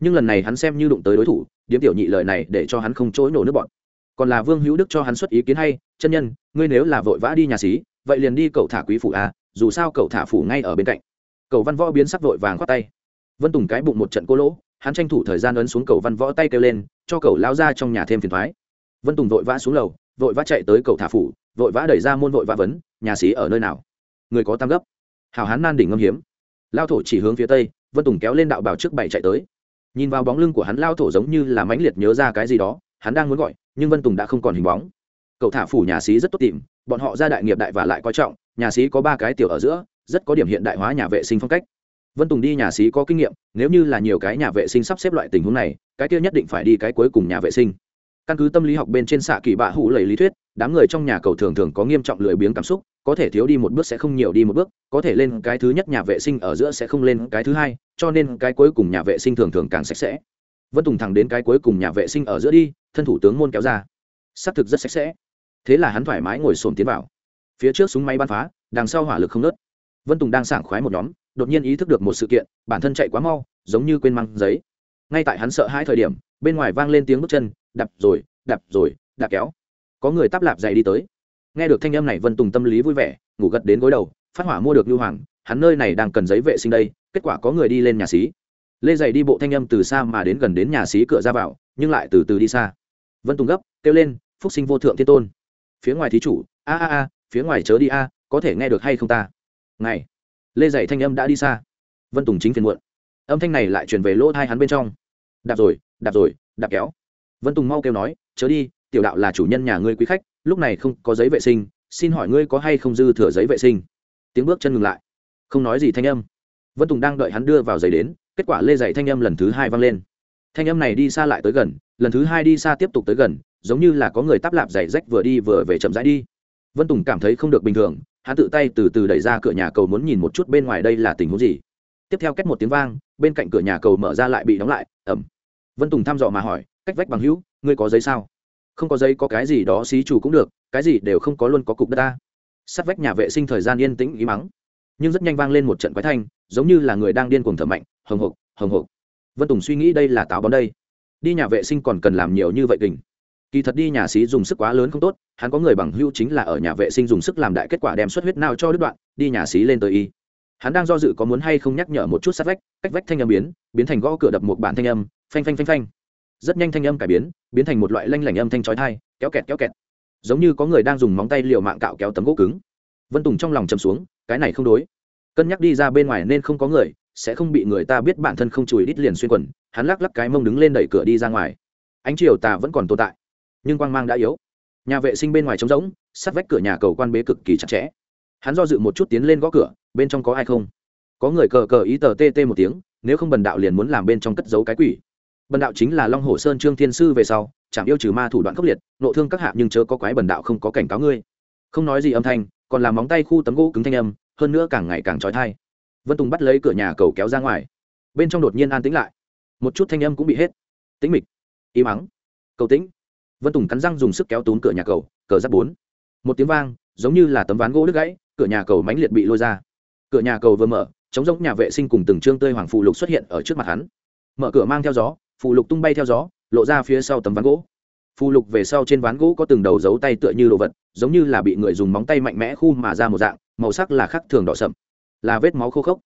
nhưng lần này hắn xem như đụng tới đối thủ điếm tiểu nhị lời này để cho hắn không chối nổ nước bọn còn là vương hữu đức cho hắn xuất ý kiến hay chân nhân ngươi nếu là vội vã đi nhà xí vậy liền đi cậu thả quý phủ à, dù sao cậu thả phủ ngay ở bên cạnh. Cầu văn võ biến sắc vội vàng khoát tay. Vân tùng cái bụng một trận cô lỗ hắn tranh thủ thời gian ấn xuống cầu văn võ tay kêu lên cho cầu lao ra trong nhà thêm phiền thoái. Vân tùng vội vã xuống lầu vội vã chạy tới cầu thả phủ vội vã đẩy ra môn vội vã vấn nhà xí ở nơi nào? Người có tam gấp. Hào hán nan đỉnh ngâm hiếm. Lao thổ chỉ hướng phía tây vân tùng kéo lên đạo bảo trước bảy chạy tới nhìn vào bóng lưng của hắn lao thổ giống như là mãnh liệt nhớ ra cái gì đó, hắn đang muốn gọi, nhưng vân tùng đã không còn hình bóng. Cậu thả phủ nhà xí rất tốt tìm, bọn họ ra đại nghiệp đại và lại coi trọng, nhà xí có ba cái tiểu ở giữa, rất có điểm hiện đại hóa nhà vệ sinh phong cách. Vân tùng đi nhà xí có kinh nghiệm, nếu như là nhiều cái nhà vệ sinh sắp xếp loại tình huống này, cái kia nhất định phải đi cái cuối cùng nhà vệ sinh. Căn cứ tâm lý học bên trên xạ kỳ bạ hụ lầy lý thuyết đám người trong nhà cầu thường thường có nghiêm trọng lười biếng cảm xúc, có thể thiếu đi một bước sẽ không nhiều đi một bước, có thể lên cái thứ nhất nhà vệ sinh ở giữa sẽ không lên cái thứ hai, cho nên cái cuối cùng nhà vệ sinh thường thường càng sạch sẽ. Vân tùng thẳng đến cái cuối cùng nhà vệ sinh ở giữa đi, thân thủ tướng môn kéo ra. Xác thực rất sạch sẽ. Thế là hắn thoải mái ngồi xổm tiến vào. Phía trước súng máy bắn phá, đằng sau hỏa lực không nớt vân tùng đang sảng khoái một nhóm, đột nhiên ý thức được một sự kiện, bản thân chạy quá mau, giống như quên măng giấy. Ngay tại hắn sợ hai thời điểm, bên ngoài vang lên tiếng bước chân đập rồi đập rồi, đạp kéo có người tắp lạp dày đi tới. Nghe được thanh âm này, vân tùng tâm lý vui vẻ, ngủ gật đến gối đầu, phát hỏa mua được lưu hoàng, hắn nơi này đang cần giấy vệ sinh đây, kết quả có người đi lên nhà xí. Lê dày đi bộ thanh âm từ xa mà đến gần đến nhà xí cửa ra vào, nhưng lại từ từ đi xa. Vân tùng gấp, kêu lên, phúc sinh vô thượng thiên tôn. Phía ngoài thí chủ, a a a, phía ngoài chớ đi a, có thể nghe được hay không ta? Ngày lê dày thanh âm đã đi xa. Vân tùng chính phiền muộn. Âm thanh này lại truyền về lỗ thai hắn bên trong. Đạp rồi đạp rồi, đạp kéo. Vân tùng mau kêu nói, chớ đi tiểu đạo là chủ nhân nhà ngươi quý khách, lúc này không có giấy vệ sinh, xin hỏi ngươi có hay không dư thừa giấy vệ sinh? Tiếng bước chân ngừng lại. Không nói gì thanh âm. Vân tùng đang đợi hắn đưa vào giấy đến, kết quả lê dạy thanh âm lần thứ hai vang lên. Thanh âm này đi xa lại tới gần, lần thứ hai đi xa tiếp tục tới gần, giống như là có người tắp lạp giày rách vừa đi vừa về chậm rãi đi. Vân tùng cảm thấy không được bình thường, hắn tự tay từ từ đẩy ra cửa nhà cầu muốn nhìn một chút bên ngoài đây là tình huống gì. Tiếp theo cách một tiếng vang, bên cạnh cửa nhà cầu mở ra lại bị đóng lại ẩm vân tùng thăm dò mà hỏi, cách vách bằng hữu, ngươi có giấy sao? Không có giấy có cái gì đó xí chủ cũng được, cái gì đều không có luôn có cục đất ta. Sắt vách nhà vệ sinh thời gian yên tĩnh, ý mắng. Nhưng rất nhanh vang lên một trận quái thanh, giống như là người đang điên cuồng thở mạnh, hồng hộc hồng hộc. Vân tùng suy nghĩ đây là táo bón đây. Đi nhà vệ sinh còn cần làm nhiều như vậy kình. Kỳ thật đi nhà xí dùng sức quá lớn không tốt, hắn có người bằng hưu chính là ở nhà vệ sinh dùng sức làm đại kết quả đem xuất huyết nào cho đứt đoạn, đi nhà xí lên tới y. Hắn đang do dự có muốn hay không nhắc nhở một chút sát vách, cách vách thanh âm biến biến thành gõ cửa đập một bản thanh âm, phanh phanh phanh phanh rất nhanh thanh âm cải biến biến thành một loại lanh lảnh âm thanh chói thai kéo kẹt kéo kẹt. Giống như có người đang dùng móng tay liều mạng cạo kéo tấm gỗ cứng. Vân tùng trong lòng chầm xuống, cái này không đối. Cân nhắc đi ra bên ngoài nên không có người, sẽ không bị người ta biết bản thân không chùi đít liền xuyên quần, hắn lắc lắc cái mông đứng lên đẩy cửa đi ra ngoài. Ánh chiều tà vẫn còn tồn tại, nhưng quang mang đã yếu. Nhà vệ sinh bên ngoài trống rỗng sắt vách cửa nhà cầu quan bế cực kỳ chặt chẽ. Hắn do dự một chút tiến lên gõ cửa, bên trong có ai không? Có người cờ cờ ý tờ tê một tiếng, nếu không bần đạo liền muốn làm bên trong cất giấu cái quỷ bần đạo chính là long hồ sơn trương thiên sư về sau chẳng yêu trừ ma thủ đoạn khốc liệt, nộ thương các hạ nhưng chớ có quái bần đạo không có cảnh cáo ngươi. Không nói gì âm thanh, còn làm móng tay khu tấm gỗ cứng thanh âm, hơn nữa càng ngày càng trói thai. Vân tùng bắt lấy cửa nhà cầu kéo ra ngoài. Bên trong đột nhiên an tĩnh lại. Một chút thanh âm cũng bị hết. Tĩnh mịch. Im ắng. Cầu tĩnh. Vân tùng cắn răng dùng sức kéo tốn cửa nhà cầu, cờ giáp bốn. Một tiếng vang, giống như là tấm ván gỗ đứt gãy, cửa nhà cầu mãnh liệt bị lôi ra. Cửa nhà cầu vừa mở chống giống nhà vệ sinh cùng từng trương tươi hoàng phụ lục xuất hiện ở trước mặt hắn. Mở cửa mang theo gió phụ lục tung bay theo gió, lộ ra phía sau tấm ván gỗ. Phù lục về sau trên ván gỗ có từng đầu dấu tay tựa như đồ vật, giống như là bị người dùng móng tay mạnh mẽ khu mà ra một dạng, màu sắc là khắc thường đỏ sậm, là vết máu khô khốc.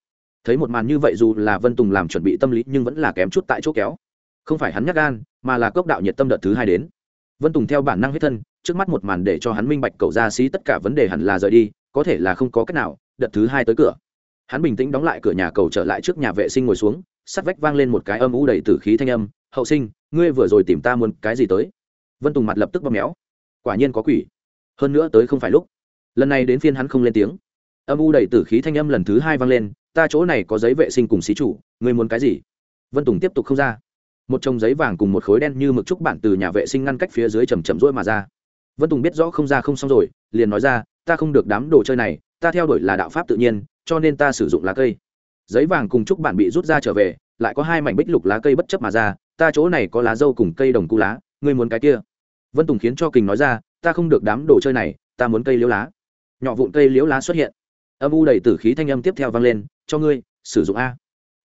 Thấy một màn như vậy dù là vân tùng làm chuẩn bị tâm lý nhưng vẫn là kém chút tại chỗ kéo. Không phải hắn nhắc gan, mà là cốc đạo nhiệt tâm đợt thứ hai đến. Vân tùng theo bản năng huyết thân, trước mắt một màn để cho hắn minh bạch cậu ra xí tất cả vấn đề hẳn là rời đi, có thể là không có cách nào, đợt thứ hai tới cửa. Hắn bình tĩnh đóng lại cửa nhà cầu trở lại trước nhà vệ sinh ngồi xuống sắt vách vang lên một cái âm u đầy tử khí thanh âm, hậu sinh, ngươi vừa rồi tìm ta muốn cái gì tới? Vân tùng mặt lập tức bóp méo. Quả nhiên có quỷ. Hơn nữa tới không phải lúc. Lần này đến phiên hắn không lên tiếng. Âm u đầy tử khí thanh âm lần thứ hai vang lên, ta chỗ này có giấy vệ sinh cùng xí chủ, ngươi muốn cái gì? Vân tùng tiếp tục không ra. Một chồng giấy vàng cùng một khối đen như mực trúc bản từ nhà vệ sinh ngăn cách phía dưới chầm chậm rỗi mà ra. Vân tùng biết rõ không ra không xong rồi, liền nói ra, ta không được đám đồ chơi này, ta theo đuổi là đạo pháp tự nhiên, cho nên ta sử dụng lá cây. Giấy vàng cùng trúc bản bị rút ra trở về lại có hai mảnh bích lục lá cây bất chấp mà ra, ta chỗ này có lá dâu cùng cây đồng cu lá, ngươi muốn cái kia. Vân tùng khiến cho kình nói ra, ta không được đám đồ chơi này, ta muốn cây liễu lá. Nhỏ vụn cây liễu lá xuất hiện. Âm u đầy tử khí thanh âm tiếp theo vang lên, cho ngươi, sử dụng a.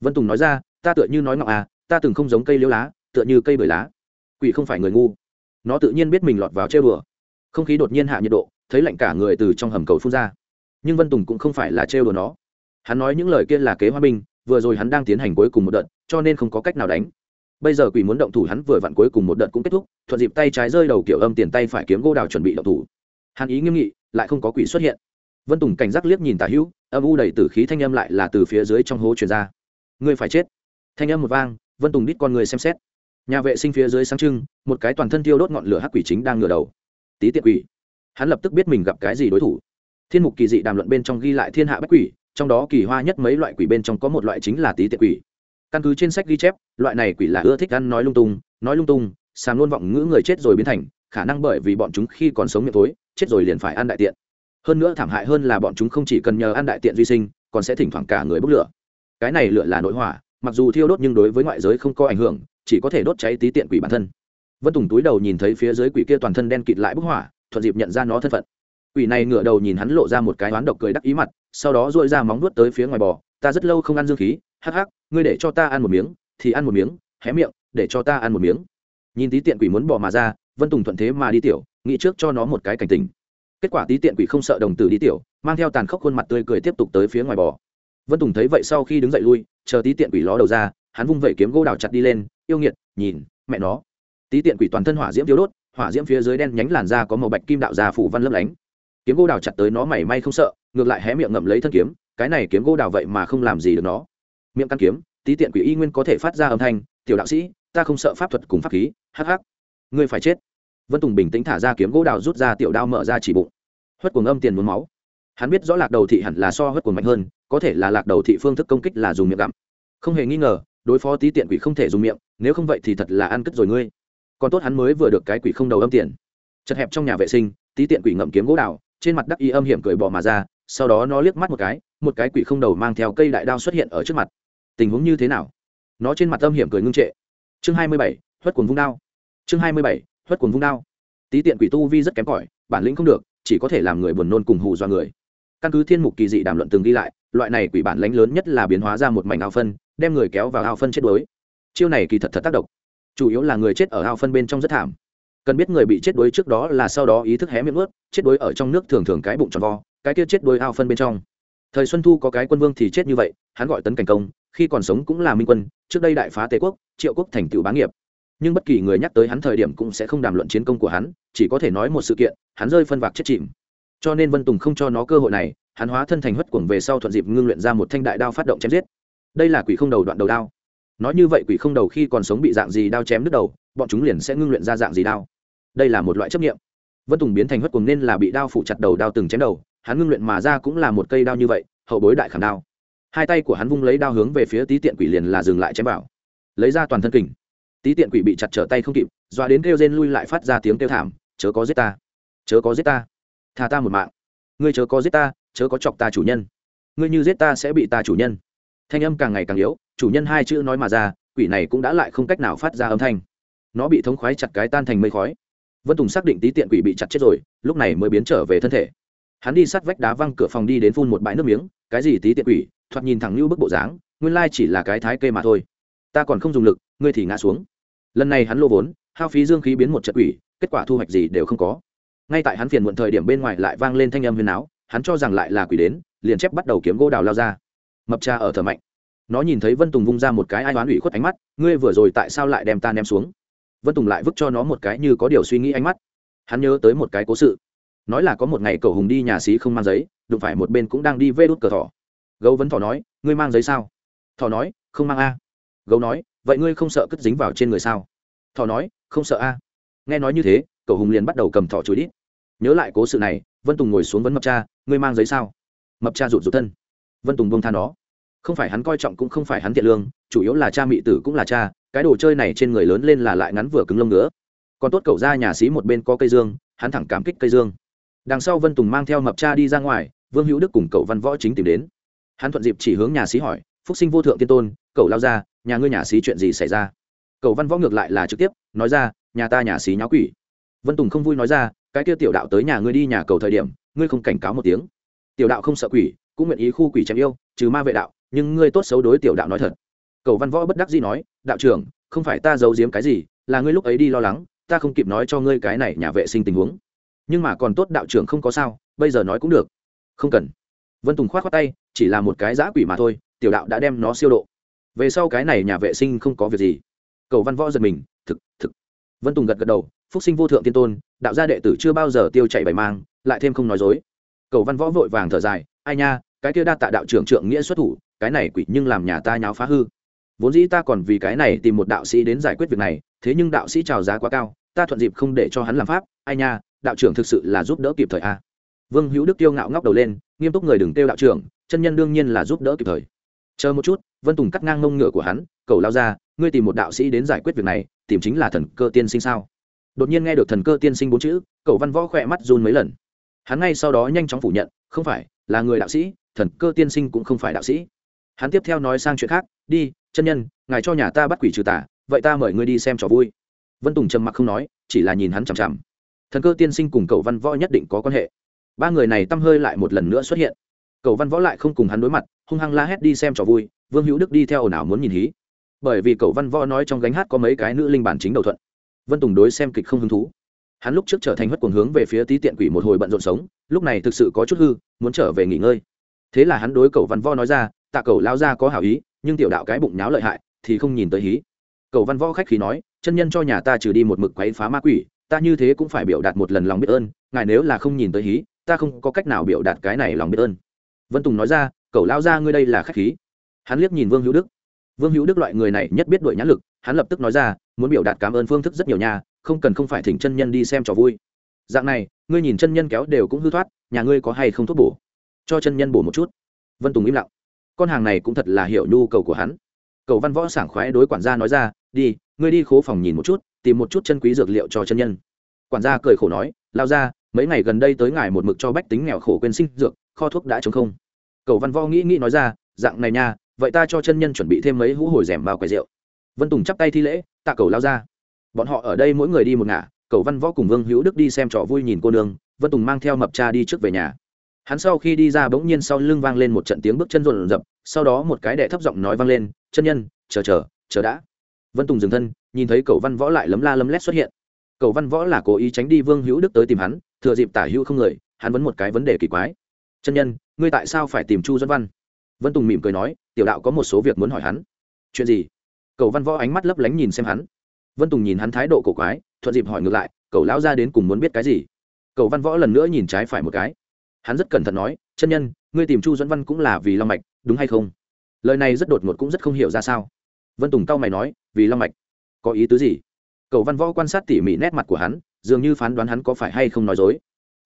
Vân tùng nói ra, ta tựa như nói ngọc a, ta từng không giống cây liễu lá, tựa như cây bưởi lá. Quỷ không phải người ngu. Nó tự nhiên biết mình lọt vào chơi bừa không khí đột nhiên hạ nhiệt độ, thấy lạnh cả người từ trong hầm cầu phun ra. Nhưng vân tùng cũng không phải là trêu đùa nó. Hắn nói những lời kia là kế hoa binh vừa rồi hắn đang tiến hành cuối cùng một đợt, cho nên không có cách nào đánh. Bây giờ quỷ muốn động thủ hắn vừa vặn cuối cùng một đợt cũng kết thúc, thuận dịp tay trái rơi đầu kiểu âm tiền tay phải kiếm gô đào chuẩn bị động thủ. Hắn ý nghiêm nghị, lại không có quỷ xuất hiện. Vân tùng cảnh giác liếc nhìn tả hữu, âm u đầy t ử khí thanh âm lại là từ phía dưới trong hố truyền ra. Ngươi phải chết. Thanh âm một vang, vân tùng đít con người xem xét. Nhà vệ sinh phía dưới sáng trưng, một cái toàn thân tiêu đốt ngọn lửa hắc quỷ chính đang ngửa đầu. Tí tiện quỷ. Hắn lập tức biết mình gặp cái gì đối thủ. Thiên mục kỳ dị đàm luận bên trong ghi lại thiên hạ bách quỷ trong đó kỳ hoa nhất mấy loại quỷ bên trong có một loại chính là tí tiện quỷ. Căn cứ trên sách ghi chép, loại này quỷ là ưa thích ăn nói lung tung, nói lung tung sàm luôn vọng ngữ người chết rồi biến thành, khả năng bởi vì bọn chúng khi còn sống miệng tối chết rồi liền phải ăn đại tiện. Hơn nữa thảm hại hơn là bọn chúng không chỉ cần nhờ ăn đại tiện duy sinh, còn sẽ thỉnh thoảng cả người bốc lửa. Cái này lửa là nội hỏa, mặc dù thiêu đốt nhưng đối với ngoại giới không có ảnh hưởng, chỉ có thể đốt cháy tí tiện quỷ bản thân. Vân tùng túi đầu nhìn thấy phía dưới quỷ kia toàn thân đen kịt lại bức hỏa, thuận dịp nhận ra nó thân phận quỷ này ngửa đầu nhìn hắn lộ ra một cái oán độc cười đắc ý mặt, sau đó dội ra móng nuốt tới phía ngoài bò. Ta rất lâu không ăn dương khí, hắc hắc, ngươi để cho ta ăn một miếng, thì ăn một miếng, hé miệng, để cho ta ăn một miếng. Nhìn tí tiện quỷ muốn bỏ mà ra, vân tùng thuận thế mà đi tiểu, nghĩ trước cho nó một cái cảnh tình. Kết quả tí tiện quỷ không sợ đồng tử đi tiểu, mang theo tàn khốc khuôn mặt tươi cười tiếp tục tới phía ngoài bò. Vân tùng thấy vậy sau khi đứng dậy lui, chờ tí tiện quỷ ló đầu ra, hắn vung vẩy kiếm gỗ đào chặt đi lên, yêu nghiệt, nhìn, mẹ nó. Tí tiện quỷ toàn thân hỏa diễm thiếu đốt, hỏa diễm phía dưới đen nhánh làn da có màu bạch kim đạo già phủ văn lấp lánh kiếm gỗ đào chặt tới nó mảy may không sợ, ngược lại hé miệng ngậm lấy thân kiếm, cái này kiếm gỗ đào vậy mà không làm gì được nó. Miệng căn kiếm, tí tiện quỷ y nguyên có thể phát ra âm thanh, tiểu đạo sĩ, ta không sợ pháp thuật cùng pháp khí, hắc hắc. Ngươi phải chết. Vân tùng bình tĩnh thả ra kiếm gỗ đào rút ra tiểu đao mở ra chỉ bụng. Hất cuồng âm tiền muốn máu. Hắn biết rõ lạc đầu thị hẳn là so hất cuồng mạnh hơn, có thể là lạc đầu thị phương thức công kích là dùng miệng gặm. Không hề nghi ngờ, đối phó tí tiện quỷ không thể dùng miệng, nếu không vậy thì thật là ăn cất rồi ngươi. Còn tốt hắn mới vừa được cái quỷ không đầu âm tiền. Chật hẹp trong nhà vệ sinh, tí tiện quỷ ngậm kiếm gỗ đào trên mặt đắc y âm hiểm cười bỏ mà ra, sau đó nó liếc mắt một cái một cái quỷ không đầu mang theo cây đại đao xuất hiện ở trước mặt. Tình huống như thế nào? Nó trên mặt âm hiểm cười ngưng trệ. Chương hai mươi bảy, huất cuồng vung đao. Chương hai mươi bảy, huất cuồng vung đao. Tí tiện quỷ tu vi rất kém cỏi, bản lĩnh không được, chỉ có thể làm người buồn nôn cùng hù do người. Căn cứ thiên mục kỳ dị đàm luận từng ghi lại, loại này quỷ bản lãnh lớn nhất là biến hóa ra một mảnh ao phân, đem người kéo vào ao phân chết đuối. Chiêu này kỳ thật thật tác động, chủ yếu là người chết ở ao phân bên trong rất thảm cần biết người bị chết đuối trước đó là sau đó ý thức hé miệng ướt, chết đuối ở trong nước thường thường cái bụng tròn vo, cái kia chết đuối ao phân bên trong. Thời xuân thu có cái quân vương thì chết như vậy, hắn gọi tấn cảnh công, khi còn sống cũng là minh quân, trước đây đại phá tề quốc, triệu quốc thành tựu bá nghiệp. Nhưng bất kỳ người nhắc tới hắn thời điểm cũng sẽ không đàm luận chiến công của hắn, chỉ có thể nói một sự kiện, hắn rơi phân vạc chết chìm. Cho nên vân tùng không cho nó cơ hội này, hắn hóa thân thành hất cuồng về sau thuận dịp ngưng luyện ra một thanh đại đao phát động chém giết. Đây là quỷ không đầu đoạn đầu đao. Nói như vậy quỷ không đầu khi còn sống bị dạng gì đao chém đứt đầu bọn chúng liền sẽ ngưng luyện ra dạng gì đao. Đây là một loại chấp nghiệm. Vân tùng biến thành hất cuồng nên là bị đao phụ chặt đầu đao từng chém đầu, hắn ngưng luyện mà ra cũng là một cây đao như vậy, hậu bối đại khảm đao. Hai tay của hắn vung lấy đao hướng về phía tí tiện quỷ liền là dừng lại chém vào. Lấy ra toàn thân kình. Tí tiện quỷ bị chặt trở tay không kịp, doa đến kêu rên lui lại phát ra tiếng kêu thảm, chớ có giết ta! Chớ có giết ta! Thà ta một mạng! Ngươi chớ có giết ta, chớ có chọc ta chủ nhân! Ngươi như giết ta sẽ bị ta chủ nhân! Thanh âm càng ngày càng yếu, chủ nhân hai chữ nói mà ra, quỷ này cũng đã lại không cách nào phát ra âm thanh nó bị thống khoái chặt cái tan thành mây khói. Vân tùng xác định tí tiện quỷ bị chặt chết rồi, lúc này mới biến trở về thân thể. Hắn đi sát vách đá văng cửa phòng đi đến phun một bãi nước miếng, cái gì tí tiện quỷ, thoạt nhìn thẳng như bức bộ dáng, nguyên lai chỉ là cái thái kê mà thôi. Ta còn không dùng lực, ngươi thì ngã xuống. Lần này hắn lô vốn, hao phí dương khí biến một trận quỷ, kết quả thu hoạch gì đều không có. Ngay tại hắn phiền muộn thời điểm bên ngoài lại vang lên thanh âm huyền áo hắn cho rằng lại là quỷ đến, liền chép bắt đầu kiếm gỗ đào lao ra. Mập cha ở thở mạnh. Nó nhìn thấy vân tùng vung ra một cái ai đoán ủy khuất ánh mắt, ngươi vừa rồi tại sao lại đem ta ném xuống? Vân tùng lại vứt cho nó một cái như có điều suy nghĩ ánh mắt. Hắn nhớ tới một cái cố sự. Nói là có một ngày cầu hùng đi nhà xí không mang giấy, đụng phải một bên cũng đang đi vê đốt cờ thỏ. Gấu vấn thỏ nói, ngươi mang giấy sao? Thỏ nói, không mang a. Gấu nói, vậy ngươi không sợ cất dính vào trên người sao? Thỏ nói, không sợ a. Nghe nói như thế cầu hùng liền bắt đầu cầm thỏ chối đít. Nhớ lại cố sự này, vân tùng ngồi xuống vấn mập cha, ngươi mang giấy sao? Mập cha rụt rụt thân. Vân tùng bông tha nó. Không phải hắn coi trọng cũng không phải hắn thiện lương, chủ yếu là cha mị tử cũng là cha cái đồ chơi này trên người lớn lên là lại ngắn vừa cứng lông nữa còn tốt cậu ra nhà xí một bên có cây dương, hắn thẳng cảm kích cây dương. Đằng sau vân tùng mang theo mập cha đi ra ngoài, vương hữu đức cùng cậu văn võ chính tìm đến. Hắn thuận dịp chỉ hướng nhà xí hỏi, phúc sinh vô thượng tiên tôn, cậu lao ra, nhà ngươi nhà xí chuyện gì xảy ra? Cậu văn võ ngược lại là trực tiếp, nói ra, nhà ta nhà xí nháo quỷ. Vân tùng không vui nói ra, cái kia tiểu đạo tới nhà ngươi đi nhà cầu thời điểm, ngươi không cảnh cáo một tiếng. Tiểu đạo không sợ quỷ, cũng nguyện ý khu quỷ chém yêu, trừ ma vệ đạo, nhưng ngươi tốt xấu đối tiểu đạo nói thật. Cầu văn võ bất đắc dĩ nói đạo trưởng, không phải ta giấu giếm cái gì, là ngươi lúc ấy đi lo lắng, ta không kịp nói cho ngươi cái này nhà vệ sinh tình huống. Nhưng mà còn tốt đạo trưởng không có sao, bây giờ nói cũng được. Không cần. Vân tùng k h o á t khoác tay, chỉ là một cái giã quỷ mà thôi, tiểu đạo đã đem nó siêu độ. Về sau cái này nhà vệ sinh không có việc gì. Cầu văn võ giật mình, thực thực. Vân tùng gật gật đầu, phúc sinh vô thượng tiên tôn, đạo gia đệ tử chưa bao giờ tiêu chạy bày mang, lại thêm không nói dối. Cầu văn võ vội vàng thở dài, ai nha, cái kia đa tạ đạo trưởng trượng nghĩa xuất thủ, cái này quỷ nhưng làm nhà ta nháo phá hư vốn dĩ ta còn vì cái này tìm một đạo sĩ đến giải quyết việc này, thế nhưng đạo sĩ trào giá quá cao, ta thuận dịp không để cho hắn làm pháp, ai nha, đạo trưởng thực sự là giúp đỡ kịp thời a à. vương hữu đức tiêu ngạo ngóc đầu lên, nghiêm túc người đừng kêu đạo trưởng, chân nhân đương nhiên là giúp đỡ kịp thời. Chờ một chút, vân tùng cắt ngang mông ngựa của hắn, cầu lao ra, ngươi tìm một đạo sĩ đến giải quyết việc này, tìm chính là thần cơ tiên sinh sao? Đột nhiên nghe được thần cơ tiên sinh bốn chữ, cậu văn võ khỏe mắt run mấy lần. Hắn ngay sau đó nhanh chóng phủ nhận, không phải, là người đạo sĩ, thần cơ tiên sinh cũng không phải đạo sĩ. Hắn tiếp theo nói sang chuyện khác, đi chân nhân, ngài cho nhà ta bắt quỷ trừ tả vậy ta mời ngươi đi xem trò vui. Vân tùng trầm mặc không nói, chỉ là nhìn hắn chằm chằm. Thần cơ tiên sinh cùng Cầu văn võ nhất định có quan hệ. Ba người này tăm hơi lại một lần nữa xuất hiện. Cầu văn võ lại không cùng hắn đối mặt, hung hăng la hét đi xem trò vui, vương hữu đức đi theo ồn ào muốn nhìn hí. Bởi vì Cầu văn võ nói trong gánh hát có mấy cái nữ linh bản chính đầu thuận. Vân tùng đối xem kịch không hứng thú. Hắn lúc trước trở thành hất cuồng hướng về phía tí tiện quỷ một hồi bận rộn sống, lúc này thực sự có chút hư, muốn trở về nghỉ ngơi. Thế là hắn đối Cầu văn võ nói ra, tạ Cầu lao ra có hảo ý nhưng tiểu đạo cái bụng nháo lợi hại, thì không nhìn tới hí. Cầu văn võ khách khí nói, chân nhân cho nhà ta trừ đi một mực quấy phá ma quỷ, ta như thế cũng phải biểu đạt một lần lòng biết ơn, ngài nếu là không nhìn tới hí, ta không có cách nào biểu đạt cái này lòng biết ơn. Vân tùng nói ra cậu lao ra ngươi đây là khách khí. Hắn liếc nhìn vương hữu đức. Vương hữu đức loại người này nhất biết đội nhãn lực, hắn lập tức nói ra, muốn biểu đạt cảm ơn phương thức rất nhiều nhà không cần không phải thỉnh chân nhân đi xem trò vui. Dạng này, ngươi nhìn chân nhân kéo đều cũng hư thoát, nhà ngươi có hay không thuốc bổ? Cho chân nhân bổ một chút. Vân tùng im lặng con hàng này cũng thật là hiểu nhu cầu của hắn. Cầu văn võ sảng khoái đối quản gia nói ra, đi, ngươi đi khố phòng nhìn một chút, tìm một chút chân quý dược liệu cho chân nhân. Quản gia cười khổ nói, lao ra, mấy ngày gần đây tới ngài một mực cho bách tính nghèo khổ quên sinh dược, kho thuốc đã chống không. Cầu văn võ nghĩ nghĩ nói ra, dạng này nha, vậy ta cho chân nhân chuẩn bị thêm mấy hũ hồi rèm bao quầy rượu. Vân tùng chắp tay thi lễ, tạ cầu lao ra. Bọn họ ở đây mỗi người đi một ngả, cầu văn võ cùng vương hữu đức đi xem trò vui nhìn cô nương, vân tùng mang theo mập cha đi trước về nhà hắn sau khi đi ra bỗng nhiên sau lưng vang lên một trận tiếng bước chân rộn rập, sau đó một cái đệ thấp giọng nói vang lên, chân nhân, chờ chờ chờ đã. Vân tùng dừng thân, nhìn thấy cầu văn võ lại lấm la lấm lét xuất hiện. Cầu văn võ là cố ý tránh đi vương hữu đức tới tìm hắn, thừa dịp tả hữu không người, hắn vấn một cái vấn đề kỳ quái. Chân nhân, ngươi tại sao phải tìm chu dẫn văn? Vân tùng mỉm cười nói, tiểu đạo có một số việc muốn hỏi hắn. Chuyện gì? Cầu văn võ ánh mắt lấp lánh nhìn xem hắn. Vân tùng nhìn hắn thái độ cổ quái, thuận dịp hỏi ngược lại cầu lão ra đến cùng muốn biết cái gì? Cầu văn võ lần nữa nhìn trái phải một cái hắn rất cẩn thận nói, chân nhân, ngươi tìm chu dẫn văn cũng là vì long mạch, đúng hay không? Lời này rất đột ngột cũng rất không hiểu ra sao. Vân tùng cao mày nói, vì long mạch? Có ý tứ gì? Cầu văn võ quan sát tỉ mỉ nét mặt của hắn, dường như phán đoán hắn có phải hay không nói dối.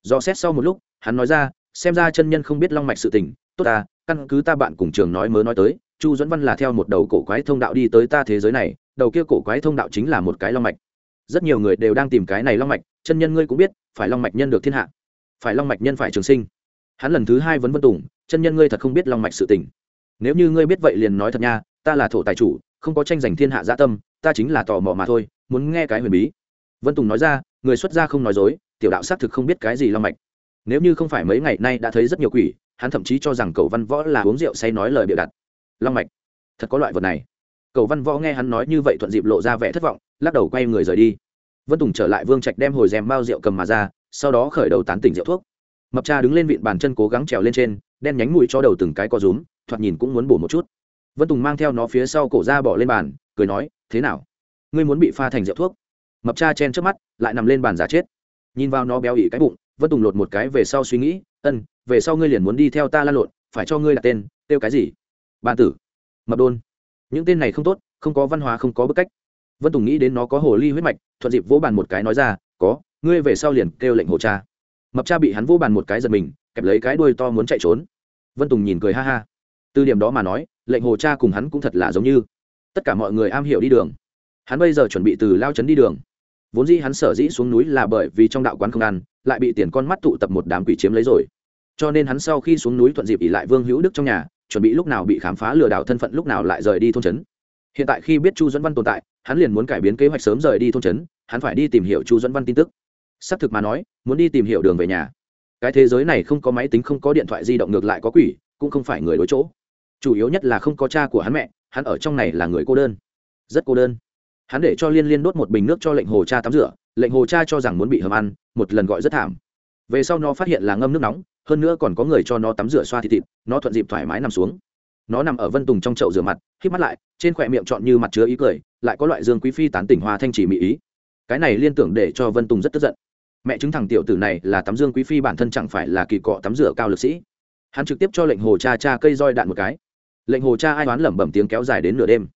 Do xét sau một lúc, hắn nói ra, xem ra chân nhân không biết long mạch sự tình, tốt ta căn cứ ta bạn cùng trường nói mớ nói tới, chu dẫn văn là theo một đầu cổ quái thông đạo đi tới ta thế giới này, đầu kia cổ quái thông đạo chính là một cái long mạch. Rất nhiều người đều đang tìm cái này long mạch, chân nhân ngươi cũng biết, phải long mạch nhân được thiên hạ phải long mạch nhân phải trường sinh. Hắn lần thứ hai vấn vân tùng, chân nhân ngươi thật không biết long mạch sự tình. Nếu như ngươi biết vậy liền nói thật nha, ta là thổ tài chủ, không có tranh giành thiên hạ gia tâm, ta chính là tò mò mà thôi, muốn nghe cái huyền bí. Vân tùng nói ra, người xuất gia không nói dối, tiểu đạo xác thực không biết cái gì long mạch. Nếu như không phải mấy ngày nay đã thấy rất nhiều quỷ, hắn thậm chí cho rằng cầu văn võ là uống rượu say nói lời bịa đặt. Long mạch? Thật có loại vật này. Cầu văn võ nghe hắn nói như vậy thuận dịp lộ ra vẻ thất vọng, lắc đầu quay người rời đi. Vân tùng trở lại vương trạch đem hồi rèm bao rượu cầm mà ra sau đó khởi đầu tán tỉnh rượu thuốc. Mập cha đứng lên vịn bàn chân cố gắng trèo lên trên, đen nhánh mũi cho đầu từng cái co rúm, thoạt nhìn cũng muốn bổ một chút. Vân tùng mang theo nó phía sau cổ ra bỏ lên bàn, cười nói, thế nào? Ngươi muốn bị pha thành rượu thuốc? Mập cha chen trước mắt, lại nằm lên bàn giả chết. Nhìn vào nó béo ỉ cái bụng, vân tùng lột một cái về sau suy nghĩ, ân, về sau ngươi liền muốn đi theo ta lan lộn, phải cho ngươi đặt tên, kêu cái gì? Bàn tử. Mập đôn. Những tên này không tốt, không có văn hóa, không có bức cách. Vân tùng nghĩ đến nó có hồ ly huyết mạch, thuận dịp vỗ bàn một cái nói ra, có ngươi về sau liền kêu lệnh hồ cha. Mập cha bị hắn vô bàn một cái giật mình, kẹp lấy cái đuôi to muốn chạy trốn. Vân tùng nhìn cười ha ha. Từ điểm đó mà nói, lệnh hồ cha cùng hắn cũng thật là giống như. Tất cả mọi người am hiểu đi đường. Hắn bây giờ chuẩn bị từ lao trấn đi đường. Vốn dĩ hắn sở dĩ xuống núi là bởi vì trong đạo quán không ăn, lại bị tiền con mắt tụ tập một đám quỷ chiếm lấy rồi. Cho nên hắn sau khi xuống núi thuận dịp ỉ lại vương hữu đức trong nhà, chuẩn bị lúc nào bị khám phá lừa đảo thân phận lúc nào lại rời đi thôn trấn. Hiện tại khi biết chu dẫn văn tồn tại, hắn liền muốn cải biến kế hoạch sớm rời đi thôn trấn, hắn phải đi tìm hiểu chu dẫn văn tin tức xác thực mà nói, muốn đi tìm hiểu đường về nhà. Cái thế giới này không có máy tính, không có điện thoại di động, ngược lại có quỷ, cũng không phải người đối chỗ. Chủ yếu nhất là không có cha của hắn mẹ, hắn ở trong này là người cô đơn. Rất cô đơn. Hắn để cho liên liên đốt một bình nước cho lệnh hồ cha tắm rửa, lệnh hồ cha cho rằng muốn bị hầm ăn, một lần gọi rất thảm. Về sau nó phát hiện là ngâm nước nóng, hơn nữa còn có người cho nó tắm rửa xoa thịt thịt, nó thuận dịp thoải mái nằm xuống. Nó nằm ở vân tùng trong chậu rửa mặt k mắt lại, trên khỏe miệng trọn như mặt chứa ý cười, lại có loại dương quý phi tán tỉnh hoa thanh chỉ mỹ ý. Cái này liên tưởng để cho vân tùng rất tức giận mẹ chứng thằng tiểu tử này là tắm dương quý phi, bản thân chẳng phải là kỳ cọ tắm rửa cao lực sĩ. Hắn trực tiếp cho lệnh hồ cha cha cây roi đạn một cái. Lệnh hồ cha ai đoán lẩm bẩm tiếng kéo dài đến nửa đêm.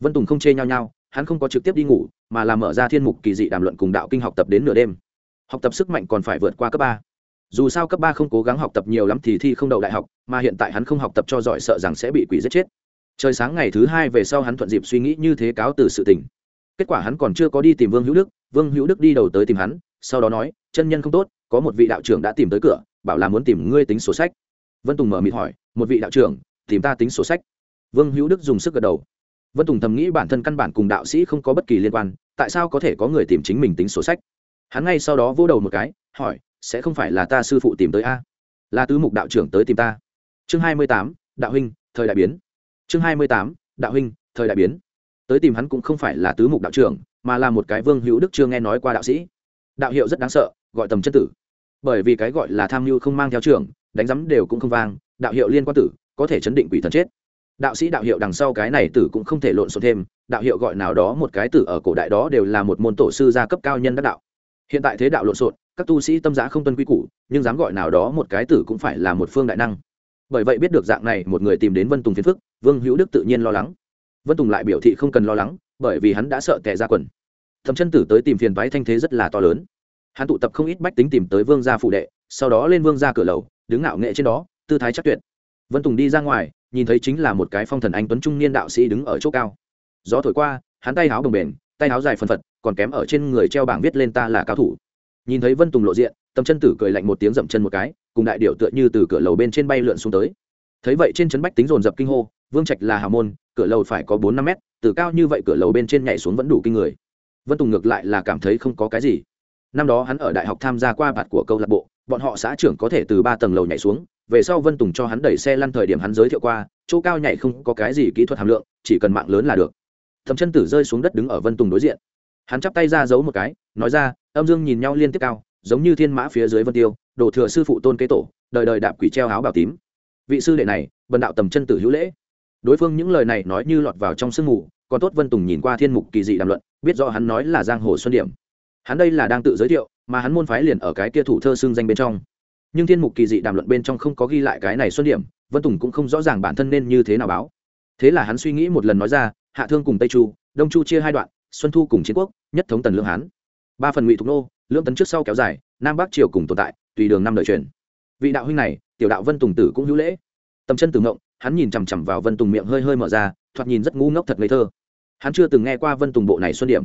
Vân tùng không chê nhau nhau, hắn không có trực tiếp đi ngủ, mà làm mở ra thiên mục kỳ dị đàm luận cùng đạo kinh học tập đến nửa đêm. Học tập sức mạnh còn phải vượt qua cấp ba. Dù sao cấp ba không cố gắng học tập nhiều lắm thì thi không đậu đại học, mà hiện tại hắn không học tập cho giỏi sợ rằng sẽ bị quỷ giết chết. Trời sáng ngày thứ hai về sau hắn thuận dịp suy nghĩ như thế cáo từ sự tình. Kết quả hắn còn chưa có đi tìm vương hữu đức, vương hữu đức đi đầu tới tìm hắn sau đó nói, chân nhân không tốt, có một vị đạo trưởng đã tìm tới cửa, bảo là muốn tìm ngươi tính sổ sách. Vân tùng mở mịt hỏi, một vị đạo trưởng, tìm ta tính sổ sách? Vương hữu đức dùng sức gật đầu. Vân tùng thầm nghĩ bản thân căn bản cùng đạo sĩ không có bất kỳ liên quan, tại sao có thể có người tìm chính mình tính sổ sách? Hắn ngay sau đó vỗ đầu một cái, hỏi, sẽ không phải là ta sư phụ tìm tới a? Là tứ mục đạo trưởng tới tìm ta? Chương hai mươi tám, đạo huynh, thời đại biến. Chương hai mươi tám, đạo huynh, thời đại biến. Tới tìm hắn cũng không phải là tứ mục đạo trưởng, mà là một cái vương hữu đức chưa nghe nói qua đạo sĩ đạo hiệu rất đáng sợ, gọi tầm chân tử. Bởi vì cái gọi là tham mưu không mang theo trưởng, đánh giấm đều cũng không vang, đạo hiệu liên quan tử, có thể chấn định quỷ thần chết. Đạo sĩ đạo hiệu đằng sau cái này tử cũng không thể lộn xộn thêm, đạo hiệu gọi nào đó một cái tử ở cổ đại đó đều là một môn tổ sư gia cấp cao nhân đắc đạo. Hiện tại thế đạo lộn xộn, các tu sĩ tâm giá không tuân quy củ, nhưng dám gọi nào đó một cái tử cũng phải là một phương đại năng. Bởi vậy biết được dạng này, một người tìm đến vân tùng phiền phức, vương hữu đức tự nhiên lo lắng. Vân tùng lại biểu thị không cần lo lắng, bởi vì hắn đã sợ tệ ra quần thẩm chân tử tới tìm phiền váy thanh thế rất là to lớn. Hắn tụ tập không ít bách tính tìm tới vương gia phụ đệ, sau đó lên vương gia cửa lầu, đứng ngạo nghệ trên đó, tư thái chắc tuyệt. Vân tùng đi ra ngoài, nhìn thấy chính là một cái phong thần anh tuấn trung niên đạo sĩ đứng ở chỗ cao. Gió thổi qua, hắn tay háo đồng bền, tay háo dài phần phật, còn kém ở trên người treo bảng viết lên ta là cao thủ. Nhìn thấy vân tùng lộ diện tầm chân tử cười lạnh một tiếng dậm chân một cái, cùng đại điệu tựa như từ cửa lầu bên trên bay lượn xuống tới. Thấy vậy trên trấn bách tính dồn dập kinh hô, vương trạch là hào môn, cửa lầu phải có bốn năm mét, từ cao như vậy cửa lầu bên trên nhảy xuống vẫn đủ kinh người vân tùng ngược lại là cảm thấy không có cái gì. Năm đó hắn ở đại học tham gia qua bạt của câu lạc bộ, bọn họ xã trưởng có thể từ ba tầng lầu nhảy xuống, về sau vân tùng cho hắn đẩy xe lăn thời điểm hắn giới thiệu qua, chỗ cao nhảy không có cái gì kỹ thuật hàm lượng, chỉ cần mạng lớn là được. Thầm chân tử rơi xuống đất đứng ở vân tùng đối diện. Hắn chắp tay ra giấu một cái, nói ra, âm dương nhìn nhau liên tiếp cao, giống như thiên mã phía dưới vân tiêu đổ thừa sư phụ tôn kế tổ, đời đời đạp quỷ treo áo bảo tím. Vị sư đệ này, bần đạo tầm chân tử hữu lễ. Đối phương những lời này nói như lọt vào trong sương mù, còn tốt vân tùng nhìn qua thiên mục kỳ dị đàm luận biết rõ hắn nói là giang hồ xuân điểm. Hắn đây là đang tự giới thiệu, mà hắn môn phái liền ở cái kia thủ thơ xưng danh bên trong. Nhưng thiên mục kỳ dị đàm luận bên trong không có ghi lại cái này xuân điểm, vân tùng cũng không rõ ràng bản thân nên như thế nào báo. Thế là hắn suy nghĩ một lần nói ra, hạ thương cùng tây chu, đông chu chia hai đoạn, xuân thu cùng chiến quốc, nhất thống tần lương hán. Ba phần ngụy thục nô, lương tấn trước sau kéo dài, nam bắc triều cùng tồn tại, tùy đường năm đời truyền. Vị đạo huynh này, tiểu đạo vân tùng tử cũng hữu lễ. Tầm chân từ ngộng, hắn nhìn chằm chằm vào vân tùng miệng hơi hơi mở ra, thoạt nhìn rất ngu ngốc thật ngây thơ hắn chưa từng nghe qua vân tùng bộ này xuân điểm.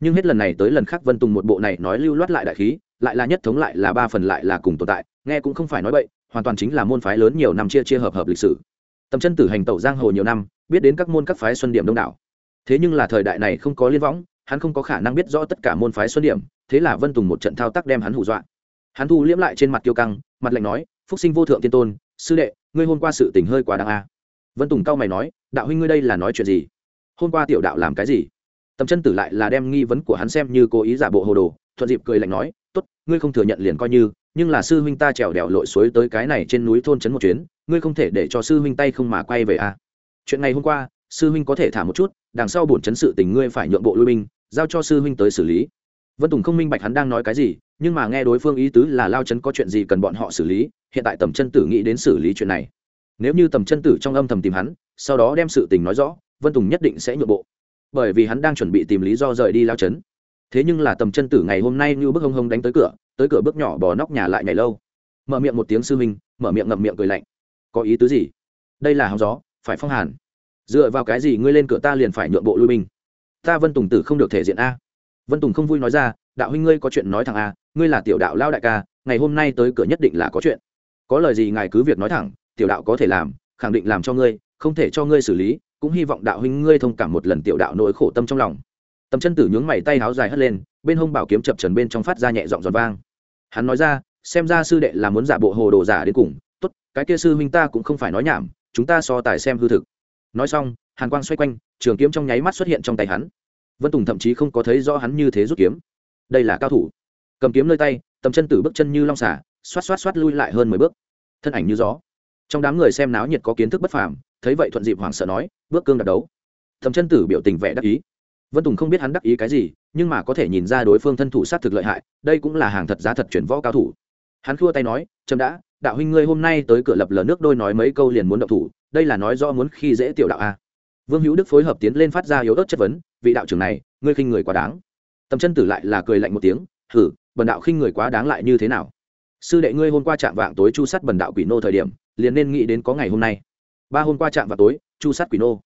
Nhưng hết lần này tới lần khác vân tùng một bộ này nói lưu loát lại đại khí, lại là nhất thống lại là ba phần lại là cùng tồn tại, nghe cũng không phải nói bậy, hoàn toàn chính là môn phái lớn nhiều năm chia chia hợp hợp lịch sử. Tầm chân tử hành tẩu giang hồ nhiều năm, biết đến các môn các phái xuân điểm đông đảo. Thế nhưng là thời đại này không có liên võng, hắn không có khả năng biết rõ tất cả môn phái xuân điểm, thế là vân tùng một trận thao tác đem hắn hù dọa. Hắn thu liễm lại trên mặt kiêu căng, mặt lạnh nói, phúc sinh vô thượng tiên tôn, sư đệ, ngươi hôm qua sự tình hơi quá đáng a. Vân tùng cao mày nói, đạo huynh ngươi đây là nói chuyện gì? Hôm qua tiểu đạo làm cái gì? Tầm chân tử lại là đem nghi vấn của hắn xem như cố ý giả bộ hồ đồ, thuận dịp cười lạnh nói, tốt, ngươi không thừa nhận liền coi như, nhưng là sư huynh ta trèo đèo lội suối tới cái này trên núi thôn trấn một chuyến, ngươi không thể để cho sư huynh tay không mà quay về à? chuyện này hôm qua, sư huynh có thể thả một chút, đằng sau bổn chấn sự tình ngươi phải nhượng bộ lui binh, giao cho sư huynh tới xử lý. Vân tùng không minh bạch hắn đang nói cái gì, nhưng mà nghe đối phương ý tứ là lao chấn có chuyện gì cần bọn họ xử lý, hiện tại tầm chân tử nghĩ đến xử lý chuyện này. Nếu như tầm chân tử trong âm thầm tìm hắn, sau đó đem sự tình nói rõ vân tùng nhất định sẽ nhượng bộ. Bởi vì hắn đang chuẩn bị tìm lý do rời đi lao chấn thế nhưng là tầm chân tử ngày hôm nay như bước hông hông đánh tới cửa tới cửa bước nhỏ bò nóc nhà lại nhảy lâu. Mở miệng một tiếng sư minh, mở miệng ngậm miệng cười lạnh. Có ý tứ gì? Đây là hóng gió phải phong hàn. Dựa vào cái gì ngươi lên cửa ta liền phải nhượng bộ lui binh? Ta vân tùng tử không được thể diện a. Vân tùng không vui nói ra đạo huynh ngươi có chuyện nói thẳng a ngươi là tiểu đạo lao đại ca ngày hôm nay tới cửa nhất định là có chuyện. Có lời gì ngài cứ việc nói thẳng tiểu đạo có thể làm khẳng định làm cho ngươi không thể cho ngươi xử lý cũng hy vọng đạo huynh ngươi thông cảm một lần tiểu đạo nỗi khổ tâm trong lòng. Tầm chân tử nhướng mày tay háo dài hất lên, bên hông bảo kiếm chập trần bên trong phát ra nhẹ giọng giòn vang. Hắn nói ra, xem ra sư đệ là muốn giả bộ hồ đồ giả đến cùng, tốt, cái kia sư huynh ta cũng không phải nói nhảm, chúng ta so tài xem hư thực. Nói xong, hàn quang xoay quanh, trường kiếm trong nháy mắt xuất hiện trong tay hắn. Vân tùng thậm chí không có thấy rõ hắn như thế rút kiếm. Đây là cao thủ. Cầm kiếm nơi tay, tầm chân tử bước chân như long xả xoát xoát xoát lui lại hơn mười bước. Thân ảnh như gió. Trong đám người xem náo nhiệt có kiến thức bất phàm thấy vậy thuận dịp hoảng sợ nói, bước cương đặt đấu. Thầm chân tử biểu tình vẻ đắc ý. Vân tùng không biết hắn đắc ý cái gì, nhưng mà có thể nhìn ra đối phương thân thủ sát thực lợi hại, đây cũng là hàng thật giá thật chuyển võ cao thủ. Hắn khua tay nói chậm đã, đạo huynh ngươi hôm nay tới cửa lập lờ nước đôi nói mấy câu liền muốn động thủ, đây là nói do muốn khi dễ tiểu đạo a. Vương hữu đức phối hợp tiến lên phát ra yếu ớt chất vấn, vị đạo trưởng này, ngươi khinh người quá đáng. Tầm chân tử lại là cười lạnh một tiếng thử bần đạo khinh người quá đáng lại như thế nào? Sư đệ ngươi hôm qua chạm vạng tối chu sắt bần đạo quỷ nô thời điểm, liền nên nghĩ đến có ngày hôm nay ba hôm qua chạm vào tối, chu sát quỷ nô.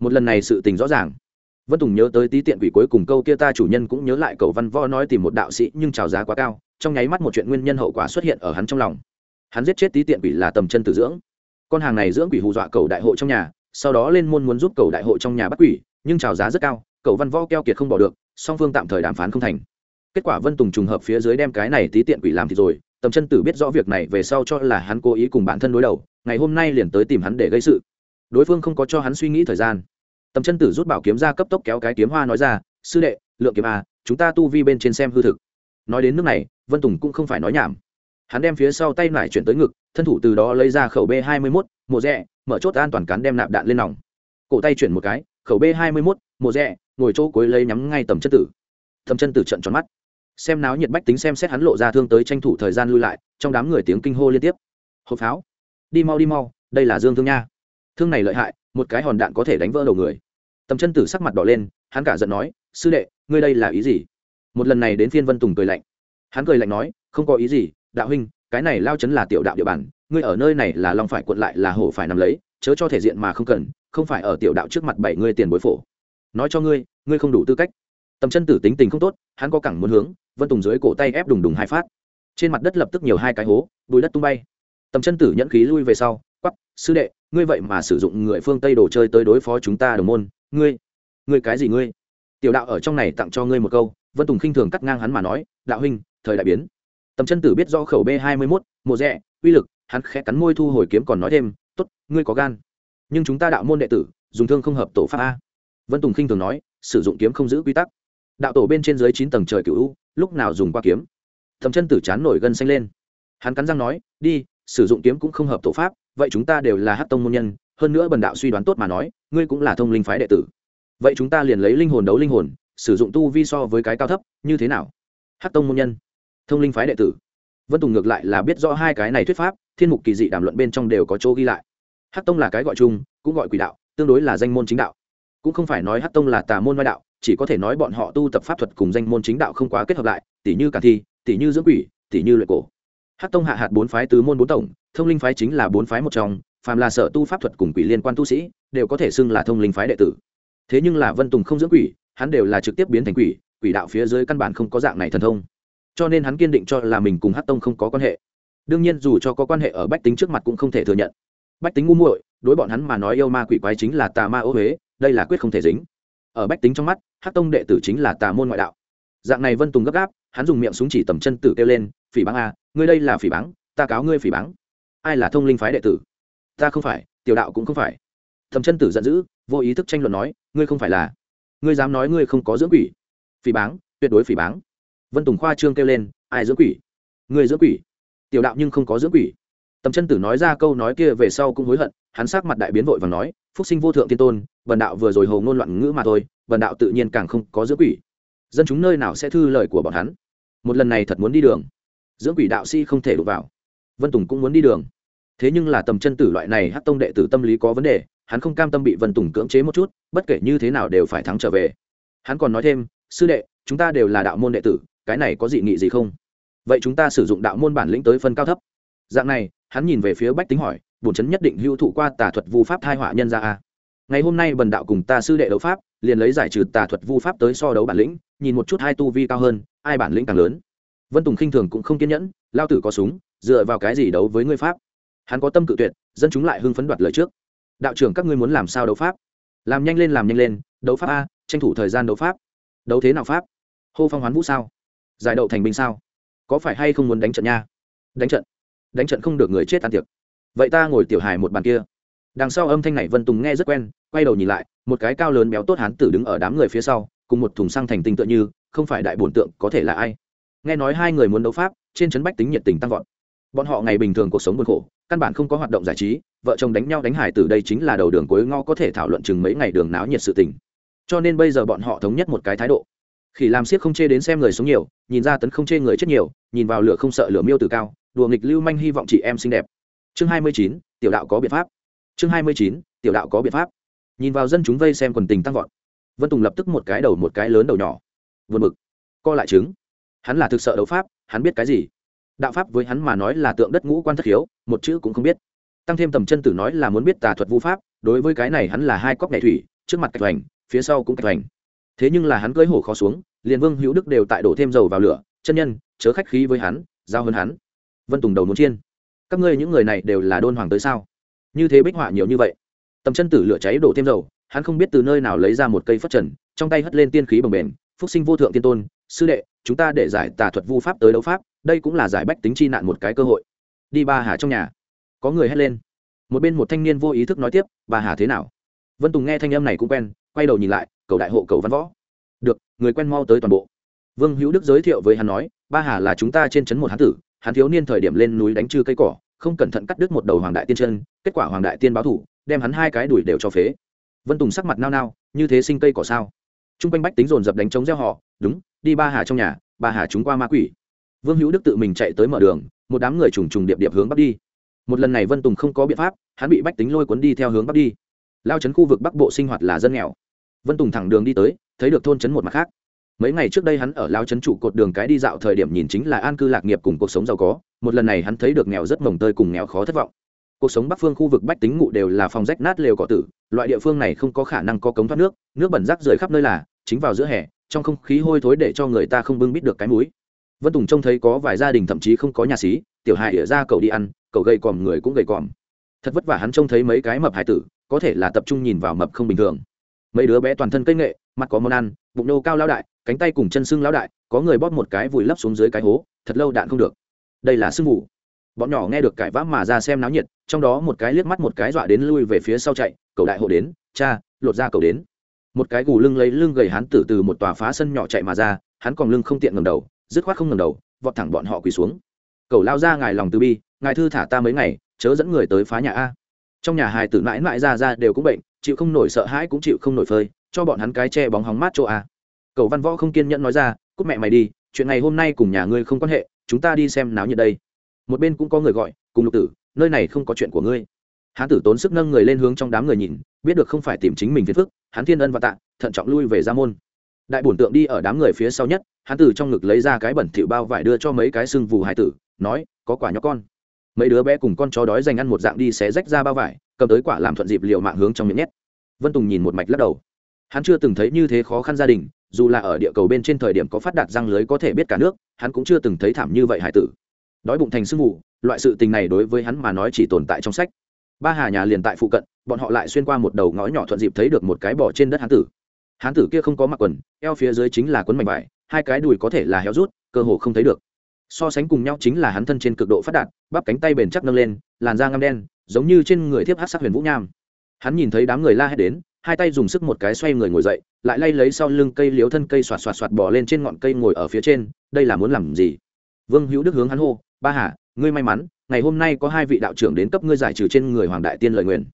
Một lần này sự tình rõ ràng. Vân tùng nhớ tới tí tiện quỷ cuối cùng câu kia ta chủ nhân cũng nhớ lại cậu văn vo nói tìm một đạo sĩ nhưng trào giá quá cao, trong nháy mắt một chuyện nguyên nhân hậu quả xuất hiện ở hắn trong lòng. Hắn giết chết tí tiện quỷ là tầm chân tử dưỡng. Con hàng này dưỡng quỷ hù dọa cầu đại hộ trong nhà, sau đó lên môn muốn giúp cầu đại hộ trong nhà bắt quỷ, nhưng trào giá rất cao cầu văn vo keo kiệt không bỏ được, song phương tạm thời đàm phán không thành. Kết quả vân tùng trùng hợp phía dưới đem cái này tí tiện quỷ làm thì rồi tầm chân tử biết rõ việc này về sau cho là hắn cố ý cùng bản thân đối đầu, ngày hôm nay liền tới tìm hắn để gây sự. Đối phương không có cho hắn suy nghĩ thời gian. Tầm chân tử rút bảo kiếm ra cấp tốc kéo cái kiếm hoa nói ra, sư đệ, lượng kiếm a chúng ta tu vi bên trên xem hư thực. Nói đến nước này, vân tùng cũng không phải nói nhảm. Hắn đem phía sau tay nải chuyển tới ngực, thân thủ từ đó lấy ra khẩu b hai mươi mốt, mộ rẽ mở chốt an toàn cán đem nạp đạn lên nòng. Cổ tay chuyển một cái, khẩu b hai mươi mốt, mộ rẽ ngồi chỗ cuối lấy nhắm ngay tầm chân tử. Tầm chân tử trận tròn mắt xem náo nhiệt bách tính xem xét hắn lộ ra thương tới tranh thủ thời gian lui lại, trong đám người tiếng kinh hô liên tiếp. Hộp pháo. Đi mau đi mau, đây là dương thương nha. Thương này lợi hại, một cái hòn đạn có thể đánh vỡ đầu người. Tầm chân tử sắc mặt đỏ lên, hắn cả giận nói, sư đệ, ngươi đây là ý gì? Một lần này đến phiên vân tùng cười lạnh. Hắn cười lạnh nói, không có ý gì, đạo huynh, cái này lao chấn là tiểu đạo địa bàn, ngươi ở nơi này là long phải quận lại là hổ phải nằm lấy, chớ cho thể diện mà không cần, không phải ở tiểu đạo trước mặt bảy ngươi tiền bối phổ. Nói cho ngươi ngươi không đủ tư cách tầm chân tử tính tình không tốt, hắn có cẳng muốn hướng, vân tùng dưới cổ tay ép đùng đùng hai phát. Trên mặt đất lập tức nhiều hai cái hố, bùi đất tung bay. Tầm chân tử nhẫn khí lui về sau quắp sư đệ, ngươi vậy mà sử dụng người phương tây đồ chơi tới đối phó chúng ta đồng môn. Ngươi ngươi cái gì ngươi? Tiểu đạo ở trong này tặng cho ngươi một câu, vân tùng khinh thường cắt ngang hắn mà nói, đạo huynh, thời đại biến. Tầm chân tử biết do khẩu b hai mươi mốt, mộ rẽ uy lực, hắn khẽ cắn môi thu hồi kiếm còn nói thêm t ố t ngươi có gan. Nhưng chúng ta đạo môn đệ tử, dùng thương không hợp tổ pháp a. Vân tùng khinh thường nói, sử dụng kiếm không giữ quy tắc đạo tổ bên trên dưới chín tầng trời cựu lúc nào dùng qua kiếm? Thầm chân tử chán nổi gân xanh lên. Hắn cắn răng nói, đi, sử dụng kiếm cũng không hợp tổ pháp, vậy chúng ta đều là hát tông môn nhân, hơn nữa bần đạo suy đoán tốt mà nói, ngươi cũng là thông linh phái đệ tử. Vậy chúng ta liền lấy linh hồn đấu linh hồn, sử dụng tu vi so với cái cao thấp, như thế nào? Hát tông môn nhân. Thông linh phái đệ tử. Vân tùng ngược lại là biết rõ hai cái này thuyết pháp, thiên mục kỳ dị đàm luận bên trong đều có chỗ ghi lại. Hát tông là cái gọi chung, cũng gọi quỷ đạo, tương đối là danh môn chính đạo. Cũng không phải nói hát tông là tà môn ngoại đạo chỉ có thể nói bọn họ tu tập pháp thuật cùng danh môn chính đạo không quá kết hợp lại tỷ như cả thi tỷ như dưỡng quỷ tỷ như luyện cổ. Hát tông hạ hạt bốn phái tứ môn bốn tổng, thông linh phái chính là bốn phái một trong, phàm là sở tu pháp thuật cùng quỷ liên quan tu sĩ, đều có thể xưng là thông linh phái đệ tử. Thế nhưng là vân tùng không dưỡng quỷ, hắn đều là trực tiếp biến thành quỷ quỷ đạo phía dưới căn bản không có dạng này thần thông. Cho nên hắn kiên định cho là mình cùng hát tông không có quan hệ. Đương nhiên dù cho có quan hệ ở bách tính trước mặt cũng không thể thừa nhận. Bách tính ngu muội, đối bọn hắn mà nói yêu ma quỷ quái chính là tà ma ô huế, đây là quyết không thể dính ở bách tính trong mắt hát tông đệ tử chính là tà môn ngoại đạo. Dạng này vân tùng gấp gáp, hắn dùng miệng súng chỉ tầm chân tử kêu lên, phỉ báng a ngươi đây là phỉ báng, ta cáo ngươi phỉ báng. Ai là thông linh phái đệ tử? Ta không phải, tiểu đạo cũng không phải. Tầm chân tử giận dữ, vô ý thức tranh luận nói, ngươi không phải là, ngươi dám nói ngươi không có dưỡng quỷ. Phỉ báng, tuyệt đối phỉ báng. Vân tùng khoa trương kêu lên, ai dưỡng quỷ? Ngươi dưỡng quỷ? Tiểu đạo nhưng không có dưỡng quỷ. Tầm chân tử nói ra câu nói kia về sau cũng hối hận, hắn sát mặt đại biến vội và nói phúc sinh vô thượng tiên tôn, vần đạo vừa rồi hồ ngôn loạn ngữ mà thôi, vần đạo tự nhiên càng không có dưỡng quỷ. Dân chúng nơi nào sẽ thư lời của bọn hắn? Một lần này thật muốn đi đường. Dưỡng quỷ đạo sĩ không thể đụng vào. Vân tùng cũng muốn đi đường. Thế nhưng là tầm chân tử loại này hát tông đệ tử tâm lý có vấn đề, hắn không cam tâm bị vân tùng cưỡng chế một chút, bất kể như thế nào đều phải thắng trở về. Hắn còn nói thêm, sư đệ, chúng ta đều là đạo môn đệ tử, cái này có dị nghị gì không? Vậy chúng ta sử dụng đạo môn bản lĩnh tới phân cao thấp. Dạng này, hắn nhìn về phía bách tính hỏi bổn chấn nhất định hữu thụ qua tà thuật vu pháp thai họa nhân ra a. Ngày hôm nay bần đạo cùng ta sư đệ đấu pháp, liền lấy giải trừ tà thuật vu pháp tới so đấu bản lĩnh, nhìn một chút hai tu vi cao hơn, ai bản lĩnh càng lớn. Vân tùng khinh thường cũng không kiên nhẫn, lao tử có súng, dựa vào cái gì đấu với ngươi pháp? Hắn có tâm cự tuyệt, dân chúng lại hưng phấn đoạt lời trước. Đạo trưởng các ngươi muốn làm sao đấu pháp? Làm nhanh lên, làm nhanh lên, đấu pháp a, tranh thủ thời gian đấu pháp. Đấu thế nào pháp? Hô phong hoán vũ sao? Giải đậu thành binh sao? Có phải hay không muốn đánh trận nha? Đánh trận. Đánh trận không được người chết tan tiệc vậy ta ngồi tiểu hài một bàn kia. Đằng sau âm thanh này vân tùng nghe rất quen, quay đầu nhìn lại, một cái cao lớn béo tốt hán tử đứng ở đám người phía sau, cùng một thùng xăng thành tinh tựa như, không phải đại bổn tượng có thể là ai. Nghe nói hai người muốn đấu pháp, trên trấn bách tính nhiệt tình tăng vọt. Bọn họ ngày bình thường cuộc sống buồn khổ, căn bản không có hoạt động giải trí, vợ chồng đánh nhau đánh hải từ đây chính là đầu đường cuối ngõ có thể thảo luận chừng mấy ngày đường náo nhiệt sự tình. Cho nên bây giờ bọn họ thống nhất một cái thái độ. Khi làm siết không chê đến xem người sống nhiều, nhìn ra tấn không chê người chết nhiều, nhìn vào lửa không sợ lửa miêu từ cao, đùa nghịch lưu manh hy vọng chị em xinh đẹp chương hai mươi chín, tiểu đạo có biện pháp. Chương hai mươi chín, tiểu đạo có biện pháp. Nhìn vào dân chúng vây xem quần tình tăng vọt. Vân tùng lập tức một cái đầu một cái lớn đầu nhỏ. Vượt mực co lại chứng hắn là thực sợ đấu pháp, hắn biết cái gì? Đạo pháp với hắn mà nói là tượng đất ngũ quan thất hiếu, một chữ cũng không biết. Tăng thêm tầm chân tử nói là muốn biết tà thuật vu pháp, đối với cái này hắn là hai cóc nhảy thủy, trước mặt cạch hoành, phía sau cũng cạch hoành. Thế nhưng là hắn cưỡi hổ khó xuống, liền vương hữu đức đều tại đổ thêm dầu vào lửa, chân nhân, chớ khách khí với hắn, giao hơn hắn. Vân tùng đầu muốn chiên các ngươi những người này đều là đôn hoàng tới sao? Như thế bích họa nhiều như vậy. Tầm chân tử lửa cháy đổ thêm dầu, hắn không biết từ nơi nào lấy ra một cây phất trần, trong tay hất lên tiên khí bồng bềnh, phúc sinh vô thượng tiên tôn, sư đệ, chúng ta để giải tà thuật vu pháp tới đấu pháp, đây cũng là giải bách tính chi nạn một cái cơ hội. Đi ba hà trong nhà. Có người hét lên. Một bên một thanh niên vô ý thức nói tiếp bà hà thế nào? Vân tùng nghe thanh âm này cũng quen, quay đầu nhìn lại, cầu đại hộ cầu văn võ. Được, người quen mau tới toàn bộ. Vương hữu đức giới thiệu với hắn nói ba hà là chúng ta trên trấn một hán tử hắn thiếu niên thời điểm lên núi đánh trư cây cỏ, không cẩn thận cắt đứt một đầu hoàng đại tiên chân, kết quả hoàng đại tiên báo thủ, đem hắn hai cái đuổi đều cho phế. Vân tùng sắc mặt nao nao, như thế sinh cây cỏ sao? T r u n g quanh bách tính dồn dập đánh trống gieo họ, đúng, đi ba hà trong nhà, ba hà chúng qua ma quỷ. Vương hữu đức tự mình chạy tới mở đường, một đám người trùng trùng điệp điệp hướng bắc đi. Một lần này vân tùng không có biện pháp, hắn bị bách tính lôi cuốn đi theo hướng bắc đi. Lao chấn khu vực bắc bộ sinh hoạt là dân nghèo. Vân tùng thẳng đường đi tới, thấy được thôn chấn một mặt khác mấy ngày trước đây hắn ở lao trấn trụ cột đường cái đi dạo thời điểm nhìn chính là an cư lạc nghiệp cùng cuộc sống giàu có, một lần này hắn thấy được nghèo rất mồng tơi cùng nghèo khó thất vọng. Cuộc sống bắc phương khu vực bách tính ngụ đều là phòng rách nát lều cỏ tử, loại địa phương này không có khả năng có cống thoát nước nước bẩn rác rưởi khắp nơi là, chính vào giữa hè, trong không khí hôi thối để cho người ta không bưng bít được cái mũi. Vân tùng trông thấy có vài gia đình thậm chí không có nhà xí, tiểu hại ỉa ra cậu đi ăn cậu gầy còm người cũng gầy còm. Thật vất vả hắn trông thấy mấy cái mập hải tử, có thể là tập trung nhìn vào mập không bình thường. Mấy đứa bé toàn thân cây nghệ, mặt có món ăn, bụng nô cao lao đại cánh tay cùng chân sưng lão đại, có người bóp một cái vùi lấp xuống dưới cái hố, thật lâu đạn không được. Đây là sưng mù. Bọn nhỏ nghe được cãi vã mà ra xem náo nhiệt, trong đó một cái liếc mắt một cái dọa đến lui về phía sau chạy, cầu đại hộ đến, cha, lột ra cầu đến. Một cái gù lưng lấy lưng gầy hắn tử từ một tòa phá sân nhỏ chạy mà ra, hắn còn lưng không tiện ngầm đầu, dứt khoát không ngầm đầu, vọt thẳng bọn họ quỳ xuống. Cầu lao ra ngài lòng từ bi, ngài thư thả ta mấy ngày, chớ dẫn người tới phá nhà a. Trong nhà hài tử mãi mãi ra ra đều cũng bệnh, chịu không nổi sợ hãi cũng chịu không nổi phơi, cho bọn hắn cái che bóng hóng mát chỗ a cầu văn võ không kiên nhẫn nói ra cúc mẹ mày đi, chuyện ngày hôm nay cùng nhà ngươi không quan hệ, chúng ta đi xem náo nhiệt đây. Một bên cũng có người gọi, cùng lục tử, nơi này không có chuyện của ngươi. Hán tử tốn sức nâng người lên hướng trong đám người nhìn, biết được không phải tìm chính mình phiền phức, hắn thiên ân và tạ, thận trọng lui về ra môn. Đại bổn tượng đi ở đám người phía sau nhất, hán tử trong ngực lấy ra cái bẩn thỉu bao vải đưa cho mấy cái sưng vù hải tử, nói, có quả nhóc con. Mấy đứa bé cùng con chó đói dành ăn một dạng đi xé rách ra bao vải, cầm tới quả làm thuận dịp liệu mạng hướng trong miệng nhét. Vân tùng nhìn một mạch lắc đầu. Hắn chưa từng thấy như thế khó khăn gia đình dù là ở địa cầu bên trên thời điểm có phát đạt răng lưới có thể biết cả nước, hắn cũng chưa từng thấy thảm như vậy hải tử. Đói bụng thành sương mù, loại sự tình này đối với hắn mà nói chỉ tồn tại trong sách. Ba hà nhà liền tại phụ cận, bọn họ lại xuyên qua một đầu ngõ nhỏ thuận dịp thấy được một cái bỏ trên đất hán tử. Hán tử kia không có mặc quần, eo phía dưới chính là quấn mảnh vải, hai cái đùi có thể là héo rút, cơ hồ không thấy được. So sánh cùng nhau chính là hắn thân trên cực độ phát đạt, bắp cánh tay bền chắc nâng lên, làn da ngăm đen, giống như trên người thiếp hát sắc huyền vũ nham. Hắn nhìn thấy đám người la hét đến hai tay dùng sức một cái xoay người ngồi dậy, lại lay lấy sau lưng cây liếu thân cây xoạt xoạt xoạt bỏ lên trên ngọn cây ngồi ở phía trên, đây là muốn làm gì? Vương hữu đức hướng hắn hô, ba hà, ngươi may mắn, ngày hôm nay có hai vị đạo trưởng đến cấp ngươi giải trừ trên người hoàng đại tiên lời nguyền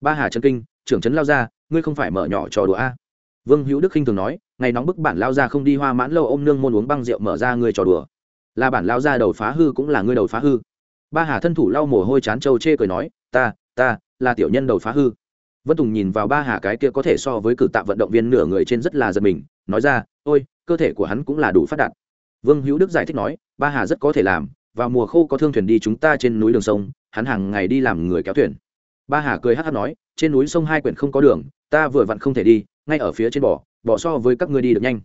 ba hà trấn kinh, trưởng trấn lao ra, ngươi không phải mở nhỏ trò đùa a? Vương hữu đức khinh thường nói, ngày nóng bức bản lao ra không đi hoa mãn lâu ôm nương môn uống băng rượu mở ra ngươi trò đùa. Là bản lao ra đầu phá hư cũng là ngươi đầu phá hư. Ba hà thân thủ lau mồ hôi chán trâu chê cười nói, ta ta, là tiểu nhân đầu phá hư vân tùng nhìn vào ba hà cái kia có thể so với cử tạ vận động viên nửa người trên rất là giật mình, nói ra, ôi, cơ thể của hắn cũng là đủ phát đạt. Vương hữu đức giải thích nói, ba hà rất có thể làm, vào mùa khô có thương thuyền đi chúng ta trên núi đường sông, hắn hàng ngày đi làm người kéo thuyền. Ba hà cười hát hát nói, trên núi sông hai quyển không có đường, ta vừa vặn không thể đi, ngay ở phía trên bò bò so với các ngươi đi được nhanh.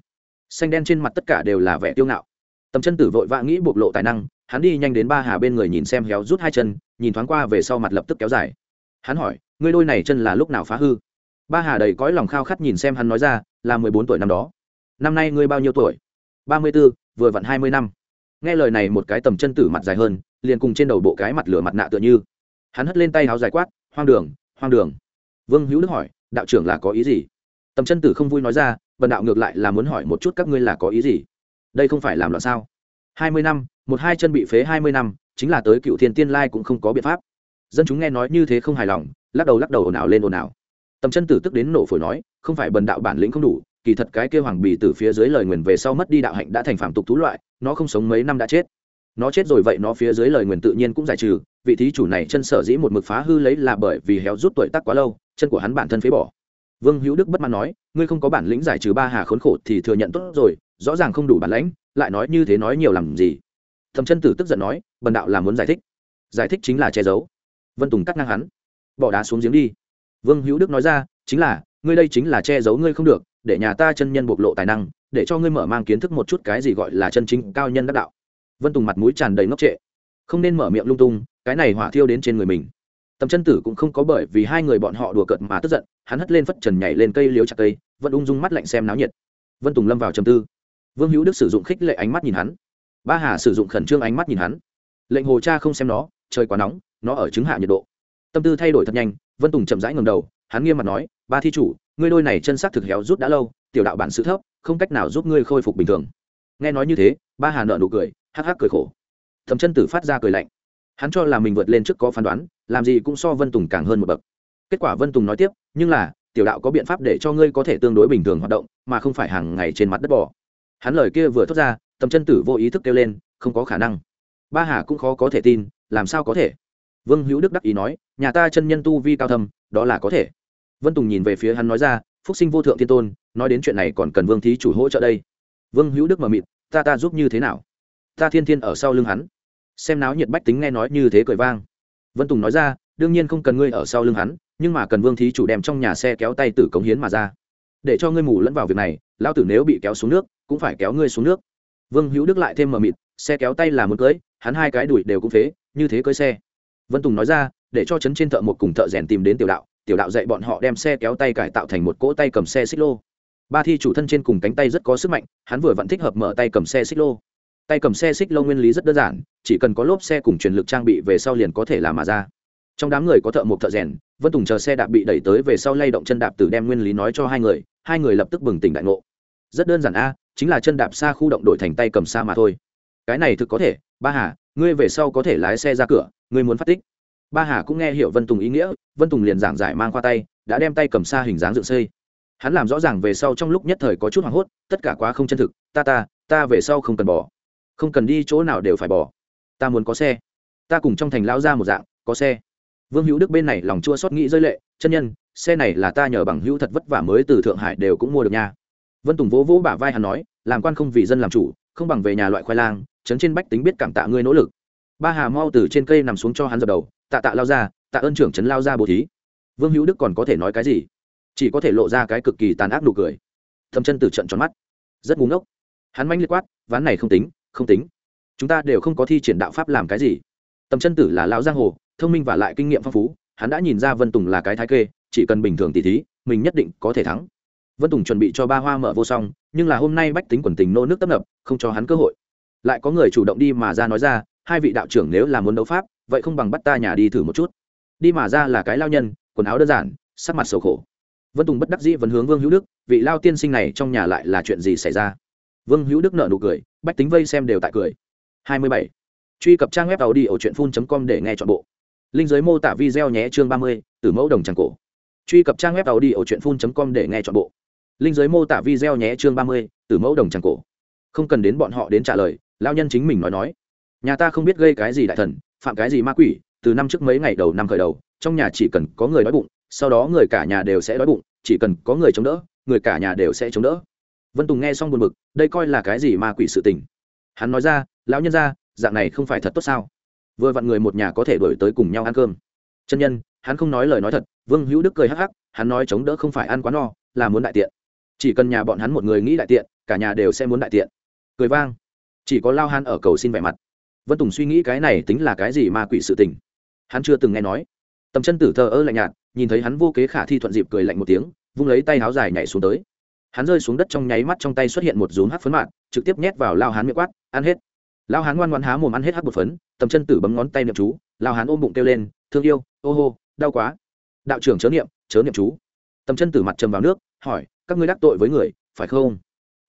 Xanh đen trên mặt tất cả đều là vẻ tiêu ngạo. Tầm chân tử vội vã nghĩ bộc lộ tài năng, hắn đi nhanh đến ba hà bên người nhìn xem héo rút hai chân, nhìn thoáng qua về sau mặt lập tức kéo dài hắn hỏi, ngươi đôi này chân là lúc nào phá hư? Ba hà đầy cõi lòng khao khát nhìn xem hắn nói ra, là mười bốn tuổi năm đó. Năm nay ngươi bao nhiêu tuổi? Ba mươi b ố vừa vặn hai mươi năm. Nghe lời này một cái tầm chân tử mặt dài hơn, liền cùng trên đầu bộ cái mặt lửa mặt nạ tựa như. Hắn hất lên tay áo dài quát, hoang đường hoang đường. Vương hữu đức hỏi, đạo trưởng là có ý gì? Tầm chân tử không vui nói ra vần đạo ngược lại là muốn hỏi một chút các ngươi là có ý gì? Đây không phải làm loạn sao? Hai mươi năm, một hai chân bị phế hai mươi năm, chính là tới cựu thiên tiên lai cũng không có biện pháp dân chúng nghe nói như thế không hài lòng, lắc đầu lắc đầu, ồn ào lên, ồn ào. Tầm chân tử tức đến nổ phổi nói, không phải bần đạo bản lĩnh không đủ, kỳ thật cái kêu hoàng bì từ phía dưới lời nguyền về sau mất đi đạo hạnh đã thành phạm tục thú loại, nó không sống mấy năm đã chết. Nó chết rồi vậy nó phía dưới lời nguyền tự nhiên cũng giải trừ, vị thí chủ này chân sở dĩ một mực phá hư lấy là bởi vì héo rút tuổi tác quá lâu, chân của hắn bản thân phế bỏ. Vương hữu đức bất mãn nói, ngươi không có bản lĩnh giải trừ ba hà khốn khổ thì thừa nhận tốt rồi, rõ ràng không đủ bản lãnh, lại nói như thế nói nhiều làm gì? Thầm chân tử tức giận nói, bần đạo là muốn giải thích. Giải thích chính là che giấu vân tùng cắt ngang hắn bỏ đá xuống giếng đi vương hữu đức nói ra chính là ngươi đây chính là che giấu ngươi không được để nhà ta chân nhân bộc lộ tài năng để cho ngươi mở mang kiến thức một chút cái gì gọi là chân chính cao nhân đắc đạo vân tùng mặt mũi tràn đầy ngốc trệ không nên mở miệng lung tung cái này hỏa thiêu đến trên người mình tầm chân tử cũng không có bởi vì hai người bọn họ đùa cợt mà tức giận hắn hất lên phất trần nhảy lên cây liếu chặt cây vẫn ung dung mắt lạnh xem náo nhiệt vân tùng lâm vào trầm tư vương hữu đức sử dụng khích lệ ánh mắt nhìn hắn ba hà sử dụng khẩn trương ánh mắt nhìn hắn lệnh hồ cha không xem nó trời quá nóng nó ở chứng hạ nhiệt độ. Tâm tư thay đổi thật nhanh, vân tùng chậm rãi ngầm đầu, hắn nghiêm mặt nói, ba thi chủ, ngươi đôi này chân sắc thực héo rút đã lâu, tiểu đạo bản sự thấp, không cách nào giúp ngươi khôi phục bình thường. Nghe nói như thế, ba hà nợ nụ cười, hắc hắc cười khổ. Thầm chân tử phát ra cười lạnh. Hắn cho là mình vượt lên trước có phán đoán, làm gì cũng so vân tùng càng hơn một bậc. Kết quả vân tùng nói tiếp, nhưng là, tiểu đạo có biện pháp để cho ngươi có thể tương đối bình thường hoạt động, mà không phải hàng ngày trên mặt đất bỏ hắn lời kia vừa thốt ra tầm chân tử vô ý thức kêu lên, không có khả năng. Ba hà cũng khó có thể tin, làm sao có thể? Vương hữu đức đắc ý nói, nhà ta chân nhân tu vi cao thâm, đó là có thể. Vân tùng nhìn về phía hắn nói ra, phúc sinh vô thượng thiên tôn, nói đến chuyện này còn cần vương thí chủ hỗ trợ đây. Vương hữu đức mờ mịt ta ta giúp như thế nào? Ta thiên thiên ở sau lưng hắn. Xem náo nhiệt bách tính nghe nói như thế cười vang. Vân tùng nói ra, đương nhiên không cần ngươi ở sau lưng hắn, nhưng mà cần vương thí chủ đem trong nhà xe kéo tay tử cống hiến mà ra. Để cho ngươi mù lẫn vào việc này, lão tử nếu bị kéo xuống nước, cũng phải kéo ngươi xuống nước. Vương hữu đức lại thêm mờ mịt xe kéo tay là muốn cưới, hắn hai cái đuổi đều cũng phế, như thế cưới xe vân tùng nói ra, để cho chấn trên thợ một cùng thợ rèn tìm đến tiểu đạo tiểu đạo dạy bọn họ đem xe kéo tay cải tạo thành một cỗ tay cầm xe xích lô. Ba thi chủ thân trên cùng cánh tay rất có sức mạnh, hắn vừa vẫn thích hợp mở tay cầm xe xích lô. Tay cầm xe xích lô nguyên lý rất đơn giản, chỉ cần có lốp xe cùng truyền lực trang bị về sau liền có thể làm mà ra. Trong đám người có thợ một thợ rèn, vân tùng chờ xe đạp bị đẩy tới về sau lay động chân đạp từ đem nguyên lý nói cho hai người hai người lập tức bừng tỉnh đại ngộ. Rất đơn giản a, chính là chân đạp xa khu động đổi thành tay cầm xa mà thôi. Cái này thực có thể, ba hà, ngươi về sau có thể lái xe ra cửa ngươi muốn phát tích. Ba hà cũng nghe hiểu vân tùng ý nghĩa, vân tùng liền giảng giải mang qua tay, đã đem tay cầm xa hình dáng dựng xây. Hắn làm rõ ràng về sau trong lúc nhất thời có chút hoảng hốt, tất cả quá không chân thực, ta ta ta về sau không cần bỏ. Không cần đi chỗ nào đều phải bỏ. Ta muốn có xe. Ta cùng trong thành lao ra một dạng, có xe. Vương hữu đức bên này lòng chua xót nghĩ rơi lệ, chân nhân, xe này là ta nhờ bằng hữu thật vất vả mới từ thượng hải đều cũng mua được nha. Vân tùng vỗ vỗ bả vai hắn nói, làm quan không vì dân làm chủ, không bằng về nhà loại khoai lang, chấn trên bách tính biết cảm tạ ngươi nỗ lực ba hà mau từ trên cây nằm xuống cho hắn dập đầu, tạ tạ lao ra, tạ ơn trưởng trấn lao ra bồ thí. Vương hữu đức còn có thể nói cái gì? Chỉ có thể lộ ra cái cực kỳ tàn ác nụ cười. Thâm chân từ trận tròn mắt. Rất ngu ngốc. Hắn manh liệt quát, ván này không tính không tính. Chúng ta đều không có thi triển đạo pháp làm cái gì. Tầm chân tử là lão giang hồ, thông minh và lại kinh nghiệm phong phú, hắn đã nhìn ra vân tùng là cái thái kê, chỉ cần bình thường tỉ thí, mình nhất định có thể thắng. Vân tùng chuẩn bị cho ba hoa mở vô song, nhưng là hôm nay bách tính quần tình nô nước tấp nập, không cho hắn cơ hội. Lại có người chủ động đi mà ra nói ra hai vị đạo trưởng nếu là muốn đấu pháp, vậy không bằng bắt ta nhà đi thử một chút. Đi mà ra là cái lao nhân, quần áo đơn giản, sắc mặt sầu khổ. Vân tùng bất đắc dĩ vẫn hướng vương hữu đức, vị lao tiên sinh này trong nhà lại là chuyện gì xảy ra? Vương hữu đức nợ nụ cười, bách tính vây xem đều tại cười. Hai mươi bảy. Truy cập trang web tàu đi ở truyện phun com để nghe t h ọ n bộ. Linh giới mô tả video nhé chương ba mươi từ mẫu đồng tràng cổ. Truy cập trang web tàu đi ở truyện phun com để nghe t h ọ n bộ. Linh giới mô tả video nhé chương ba mươi từ mẫu đồng tràng cổ. Không cần đến bọn họ đến trả lời, lao nhân chính mình nói nói nhà ta không biết gây cái gì đại thần, phạm cái gì ma quỷ, từ năm trước mấy ngày đầu năm khởi đầu, trong nhà chỉ cần có người đói bụng, sau đó người cả nhà đều sẽ đói bụng, chỉ cần có người chống đỡ, người cả nhà đều sẽ chống đỡ. Vân tùng nghe xong buồn bực, đây coi là cái gì ma quỷ sự tình? Hắn nói ra, lão nhân ra dạng này không phải thật tốt sao? Vừa vặn người một nhà có thể đổi tới cùng nhau ăn cơm. Chân nhân, hắn không nói lời nói thật, vương hữu đức cười hắc hắc, hắn nói chống đỡ không phải ăn quá no, là muốn đại tiện. Chỉ cần nhà bọn hắn một người nghĩ đại tiện, cả nhà đều sẽ muốn đại tiện. Cười vang. Chỉ có lao hắn ở cầu xin vẻ mặt vân tùng suy nghĩ cái này tính là cái gì ma quỷ sự tình. Hắn chưa từng nghe nói. Tầm chân tử thờ ơ lạnh nhạt, nhìn thấy hắn vô kế khả thi thuận dịp cười lạnh một tiếng, vung lấy tay áo dài nhảy xuống tới. Hắn rơi xuống đất trong nháy mắt trong tay xuất hiện một rốn hát phấn mạn, trực tiếp nhét vào lao hắn miệng quát, ăn hết. Lao hắn ngoan ngoan há mồm ăn hết hát bột phấn, tầm chân tử bấm ngón tay niệm chú, lao hắn ôm bụng kêu lên, thương yêu, ô hô, đau quá. Đạo trưởng chớ niệm chớ niệm chú. Tầm chân tử mặt trầm vào nước, hỏi, các ngươi đắc tội với người, phải không?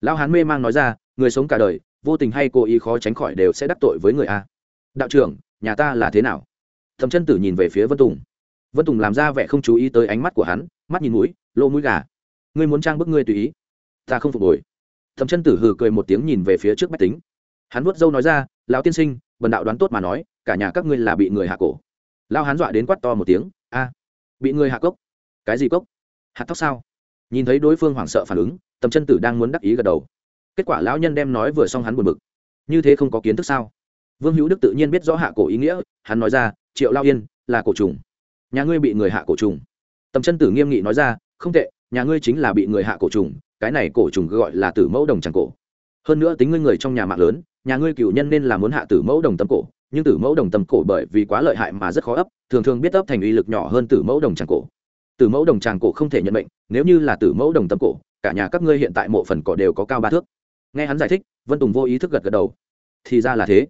Lao hắn mê mang nói ra, người sống cả đời vô tình hay cố ý khó tránh khỏi đều sẽ đắc tội với người a. Đạo trưởng, nhà ta là thế nào? Thẩm chân tử nhìn về phía vân tùng. Vân tùng làm ra vẻ không chú ý tới ánh mắt của hắn, mắt nhìn mũi, lỗ mũi gà. Ngươi muốn trang bức ngươi tùy ý. Ta không phục hồi. Thẩm chân tử hừ cười một tiếng nhìn về phía trước bách tính. Hắn vuốt dâu nói ra, lão tiên sinh, bần đạo đoán tốt mà nói, cả nhà các ngươi là bị người hạ cổ. Lao hắn dọa đến quát to một tiếng, a, bị người hạ cốc? Cái gì cốc? Hạt tóc sao? Nhìn thấy đối phương hoảng sợ phản ứng tầm chân tử đang muốn đắc ý gật đầu kết quả lão nhân đem nói vừa xong hắn buồn bực. Như thế không có kiến thức sao? Vương hữu đức tự nhiên biết rõ hạ cổ ý nghĩa hắn nói ra triệu lao yên là cổ trùng. Nhà ngươi bị người hạ cổ trùng. Tầm chân tử nghiêm nghị nói ra không tệ nhà ngươi chính là bị người hạ cổ trùng cái này cổ trùng gọi là tử mẫu đồng tràng cổ. Hơn nữa tính ngươi người trong nhà mạng lớn nhà ngươi cựu nhân nên là muốn hạ tử mẫu đồng tâm cổ nhưng tử mẫu đồng tâm cổ bởi vì quá lợi hại mà rất khó ấp thường thường biết ấp thành uy lực nhỏ hơn tử mẫu đồng tràng cổ. Tử mẫu đồng tràng cổ không thể nhận mệnh, nếu như là tử mẫu đồng tâm cổ cả nhà các ngươi hiện tại mộ phần cỏ đều có cao ba thước nghe hắn giải thích, vân tùng vô ý thức gật gật đầu. Thì ra là thế.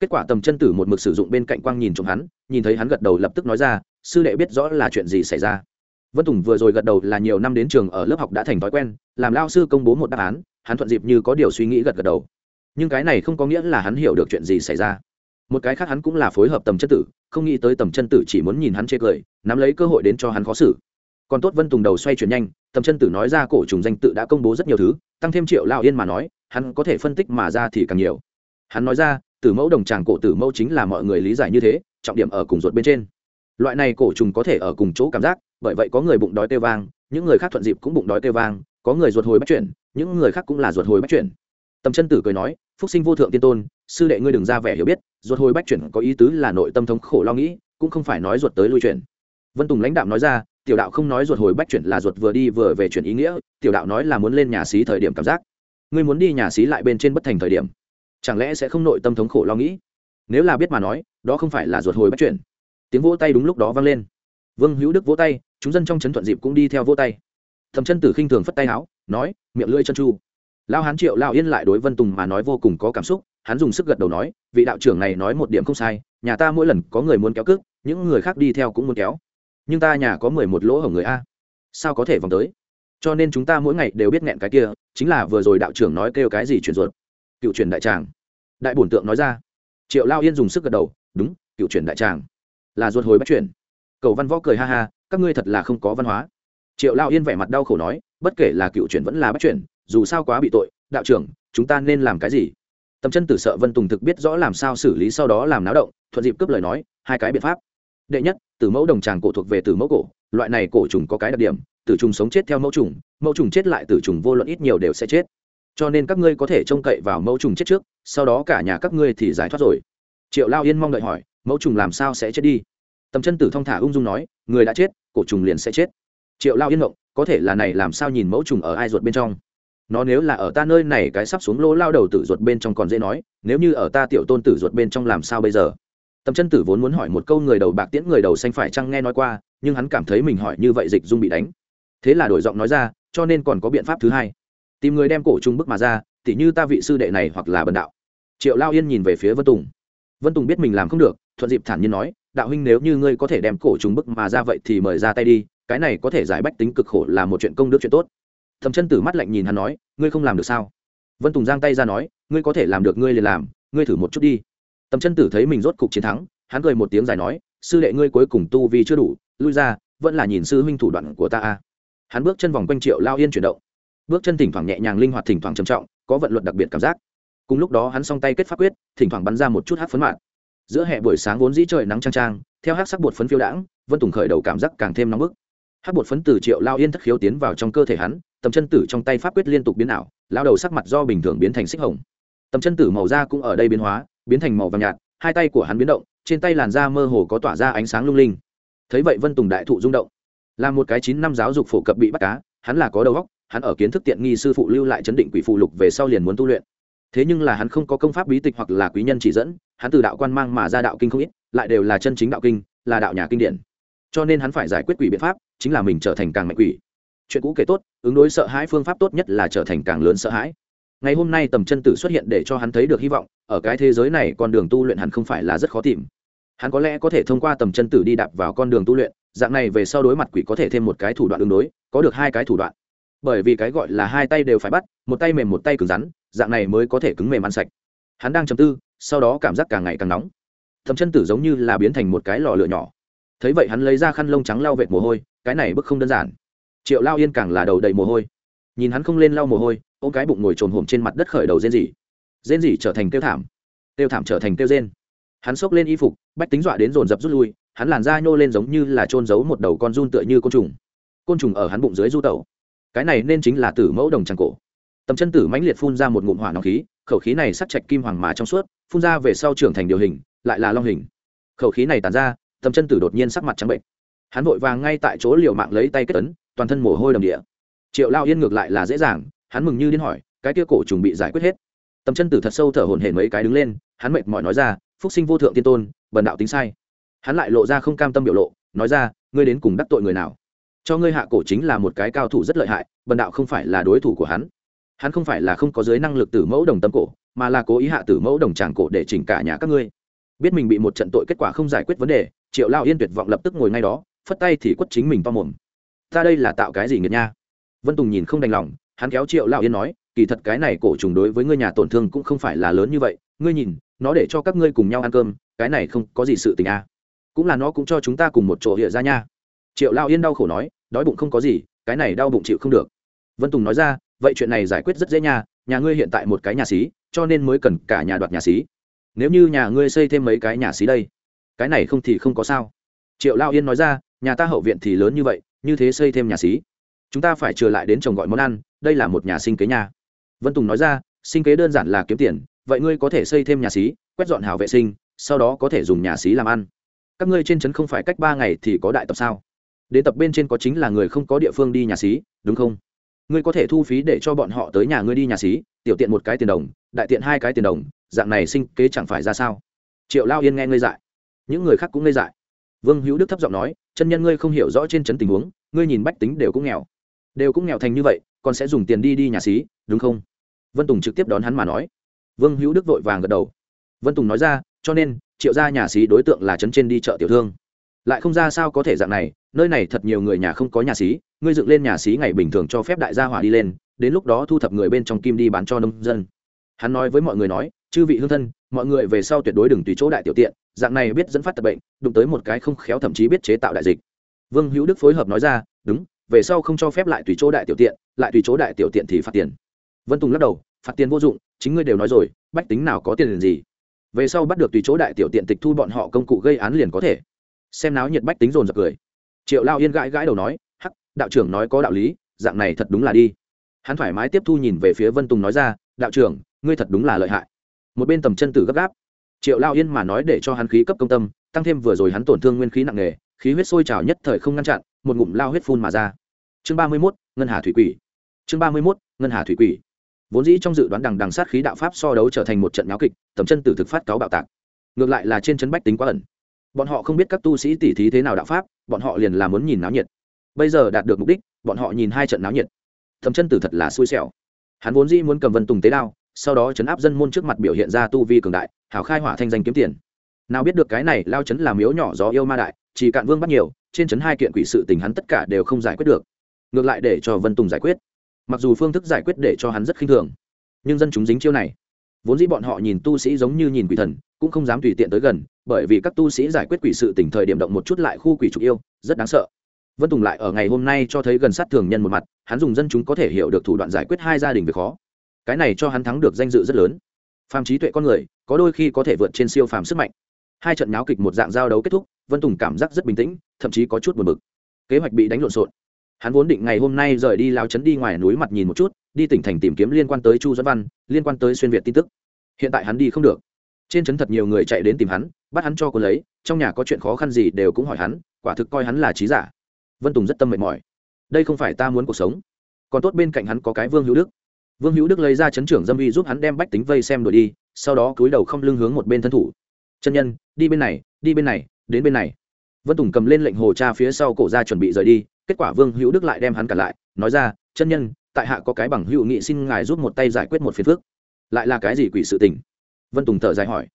Kết quả tầm chân tử một mực sử dụng bên cạnh quang nhìn trộm hắn, nhìn thấy hắn gật đầu lập tức nói ra, sư đệ biết rõ là chuyện gì xảy ra. Vân tùng vừa rồi gật đầu là nhiều năm đến trường ở lớp học đã thành thói quen, làm lao sư công bố một đáp án, hắn thuận dịp như có điều suy nghĩ gật gật đầu. Nhưng cái này không có nghĩa là hắn hiểu được chuyện gì xảy ra. Một cái khác hắn cũng là phối hợp tầm chân tử, không nghĩ tới tầm chân tử chỉ muốn nhìn hắn chê cười, nắm lấy cơ hội đến cho hắn khó xử. Còn tốt vân tùng đầu xoay chuyển nhanh, tầm chân tử nói ra cổ trùng danh tự đã công bố rất nhiều thứ, tăng thêm triệu lao yên mà nói hắn có thể phân tích mà ra thì càng nhiều. Hắn nói ra, tử mẫu đồng tràng cổ tử mẫu chính là mọi người lý giải như thế, trọng điểm ở cùng ruột bên trên. Loại này cổ trùng có thể ở cùng chỗ cảm giác, bởi vậy có người bụng đói tê vang, những người khác thuận dịp cũng bụng đói tê vang, có người ruột hồi bắt chuyển, những người khác cũng là ruột hồi bắt chuyển. Tầm chân tử cười nói, phúc sinh vô thượng tiên tôn, sư đệ ngươi đừng ra vẻ hiểu biết, ruột hồi bách chuyển có ý tứ là nội tâm thống khổ lo nghĩ, cũng không phải nói ruột tới lui chuyển. Vân tùng lãnh đạo nói ra, tiểu đạo không nói ruột hồi bách chuyển là ruột vừa đi vừa về chuyển ý nghĩa, tiểu đạo nói là muốn lên nhà xí thời điểm cảm giác ngươi muốn đi nhà xí lại bên trên bất thành thời điểm, chẳng lẽ sẽ không nội tâm thống khổ lo nghĩ? Nếu là biết mà nói, đó không phải là ruột hồi bắt chuyển. Tiếng vỗ tay đúng lúc đó vang lên. Vương hữu đức vỗ tay, chúng dân trong trấn thuận dịp cũng đi theo vỗ tay. Thầm chân tử khinh thường phất tay áo nói, miệng lưỡi chân chu. Lao hán triệu lao yên lại đối vân tùng mà nói vô cùng có cảm xúc, hắn dùng sức gật đầu nói, vị đạo trưởng này nói một điểm không sai, nhà ta mỗi lần có người muốn kéo cước, những người khác đi theo cũng muốn kéo. Nhưng ta nhà có mười một lỗ hổng người a. Sao có thể vòng tới? Cho nên chúng ta mỗi ngày đều biết nghẹn cái kia, chính là vừa rồi đạo trưởng nói kêu cái gì chuyển ruột. Cựu truyền đại tràng. Đại bổn tượng nói ra. Triệu lao yên dùng sức gật đầu, đúng, cựu truyền đại tràng. Là ruột hồi bắt chuyển. Cầu văn võ cười ha ha, các ngươi thật là không có văn hóa. Triệu lao yên vẻ mặt đau khổ nói, bất kể là cựu chuyển vẫn là bắt chuyển, dù sao quá bị tội, đạo trưởng, chúng ta nên làm cái gì? Tầm chân tử sợ vân tùng thực biết rõ làm sao xử lý sau đó làm náo động, thuận dịp cướp lời nói, hai cái biện pháp đệ nhất, từ mẫu đồng tràng cổ thuộc về từ mẫu cổ, loại này cổ trùng có cái đặc điểm tử trùng sống chết theo mẫu trùng mẫu trùng chết lại tử trùng vô luận ít nhiều đều sẽ chết. Cho nên các ngươi có thể trông cậy vào mẫu trùng chết trước, sau đó cả nhà các ngươi thì giải thoát rồi. Triệu lao yên mong đợi hỏi, mẫu trùng làm sao sẽ chết đi? Tầm chân tử thong thả ung dung nói, người đã chết, cổ trùng liền sẽ chết. Triệu lao yên mộng có thể là này làm sao nhìn mẫu trùng ở ai ruột bên trong? Nó nếu là ở ta nơi này cái sắp xuống lỗ lao đầu tử ruột bên trong còn dễ nói, nếu như ở ta tiểu tôn tử ruột bên trong làm sao bây giờ? Tầm chân tử vốn muốn hỏi một câu người đầu bạc tiễn người đầu xanh phải chăng nghe nói qua, nhưng hắn cảm thấy mình hỏi như vậy dịch dung bị đánh. Thế là đổi giọng nói ra, cho nên còn có biện pháp thứ hai. Tìm người đem cổ trung bức mà ra, tỉ như ta vị sư đệ này hoặc là bần đạo. Triệu lao yên nhìn về phía vân tùng. Vân tùng biết mình làm không được, thuận dịp thản nhiên nói, đạo huynh nếu như ngươi có thể đem cổ trùng bức mà ra vậy thì mời ra tay đi, cái này có thể giải bách tính cực khổ là một chuyện công đức chuyện tốt. Thầm chân tử mắt lạnh nhìn hắn nói, ngươi không làm được sao? Vân tùng giang tay ra nói, ngươi có thể làm được, ngươi liền làm, ngươi thử một chút đi tầm chân tử thấy mình rốt cục chiến thắng, hắn cười một tiếng dài nói, sư đệ ngươi cuối cùng tu vì chưa đủ, lui ra, vẫn là nhìn sư huynh thủ đoạn của ta a. Hắn bước chân vòng quanh triệu lao yên chuyển động. Bước chân thỉnh thoảng nhẹ nhàng linh hoạt thỉnh thoảng trầm trọng, có vận luật đặc biệt cảm giác. Cùng lúc đó hắn song tay kết pháp quyết, thỉnh thoảng bắn ra một chút hát phấn mạng giữa hè buổi sáng vốn dĩ trời nắng trang trang theo hát sắc bột phấn phiêu đãng, vân tùng khởi đầu cảm giác càng thêm nóng bức. Hát bột phấn từ triệu lao yên thất khiếu tiến vào trong cơ thể hắn, tầm chân tử trong tay pháp quyết liên tục biến ảo lao đầu sắc mặt do bình thường biến thành xích hồng. Tầm chân tử màu da cũng ở đây biến hóa biến thành màu vàng nhạt, hai tay của hắn biến động, trên tay làn da mơ hồ có tỏa ra ánh sáng lung linh. Thấy vậy vân tùng đại thụ rung động. Là một cái chín năm giáo dục phổ cập bị bắt cá, hắn là có đầu óc, hắn ở kiến thức tiện nghi sư phụ lưu lại chấn định quỷ phụ lục về sau liền muốn tu luyện. Thế nhưng là hắn không có công pháp bí tịch hoặc là quý nhân chỉ dẫn, hắn từ đạo quan mang mà ra đạo kinh không ít, lại đều là chân chính đạo kinh, là đạo nhà kinh điển. Cho nên hắn phải giải quyết quỷ biện pháp, chính là mình trở thành càng mạnh quỷ. Chuyện cũ kể tốt, ứng đối sợ hãi phương pháp tốt nhất là trở thành càng lớn sợ hãi ngày hôm nay tầm chân tử xuất hiện để cho hắn thấy được hy vọng, ở cái thế giới này con đường tu luyện hẳn không phải là rất khó tìm. Hắn có lẽ có thể thông qua tầm chân tử đi đạp vào con đường tu luyện, dạng này về sau đối mặt quỷ có thể thêm một cái thủ đoạn ứng đối, có được hai cái thủ đoạn. Bởi vì cái gọi là hai tay đều phải bắt, một tay mềm một tay cứng rắn, dạng này mới có thể cứng mềm ăn sạch. Hắn đang chầm tư, sau đó cảm giác càng ngày càng nóng. Thầm chân tử giống như là biến thành một cái lò lửa nhỏ. Thấy vậy hắn lấy ra khăn lông trắng lau vệt mồ hôi, cái này bức không đơn giản. Triệu lao yên càng là đầu đầy mồ hôi. Nhìn hắn không lên lau mồ hôi ô cái bụng ngồi trồn hổm trên mặt đất khởi đầu rên rỉ. Rên rỉ trở thành tiêu thảm. Tiêu thảm trở thành tiêu rên. Hắn xốc lên y phục, bách tính dọa đến dồn dập rút lui, hắn làn da nhô lên giống như là trôn giấu một đầu con run tựa như côn trùng. Côn trùng ở hắn bụng dưới du tẩu. Cái này nên chính là tử mẫu đồng tràng cổ. Tầm chân tử mãnh liệt phun ra một ngụm hỏa nóng khí, khẩu khí này sắc chạch kim hoàng mà trong suốt, phun ra về sau trưởng thành điều hình, lại là long hình. Khẩu khí này tàn ra, tầm chân tử đột nhiên sắc mặt trắng bệnh hắn vội vàng ngay tại chỗ liều mạng lấy tay kết ấn, toàn thân mồ hôi đầm địa. Triệu lao yên ngược lại là dễ dàng hắn mừng như điên hỏi, cái kia cổ trùng bị giải quyết hết? Tầm chân tử thật sâu thở hổn hển mấy cái đứng lên, hắn mệt mỏi nói ra, phúc sinh vô thượng tiên tôn, bần đạo tính sai. Hắn lại lộ ra không cam tâm biểu lộ, nói ra, ngươi đến cùng đắc tội người nào? Cho ngươi hạ cổ chính là một cái cao thủ rất lợi hại, bần đạo không phải là đối thủ của hắn. Hắn không phải là không có giới năng lực tử mẫu đồng tâm cổ, mà là cố ý hạ tử mẫu đồng tràng cổ để chỉnh cả nhà các ngươi. Biết mình bị một trận tội kết quả không giải quyết vấn đề, triệu lao yên tuyệt vọng lập tức ngồi ngay đó, phất tay thì quất chính mình to mồm. Ta đây là tạo cái gì nghiệt nha? Vân tùng nhìn không đành lòng hắn kéo triệu lão yên nói, kỳ thật cái này cổ trùng đối với ngươi nhà tổn thương cũng không phải là lớn như vậy, ngươi nhìn, nó để cho các ngươi cùng nhau ăn cơm, cái này không có gì sự tình à. cũng là nó cũng cho chúng ta cùng một chỗ hiện ra nha. Triệu lão yên đau khổ nói, đói bụng không có gì, cái này đau bụng chịu không được. Vân tùng nói ra, vậy chuyện này giải quyết rất dễ nha, nhà ngươi hiện tại một cái nhà xí, cho nên mới cần cả nhà đoạt nhà xí. Nếu như nhà ngươi xây thêm mấy cái nhà xí đây, cái này không thì không có sao. Triệu lao yên nói ra, nhà ta hậu viện thì lớn như vậy, như thế xây thêm nhà xí. Chúng ta phải trở lại đến chồng gọi món ăn đây là một nhà sinh kế nhà vân tùng nói ra, sinh kế đơn giản là kiếm tiền, vậy ngươi có thể xây thêm nhà xí, quét dọn hào vệ sinh, sau đó có thể dùng nhà xí làm ăn. Các ngươi trên trấn không phải cách ba ngày thì có đại tập sao? Đến tập bên trên có chính là người không có địa phương đi nhà xí, đúng không? Ngươi có thể thu phí để cho bọn họ tới nhà ngươi đi nhà xí, tiểu tiện một cái tiền đồng, đại tiện hai cái tiền đồng, dạng này sinh kế chẳng phải ra sao? Triệu lao yên nghe ngươi dại. Những người khác cũng ngây dại. Vương hữu đức thấp giọng nói, chân nhân ngươi không hiểu rõ trên trấn tình huống, ngươi nhìn bách tính đều cũng nghèo đều cũng nghèo thành như vậy, còn sẽ dùng tiền đi đi nhà xí, đúng không? Vân tùng trực tiếp đón hắn mà nói. Vương hữu đức vội vàng gật đầu. Vân tùng nói ra, cho nên, triệu gia nhà xí đối tượng là trấn trên đi chợ tiểu thương. Lại không ra sao có thể dạng này, nơi này thật nhiều người nhà không có nhà xí, ngươi dựng lên nhà xí ngày bình thường cho phép đại gia hỏa đi lên, đến lúc đó thu thập người bên trong kim đi bán cho nông dân. Hắn nói với mọi người nói, chư vị hương thân, mọi người về sau tuyệt đối đừng tùy chỗ đại tiểu tiện, dạng này biết dẫn phát tập bệnh, đụng tới một cái không khéo thậm chí biết chế tạo đại dịch. Vương hữu đức phối hợp nói ra, đúng về sau không cho phép lại tùy chỗ đại tiểu tiện, lại tùy chỗ đại tiểu tiện thì phạt tiền. Vân tùng lắc đầu, phạt tiền vô dụng, chính ngươi đều nói rồi, bách tính nào có tiền liền gì. Về sau bắt được tùy chỗ đại tiểu tiện tịch thu bọn họ công cụ gây án liền có thể. Xem náo nhiệt bách tính dồn dập cười. Triệu lao yên gãi gãi đầu nói, hắc, đạo trưởng nói có đạo lý, dạng này thật đúng là đi. Hắn thoải mái tiếp thu nhìn về phía vân tùng nói ra, đạo trưởng, ngươi thật đúng là lợi hại. Một bên tầm chân tử gấp gáp. Triệu lao yên mà nói để cho hắn khí cấp công tâm, tăng thêm vừa rồi hắn tổn thương nguyên khí nặng nề khí huyết sôi trào nhất thời không ngăn chặn, một ngụm lao huyết phun mà ra. Chương ba mươi mốt, ngân hà thủy quỷ. Chương ba mươi mốt, ngân hà thủy quỷ. Vốn dĩ trong dự đoán đằng đằng sát khí đạo pháp so đấu trở thành một trận náo kịch, tầm chân tử thực phát cáo bạo tạc. Ngược lại là trên chân bách tính quá ẩn. Bọn họ không biết các tu sĩ tỉ thí thế nào đạo pháp, bọn họ liền là muốn nhìn náo nhiệt. Bây giờ đạt được mục đích, bọn họ nhìn hai trận náo nhiệt. Tầm chân tử thật là xui xẻo. Hắn vốn dĩ muốn cầm vân tùng tế đao, sau đó chấn áp dân môn trước mặt biểu hiện ra tu vi cường đại hảo khai hỏa thanh danh kiếm tiền. Nào biết được cái này, lao chấn làm miếu nhỏ gió yêu ma đại chỉ cạn vương bắt nhiều, trên chấn hai kiện quỷ sự tình hắn tất cả đều không giải quyết được. Ngược lại để cho vân tùng giải quyết. Mặc dù phương thức giải quyết để cho hắn rất khinh thường, nhưng dân chúng dính chiêu này, vốn dĩ bọn họ nhìn tu sĩ giống như nhìn quỷ thần, cũng không dám tùy tiện tới gần, bởi vì các tu sĩ giải quyết quỷ sự tỉnh thời điểm động một chút lại khu quỷ trục yêu, rất đáng sợ. Vân tùng lại ở ngày hôm nay cho thấy gần sát thường nhân một mặt, hắn dùng dân chúng có thể hiểu được thủ đoạn giải quyết hai gia đình việc khó. Cái này cho hắn thắng được danh dự rất lớn. Phàm trí tuệ con người, có đôi khi có thể vượt trên siêu phàm sức mạnh hai trận náo kịch một dạng giao đấu kết thúc, vân tùng cảm giác rất bình tĩnh, thậm chí có chút buồn bực. Kế hoạch bị đánh lộn xộn. Hắn vốn định ngày hôm nay rời đi lao trấn đi ngoài núi mặt nhìn một chút, đi tỉnh thành tìm kiếm liên quan tới chu dẫn văn, liên quan tới xuyên việt tin tức. Hiện tại hắn đi không được. Trên trấn thật nhiều người chạy đến tìm hắn, bắt hắn cho cô lấy, trong nhà có chuyện khó khăn gì đều cũng hỏi hắn, quả thực coi hắn là trí giả. Vân tùng rất tâm mệt mỏi. Đây không phải ta muốn cuộc sống. Còn tốt bên cạnh hắn có cái vương hữu đức. Vương hữu đức lấy ra chấn trưởng dâm uy giúp hắn đem bách tính vây xem đuổi đi, sau đó cúi đầu không lưng hướng một bên thân thủ chân nhân, đi bên này, đi bên này, đến bên này. Vân tùng cầm lên lệnh hồ cha phía sau cổ ra chuẩn bị rời đi, kết quả vương hữu đức lại đem hắn cả lại, nói ra, chân nhân, tại hạ có cái bằng hữu nghị xin ngài giúp một tay giải quyết một phiền phước lại là cái gì quỷ sự tình? Vân tùng thở dài hỏi.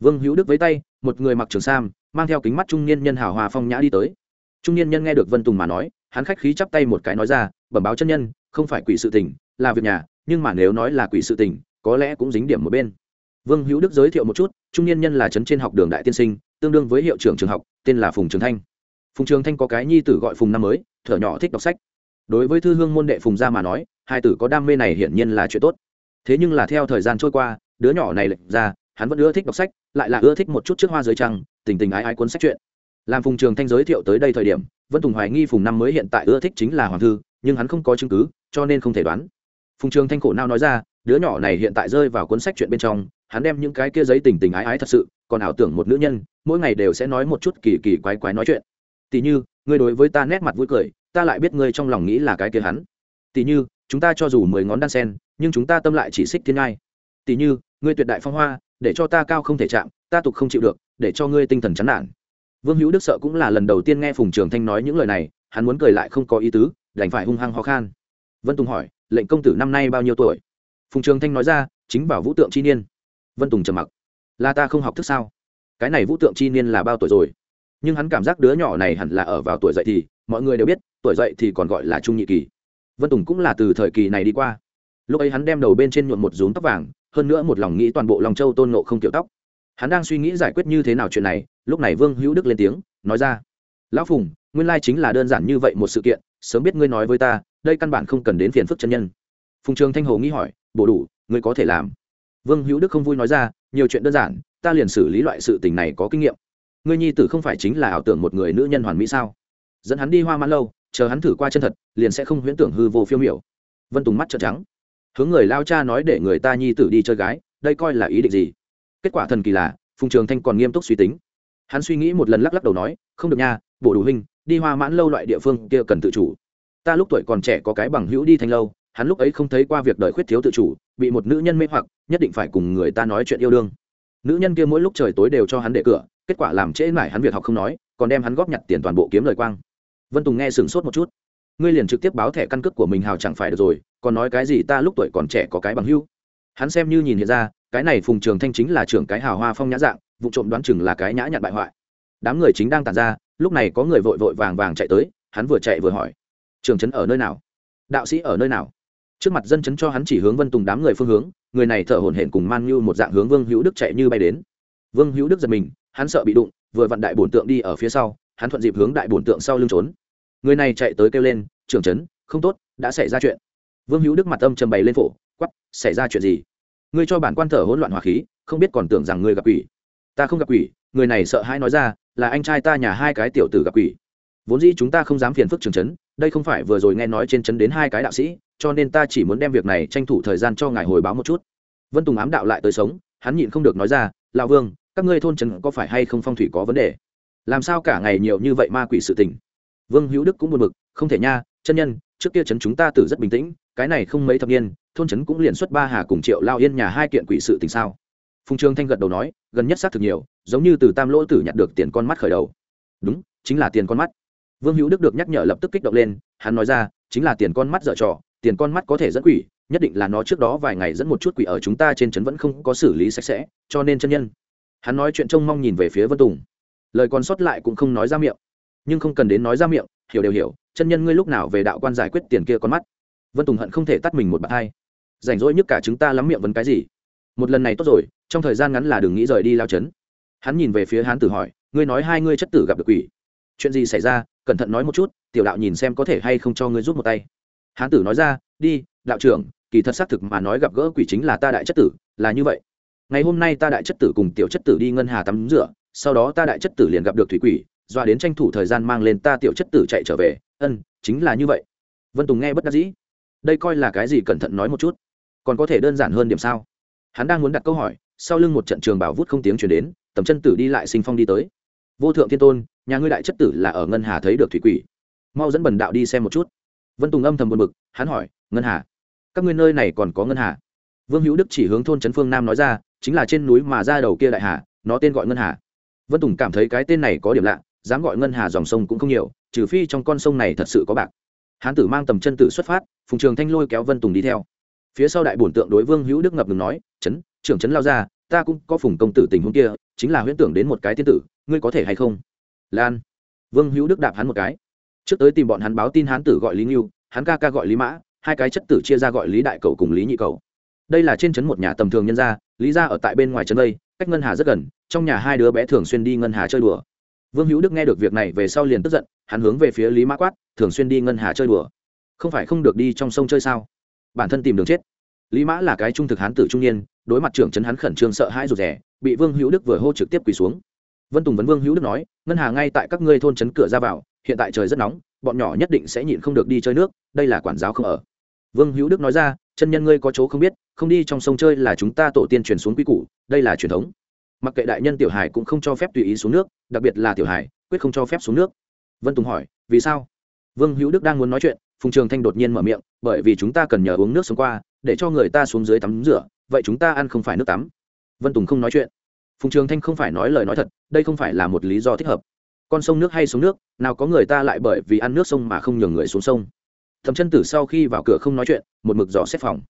Vương hữu đức với tay, một người mặc trường sam, mang theo kính mắt trung niên nhân hào hòa phong nhã đi tới. Trung niên nhân nghe được vân tùng mà nói, hắn khách khí chắp tay một cái nói ra, bẩm báo chân nhân, không phải quỷ sự tình, là việc nhà, nhưng mà nếu nói là quỷ sự tình, có lẽ cũng dính điểm một bên. Vương hữu đức giới thiệu một chút trung niên nhân là trấn trên học đường đại tiên sinh, tương đương với hiệu trưởng trường học, tên là phùng trường thanh. Phùng trường thanh có cái nhi tử gọi phùng năm mới, thở nhỏ thích đọc sách. Đối với thư hương môn đệ phùng gia mà nói, hai tử có đam mê này hiển nhiên là chuyện tốt. Thế nhưng là theo thời gian trôi qua, đứa nhỏ này lệch ra, hắn vẫn ưa thích đọc sách, lại là ưa thích một chút trước hoa dưới trăng, tình tình ái ái cuốn sách chuyện. Làm phùng trường thanh giới thiệu tới đây thời điểm vân tùng hoài nghi phùng năm mới hiện tại ưa thích chính là hoàng thư, nhưng hắn không có chứng cứ, cho nên không thể đoán. Phùng trường thanh khổ nao nói ra, đứa nhỏ này hiện tại rơi vào cuốn sách chuyện bên trong hắn đem những cái kia giấy tình tình ái ái thật sự, còn ảo tưởng một nữ nhân, mỗi ngày đều sẽ nói một chút kỳ kỳ quái quái nói chuyện. Tỉ như, ngươi đối với ta nét mặt vui cười, ta lại biết ngươi trong lòng nghĩ là cái kia hắn. Tỉ như, chúng ta cho dù mười ngón đan sen, nhưng chúng ta tâm lại chỉ xích thiên ngai. Tỉ như, ngươi tuyệt đại phong hoa, để cho ta cao không thể chạm, ta tục không chịu được, để cho ngươi tinh thần chán nản. Vương hữu đức sợ cũng là lần đầu tiên nghe phùng trường thanh nói những lời này, hắn muốn cười lại không có ý tứ, đành phải hung hăng ho khan. Vân tùng hỏi, lệnh công tử năm nay bao nhiêu tuổi? Phùng trường thanh nói ra, chính bảo vũ tượng chi niên vân tùng trầm mặc là ta không học thức sao cái này vũ tượng chi niên là bao tuổi rồi nhưng hắn cảm giác đứa nhỏ này hẳn là ở vào tuổi dậy thì mọi người đều biết tuổi dậy thì còn gọi là trung nhị kỳ vân tùng cũng là từ thời kỳ này đi qua lúc ấy hắn đem đầu bên trên nhuộm một rúm tóc vàng hơn nữa một lòng nghĩ toàn bộ lòng châu tôn nộ không kiểu tóc hắn đang suy nghĩ giải quyết như thế nào chuyện này lúc này vương hữu đức lên tiếng nói ra lão phùng nguyên lai chính là đơn giản như vậy một sự kiện sớm biết ngươi nói với ta đây căn bản không cần đến phiền phức chân nhân phùng trường thanh hồ nghĩ hỏi bổ đủ ngươi có thể làm vương hữu đức không vui nói ra, nhiều chuyện đơn giản, ta liền xử lý loại sự tình này có kinh nghiệm. Ngươi nhi tử không phải chính là ảo tưởng một người nữ nhân hoàn mỹ sao? Dẫn hắn đi hoa mãn lâu, chờ hắn thử qua chân thật, liền sẽ không huyễn tưởng hư vô phiêu miểu. Vân tùng mắt trợn trắng. Hướng người lao cha nói để người ta nhi tử đi chơi gái, đây coi là ý định gì? Kết quả thần kỳ là, phùng trường thanh còn nghiêm túc suy tính. Hắn suy nghĩ một lần lắc lắc đầu nói, không được nha bộ đủ huynh, đi hoa mãn lâu loại địa phương kia cần tự chủ. Ta lúc tuổi còn trẻ có cái bằng hữu đi thanh lâu, hắn lúc ấy không thấy qua việc đợi khuyết thiếu tự chủ bị một nữ nhân mê hoặc, nhất định phải cùng người ta nói chuyện yêu đương. Nữ nhân kia mỗi lúc trời tối đều cho hắn để cửa, kết quả làm trễ mải hắn việc học không nói, còn đem hắn góp nhặt tiền toàn bộ kiếm lời quang. Vân tùng nghe sửng sốt một chút. Ngươi liền trực tiếp báo thẻ căn cước của mình hào chẳng phải được rồi, còn nói cái gì ta lúc tuổi còn trẻ có cái bằng hữu. Hắn xem như nhìn hiện ra, cái này phùng trường thanh chính là trưởng cái hào hoa phong nhã dạng, vụ trộm đoán chừng là cái nhã nhặn bại hoại. Đám người chính đang tàn ra, lúc này có người vội vội vàng vàng chạy tới, hắn vừa chạy vừa hỏi. Trường trấn ở nơi nào? Đạo sĩ ở nơi nào? Trước mặt dân chấn cho hắn chỉ hướng vân tùng đám người phương hướng, người này thở hổn hển cùng man như một dạng hướng vương hữu đức chạy như bay đến. Vương hữu đức giật mình, hắn sợ bị đụng, vừa vặn đại bổn tượng đi ở phía sau, hắn thuận dịp hướng đại bổn tượng sau lưng trốn. Người này chạy tới kêu lên, trưởng trấn không tốt, đã xảy ra chuyện. Vương hữu đức mặt âm trầm bày lên phổ quắp xảy ra chuyện gì? Ngươi cho bản quan thở hỗn loạn hỏa khí, không biết còn tưởng rằng ngươi gặp quỷ. Ta không gặp quỷ, người này sợ hãi nói ra, là anh trai ta nhà hai cái tiểu tử gặp quỷ. Vốn dĩ chúng ta không dám phiền phức trường trấn đây không phải vừa rồi nghe nói trên trấn đến hai cái đạo sĩ cho nên ta chỉ muốn đem việc này tranh thủ thời gian cho ngài hồi báo một chút. Vân tùng ám đạo lại tới sống, hắn nhịn không được nói ra, lão vương, các ngươi thôn trấn có phải hay không phong thủy có vấn đề? Làm sao cả ngày nhiều như vậy ma quỷ sự tình? Vương hữu đức cũng buồn bực, không thể nha, chân nhân, trước kia trấn chúng ta tử rất bình tĩnh, cái này không mấy thập niên, thôn trấn cũng liền xuất ba hà cùng triệu lao yên nhà hai kiện quỷ sự tình sao? Phùng trường thanh gật đầu nói, gần nhất xác thực nhiều, giống như từ tam lỗ tử nhặt được tiền con mắt khởi đầu. Đúng, chính là tiền con mắt. Vương hữu đức được nhắc nhở lập tức kích động lên, hắn nói ra, chính là tiền con mắt dở trò tiền con mắt có thể dẫn quỷ, nhất định là nó trước đó vài ngày dẫn một chút quỷ ở chúng ta trên trấn vẫn không có xử lý sạch sẽ, cho nên chân nhân. Hắn nói chuyện trông mong nhìn về phía vân tùng. Lời còn sót lại cũng không nói ra miệng. Nhưng không cần đến nói ra miệng, hiểu đều hiểu, chân nhân ngươi lúc nào về đạo quan giải quyết tiền kia con mắt? Vân tùng hận không thể tắt mình một bạt hai. Rảnh rỗi nhất cả chúng ta lắm miệng vấn cái gì? Một lần này tốt rồi, trong thời gian ngắn là đừng nghĩ rời đi lao chấn hắn nhìn về phía hán tử hỏi, ngươi nói hai ngươi chất tử gặp được quỷ. Chuyện gì xảy ra? Cẩn thận nói một chút, tiểu đạo nhìn xem có thể hay không cho ngươi rút một tay hán tử nói ra, đi, đạo trưởng, kỳ thật xác thực mà nói gặp gỡ quỷ chính là ta đại chất tử, là như vậy. Ngày hôm nay ta đại chất tử cùng tiểu chất tử đi ngân hà tắm rửa, sau đó ta đại chất tử liền gặp được thủy quỷ, doa đến tranh thủ thời gian mang lên ta tiểu chất tử chạy trở về. Ân, chính là như vậy. Vân tùng nghe bất đắc dĩ. Đây coi là cái gì cẩn thận nói một chút. Còn có thể đơn giản hơn điểm sao? Hắn đang muốn đặt câu hỏi, sau lưng một trận trường bảo vút không tiếng chuyển đến, tầm chân tử đi lại sinh phong đi tới. Vô thượng thiên tôn, nhà ngươi đại chất tử là ở ngân hà thấy được thủy quỷ. Mau dẫn bần đạo đi xem một chút vân tùng âm thầm buồn bực, hắn hỏi, ngân hà, các ngươi nơi này còn có ngân hà? Vương hữu đức chỉ hướng thôn trấn phương nam nói ra, chính là trên núi mà ra đầu kia đại hà, nó tên gọi ngân hà. Vân tùng cảm thấy cái tên này có điểm lạ, dám gọi ngân hà dòng sông cũng không nhiều, trừ phi trong con sông này thật sự có bạc. Hán tử mang tầm chân tử xuất phát, phùng trường thanh lôi kéo vân tùng đi theo. Phía sau đại bổn tượng đối vương hữu đức ngập ngừng nói chấn trưởng chấn lao ra, ta cũng có phùng công tử tình huống kia, chính là huyễn tưởng đến một cái tiên tử, ngươi có thể hay không? Lan. Vương hữu đức đạp hắn một cái trước tới tìm bọn hắn báo tin hán tử gọi lý nghiêu hắn ca ca gọi lý mã, hai cái chất tử chia ra gọi lý đại cầu cùng lý nhị cầu. Đây là trên trấn một nhà tầm thường nhân gia, lý gia ở tại bên ngoài trấn đây cách ngân hà rất gần, trong nhà hai đứa bé thường xuyên đi ngân hà chơi đùa. Vương hữu đức nghe được việc này về sau liền tức giận, hắn hướng về phía lý mã quát, thường xuyên đi ngân hà chơi đùa? Không phải không được đi trong sông chơi sao? Bản thân tìm đường chết. Lý mã là cái trung thực hán tử trung niên, đối mặt trưởng trấn hắn khẩn trương sợ hãi rụt rè, bị vương hữu đức vừa hô trực tiếp quỳ xuống. Vân tùng vấn vương hữu đức nói, ngân hà ngay tại các ngươi thôn trấn cửa ra vào hiện tại trời rất nóng, bọn nhỏ nhất định sẽ nhịn không được đi chơi nước, đây là quản giáo không ở. Vương hữu đức nói ra, chân nhân ngươi có chỗ không biết, không đi trong sông chơi là chúng ta tổ tiên truyền xuống quy củ, đây là truyền thống. Mặc kệ đại nhân tiểu hải cũng không cho phép tùy ý xuống nước, đặc biệt là tiểu hải quyết không cho phép xuống nước. Vân tùng hỏi, vì sao? Vương hữu đức đang muốn nói chuyện, phùng trường thanh đột nhiên mở miệng, bởi vì chúng ta cần nhờ uống nước sống qua, để cho người ta xuống dưới tắm rửa, vậy chúng ta ăn không phải nước tắm. Vân tùng không nói chuyện. Phùng trường thanh không phải nói lời nói thật, đây không phải là một lý do thích hợp con sông nước hay xuống nước, nào có người ta lại bởi vì ăn nước sông mà không nhường người xuống sông. Thẩm chân tử sau khi vào cửa không nói chuyện, một mực dò xét phòng.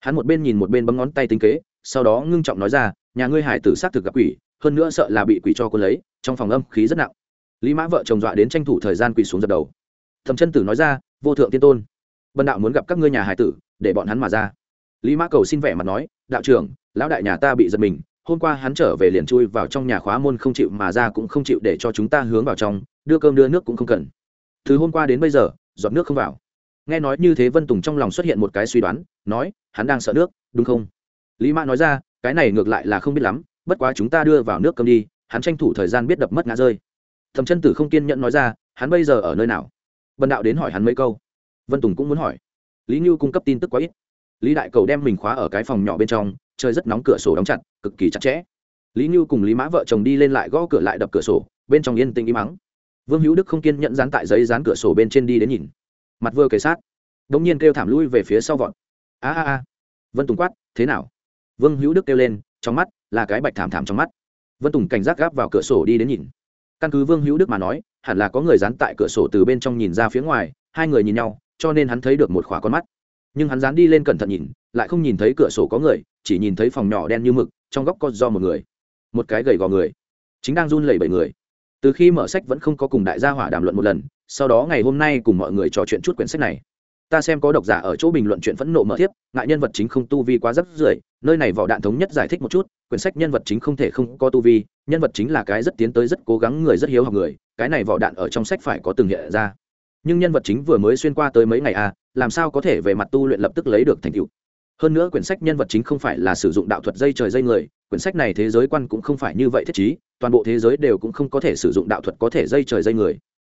Hắn một bên nhìn một bên bấm ngón tay tính kế, sau đó ngưng trọng nói ra, nhà ngươi hải tử xác thực gặp quỷ, hơn nữa sợ là bị quỷ cho cô lấy, trong phòng âm khí rất nặng. Lý mã vợ chồng dọa đến tranh thủ thời gian quỷ xuống dập đầu. Thẩm chân tử nói ra, vô thượng tiên tôn, bần đạo muốn gặp các ngươi nhà hải tử, để bọn hắn mà ra. Lý mã cầu xin vẻ mặt nói, đạo trưởng, lão đại nhà ta bị giật mình hôm qua hắn trở về liền chui vào trong nhà khóa môn không chịu mà ra cũng không chịu để cho chúng ta hướng vào trong, đưa cơm đưa nước cũng không cần. Từ hôm qua đến bây giờ, giọt nước không vào. Nghe nói như thế vân tùng trong lòng xuất hiện một cái suy đoán, nói, hắn đang sợ nước, đúng không? Lý mã nói ra, cái này ngược lại là không biết lắm, bất quá chúng ta đưa vào nước cơm đi, hắn tranh thủ thời gian biết đập mất ngã rơi. Thầm chân tử không kiên nhẫn nói ra, hắn bây giờ ở nơi nào? Vân đạo đến hỏi hắn mấy câu. Vân tùng cũng muốn hỏi. Lý như cung cấp tin tức quá ít. Lý đại cầu đem mình khóa ở cái phòng nhỏ bên trong trời rất nóng, cửa sổ đóng chặt, cực kỳ chặt chẽ. Lý như cùng lý mã vợ chồng đi lên lại gõ cửa lại đập cửa sổ, bên trong yên tĩnh im mắng vương hữu đức không kiên nhẫn dán tại giấy dán cửa sổ bên trên đi đến nhìn. Mặt vừa kề sát đ ỗ n g nhiên kêu thảm lui về phía sau vọt. A a a. Vân tùng quát, thế nào? Vương hữu đức kêu lên, trong mắt là cái bạch thảm thảm trong mắt. Vân tùng cảnh giác gáp vào cửa sổ đi đến nhìn. Căn cứ vương hữu đức mà nói, hẳn là có người dán tại cửa sổ từ bên trong nhìn ra phía ngoài, hai người nhìn nhau, cho nên hắn thấy được một khỏa con mắt nhưng hắn dán đi lên cẩn thận nhìn, lại không nhìn thấy cửa sổ có người, chỉ nhìn thấy phòng nhỏ đen như mực, trong góc có do một người, một cái gầy gò người, chính đang run lẩy bẩy người. Từ khi mở sách vẫn không có cùng đại gia hỏa đàm luận một lần, sau đó ngày hôm nay cùng mọi người trò chuyện chút quyển sách này. Ta xem có độc giả ở chỗ bình luận chuyện phẫn nộ mở tiếp ngại nhân vật chính không tu vi quá rất rưởi, nơi này vỏ đạn thống nhất giải thích một chút, quyển sách nhân vật chính không thể không có tu vi, nhân vật chính là cái rất tiến tới rất cố gắng người rất hiếu học người, cái này vỏ đạn ở trong sách phải có từng hiện ra. Nhưng nhân vật chính vừa mới xuyên qua tới mấy ngày à làm sao có thể về mặt tu luyện lập tức lấy được thành tựu? Hơn nữa quyển sách nhân vật chính không phải là sử dụng đạo thuật dây trời dây người, quyển sách này thế giới quan cũng không phải như vậy thiết chí toàn bộ thế giới đều cũng không có thể sử dụng đạo thuật có thể dây trời dây người.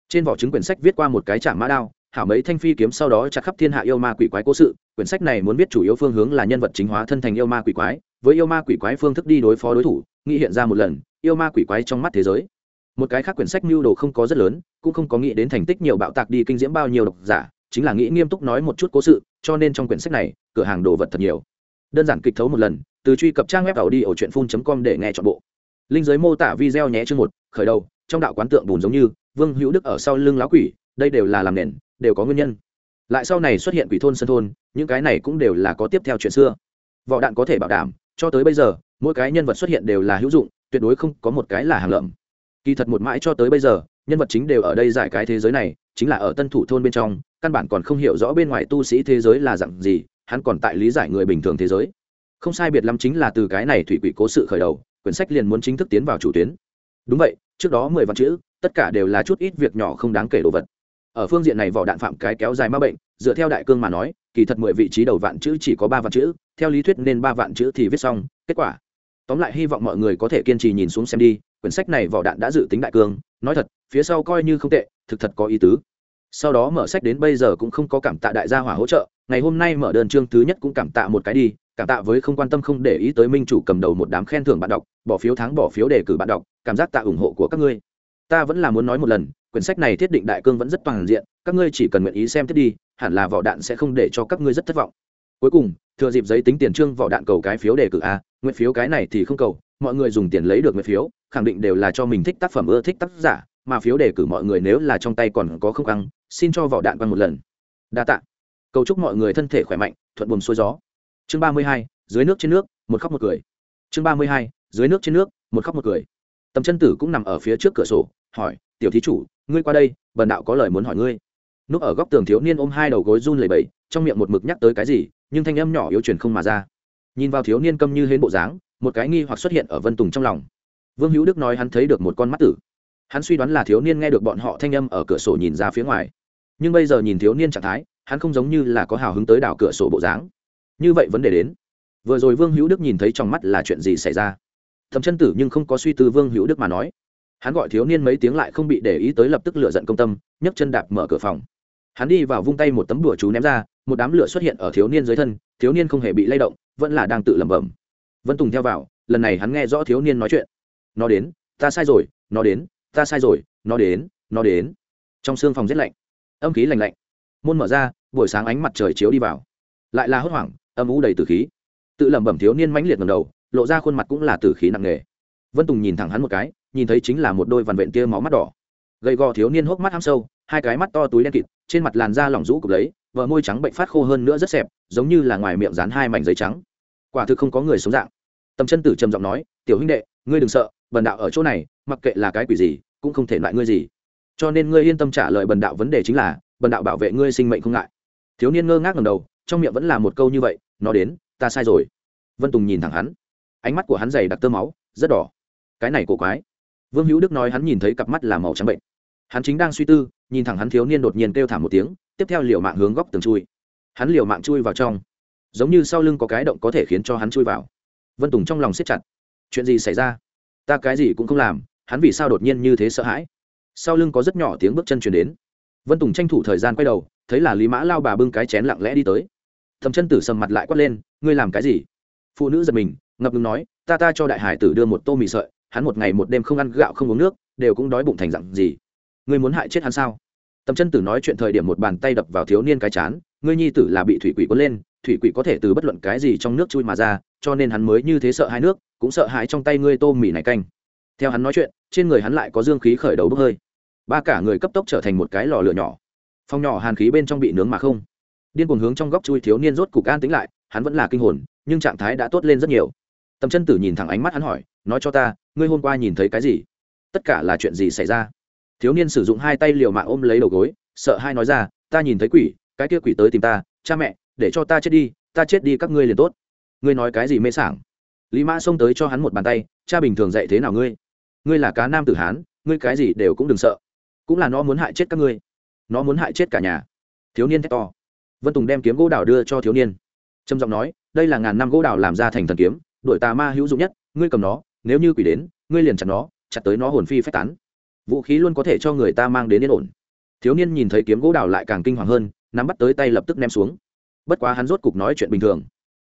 Trên vỏ trứng quyển sách viết qua một cái chạm mã đao, hảo mấy thanh phi kiếm sau đó chặt khắp thiên hạ yêu ma quỷ quái cố sự, quyển sách này muốn biết chủ yếu phương hướng là nhân vật chính hóa thân thành yêu ma quỷ quái, với yêu ma quỷ quái phương thức đi đối phó đối thủ, nghĩ hiện ra một lần, yêu ma quỷ quái trong mắt thế giới. Một cái khác quyển sách mưu đồ không có rất lớn, cũng không có nghĩ đến thành tích nhiều bạo tạc đi kinh diễm bao nhiêu độc giả chính là nghĩ nghiêm túc nói một chút cố sự, cho nên trong quyển sách này, cửa hàng đồ vật thật nhiều. Đơn giản kịch thấu một lần, từ truy cập trang web tàu đi ở truyện phun com để nghe chọn bộ. Linh giới mô tả video nhé chương một, khởi đầu, trong đạo quán tượng bùn giống như, vương hữu đức ở sau lưng lão quỷ, đây đều là làm nền, đều có nguyên nhân. Lại sau này xuất hiện quỷ thôn sân thôn, những cái này cũng đều là có tiếp theo chuyện xưa. Vỏ đạn có thể bảo đảm, cho tới bây giờ, mỗi cái nhân vật xuất hiện đều là hữu dụng, tuyệt đối không có một cái là hàng lợm. Kỳ thật một mãi cho tới bây giờ, nhân vật chính đều ở đây giải cái thế giới này, chính là ở tân thủ thôn bên trong căn bản còn không hiểu rõ bên ngoài tu sĩ thế giới là dặn gì, hắn còn tại lý giải người bình thường thế giới. Không sai biệt lắm chính là từ cái này thủy quỷ cố sự khởi đầu, quyển sách liền muốn chính thức tiến vào chủ tuyến. Đúng vậy, trước đó mười vạn chữ, tất cả đều là chút ít việc nhỏ không đáng kể đồ vật. Ở phương diện này vỏ đạn phạm cái kéo dài ma bệnh, dựa theo đại cương mà nói, kỳ thật mười vị trí đầu vạn chữ chỉ có ba vạn chữ, theo lý thuyết nên ba vạn chữ thì viết xong, kết quả. Tóm lại hy vọng mọi người có thể kiên trì nhìn xuống xem đi, quyển sách này vỏ đạn đã dự tính đại cương, nói thật, phía sau coi như không tệ, thực thật có ý tứ sau đó mở sách đến bây giờ cũng không có cảm tạ đại gia hỏa hỗ trợ, ngày hôm nay mở đơn chương thứ nhất cũng cảm tạ một cái đi, cảm tạ với không quan tâm không để ý tới minh chủ cầm đầu một đám khen thưởng bạn đọc, bỏ phiếu thắng bỏ phiếu đề cử bạn đọc, cảm giác tạ ủng hộ của các ngươi. Ta vẫn là muốn nói một lần, quyển sách này thiết định đại cương vẫn rất toàn diện, các ngươi chỉ cần nguyện ý xem thiết đi, hẳn là vỏ đạn sẽ không để cho các ngươi rất thất vọng. Cuối cùng, thừa dịp giấy tính tiền trương vỏ đạn cầu cái phiếu đề cử a, nguyện phiếu cái này thì không cầu, mọi người dùng tiền lấy được nguyện phiếu, khẳng định đều là cho mình thích tác phẩm ưa thích tác giả mà phiếu đề cử mọi người nếu là trong tay còn có không căng, xin cho vỏ đạn quăng một lần. Đa tạ. Cầu chúc mọi người thân thể khỏe mạnh, thuận buồm xuôi gió. Chương ba mươi hai, dưới nước trên nước, một khóc một cười. Chương ba mươi hai, dưới nước trên nước, một khóc một cười. Tầm chân tử cũng nằm ở phía trước cửa sổ, hỏi, tiểu thí chủ, ngươi qua đây bần đạo có lời muốn hỏi ngươi? Núp ở góc tường thiếu niên ôm hai đầu gối run lẩy bẩy, trong miệng một mực nhắc tới cái gì, nhưng thanh âm nhỏ yếu truyền không mà ra. Nhìn vào thiếu niên câm như hến bộ dáng, một cái nghi hoặc xuất hiện ở vân tùng trong lòng. Vương hữu đức nói hắn thấy được một con mắt tử hắn suy đoán là thiếu niên nghe được bọn họ thanh âm ở cửa sổ nhìn ra phía ngoài. Nhưng bây giờ nhìn thiếu niên trạng thái, hắn không giống như là có hào hứng tới đảo cửa sổ bộ dáng. Như vậy vấn đề đến. Vừa rồi vương hữu đức nhìn thấy trong mắt là chuyện gì xảy ra? Thầm chân tử nhưng không có suy tư vương hữu đức mà nói. Hắn gọi thiếu niên mấy tiếng lại không bị để ý tới lập tức lựa giận công tâm, nhấc chân đạp mở cửa phòng. Hắn đi vào vung tay một tấm đùa chú ném ra, một đám lửa xuất hiện ở thiếu niên dưới thân, thiếu niên không hề bị lay động, vẫn là đang tự lẩm bẩm. Vân tùng theo vào, lần này hắn nghe rõ thiếu niên nói chuyện. Nó đến, ta sai rồi, nó đến ta sai rồi, nó đến nó đến. Trong xương phòng rét lạnh, âm khí lạnh lạnh. Môn mở ra, buổi sáng ánh mặt trời chiếu đi vào. Lại là hốt hoảng, âm u đầy tử khí. Tự lẩm bẩm thiếu niên mãnh liệt ngầm đầu, lộ ra khuôn mặt cũng là tử khí nặng nề. Vân tùng nhìn thẳng hắn một cái, nhìn thấy chính là một đôi vằn vện tia máu mắt đỏ. Gầy gò thiếu niên hốc mắt ham sâu, hai cái mắt to túi đen kịt, trên mặt làn da lỏng rũ cục lấy, vợ môi trắng bệnh phát khô hơn nữa rất xẹp, giống như là ngoài miệng dán hai mảnh giấy trắng. Quả thực không có người sống dạng. Tầm chân tử trầm giọng nói, tiểu huynh đệ, ngươi đừng sợ bần đạo ở chỗ này, mặc kệ là cái quỷ gì, cũng không thể loại ngươi gì. Cho nên ngươi yên tâm trả lời bần đạo vấn đề chính là, bần đạo bảo vệ ngươi sinh mệnh không ngại. Thiếu niên ngơ ngác ngầm đầu, trong miệng vẫn là một câu như vậy, nó đến, ta sai rồi. Vân tùng nhìn thẳng hắn. Ánh mắt của hắn dày đặc tơ máu, rất đỏ. Cái này cổ quái. Vương hữu đức nói hắn nhìn thấy cặp mắt là màu trắng bệnh. Hắn chính đang suy tư, nhìn thẳng hắn thiếu niên đột nhiên kêu thảm một tiếng, tiếp theo liều mạng hướng góc tường chui. Hắn liều mạng chui vào trong. Giống như sau lưng có cái động có thể khiến cho hắn chui vào. Vân tùng trong lòng siết chặt. Chuyện gì xảy ra? Ta cái gì cũng không làm, hắn vì sao đột nhiên như thế sợ hãi? Sau lưng có rất nhỏ tiếng bước chân chuyển đến. Vân tùng tranh thủ thời gian quay đầu, thấy là lý mã lao bà bưng cái chén lặng lẽ đi tới. Thầm chân tử sầm mặt lại quát lên, ngươi làm cái gì? Phụ nữ giật mình, ngập ngừng nói, ta ta cho đại hải tử đưa một tô mì sợi, hắn một ngày một đêm không ăn gạo không uống nước, đều cũng đói bụng thành dặn gì? Ngươi muốn hại chết hắn sao? Tầm chân tử nói chuyện thời điểm một bàn tay đập vào thiếu niên cái chán, ngươi nhi tử là bị thủy quỷ cuốn lên, thủy quỷ có thể từ bất luận cái gì trong nước chui mà ra, cho nên hắn mới như thế sợ hai nước, cũng sợ hãi trong tay ngươi tô mì này canh. Theo hắn nói chuyện, trên người hắn lại có dương khí khởi đầu bốc hơi. Ba cả người cấp tốc trở thành một cái lò lửa nhỏ. Phong nhỏ hàn khí bên trong bị nướng mà không. Điên cuồng hướng trong góc chui thiếu niên rốt cục an tính lại, hắn vẫn là kinh hồn, nhưng trạng thái đã tốt lên rất nhiều. Tầm chân tử nhìn thẳng ánh mắt hắn hỏi, nói cho ta, ngươi hôm qua nhìn thấy cái gì? Tất cả là chuyện gì xảy ra? Thiếu niên sử dụng hai tay liều mạng ôm lấy đầu gối, sợ hai nói ra, ta nhìn thấy quỷ, cái kia quỷ tới tìm ta, cha mẹ, để cho ta chết đi, ta chết đi các ngươi liền tốt. Ngươi nói cái gì mê sảng? Lý mã xông tới cho hắn một bàn tay, cha bình thường dạy thế nào ngươi? Ngươi là cá nam tử hán, ngươi cái gì đều cũng đừng sợ. Cũng là nó muốn hại chết các ngươi. Nó muốn hại chết cả nhà. Thiếu niên thét to. Vân tùng đem kiếm gỗ đào đưa cho thiếu niên. Trầm giọng nói, đây là ngàn năm gỗ đào làm ra thành thần kiếm đội tà ma hữu dụng nhất, ngươi cầm nó, nếu như quỷ đến, ngươi liền chặt nó, chặt tới nó hồn phi phách tán vũ khí luôn có thể cho người ta mang đến yên ổn. Thiếu niên nhìn thấy kiếm gỗ đào lại càng kinh hoàng hơn, nắm bắt tới tay lập tức ném xuống. Bất quá hắn rốt cục nói chuyện bình thường.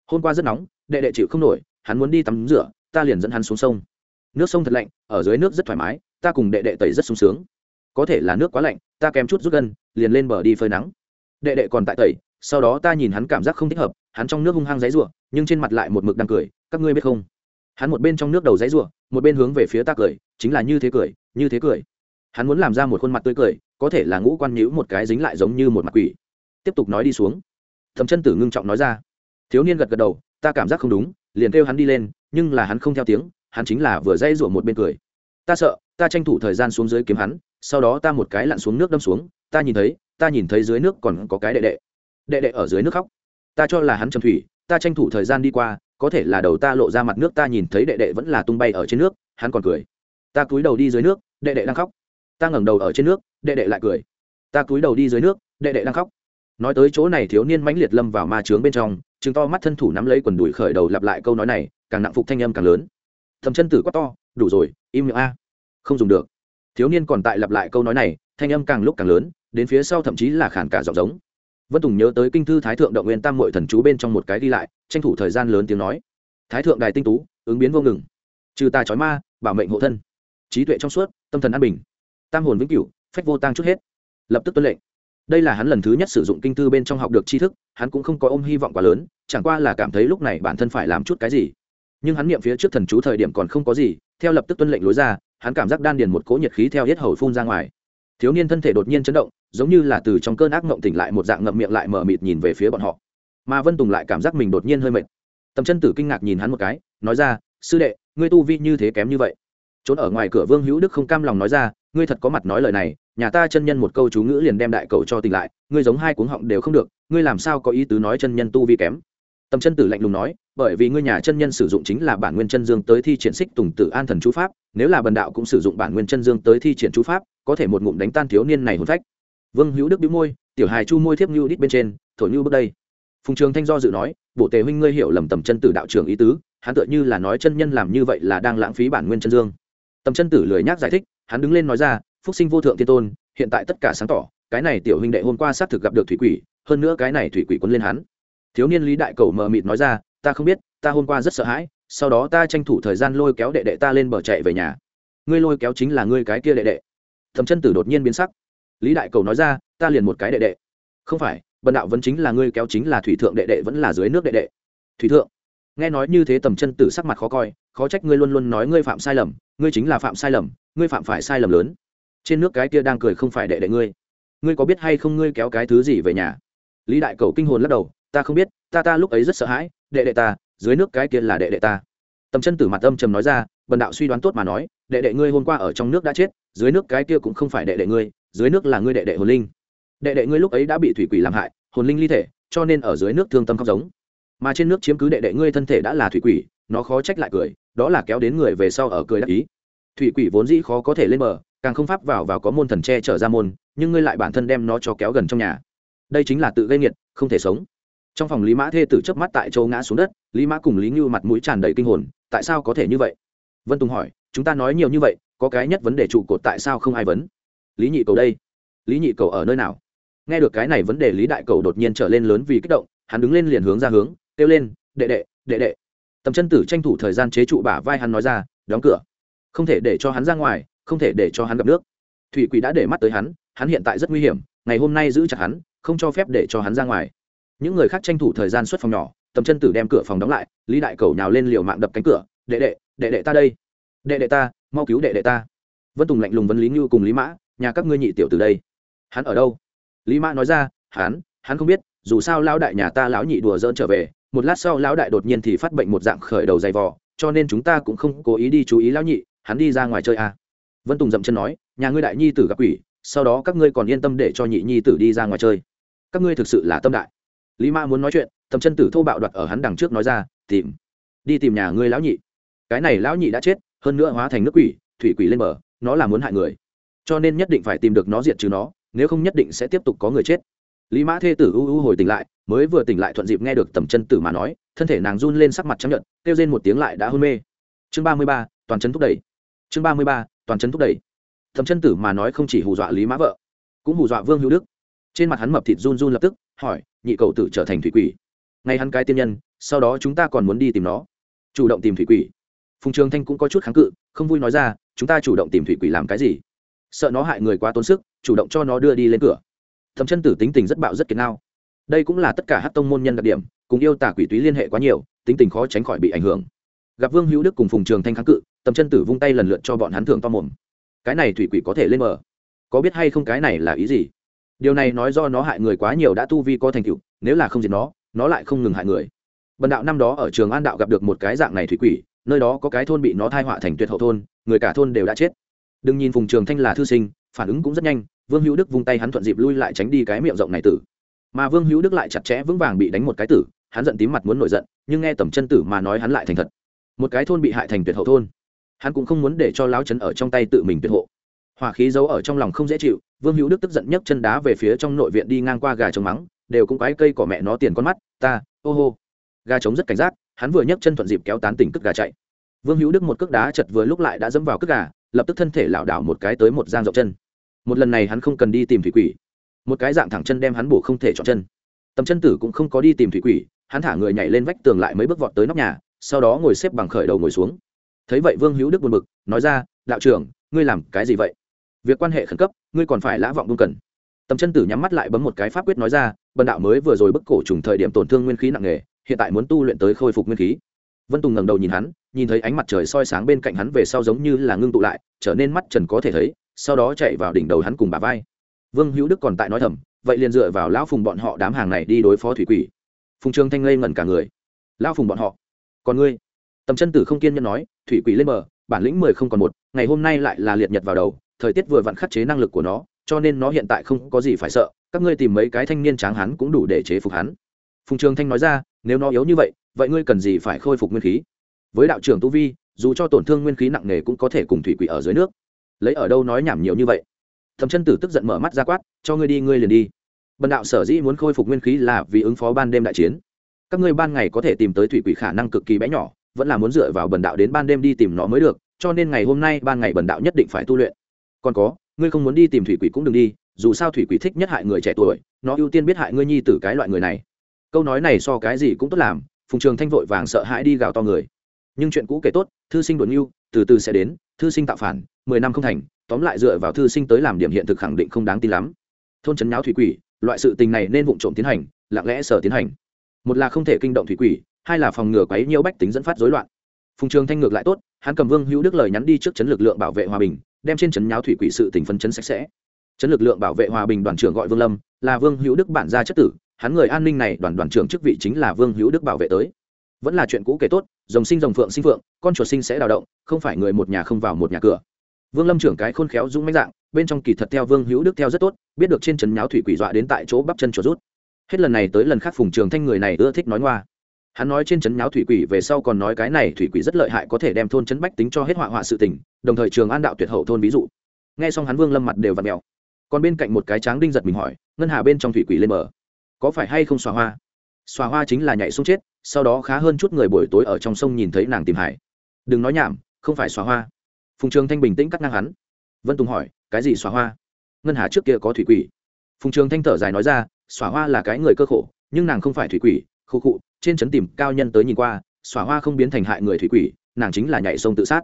Hôm qua rất nóng, đệ đệ chịu không nổi, hắn muốn đi tắm rửa, ta liền dẫn hắn xuống sông. Nước sông thật lạnh, ở dưới nước rất thoải mái, ta cùng đệ đệ tẩy rất sung sướng. Có thể là nước quá lạnh, ta kèm chút rút gân, liền lên bờ đi phơi nắng. Đệ đệ còn tại tẩy, sau đó ta nhìn hắn cảm giác không thích hợp, hắn trong nước hung hăng giấy rủa nhưng trên mặt lại một mực đang cười, các ngươi biết không? Hắn một bên trong nước đầu giấy rủa một bên hướng về phía ta cười, chính là như thế cười như thế cười. Hắn muốn làm ra một khuôn mặt tươi cười, có thể là ngũ quan nhữ một cái dính lại giống như một mặt quỷ. Tiếp tục nói đi xuống. Thầm chân tử ngưng trọng nói ra. Thiếu niên gật gật đầu, ta cảm giác không đúng, liền kêu hắn đi lên, nhưng là hắn không theo tiếng, hắn chính là vừa dây rủa một bên cười. Ta sợ, ta tranh thủ thời gian xuống dưới kiếm hắn, sau đó ta một cái lặn xuống nước đâm xuống, ta nhìn thấy, ta nhìn thấy dưới nước còn có cái đệ đệ. Đệ đệ ở dưới nước khóc. Ta cho là hắn trầm thủy, ta tranh thủ thời gian đi qua, có thể là đầu ta lộ ra mặt nước, ta nhìn thấy đệ đệ vẫn là tung bay ở trên nước, hắn còn cười ta cúi đầu đi dưới nước, đệ đệ đang khóc. Ta ngẩng đầu ở trên nước, đệ đệ lại cười. Ta cúi đầu đi dưới nước, đệ đệ đang khóc. Nói tới chỗ này thiếu niên mãnh liệt lâm vào ma trướng bên trong chứng to mắt thân thủ nắm lấy quần đùi khởi đầu lặp lại câu nói này, càng nặng phục thanh âm càng lớn. Thầm chân tử quá to, đủ rồi, im miệng a. Không dùng được. Thiếu niên còn tại lặp lại câu nói này, thanh âm càng lúc càng lớn, đến phía sau thậm chí là khản cả giọng giống. Vân tùng nhớ tới kinh thư thái thượng động nguyên tam mội thần chú bên trong một cái đi lại, tranh thủ thời gian lớn tiếng nói. Thái thượng đài tinh tú, ứng biến vô ngừng. Trừ tà trói ma, bảo mệnh hộ thân trí tuệ trong suốt, tâm thần an bình. Tam hồn vĩnh cửu, phách vô tang chút hết. Lập tức tuân lệnh. Đây là hắn lần thứ nhất sử dụng kinh thư bên trong học được tri thức, hắn cũng không có ôm hy vọng quá lớn, chẳng qua là cảm thấy lúc này bản thân phải làm chút cái gì. Nhưng hắn niệm phía trước thần chú thời điểm còn không có gì, theo lập tức tuân lệnh lối ra, hắn cảm giác đan điền một cỗ nhiệt khí theo hết hầu phun ra ngoài. Thiếu niên thân thể đột nhiên chấn động, giống như là từ trong cơn ác mộng tỉnh lại một dạng ngậm miệng lại mở mịt nhìn về phía bọn họ. Mà vân tùng lại cảm giác mình đột nhiên hơi mệt. Tầm chân tử kinh ngạc nhìn hắn một cái, nói ra, sư đệ, ngươi tu vi như thế kém như vậy trốn ở ngoài cửa vương hữu đức không cam lòng nói ra, ngươi thật có mặt nói lời này, nhà ta chân nhân một câu chú ngữ liền đem đại cầu cho tỉnh lại, ngươi giống hai cuống họng đều không được, ngươi làm sao có ý tứ nói chân nhân tu vi kém? Tầm chân tử lạnh lùng nói, bởi vì ngươi nhà chân nhân sử dụng chính là bản nguyên chân dương tới thi triển xích tùng tử an thần chú pháp, nếu là bần đạo cũng sử dụng bản nguyên chân dương tới thi triển chú pháp, có thể một ngụm đánh tan thiếu niên này hồn phách. Vương hữu đức đĩu môi, tiểu hài chu môi thiếp như đít bên trên, thổi như bước đây. Phùng trường thanh do dự nói bộ tề huynh ngươi hiểu lầm tầm chân tử đạo trưởng ý tứ, hắn tựa như là nói chân nhân làm như vậy là đang lãng phí bản nguyên chân dương tầm chân tử lười nhác giải thích, hắn đứng lên nói ra, phúc sinh vô thượng thiên tôn, hiện tại tất cả sáng tỏ, cái này tiểu huynh đệ hôm qua xác thực gặp được thủy quỷ, hơn nữa cái này thủy quỷ quấn lên hắn. Thiếu niên lý đại cầu mờ mịt nói ra, ta không biết, ta hôm qua rất sợ hãi, sau đó ta tranh thủ thời gian lôi kéo đệ đệ ta lên bờ chạy về nhà. Ngươi lôi kéo chính là ngươi cái kia đệ đệ. Thầm chân tử đột nhiên biến sắc. Lý đại cầu nói ra, ta liền một cái đệ đệ. Không phải, bần đạo vẫn chính là ngươi kéo chính là thủy thượng đệ đệ vẫn là dưới nước đệ đệ. Thủy thượng. Nghe nói như thế tầm chân tử sắc mặt khó coi khó trách ngươi luôn luôn nói ngươi phạm sai lầm, ngươi chính là phạm sai lầm, ngươi phạm phải sai lầm lớn. Trên nước cái kia đang cười không phải đệ đệ ngươi. Ngươi có biết hay không ngươi kéo cái thứ gì về nhà? Lý đại cầu kinh hồn lắc đầu, ta không biết, ta ta lúc ấy rất sợ hãi, đệ đệ ta, dưới nước cái kia là đệ đệ ta. Tầm chân tử mặt âm trầm nói ra, bần đạo suy đoán tốt mà nói, đệ đệ ngươi hôm qua ở trong nước đã chết, dưới nước cái kia cũng không phải đệ đệ ngươi, dưới nước là ngươi đệ đệ hồn linh. Đệ đệ ngươi lúc ấy đã bị thủy quỷ làm hại, hồn linh ly thể, cho nên ở dưới nước thương tâm khóc giống. Mà trên nước chiếm cứ đệ đệ ngươi thân thể đã là thủy quỷ, nó khó trách lại cười đó là kéo đến người về sau ở cười đắc ý. Thủy quỷ vốn dĩ khó có thể lên bờ, càng không pháp vào vào có môn thần che trở ra môn, nhưng ngươi lại bản thân đem nó cho kéo gần trong nhà. Đây chính là tự gây nghiệt, không thể sống. Trong phòng lý mã thê tử chớp mắt tại châu ngã xuống đất, lý mã cùng lý như mặt mũi tràn đầy kinh hồn, tại sao có thể như vậy? Vân tùng hỏi, chúng ta nói nhiều như vậy, có cái nhất vấn đề trụ cột tại sao không ai vấn? Lý nhị cầu đây. Lý nhị cầu ở nơi nào? Nghe được cái này vấn đề lý đại cầu đột nhiên trở lên lớn vì kích động, hắn đứng lên liền hướng ra hướng, kêu lên, đệ đệ đệ đệ tầm chân tử tranh thủ thời gian chế trụ bả vai hắn nói ra, đóng cửa. Không thể để cho hắn ra ngoài, không thể để cho hắn gặp nước. Thủy quỷ đã để mắt tới hắn hắn hiện tại rất nguy hiểm, ngày hôm nay giữ chặt hắn, không cho phép để cho hắn ra ngoài. Những người khác tranh thủ thời gian xuất phòng nhỏ, tầm chân tử đem cửa phòng đóng lại, lý đại cầu nhào lên liều mạng đập cánh cửa, đệ đệ đệ đệ ta đây. Đệ đệ ta, mau cứu đệ đệ ta. Vân tùng lạnh lùng vấn lý như cùng lý mã, nhà các ngươi nhị tiểu từ đây, hắn ở đâu? Lý mã nói ra, hắn hắn không biết, dù sao lão đại nhà ta lão nhị đùa dỡn trở về một lát sau lão đại đột nhiên thì phát bệnh một dạng khởi đầu dày vò, cho nên chúng ta cũng không cố ý đi chú ý lão nhị, hắn đi ra ngoài chơi à. vân tùng dậm chân nói, nhà ngươi đại nhi tử gặp quỷ, sau đó các ngươi còn yên tâm để cho nhị nhi tử đi ra ngoài chơi. Các ngươi thực sự là tâm đại. Lý Ma muốn nói chuyện, tầm chân tử thô bạo đoạt ở hắn đằng trước nói ra, tìm. Đi tìm nhà ngươi lão nhị. Cái này lão nhị đã chết, hơn nữa hóa thành nước quỷ, thủy quỷ lên bờ, nó là muốn hại người. Cho nên nhất định phải tìm được nó diệt trừ nó, nếu không nhất định sẽ tiếp tục có người chết lý mã thê tử u u hồi tỉnh lại, mới vừa tỉnh lại thuận dịp nghe được tầm chân tử mà nói, thân thể nàng run lên sắc mặt chấp nhận kêu lên một tiếng lại đã hôn mê. Chương ba mươi ba, toàn chân thúc đẩy. Chương ba mươi ba, toàn chân thúc đẩy. Tầm chân tử mà nói không chỉ hù dọa lý mã vợ, cũng hù dọa vương hữu đức. Trên mặt hắn mập thịt run run lập tức, hỏi, nhị cậu tử trở thành thủy quỷ? Ngay hắn cái tiên nhân, sau đó chúng ta còn muốn đi tìm nó? Chủ động tìm thủy quỷ. Phùng trường thanh cũng có chút kháng cự, không vui nói ra, chúng ta chủ động tìm thủy quỷ làm cái gì? Sợ nó hại người quá tốn sức, chủ động cho nó đưa đi lên cửa thẩm chân tử tính tình rất bạo rất kiệt nao đây cũng là tất cả hát tông môn nhân đặc điểm, cùng yêu tả quỷ túy liên hệ quá nhiều, tính tình khó tránh khỏi bị ảnh hưởng. Gặp vương hữu đức cùng phùng trường thanh kháng cự tầm chân tử vung tay lần lượt cho bọn hắn thưởng to mồm. Cái này thủy quỷ có thể lên mở có biết hay không cái này là ý gì? Điều này nói do nó hại người quá nhiều đã tu vi có thành tựu, nếu là không diệt nó nó lại không ngừng hại người. Bần đạo năm đó ở trường an đạo gặp được một cái dạng này thủy quỷ, nơi đó có cái thôn bị nó thai họa thành tuyệt hậu thôn, người cả thôn đều đã chết. Đừng nhìn phùng trường thanh là thư sinh, phản ứng cũng rất nhanh vương hữu đức vung tay hắn thuận dịp lui lại tránh đi cái miệng rộng này tử. Mà vương hữu đức lại chặt chẽ vững vàng bị đánh một cái tử, hắn giận tím mặt muốn nổi giận, nhưng nghe tầm chân tử mà nói hắn lại thành thật. Một cái thôn bị hại thành tuyệt hậu thôn. Hắn cũng không muốn để cho láo chấn ở trong tay tự mình tuyệt hộ. Hỏa khí giấu ở trong lòng không dễ chịu, vương hữu đức tức giận nhấc chân đá về phía trong nội viện đi ngang qua gà trống mắng, đều cũng quái cây cỏ mẹ nó tiền con mắt, ta, ô hô. Gà trống rất cảnh giác, hắn vừa nhấc chân thuận dịp kéo tán tỉnh cất gà chạy. Vương hữu đức một cước đá chật vừa lúc lại đã dẫm vào cước gà, lập tức thân thể lảo đảo một cái tới một giang rộng chân một lần này hắn không cần đi tìm thủy quỷ. Một cái dạng thẳng chân đem hắn bổ không thể chọn chân. Tầm chân tử cũng không có đi tìm thủy quỷ, hắn thả người nhảy lên vách tường lại mấy bước vọt tới nóc nhà, sau đó ngồi xếp bằng khởi đầu ngồi xuống. Thấy vậy vương hữu đức buồn bực, nói ra, đạo trưởng, ngươi làm cái gì vậy? Việc quan hệ khẩn cấp, ngươi còn phải lã vọng công cần. Tầm chân tử nhắm mắt lại bấm một cái pháp quyết nói ra, bần đạo mới vừa rồi bức cổ trùng thời điểm tổn thương nguyên khí nặng nề, hiện tại muốn tu luyện tới khôi phục nguyên khí. Vân tùng ngẩng đầu nhìn hắn, nhìn thấy ánh mặt trời soi sáng bên cạnh hắn về sau giống như là ngưng tụ lại, trở nên mắt trần có thể thấy sau đó chạy vào đỉnh đầu hắn cùng bà vai. Vương hữu đức còn tại nói thầm, vậy liền dựa vào lão phùng bọn họ đám hàng này đi đối phó thủy quỷ. Phùng trương thanh lây ngẩn cả người. Lão phùng bọn họ? Còn ngươi? Tầm chân tử không kiên nhẫn nói, thủy quỷ lên bờ, bản lĩnh mười không còn một, ngày hôm nay lại là liệt nhật vào đầu, thời tiết vừa vặn khắc chế năng lực của nó, cho nên nó hiện tại không có gì phải sợ, các ngươi tìm mấy cái thanh niên tráng hắn cũng đủ để chế phục hắn. Phùng trường thanh nói ra, nếu nó yếu như vậy vậy ngươi cần gì phải khôi phục nguyên khí? Với đạo trưởng tu vi, dù cho tổn thương nguyên khí nặng nề cũng có thể cùng thủy quỷ ở dưới nước lấy ở đâu nói nhảm nhiều như vậy? Thẩm chân tử tức giận mở mắt ra quát, cho ngươi đi, ngươi liền đi. Bần đạo sở dĩ muốn khôi phục nguyên khí là vì ứng phó ban đêm đại chiến. Các ngươi ban ngày có thể tìm tới thủy quỷ khả năng cực kỳ bé nhỏ, vẫn là muốn dựa vào bần đạo đến ban đêm đi tìm nó mới được, cho nên ngày hôm nay ban ngày bần đạo nhất định phải tu luyện. Còn có, ngươi không muốn đi tìm thủy quỷ cũng đừng đi, dù sao thủy quỷ thích nhất hại người trẻ tuổi, nó ưu tiên biết hại ngươi nhi tử cái loại người này. Câu nói này so cái gì cũng tốt làm, phùng trường thanh vội vàng sợ hãi đi gào to người. Nhưng chuyện cũ kể tốt, thư sinh đồn yêu từ từ sẽ đến, thư sinh tạo phản mười năm không thành, tóm lại dựa vào thư sinh tới làm điểm hiện thực khẳng định không đáng tin lắm. Thôn trấn nháo thủy quỷ, loại sự tình này nên vụ trộm tiến hành, lặng lẽ sở tiến hành. Một là không thể kinh động thủy quỷ, hai là phòng ngừa quấy nhiễu bách tính dẫn phát rối loạn. Phùng trường thanh ngược lại tốt, hắn cầm vương hữu đức lời nhắn đi trước chấn lực lượng bảo vệ hòa bình, đem trên trấn nháo thủy quỷ sự tình phân chấn sạch sẽ. Chấn lực lượng bảo vệ hòa bình đoàn trưởng gọi vương lâm, là vương hữu đức bản gia chất tử, hắn người an ninh này đoàn đoàn trưởng chức vị chính là vương hữu đức bảo vệ tới. Vẫn là chuyện cũ kể tốt, rồng sinh rồng phượng sinh phượng, con chuột sinh sẽ đào động, không phải người một nhà không vào một nhà cửa vương lâm trưởng cái khôn khéo dũng mãnh dạng, bên trong kỳ thật theo vương hữu đức theo rất tốt, biết được trên trấn nháo thủy quỷ dọa đến tại chỗ bắp chân chuột rút. Hết lần này tới lần khác phùng trường thanh người này ưa thích nói ngoa. Hắn nói trên trấn nháo thủy quỷ về sau còn nói cái này thủy quỷ rất lợi hại có thể đem thôn trấn bách tính cho hết họa họa sự tình, đồng thời trường an đạo tuyệt hậu thôn ví dụ. Nghe xong hắn vương lâm mặt đều vặn mèo. Còn bên cạnh một cái tráng đinh giật mình hỏi, ngân hà bên trong thủy quỷ lên bờ, có phải hay không xòa hoa? Xòa hoa chính là nhảy xuống chết, sau đó khá hơn chút người buổi tối ở trong sông nhìn thấy nàng tìm hải đừng nói nhảm, không phải xòa hoa phùng trường thanh bình tĩnh cắt ngang hắn. Vân tùng hỏi, cái gì xóa hoa? Ngân hà trước kia có thủy quỷ. Phùng trường thanh thở dài nói ra, xóa hoa là cái người cơ khổ, nhưng nàng không phải thủy quỷ khô khụ, trên trấn tìm cao nhân tới nhìn qua, xóa hoa không biến thành hại người thủy quỷ, nàng chính là nhảy sông tự sát.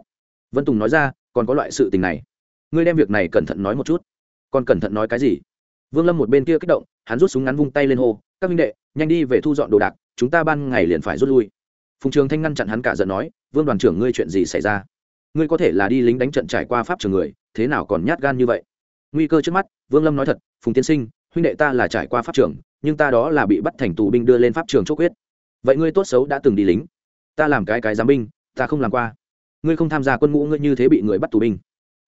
Vân tùng nói ra, còn có loại sự tình này. Ngươi đem việc này cẩn thận nói một chút. Còn cẩn thận nói cái gì? Vương lâm một bên kia kích động, hắn rút súng ngắn vung tay lên hô, các minh đệ, nhanh đi về thu dọn đồ đạc, chúng ta ban ngày liền phải rút lui. Phùng trường thanh ngăn chặn hắn cả giận nói, vương đoàn trưởng ngươi chuyện gì xảy ra? Ngươi có thể là đi lính đánh trận trải qua pháp trường người, thế nào còn nhát gan như vậy? Nguy cơ trước mắt, vương lâm nói thật, phùng tiên sinh, huynh đệ ta là trải qua pháp trường, nhưng ta đó là bị bắt thành tù binh đưa lên pháp trường chốt quyết vậy ngươi tốt xấu đã từng đi lính. Ta làm cái cái giám binh, ta không làm qua. Ngươi không tham gia quân ngũ, ngươi như thế bị người bắt tù binh.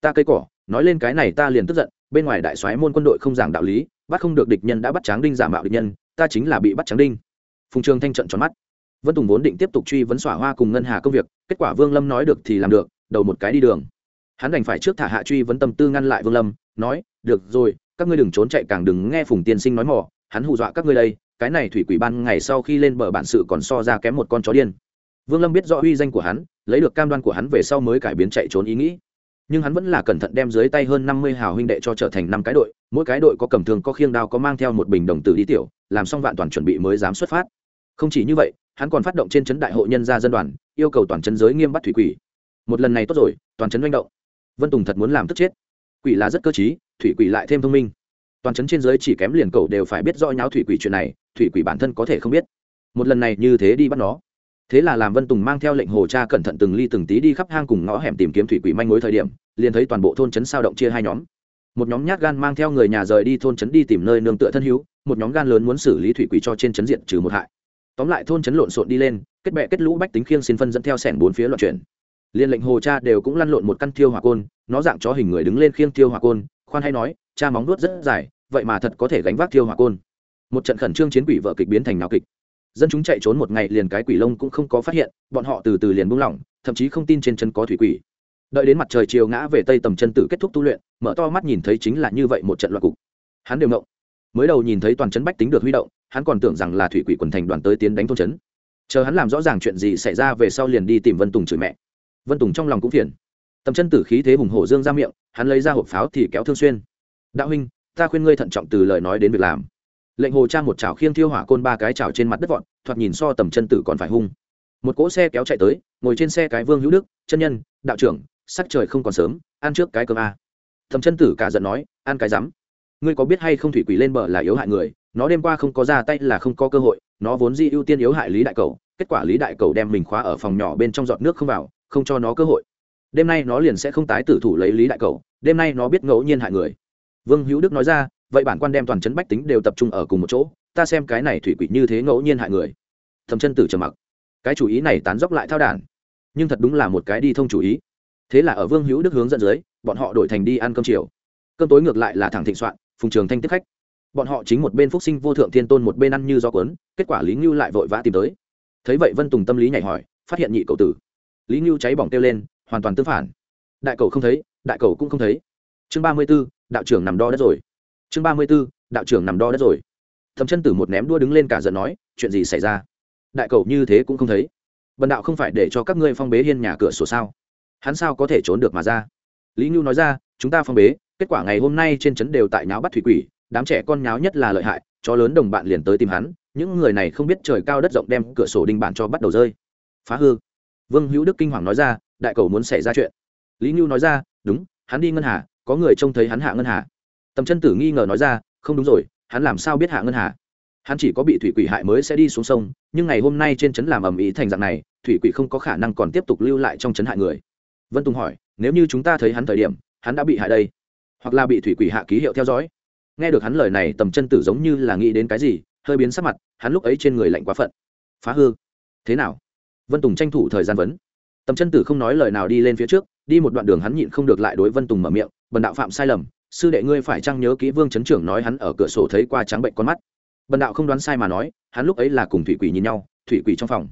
Ta cây cỏ, nói lên cái này ta liền tức giận, bên ngoài đại soái môn quân đội không giảng đạo lý, bắt không được địch nhân đã bắt tráng đinh giả mạo địch nhân, ta chính là bị bắt tráng đinh. Phùng trường thanh trận tròn mắt. Vân tùng vốn định tiếp tục truy vấn xỏa hoa cùng ngân hà công việc, kết quả vương lâm nói được thì làm được đầu một cái đi đường. Hắn đành phải trước thả hạ truy vấn tâm tư ngăn lại vương lâm, nói, được rồi, các ngươi đừng trốn chạy, càng đừng nghe phùng tiên sinh nói mỏ. Hắn hù dọa các ngươi đây, cái này thủy quỷ ban ngày sau khi lên bờ bản sự còn so ra kém một con chó điên. Vương lâm biết rõ uy danh của hắn, lấy được cam đoan của hắn về sau mới cải biến chạy trốn ý nghĩ. Nhưng hắn vẫn là cẩn thận đem dưới tay hơn năm mươi hào huynh đệ cho trở thành năm cái đội, mỗi cái đội có cầm thường có khiêng đao, có mang theo một bình đồng tử đi tiểu, làm xong vạn toàn chuẩn bị mới dám xuất phát. Không chỉ như vậy, hắn còn phát động trên trấn đại hội nhân gia dân đoàn, yêu cầu toàn trấn giới nghiêm bắt thủy quỷ một lần này tốt rồi, toàn trấn manh động. Vân tùng thật muốn làm tức chết. Quỷ là rất cơ t thủy quỷ lại thêm thông minh. Toàn trấn trên giới chỉ kém liền cầu đều phải biết do nháo thủy quỷ chuyện này, thủy quỷ bản thân có thể không biết. Một lần này như thế đi bắt nó. Thế là làm vân tùng mang theo lệnh hồ cha cẩn thận từng ly từng tí đi khắp hang cùng ngõ hẻm tìm kiếm thủy quỷ manh mối thời điểm, liền thấy toàn bộ thôn trấn sao động chia hai nhóm. Một nhóm nhát gan mang theo người nhà rời đi thôn trấn đi tìm nơi nương tựa thân hữu, một nhóm gan lớn muốn xử lý thủy quỷ cho trên trấn diện trừ một hại. Tóm lại thôn trấn lộn xộn đi lên, kết bệ kết lũ bách tính khiêng xin phân dẫn theo sẻn bốn phía loạn chuyển liên lệnh hồ cha đều cũng lăn lộn một căn thiêu hỏa côn, nó dạng chó hình người đứng lên khiêng thiêu hỏa côn, khoan hay nói, cha móng nuốt rất dài, vậy mà thật có thể gánh vác thiêu hỏa côn. Một trận khẩn trương chiến quỷ vợ kịch biến thành nào kịch. Dân chúng chạy trốn một ngày liền cái quỷ lông cũng không có phát hiện, bọn họ từ từ liền buông lỏng, thậm chí không tin trên chân có thủy quỷ. Đợi đến mặt trời chiều ngã về tây tầm chân tử kết thúc tu luyện, mở to mắt nhìn thấy chính là như vậy một trận loạt cục. Hắn đều ngộng. Mới đầu nhìn thấy toàn chấn bách tính được huy động, hắn còn tưởng rằng là thủy quỷ quần thành đoàn tới tiến đánh thôn trấn. Chờ hắn làm rõ ràng chuyện gì xảy ra về sau liền đi tìm vân tùng chửi mẹ vân tùng trong lòng cũng phiền tầm chân tử khí thế hùng hổ dương ra miệng hắn lấy ra hộp pháo thì kéo thương xuyên đạo huynh ta khuyên ngươi thận trọng từ lời nói đến việc làm lệnh hồ cha một chảo khiêng thiêu hỏa côn ba cái chảo trên mặt đất vọt thoạt nhìn so tầm chân tử còn phải hung một cỗ xe kéo chạy tới ngồi trên xe cái vương hữu đức chân nhân đạo trưởng sắc trời không còn sớm ăn trước cái cơm a Tầm chân tử cả giận nói ăn cái rắm ngươi có biết hay không thủy quỷ lên bờ là yếu hại người nó đêm qua không có ra tay là không có cơ hội nó vốn di ưu tiên yếu hại lý đại cầu kết quả lý đại cầu đem mình khóa ở phòng nhỏ bên trong giọt nước không vào không cho nó cơ hội. Đêm nay nó liền sẽ không tái tử thủ lấy lý đại cầu, đêm nay nó biết ngẫu nhiên hại người. Vương hữu đức nói ra, vậy bản quan đem toàn chấn bách tính đều tập trung ở cùng một chỗ, ta xem cái này thủy quỷ như thế ngẫu nhiên hại người. Thầm chân tử trầm mặc. Cái chủ ý này tán dốc lại thao đản nhưng thật đúng là một cái đi thông chủ ý. Thế là ở vương hữu đức hướng dẫn dưới, bọn họ đổi thành đi ăn cơm chiều. Cơm tối ngược lại là thẳng thịnh soạn, phùng trường thanh tiếp khách. Bọn họ chính một bên phúc sinh vô thượng thiên tôn một bên ăn như do cuốn, kết quả lý ngưu lại vội vã tìm tới. Thấy vậy vân tùng tâm lý nhảy hỏi, phát hiện nhị cậu tử lý ngưu cháy bỏng kêu lên, hoàn toàn tương phản. Đại cầu không thấy, đại cầu cũng không thấy. Chương ba mươi b ố đạo trưởng nằm đo đất rồi. Chương ba mươi b ố đạo trưởng nằm đo đất rồi. Thầm chân tử một ném đua đứng lên cả giận nói, chuyện gì xảy ra? Đại cầu như thế cũng không thấy. Bần đạo không phải để cho các ngươi phong bế hiên nhà cửa sổ sao? Hắn sao có thể trốn được mà ra? Lý ngưu nói ra, chúng ta phong bế, kết quả ngày hôm nay trên trấn đều tại nháo bắt thủy quỷ, đám trẻ con nháo nhất là lợi hại, chó lớn đồng bạn liền tới tìm hắn, những người này không biết trời cao đất rộng đem cửa sổ đinh bản cho bắt đầu rơi. Phá hư vương hữu đức kinh hoàng nói ra, đại cầu muốn xảy ra chuyện. Lý ngưu nói ra, đúng, hắn đi ngân hà, có người trông thấy hắn hạ ngân hà. Tầm chân tử nghi ngờ nói ra, không đúng rồi, hắn làm sao biết hạ ngân hà? Hắn chỉ có bị thủy quỷ hại mới sẽ đi xuống sông, nhưng ngày hôm nay trên trấn làm ầm ĩ thành dạng này, thủy quỷ không có khả năng còn tiếp tục lưu lại trong trấn hại người. Vân tùng hỏi, nếu như chúng ta thấy hắn thời điểm, hắn đã bị hại đây? Hoặc là bị thủy quỷ hạ ký hiệu theo dõi? Nghe được hắn lời này, tầm chân tử giống như là nghĩ đến cái gì, hơi biến sắc mặt, hắn lúc ấy trên người lạnh quá phận. Phá hư. Thế nào? Vân tùng tranh thủ thời gian vấn. Tầm chân tử không nói lời nào đi lên phía trước, đi một đoạn đường hắn nhịn không được lại đối vân tùng mở miệng, bần đạo phạm sai lầm, sư đệ ngươi phải chăng nhớ kỹ vương chấn trưởng nói hắn ở cửa sổ thấy qua trắng bệnh con mắt? Bần đạo không đoán sai mà nói, hắn lúc ấy là cùng thủy quỷ nhìn nhau, thủy quỷ trong phòng.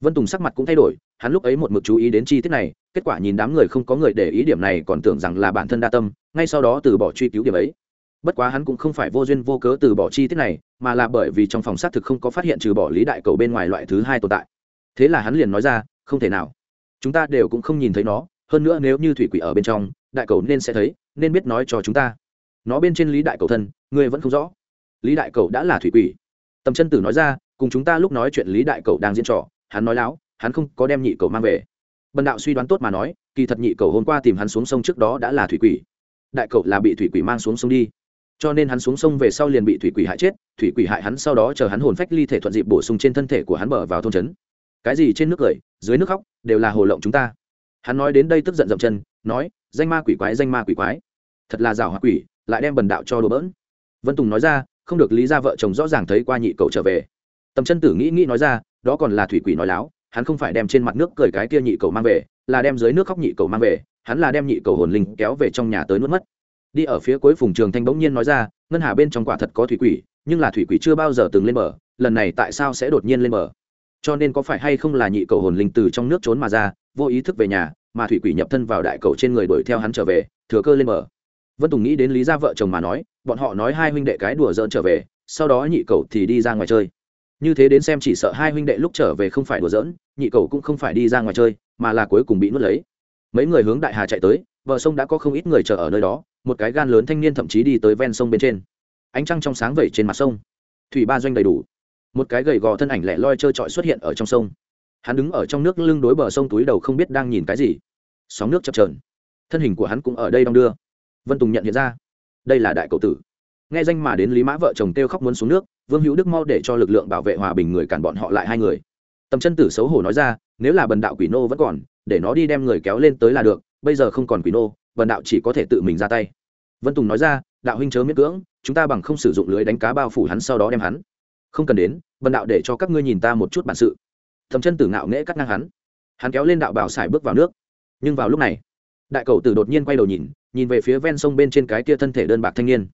Vân tùng sắc mặt cũng thay đổi, hắn lúc ấy một mực chú ý đến chi tiết này, kết quả nhìn đám người không có người để ý điểm này còn tưởng rằng là bản thân đa tâm, ngay sau đó từ bỏ truy cứu điểm ấy. Bất quá hắn cũng không phải vô duyên vô cớ từ bỏ chi tiết này, mà là bởi vì trong phòng xác thực không có phát hiện trừ bỏ lý đại cầu bên ngoài loại thứ hai tồn tại thế là hắn liền nói ra, không thể nào. Chúng ta đều cũng không nhìn thấy nó, hơn nữa nếu như thủy quỷ ở bên trong, đại cầu nên sẽ thấy, nên biết nói cho chúng ta. Nó bên trên lý đại cầu thân người vẫn không rõ. Lý đại cầu đã là thủy quỷ. Tầm chân tử nói ra, cùng chúng ta lúc nói chuyện lý đại cầu đang diễn trò, hắn nói láo, hắn không có đem nhị cầu mang về. Bần đạo suy đoán tốt mà nói, kỳ thật nhị cầu hôm qua tìm hắn xuống sông trước đó đã là thủy quỷ. Đại cầu là bị thủy quỷ mang xuống sông đi. Cho nên hắn xuống sông về sau liền bị thủy quỷ hại chết, thủy quỷ hại hắn sau đó chờ hắn hồn phách ly thể thuận dịp bổ sung trên thân thể của hắn bờ vào thôn trấn cái gì trên nước cười, dưới nước khóc, đều là hồ lộng chúng ta. Hắn nói đến đây tức giận dậm chân, nói, danh ma quỷ quái, danh ma quỷ quái. Thật là rào hoa quỷ, lại đem bần đạo cho đồ bỡn. Vân tùng nói ra, không được lý ra vợ chồng rõ ràng thấy qua nhị cậu trở về. Tầm chân tử nghĩ nghĩ nói ra, đó còn là thủy quỷ nói láo, hắn không phải đem trên mặt nước cười cái kia nhị cầu mang về, là đem dưới nước khóc nhị cầu mang về, hắn là đem nhị cầu hồn linh kéo về trong nhà tới nuốt mất. Đi ở phía cuối phùng trường thanh bỗng nhiên nói ra, ngân hà bên trong quả thật có thủy quỷ, nhưng là thủy quỷ chưa bao giờ từng lên bờ, lần này tại sao sẽ đột nhiên lên bờ? Cho nên có phải hay không là nhị cầu hồn linh từ trong nước trốn mà ra vô ý thức về nhà mà thủy quỷ nhập thân vào đại cầu trên người đuổi theo hắn trở về thừa cơ lên bờ. Vân tùng nghĩ đến lý gia vợ chồng mà nói bọn họ nói hai huynh đệ cái đùa dỡn trở về sau đó nhị cầu thì đi ra ngoài chơi. Như thế đến xem chỉ sợ hai huynh đệ lúc trở về không phải đùa dỡn, nhị cầu cũng không phải đi ra ngoài chơi mà là cuối cùng bị nuốt lấy. Mấy người hướng đại hà chạy tới bờ sông đã có không ít người chờ ở nơi đó một cái gan lớn thanh niên thậm chí đi tới ven sông bên trên. Ánh trăng trong sáng vẩy trên mặt sông. Thủy ba doanh đầy đủ một cái gầy gò thân ảnh lẻ loi trơ trọi xuất hiện ở trong sông. Hắn đứng ở trong nước lưng đối bờ sông túi đầu không biết đang nhìn cái gì. Sóng nước chập trờn thân hình của hắn cũng ở đây đong đưa. Vân tùng nhận hiện ra. Đây là đại cậu tử. Nghe danh mà đến lý mã vợ chồng kêu khóc muốn xuống nước, vương hữu đức mau để cho lực lượng bảo vệ hòa bình người cản bọn họ lại hai người. Tầm chân tử xấu hổ nói ra, nếu là bần đạo quỷ nô vẫn còn, để nó đi đem người kéo lên tới là được, bây giờ không còn quỷ nô, bần đạo chỉ có thể tự mình ra tay. Vân tùng nói ra, đạo huynh chớ miễn cưỡng, chúng ta bằng không sử dụng lưới đánh cá bao phủ hắn sau đó đem hắn không cần đến, bần đạo để cho các ngươi nhìn ta một chút bản sự. Thầm chân tử ngạo nghễ cắt ngang hắn. Hắn kéo lên đạo bảo xài bước vào nước. Nhưng vào lúc này, đại cầu tử đột nhiên quay đầu nhìn nhìn về phía ven sông bên trên cái kia thân thể đơn bạc thanh niên.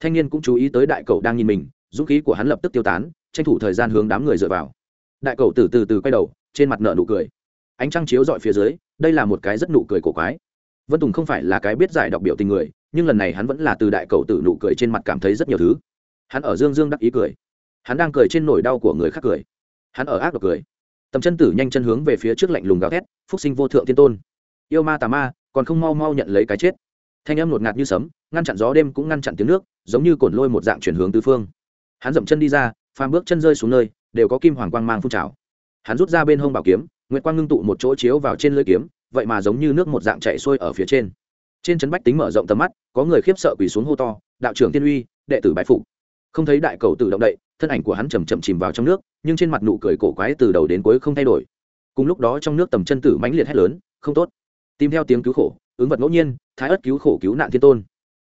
Thanh niên cũng chú ý tới đại cầu đang nhìn mình, dũng khí của hắn lập tức tiêu tán, tranh thủ thời gian hướng đám người dựa vào. Đại cầu từ từ từ quay đầu, trên mặt nợ nụ cười. Ánh trăng chiếu dọi phía dưới, đây là một cái rất nụ cười cổ quái. Vân tùng không phải là cái biết giải đọc biểu tình người, nhưng lần này hắn vẫn là từ đại cầu tử nụ cười trên mặt cảm thấy rất nhiều thứ. Hắn ở dương dương đắc ý cười hắn đang cười trên nỗi đau của người khác cười. Hắn ở ác độc cười. Tầm chân tử nhanh chân hướng về phía trước lạnh lùng gào thét, phúc sinh vô thượng thiên tôn, yêu ma tà ma, còn không mau mau nhận lấy cái chết. Thanh âm ngột ngạt như sấm, ngăn chặn gió đêm cũng ngăn chặn tiếng nước, giống như cồn lôi một dạng chuyển hướng tứ phương. Hắn dậm chân đi ra, phàm bước chân rơi xuống nơi, đều có kim hoàng quang mang phun trào. Hắn rút ra bên hông bảo kiếm nguyễn quang ngưng tụ một chỗ chiếu vào trên lưỡi kiếm, vậy mà giống như nước một dạng chạy xuôi ở phía trên. Trên trấn bách tính mở rộng tầm mắt, có người khiếp sợ quỳ xuống hô to, đạo trưởng tiên uy, đệ tử bái phụ không thấy đại cầu tự động đậy thân ảnh của hắn chầm chậm chìm vào trong nước, nhưng trên mặt nụ cười cổ quái từ đầu đến cuối không thay đổi. Cùng lúc đó trong nước tầm chân tử mãnh liệt hét lớn, không tốt. Tìm theo tiếng cứu khổ, ứng vật ngẫu nhiên, thái ớt cứu khổ cứu nạn thiên tôn.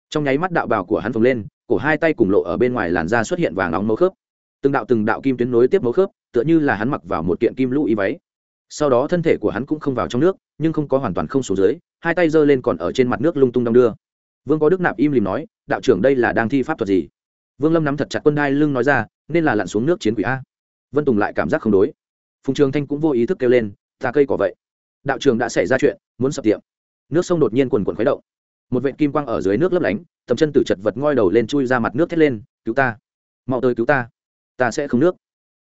Trong nháy mắt đạo bào của hắn phồng lên, cổ hai tay cùng lộ ở bên ngoài làn da xuất hiện vàng nóng mấu khớp. Từng đạo từng đạo kim tuyến nối tiếp mấu khớp, tựa như là hắn mặc vào một kiện kim lũ y váy. Sau đó thân thể của hắn cũng không vào trong nước, nhưng không có hoàn toàn không xuống dưới, hai tay giơ lên còn ở trên mặt nước lung tung đong đưa. Vương có đức nạp im lìm nói, đạo trưởng đây là đang thi pháp thuật gì? Vương lâm nắm thật chặt quân đai lưng nói ra, nên là lặn xuống nước chiến quỷ a. Vân tùng lại cảm giác không đối. Phùng trường thanh cũng vô ý thức kêu lên, ta cây cỏ vậy. Đạo trường đã xảy ra chuyện, muốn sập tiệm. Nước sông đột nhiên quần quần khuấy động. Một vệ kim quang ở dưới nước lấp lánh, tầm chân tử chật vật ngoi đầu lên chui ra mặt nước thét lên, cứu ta! Mau tới cứu ta! Ta sẽ không nước.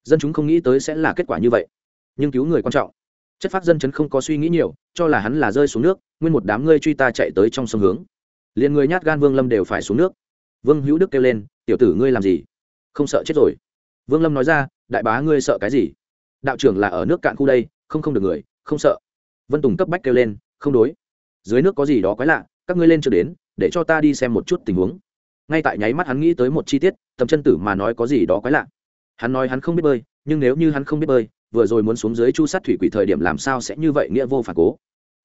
Dân chúng không nghĩ tới sẽ là kết quả như vậy. Nhưng cứu người quan trọng. Chất phát dân chấn không có suy nghĩ nhiều, cho là hắn là rơi xuống nước, nguyên một đám ngươi truy ta chạy tới trong sông hướng. Liền người nhát gan vương lâm đều phải xuống nước vương hữu đức kêu lên, tiểu tử ngươi làm gì? Không sợ chết rồi. Vương lâm nói ra, đại bá ngươi sợ cái gì? Đạo trưởng là ở nước cạn khu đây, không không được người, không sợ. Vân tùng cấp bách kêu lên, không đối. Dưới nước có gì đó quái lạ, các ngươi lên chưa đến, để cho ta đi xem một chút tình huống. Ngay tại nháy mắt hắn nghĩ tới một chi tiết, tầm chân tử mà nói có gì đó quái lạ. Hắn nói hắn không biết bơi, nhưng nếu như hắn không biết bơi, vừa rồi muốn xuống dưới chu sát thủy quỷ thời điểm làm sao sẽ như vậy nghĩa vô phản cố?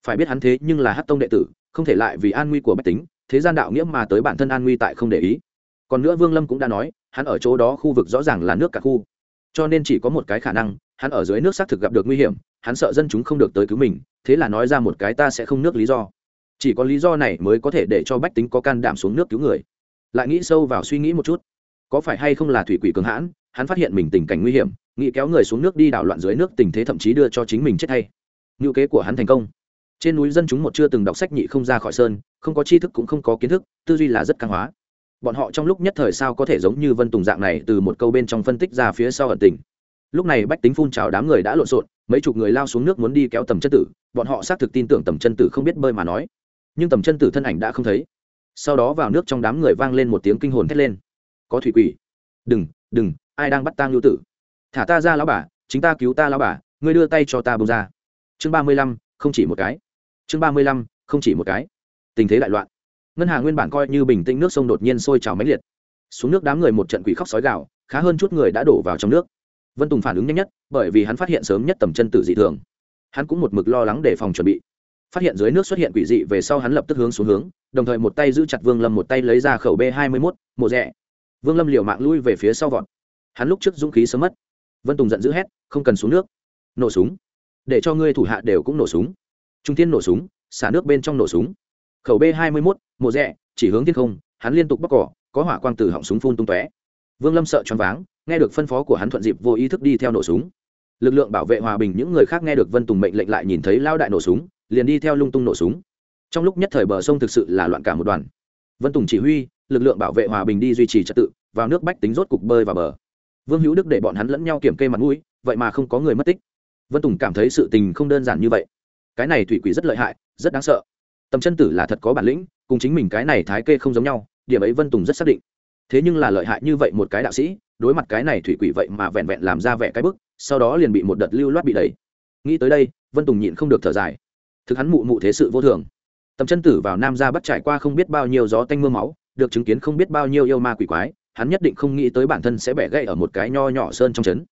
Phải biết hắn thế nhưng là hát tông đệ tử, không thể lại vì an nguy của bách tính thế gian đạo nghĩa mà tới bản thân an nguy tại không để ý. Còn nữa vương lâm cũng đã nói, hắn ở chỗ đó khu vực rõ ràng là nước cả khu. Cho nên chỉ có một cái khả năng, hắn ở dưới nước xác thực gặp được nguy hiểm, hắn sợ dân chúng không được tới cứu mình, thế là nói ra một cái ta sẽ không nước lý do. Chỉ có lý do này mới có thể để cho bách tính có can đảm xuống nước cứu người. Lại nghĩ sâu vào suy nghĩ một chút, có phải hay không là thủy quỷ cường hãn, hắn phát hiện mình tình cảnh nguy hiểm, nghĩ kéo người xuống nước đi đảo loạn dưới nước tình thế thậm chí đưa cho chính mình chết hay ngữ kế của hắn thành công. Trên núi dân chúng một chưa từng đọc sách nhị không ra khỏi sơn không có tri thức cũng không có kiến thức, tư duy là rất căng hóa. Bọn họ trong lúc nhất thời sao có thể giống như vân tùng dạng này từ một câu bên trong phân tích ra phía sau ẩn tình. Lúc này bách tính phun trào đám người đã lộn xộn, mấy chục người lao xuống nước muốn đi kéo tầm chân tử, bọn họ xác thực tin tưởng tầm chân tử không biết bơi mà nói. Nhưng tầm chân tử thân ảnh đã không thấy. Sau đó vào nước trong đám người vang lên một tiếng kinh hồn thét lên. Có thủy quỷ. Đừng đừng, ai đang bắt tang lưu tử? Thả ta ra lão bà, chính ta cứu ta lão bà, ngươi đưa tay cho ta bông ra. Chương ba mươi lăm, không chỉ một cái. Chương ba mươi lăm, không chỉ một cái tình thế đại loạn. Ngân hàng nguyên bản coi như bình tĩnh nước sông đột nhiên sôi trào máy liệt. Xuống nước đám người một trận quỷ khóc sói gạo khá hơn chút người đã đổ vào trong nước. Vân tùng phản ứng nhanh nhất, bởi vì hắn phát hiện sớm nhất tầm chân tử dị thường. Hắn cũng một mực lo lắng để phòng chuẩn bị. Phát hiện dưới nước xuất hiện quỷ dị về sau hắn lập tức hướng xuống hướng, đồng thời một tay giữ chặt vương lâm, một tay lấy ra khẩu b hai mươi mốt, mộ rẽ vương lâm liều mạng lui về phía sau vọt. Hắn lúc trước dũng khí sớm mất. Vân tùng giận dữ hét, không cần xuống nước. Nổ súng. Để cho ngươi thủ hạ đều cũng nổ súng. Trung tiên nổ súng, xả nước bên trong nổ súng khẩu b hai mươi mốt, mộ rẽ chỉ hướng thiên không, hắn liên tục bóc cỏ, có hỏa quang từ họng súng phun tung tóe. Vương lâm sợ choáng váng, nghe được phân phó của hắn thuận dịp vô ý thức đi theo nổ súng. Lực lượng bảo vệ hòa bình những người khác nghe được vân tùng mệnh lệnh lại nhìn thấy lao đại nổ súng, liền đi theo lung tung nổ súng. Trong lúc nhất thời bờ sông thực sự là loạn cả một đoàn. Vân tùng chỉ huy, lực lượng bảo vệ hòa bình đi duy trì trật tự, vào nước bách tính rốt cục bơi vào bờ. Vương hữu đức để bọn hắn lẫn nhau kiểm kê mặt mũi, vậy mà không có người mất tích. Vân tùng cảm thấy sự tình không đơn giản như vậy. Cái này thủy quỷ rất lợi hại, rất đáng sợ tầm chân tử là thật có bản lĩnh, cùng chính mình cái này thái kê không giống nhau, điểm ấy vân tùng rất xác định. Thế nhưng là lợi hại như vậy một cái đạo sĩ, đối mặt cái này thủy quỷ vậy mà vẹn vẹn làm ra vẻ cái bức, sau đó liền bị một đợt lưu loát bị đẩy. Nghĩ tới đây, vân tùng nhịn không được thở dài. Thực hắn mụ mụ thế sự vô thường. Tầm chân tử vào nam ra bắt trải qua không biết bao nhiêu gió tanh m ư a máu, được chứng kiến không biết bao nhiêu yêu ma quỷ quái, hắn nhất định không nghĩ tới bản thân sẽ bẻ gãy ở một cái nho nhỏ sơn trong trấn.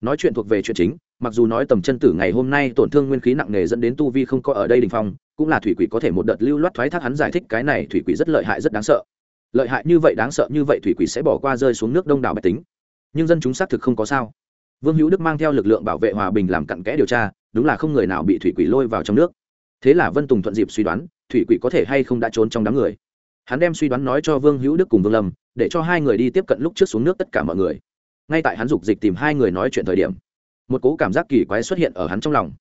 Nói chuyện thuộc về chuyện chính, mặc dù nói tầm chân tử ngày hôm nay tổn thương nguyên khí nặng nề dẫn đến tu vi không có ở đây đình phong cũng là thủy quỷ có thể một đợt lưu loát thoái thác hắn giải thích cái này thủy quỷ rất lợi hại rất đáng sợ. Lợi hại như vậy đáng sợ như vậy thủy quỷ sẽ bỏ qua rơi xuống nước đông đảo bạch tính. Nhưng dân chúng xác thực không có sao. Vương hữu đức mang theo lực lượng bảo vệ hòa bình làm cặn kẽ điều tra, đúng là không người nào bị thủy quỷ lôi vào trong nước. Thế là vân tùng thuận dịp suy đoán, thủy quỷ có thể hay không đã trốn trong đám người. Hắn đem suy đoán nói cho vương hữu đức cùng vương lâm, để cho hai người đi tiếp cận lúc trước xuống nước tất cả mọi người. Ngay tại hắn dục dịch tìm hai người nói chuyện thời điểm, một cố cảm giác kỳ quái xuất hiện ở hắn trong lòng.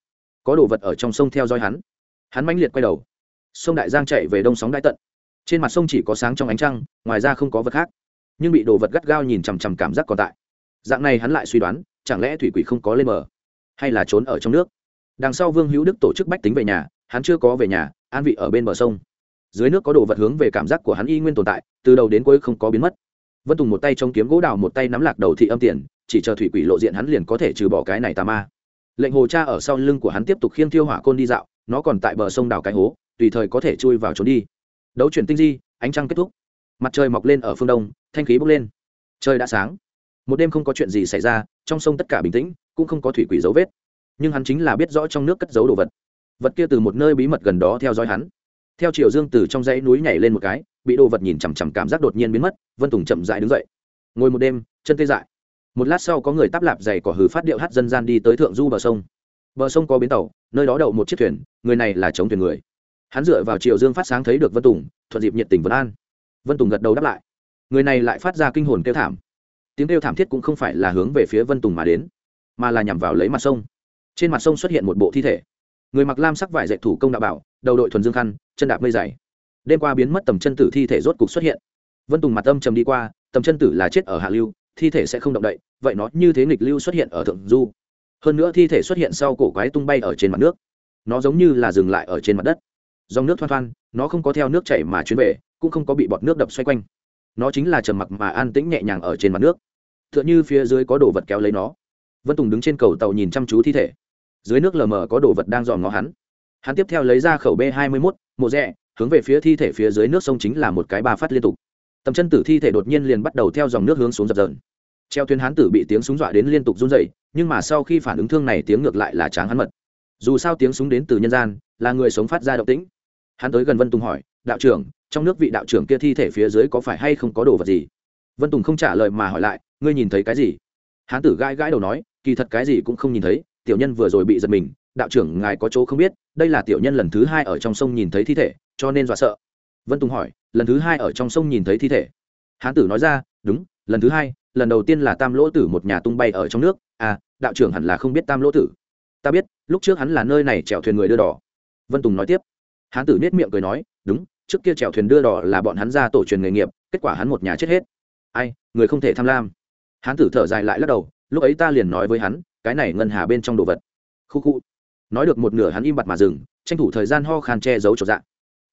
Có đồ vật ở trong sông theo dõi hắn hắn mãnh liệt quay đầu. Sông đại giang chạy về đông sóng đại tận. Trên mặt sông chỉ có sáng trong ánh trăng, ngoài ra không có vật khác. Nhưng bị đồ vật gắt gao nhìn chằm chằm cảm giác còn tại. Dạng này hắn lại suy đoán, chẳng lẽ thủy quỷ không có lên bờ? Hay là trốn ở trong nước? Đằng sau vương hữu đức tổ chức bách tính về nhà, hắn chưa có về nhà, an vị ở bên bờ sông. Dưới nước có đồ vật hướng về cảm giác của hắn y nguyên tồn tại, từ đầu đến cuối không có biến mất. Vân tùng một tay trong kiếm gỗ đào, một tay nắm lạc đầu thị âm tiền, chỉ chờ thủy quỷ lộ diện hắn liền có thể trừ bỏ cái này tà ma. Lệnh hồ cha ở sau lưng của hắn tiếp tục khiêng thiêu hỏa côn đi dạo nó còn tại bờ sông đào cái hố, tùy thời có thể chui vào trốn đi. Đấu chuyển tinh di, ánh trăng kết thúc. Mặt trời mọc lên ở phương đông, thanh khí bốc lên. Trời đã sáng. Một đêm không có chuyện gì xảy ra, trong sông tất cả bình tĩnh, cũng không có thủy quỷ dấu vết. Nhưng hắn chính là biết rõ trong nước cất giấu đồ vật. Vật kia từ một nơi bí mật gần đó theo dõi hắn. Theo chiều dương từ trong dãy núi nhảy lên một cái, bị đồ vật nhìn chằm chằm cảm giác đột nhiên biến mất, vân tùng chậm dại đứng dậy. Ngồi một đêm, chân tê dại. Một lát sau có người tắp lạp dày cỏ hừ phát điệu hát dân gian đi tới thượng du bờ sông. Bờ sông có bến tàu nơi đó đậu một chiếc thuyền, người này là chống thuyền người. Hắn dựa vào chiều dương phát sáng thấy được vân tùng, thuận dịp nhiệt tình vân an. Vân tùng gật đầu đáp lại. Người này lại phát ra kinh hồn kêu thảm. Tiếng kêu thảm thiết cũng không phải là hướng về phía vân tùng mà đến, mà là nhằm vào lấy mặt sông. Trên mặt sông xuất hiện một bộ thi thể. Người mặc lam sắc vải dạy thủ công đạo bảo, đầu đội thuần dương khăn, chân đạp mây dày. Đêm qua biến mất tầm chân tử thi thể rốt cục xuất hiện. Vân tùng mặt âm trầm đi qua, tầm chân tử là chết ở hạ lưu, thi thể sẽ không động đậy, vậy nó như thế nghịch lưu xuất hiện ở thượng du hơn nữa thi thể xuất hiện sau cổ quái tung bay ở trên mặt nước. Nó giống như là dừng lại ở trên mặt đất. Dòng nước thoăn thoăn nó không có theo nước chảy mà chuyến về, cũng không có bị bọt nước đập xoay quanh. Nó chính là trầm mặc mà an tĩnh nhẹ nhàng ở trên mặt nước. T h ư ợ n h ư phía dưới có đồ vật kéo lấy nó. Vân tùng đứng trên cầu tàu nhìn chăm chú thi thể. Dưới nước lờ mờ có đồ vật đang dòm ngó hắn. Hắn tiếp theo lấy ra khẩu b hai mươi mốt, mộ rẽ hướng về phía thi thể phía dưới nước sông chính là một cái ba phát liên tục. Tầm chân tử thi thể đột nhiên liền bắt đầu theo dòng nước hướng xuống dập dờn treo thuyền hán tử bị tiếng súng dọa đến liên tục run dậy nhưng mà sau khi phản ứng thương này tiếng ngược lại là tráng hắn mật. Dù sao tiếng súng đến từ nhân gian, là người sống phát ra động tĩnh. Hắn tới gần vân tùng hỏi, đạo trưởng, trong nước vị đạo trưởng kia thi thể phía dưới có phải hay không có đồ vật gì? Vân tùng không trả lời mà hỏi lại, ngươi nhìn thấy cái gì? Hán tử gãi gãi đầu nói, kỳ thật cái gì cũng không nhìn thấy, tiểu nhân vừa rồi bị giật mình, đạo trưởng ngài có chỗ không biết, đây là tiểu nhân lần thứ hai ở trong sông nhìn thấy thi thể, cho nên dọa sợ. Vân tùng hỏi, lần thứ hai ở trong sông nhìn thấy thi thể? Hán tử nói ra, đúng, lần thứ hai lần đầu tiên là tam lỗ tử một nhà tung bay ở trong nước. À đạo trưởng hẳn là không biết tam lỗ tử. Ta biết, lúc trước hắn là nơi này chèo thuyền người đưa đỏ. Vân tùng nói tiếp. Hán tử nết miệng cười nói, đúng, trước kia chèo thuyền đưa đỏ là bọn hắn ra tổ truyền nghề nghiệp, kết quả hắn một nhà chết hết. Ai, người không thể tham lam. Hán tử thở dài lại lắc đầu, lúc ấy ta liền nói với hắn, cái này ngân hà bên trong đồ vật. Khu khu. Nói được một nửa hắn im bặt mà dừng, tranh thủ thời gian ho khan che giấu trọn dạng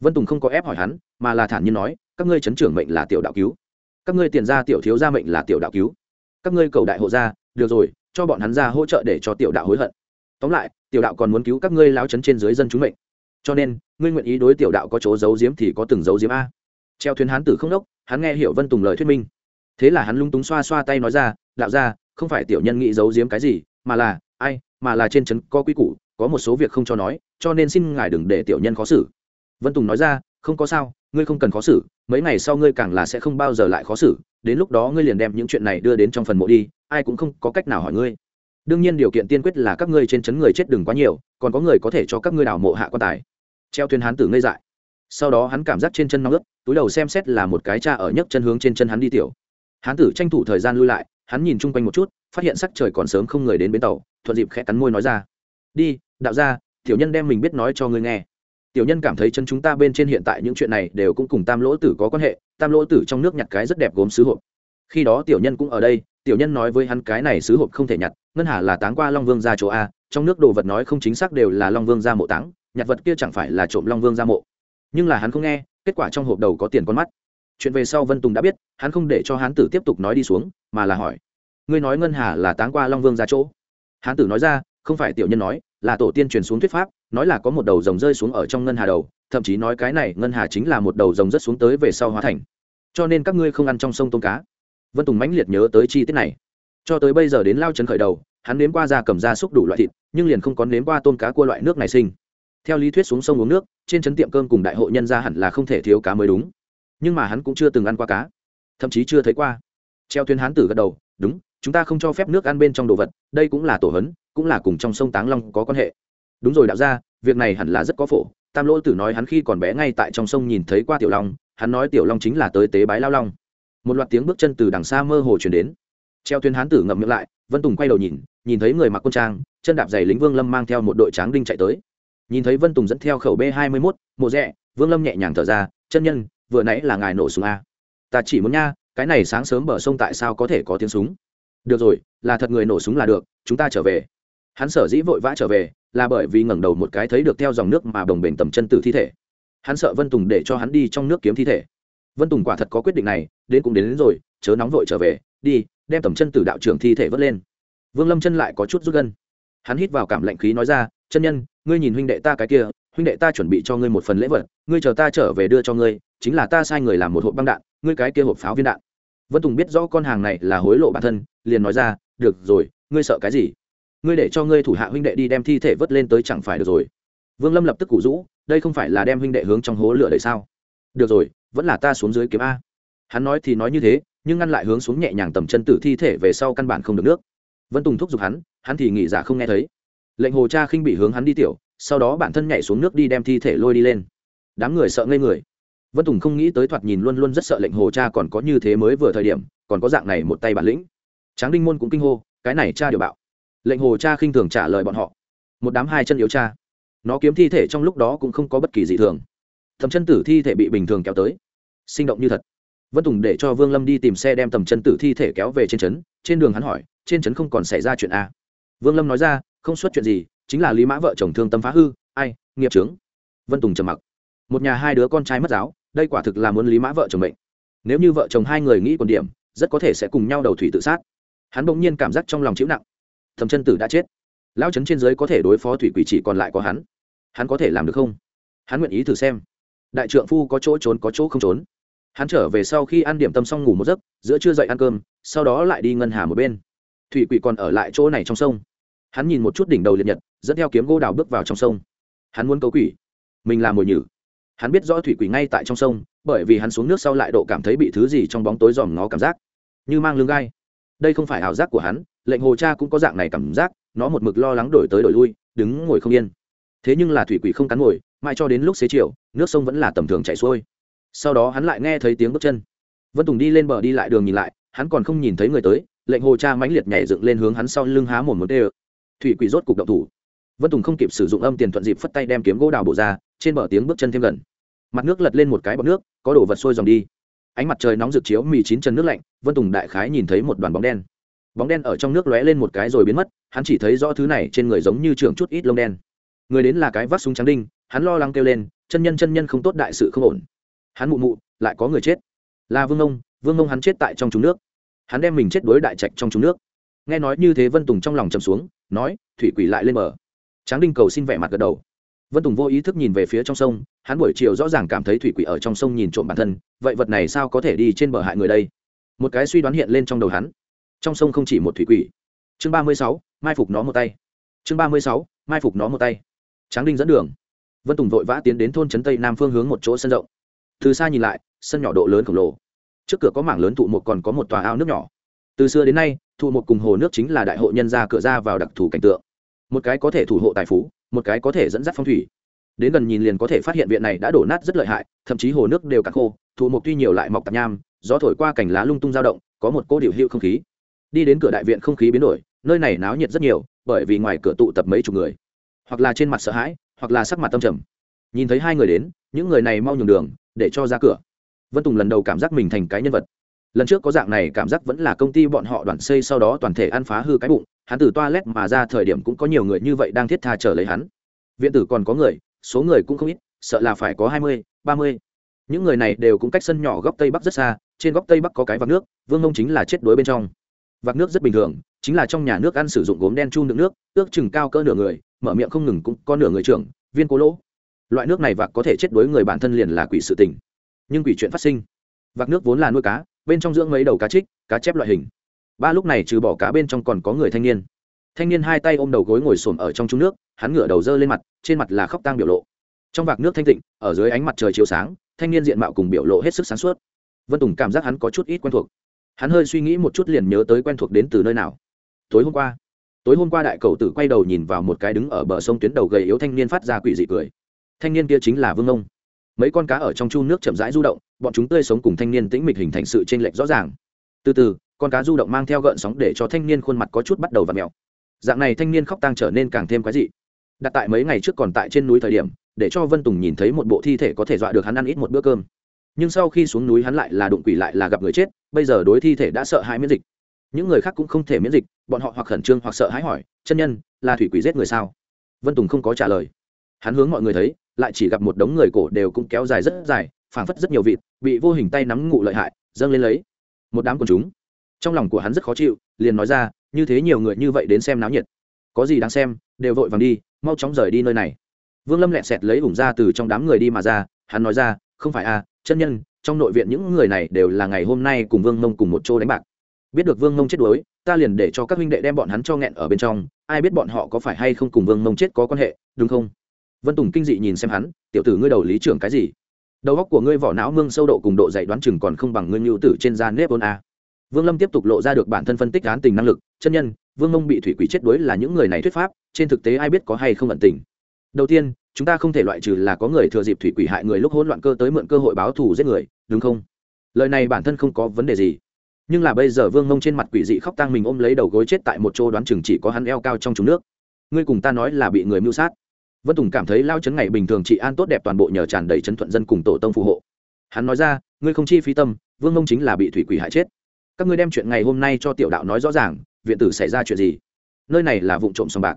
vân tùng không có ép hỏi hắn, mà là thản nhiên nói, các ngươi chấn trưởng mệnh là tiểu đạo cứu các ngươi tiền ra tiểu thiếu gia mệnh là tiểu đạo cứu. Các ngươi cầu đại hộ gia, được rồi, cho bọn hắn ra hỗ trợ để cho tiểu đạo hối hận. Tóm lại, tiểu đạo còn muốn cứu các ngươi lao chấn trên dưới dân chúng mệnh. Cho nên, ngươi nguyện ý đối tiểu đạo có chỗ giấu giếm thì có từng giấu giếm a. Treo thuyền hán tử không đốc, hắn nghe hiểu vân tùng lời thuyết minh. Thế là hắn lung túng xoa xoa tay nói ra, đạo ra không phải tiểu nhân nghĩ giấu giếm cái gì, mà là, ai, mà là trên trấn có quy củ, có một số việc không cho nói, cho nên xin ngài đừng để tiểu nhân khó xử. Vân tùng nói ra không có sao, ngươi không cần khó xử, mấy ngày sau ngươi càng là sẽ không bao giờ lại khó xử, đến lúc đó ngươi liền đem những chuyện này đưa đến trong phần mộ đi, ai cũng không có cách nào hỏi ngươi. Đương nhiên điều kiện tiên quyết là các ngươi trên chấn người chết đừng quá nhiều, còn có người có thể cho các ngươi đào mộ hạ quan tài. Treo thuyền hán tử ngây dại. Sau đó hắn cảm giác trên chân nóng ướt, túi đầu xem xét là một cái cha ở nhấc chân hướng trên chân hắn đi tiểu. Hán tử tranh thủ thời gian lui lại, hắn nhìn chung quanh một chút, phát hiện sắc trời còn sớm không người đến bến tàu, thuận dịp khẽ cắn môi nói ra. Đi, đạo ra tiểu nhân đem mình biết nói cho ngươi nghe tiểu nhân cảm thấy chân chúng ta bên trên hiện tại những chuyện này đều cũng cùng tam lỗ tử có quan hệ, tam lỗ tử trong nước nhặt cái rất đẹp gốm sứ hộp. Khi đó tiểu nhân cũng ở đây, tiểu nhân nói với hắn cái này sứ hộp không thể nhặt, ngân hà là táng qua long vương ra chỗ a, trong nước đồ vật nói không chính xác đều là long vương ra mộ táng, nhặt vật kia chẳng phải là trộm long vương ra mộ. Nhưng là hắn không nghe, kết quả trong hộp đầu có tiền con mắt. Chuyện về sau vân tùng đã biết, hắn không để cho hán tử tiếp tục nói đi xuống, mà là hỏi, ngươi nói ngân hà là táng qua long vương ra chỗ? Hán tử nói ra, không phải, tiểu nhân nói, là tổ tiên truyền xuống thuyết pháp nói là có một đầu rồng rơi xuống ở trong ngân hà đầu, thậm chí nói cái này ngân hà chính là một đầu rồng rất xuống tới về sau hóa thành. Cho nên các ngươi không ăn trong sông tôm cá. Vân tùng mãnh liệt nhớ tới chi tiết này. Cho tới bây giờ đến lao trấn khởi đầu, hắn nếm qua da cầm da xúc đủ loại thịt, nhưng liền không có nếm qua tôm cá cua loại nước này sinh. Theo lý thuyết xuống sông uống nước, trên trấn tiệm cơm cùng đại hội nhân ra hẳn là không thể thiếu cá mới đúng. Nhưng mà hắn cũng chưa từng ăn qua cá. Thậm chí chưa thấy qua. Treo thuyền hán tử gật đầu, đúng, chúng ta không cho phép nước ăn bên trong đồ vật, đây cũng là tổ hấn, cũng là cùng trong sông táng long có quan hệ đúng rồi đạo ra việc này hẳn là rất có phổ. Tam lỗ tử nói hắn khi còn bé ngay tại trong sông nhìn thấy qua tiểu long, hắn nói tiểu long chính là tới tế bái lao long. Một loạt tiếng bước chân từ đằng xa mơ hồ chuyển đến. Treo thuyền hán tử ngậm miệng lại, vân tùng quay đầu nhìn nhìn thấy người mặc quân trang, chân đạp giày lính vương lâm mang theo một đội tráng đinh chạy tới. Nhìn thấy vân tùng dẫn theo khẩu b hai mươi mốt, mộ rẽ vương lâm nhẹ nhàng thở ra, chân nhân, vừa nãy là ngài nổ súng a ta chỉ muốn nha, cái này sáng sớm bờ sông tại sao có thể có tiếng súng? Được rồi, là thật người nổ súng là được, chúng ta trở về. Hắn sở dĩ vội vã trở về là bởi vì ngẩng đầu một cái thấy được theo dòng nước mà đồng bền tầm chân tử thi thể. Hắn sợ vân tùng để cho hắn đi trong nước kiếm thi thể. Vân tùng quả thật có quyết định này đến cũng đến, đến rồi chớ nóng vội trở về đi đem tầm chân tử đạo trưởng thi thể vớt lên. Vương lâm chân lại có chút rút gân. Hắn hít vào cảm lạnh khí nói ra chân nhân ngươi nhìn huynh đệ ta cái kia huynh đệ ta chuẩn bị cho ngươi một phần lễ vật ngươi chờ ta trở về đưa cho ngươi chính là ta sai người làm một hộp băng đạn ngươi cái kia hộp pháo viên đạn. Vân tùng biết rõ con hàng này là hối lộ bản thân liền nói ra được rồi ngươi sợ cái gì? Ngươi để cho ngươi thủ hạ huynh đệ đi đem thi thể vớt lên tới chẳng phải được rồi. Vương lâm lập tức củ rũ, đây không phải là đem huynh đệ hướng trong hố lửa đấy sao? Được rồi, vẫn là ta xuống dưới kiếm a. Hắn nói thì nói như thế, nhưng ngăn lại hướng xuống nhẹ nhàng tầm chân tử thi thể về sau căn bản không được nước. Vân tùng thúc giục hắn hắn thì nghỉ giả không nghe thấy. Lệnh hồ cha khinh bị hướng hắn đi tiểu, sau đó bản thân nhảy xuống nước đi đem thi thể lôi đi lên. Đám người sợ ngây người. Vân tùng không nghĩ tới thoạt nhìn luôn luôn rất sợ lệnh hồ cha còn có như thế mới vừa thời điểm, còn có dạng này một tay bản lĩnh. Tráng đinh môn cũng kinh hô, cái này cha điều bạo lệnh hồ cha khinh thường trả lời bọn họ. Một đám hai chân yếu cha. Nó kiếm thi thể trong lúc đó cũng không có bất kỳ gì thường. Thầm chân tử thi thể bị bình thường kéo tới. Sinh động như thật. Vân tùng để cho vương lâm đi tìm xe đem tầm chân tử thi thể kéo về trên trấn. Trên đường hắn hỏi, trên trấn không còn xảy ra chuyện a. Vương lâm nói ra, không xuất chuyện gì, chính là lý mã vợ chồng thương tâm phá hư, ai, nghiệp trướng vân tùng trầm mặc. Một nhà hai đứa con trai mất giáo, đây quả thực là muốn lý mã vợ chồng mệnh. Nếu như vợ chồng hai người nghĩ còn điểm, rất có thể sẽ cùng nhau đầu thủy tự sát. Hắn bỗng nhiên cảm giác trong lòng chịu nặng thầm chân tử đã chết. Lão trấn trên dưới có thể đối phó thủy quỷ chỉ còn lại có hắn. Hắn có thể làm được không? Hắn nguyện ý thử xem. Đại trượng phu có chỗ trốn, có chỗ không trốn. Hắn trở về sau khi ăn điểm tâm xong ngủ một giấc, giữa trưa dậy ăn cơm, sau đó lại đi ngân hà một bên. Thủy quỷ còn ở lại chỗ này trong sông. Hắn nhìn một chút đỉnh đầu liệt nhật, dẫn theo kiếm gỗ đào bước vào trong sông. Hắn muốn cấu quỷ. Mình làm mồi nhử. Hắn biết rõ thủy quỷ ngay tại trong sông, bởi vì hắn xuống nước sau lại độ cảm thấy bị thứ gì trong bóng tối dòm nó cảm giác. Như mang lương gai. Đây không phải ảo giác của hắn lệnh hồ cha cũng có dạng này cảm giác, nó một mực lo lắng đổi tới đổi lui, đứng ngồi không yên. Thế nhưng là thủy quỷ không cắn ngồi, mãi cho đến lúc xế chiều, nước sông vẫn là tầm thường chảy xuôi. Sau đó hắn lại nghe thấy tiếng bước chân. Vân tùng đi lên bờ đi lại đường nhìn lại, hắn còn không nhìn thấy người tới, lệnh hồ cha mãnh liệt nhảy dựng lên hướng hắn sau lưng há một một đê thủy quỷ rốt cục động thủ. Vân tùng không kịp sử dụng âm tiền thuận dịp phất tay đem kiếm gỗ đào bổ ra, trên bờ tiếng bước chân thêm gần. Mặt nước lật lên một cái bọc nước, có đổ vật sôi dòng đi. Ánh mặt trời nóng rực chiếu mì chín chân nước lạnh, vân tùng đại khái nhìn thấy một đoàn bóng đen bóng đen ở trong nước lóe lên một cái rồi biến mất, hắn chỉ thấy rõ thứ này trên người giống như trường chút ít lông đen. Người đến là cái vắt súng trắng đinh, hắn lo lắng kêu lên, chân nhân chân nhân không tốt đại sự không ổn. Hắn mụ mụ, lại có người chết. Là vương ông vương ông hắn chết tại trong trúng nước. Hắn đem mình chết đối đại trạch trong trúng nước. Nghe nói như thế vân tùng trong lòng chầm xuống, nói, thủy quỷ lại lên bờ. Tráng đinh cầu xin vẻ mặt gật đầu. Vân tùng vô ý thức nhìn về phía trong sông, hắn buổi chiều rõ ràng cảm thấy thủy quỷ ở trong sông nhìn trộm bản thân, vậy vật này sao có thể đi trên bờ hại người đây? Một cái suy đoán hiện lên trong đầu hắn trong sông không chỉ một thủy quỷ. Chương ba mươi sáu, mai phục nó một tay. Chương ba mươi sáu, mai phục nó một tay. Tráng đinh dẫn đường. Vân tùng vội vã tiến đến thôn trấn tây nam phương hướng một chỗ sân rộng. Từ xa nhìn lại, sân nhỏ độ lớn khổng lồ. Trước cửa có mảng lớn thụ một còn có một tòa ao nước nhỏ. Từ xưa đến nay, thụ một cùng hồ nước chính là đại hộ nhân ra cửa ra vào đặc thù cảnh tượng. Một cái có thể thủ hộ tài phú, một cái có thể dẫn dắt phong thủy. Đến gần nhìn liền có thể phát hiện viện này đã đổ nát rất lợi hại, thậm chí hồ nước đều cạn khô, thụ một tuy nhiều lại mọc tạp nham, gió thổi qua cành lá lung tung dao động, có một cô điều hữu không khí đi đến cửa đại viện không khí biến đổi, nơi này náo nhiệt rất nhiều, bởi vì ngoài cửa tụ tập mấy chục người. Hoặc là trên mặt sợ hãi, hoặc là sắc mặt tâm trầm. Nhìn thấy hai người đến, những người này mau nhường đường, để cho ra cửa. Vân tùng lần đầu cảm giác mình thành cái nhân vật. Lần trước có dạng này cảm giác vẫn là công ty bọn họ đoàn xây sau đó toàn thể ăn phá hư cái bụng, hắn từ toilet mà ra thời điểm cũng có nhiều người như vậy đang thiết tha chờ lấy hắn. Viện tử còn có người, số người cũng không ít, sợ là phải có hai mươi, ba mươi. Những người này đều cũng cách sân nhỏ góc tây bắc rất xa, trên góc tây bắc có cái vạc nước, vương mông chính là chết đuối bên trong vạc nước rất bình thường, chính là trong nhà nước ăn sử dụng gốm đen chu đựng nước, ước chừng cao cỡ nửa người, mở miệng không ngừng cũng có nửa người trưởng, viên cố lỗ. Loại nước này vạc có thể chết đuối người bản thân liền là quỷ sự tình. Nhưng quỷ chuyện phát sinh. Vạc nước vốn là nuôi cá, bên trong dưỡng mấy đầu cá trích, cá chép loại hình. Ba lúc này trừ bỏ cá bên trong còn có người thanh niên. Thanh niên hai tay ôm đầu gối ngồi xổm ở trong trung nước, hắn ngửa đầu dơ lên mặt, trên mặt là khóc tang biểu lộ. Trong vạc nước thanh tịnh, ở dưới ánh mặt trời chiếu sáng, thanh niên diện mạo cùng biểu lộ hết sức sáng suốt. Vân tùng cảm giác hắn có chút ít quen thuộc hắn hơi suy nghĩ một chút liền nhớ tới quen thuộc đến từ nơi nào. Tối hôm qua, tối hôm qua đại cầu tử quay đầu nhìn vào một cái đứng ở bờ sông tuyến đầu gầy yếu thanh niên phát ra quỷ dị cười. Thanh niên kia chính là vương ông mấy con cá ở trong chu nước chậm rãi du động, bọn chúng tươi sống cùng thanh niên tĩnh mịch hình thành sự chênh lệch rõ ràng. Từ từ, con cá du động mang theo gợn sóng để cho thanh niên khuôn mặt có chút bắt đầu và mèo. Dạng này thanh niên khóc tăng trở nên càng thêm quái dị. Đặt tại mấy ngày trước còn tại trên núi thời điểm, để cho vân tùng nhìn thấy một bộ thi thể có thể dọa được hắn ăn ít một bữa cơm nhưng sau khi xuống núi hắn lại là đụng quỷ lại là gặp người chết, bây giờ đối thi thể đã sợ hãi miễn dịch. Những người khác cũng không thể miễn dịch, bọn họ hoặc khẩn trương hoặc sợ hãi hỏi, chân nhân, là thủy quỷ giết người sao? Vân tùng không có trả lời. Hắn hướng mọi người thấy, lại chỉ gặp một đống người cổ đều cũng kéo dài rất dài, phảng phất rất nhiều vịt, bị vô hình tay nắm ngụ lợi hại, dâng lên lấy. Một đám quần chúng. Trong lòng của hắn rất khó chịu, liền nói ra, như thế nhiều người như vậy đến xem náo nhiệt. Có gì đáng xem, đều vội vàng đi, mau chóng rời đi nơi này. Vương lâm lẹ sẹt lấy ủng ra từ trong đám người đi mà ra, hắn nói ra không phải à chân nhân, trong nội viện những người này đều là ngày hôm nay cùng vương mông cùng một chỗ đánh bạc. Biết được vương mông chết đuối, ta liền để cho các huynh đệ đem bọn hắn cho nghẹn ở bên trong, ai biết bọn họ có phải hay không cùng vương mông chết có quan hệ, đúng không? Vân tùng kinh dị nhìn xem hắn, tiểu tử ngươi đầu lý trưởng cái gì? Đầu góc của ngươi vỏ não mương sâu độ cùng độ dạy đoán chừng còn không bằng ngươi nhu tử trên da nếp ôn a. Vương lâm tiếp tục lộ ra được bản thân phân tích án tình năng lực, chân nhân, vương mông bị thủy quỷ chết đuối là những người này thuyết pháp, trên thực tế ai biết có hay không ẩn tình? Đầu tiên, chúng ta không thể loại trừ là có người thừa dịp thủy quỷ hại người lúc hỗn loạn cơ tới mượn cơ hội báo thù giết người, đúng không? Lời này bản thân không có vấn đề gì. Nhưng là bây giờ vương mông trên mặt quỷ dị khóc tang mình ôm lấy đầu gối chết tại một chỗ đoán chừng chỉ có hắn eo cao trong trúng nước. Ngươi cùng ta nói là bị người mưu sát. Vân tùng cảm thấy lao chấn ngày bình thường chị an tốt đẹp toàn bộ nhờ tràn đầy chấn thuận dân cùng tổ tông phù hộ. Hắn nói ra, ngươi không chi phí tâm, vương mông chính là bị thủy quỷ hại chết. Các ngươi đem chuyện ngày hôm nay cho tiểu đạo nói rõ ràng, viện tử xảy ra chuyện gì? Nơi này là vụ trộm sòng bạc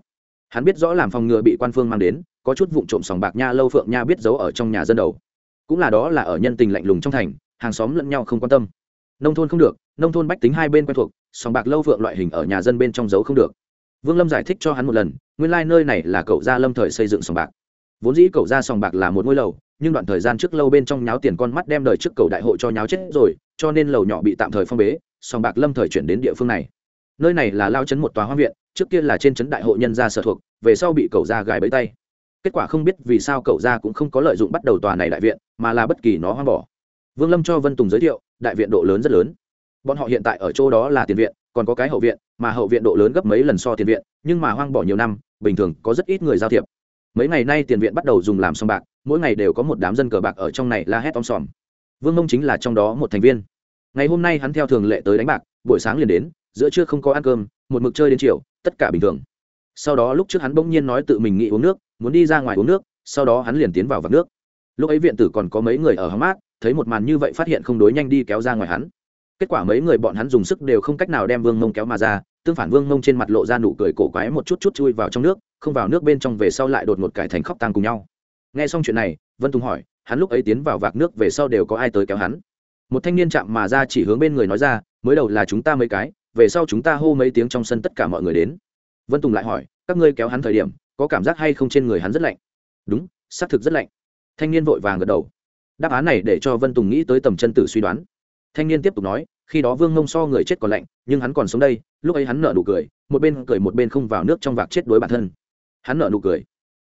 hắn biết rõ làm phòng ngừa bị quan phương mang đến, có chút vụ trộm sòng bạc nha lâu phượng nha biết giấu ở trong nhà dân đầu. Cũng là đó là ở nhân tình lạnh lùng trong thành, hàng xóm lẫn nhau không quan tâm. Nông thôn không được, nông thôn bách tính hai bên quen thuộc, sòng bạc lâu phượng loại hình ở nhà dân bên trong giấu không được. Vương lâm giải thích cho hắn một lần, nguyên lai、like、nơi này là cậu gia lâm thời xây dựng sòng bạc. Vốn dĩ cậu gia sòng bạc là một ngôi lầu, nhưng đoạn thời gian trước lâu bên trong nháo tiền con mắt đem đời trước cầu đại hội cho nháo chết rồi, cho nên lầu nhỏ bị tạm thời phong bế, sòng bạc lâm thời chuyển đến địa phương này nơi này là lao chấn một tòa hoa viện, trước kia là trên trấn đại hội nhân gia sở thuộc, về sau bị cậu gia gài bẫy tay. Kết quả không biết vì sao cậu gia cũng không có lợi dụng bắt đầu tòa này đại viện, mà là bất kỳ nó hoang bỏ. Vương lâm cho vân tùng giới thiệu, đại viện độ lớn rất lớn. Bọn họ hiện tại ở chỗ đó là tiền viện, còn có cái hậu viện, mà hậu viện độ lớn gấp mấy lần so tiền viện, nhưng mà hoang bỏ nhiều năm, bình thường có rất ít người giao thiệp. Mấy ngày nay tiền viện bắt đầu dùng làm song bạc, mỗi ngày đều có một đám dân cờ bạc ở trong này la hét om sòm. Vương mông chính là trong đó một thành viên. Ngày hôm nay hắn theo thường lệ tới đánh bạc, buổi sáng liền đến giữa trưa không có ăn cơm, một mực chơi đến chiều, tất cả bình thường. Sau đó lúc trước hắn bỗng nhiên nói tự mình nghĩ uống nước, muốn đi ra ngoài uống nước, sau đó hắn liền tiến vào vạc nước. Lúc ấy viện tử còn có mấy người ở hóng mát, thấy một màn như vậy phát hiện không đối nhanh đi kéo ra ngoài hắn. Kết quả mấy người bọn hắn dùng sức đều không cách nào đem vương mông kéo mà ra, tương phản vương mông trên mặt lộ ra nụ cười cổ quái một chút chút chui vào trong nước, không vào nước bên trong về sau lại đột một cải thành khóc tang cùng nhau. Nghe xong chuyện này, vân tùng hỏi, hắn lúc ấy tiến vào vạc nước về sau đều có ai tới kéo hắn? Một thanh niên chạm mà ra chỉ hướng bên người nói ra, mới đầu là chúng ta mấy cái về sau chúng ta hô mấy tiếng trong sân tất cả mọi người đến. Vân tùng lại hỏi, các ngươi kéo hắn thời điểm, có cảm giác hay không trên người hắn rất lạnh? Đúng, xác thực rất lạnh. Thanh niên vội vàng gật đầu. Đáp án này để cho vân tùng nghĩ tới tầm chân tử suy đoán. Thanh niên tiếp tục nói, khi đó vương mông so người chết còn lạnh, nhưng hắn còn sống đây, lúc ấy hắn nợ nụ cười, một bên cười một bên không vào nước trong vạc chết đối bản thân. Hắn nợ nụ cười.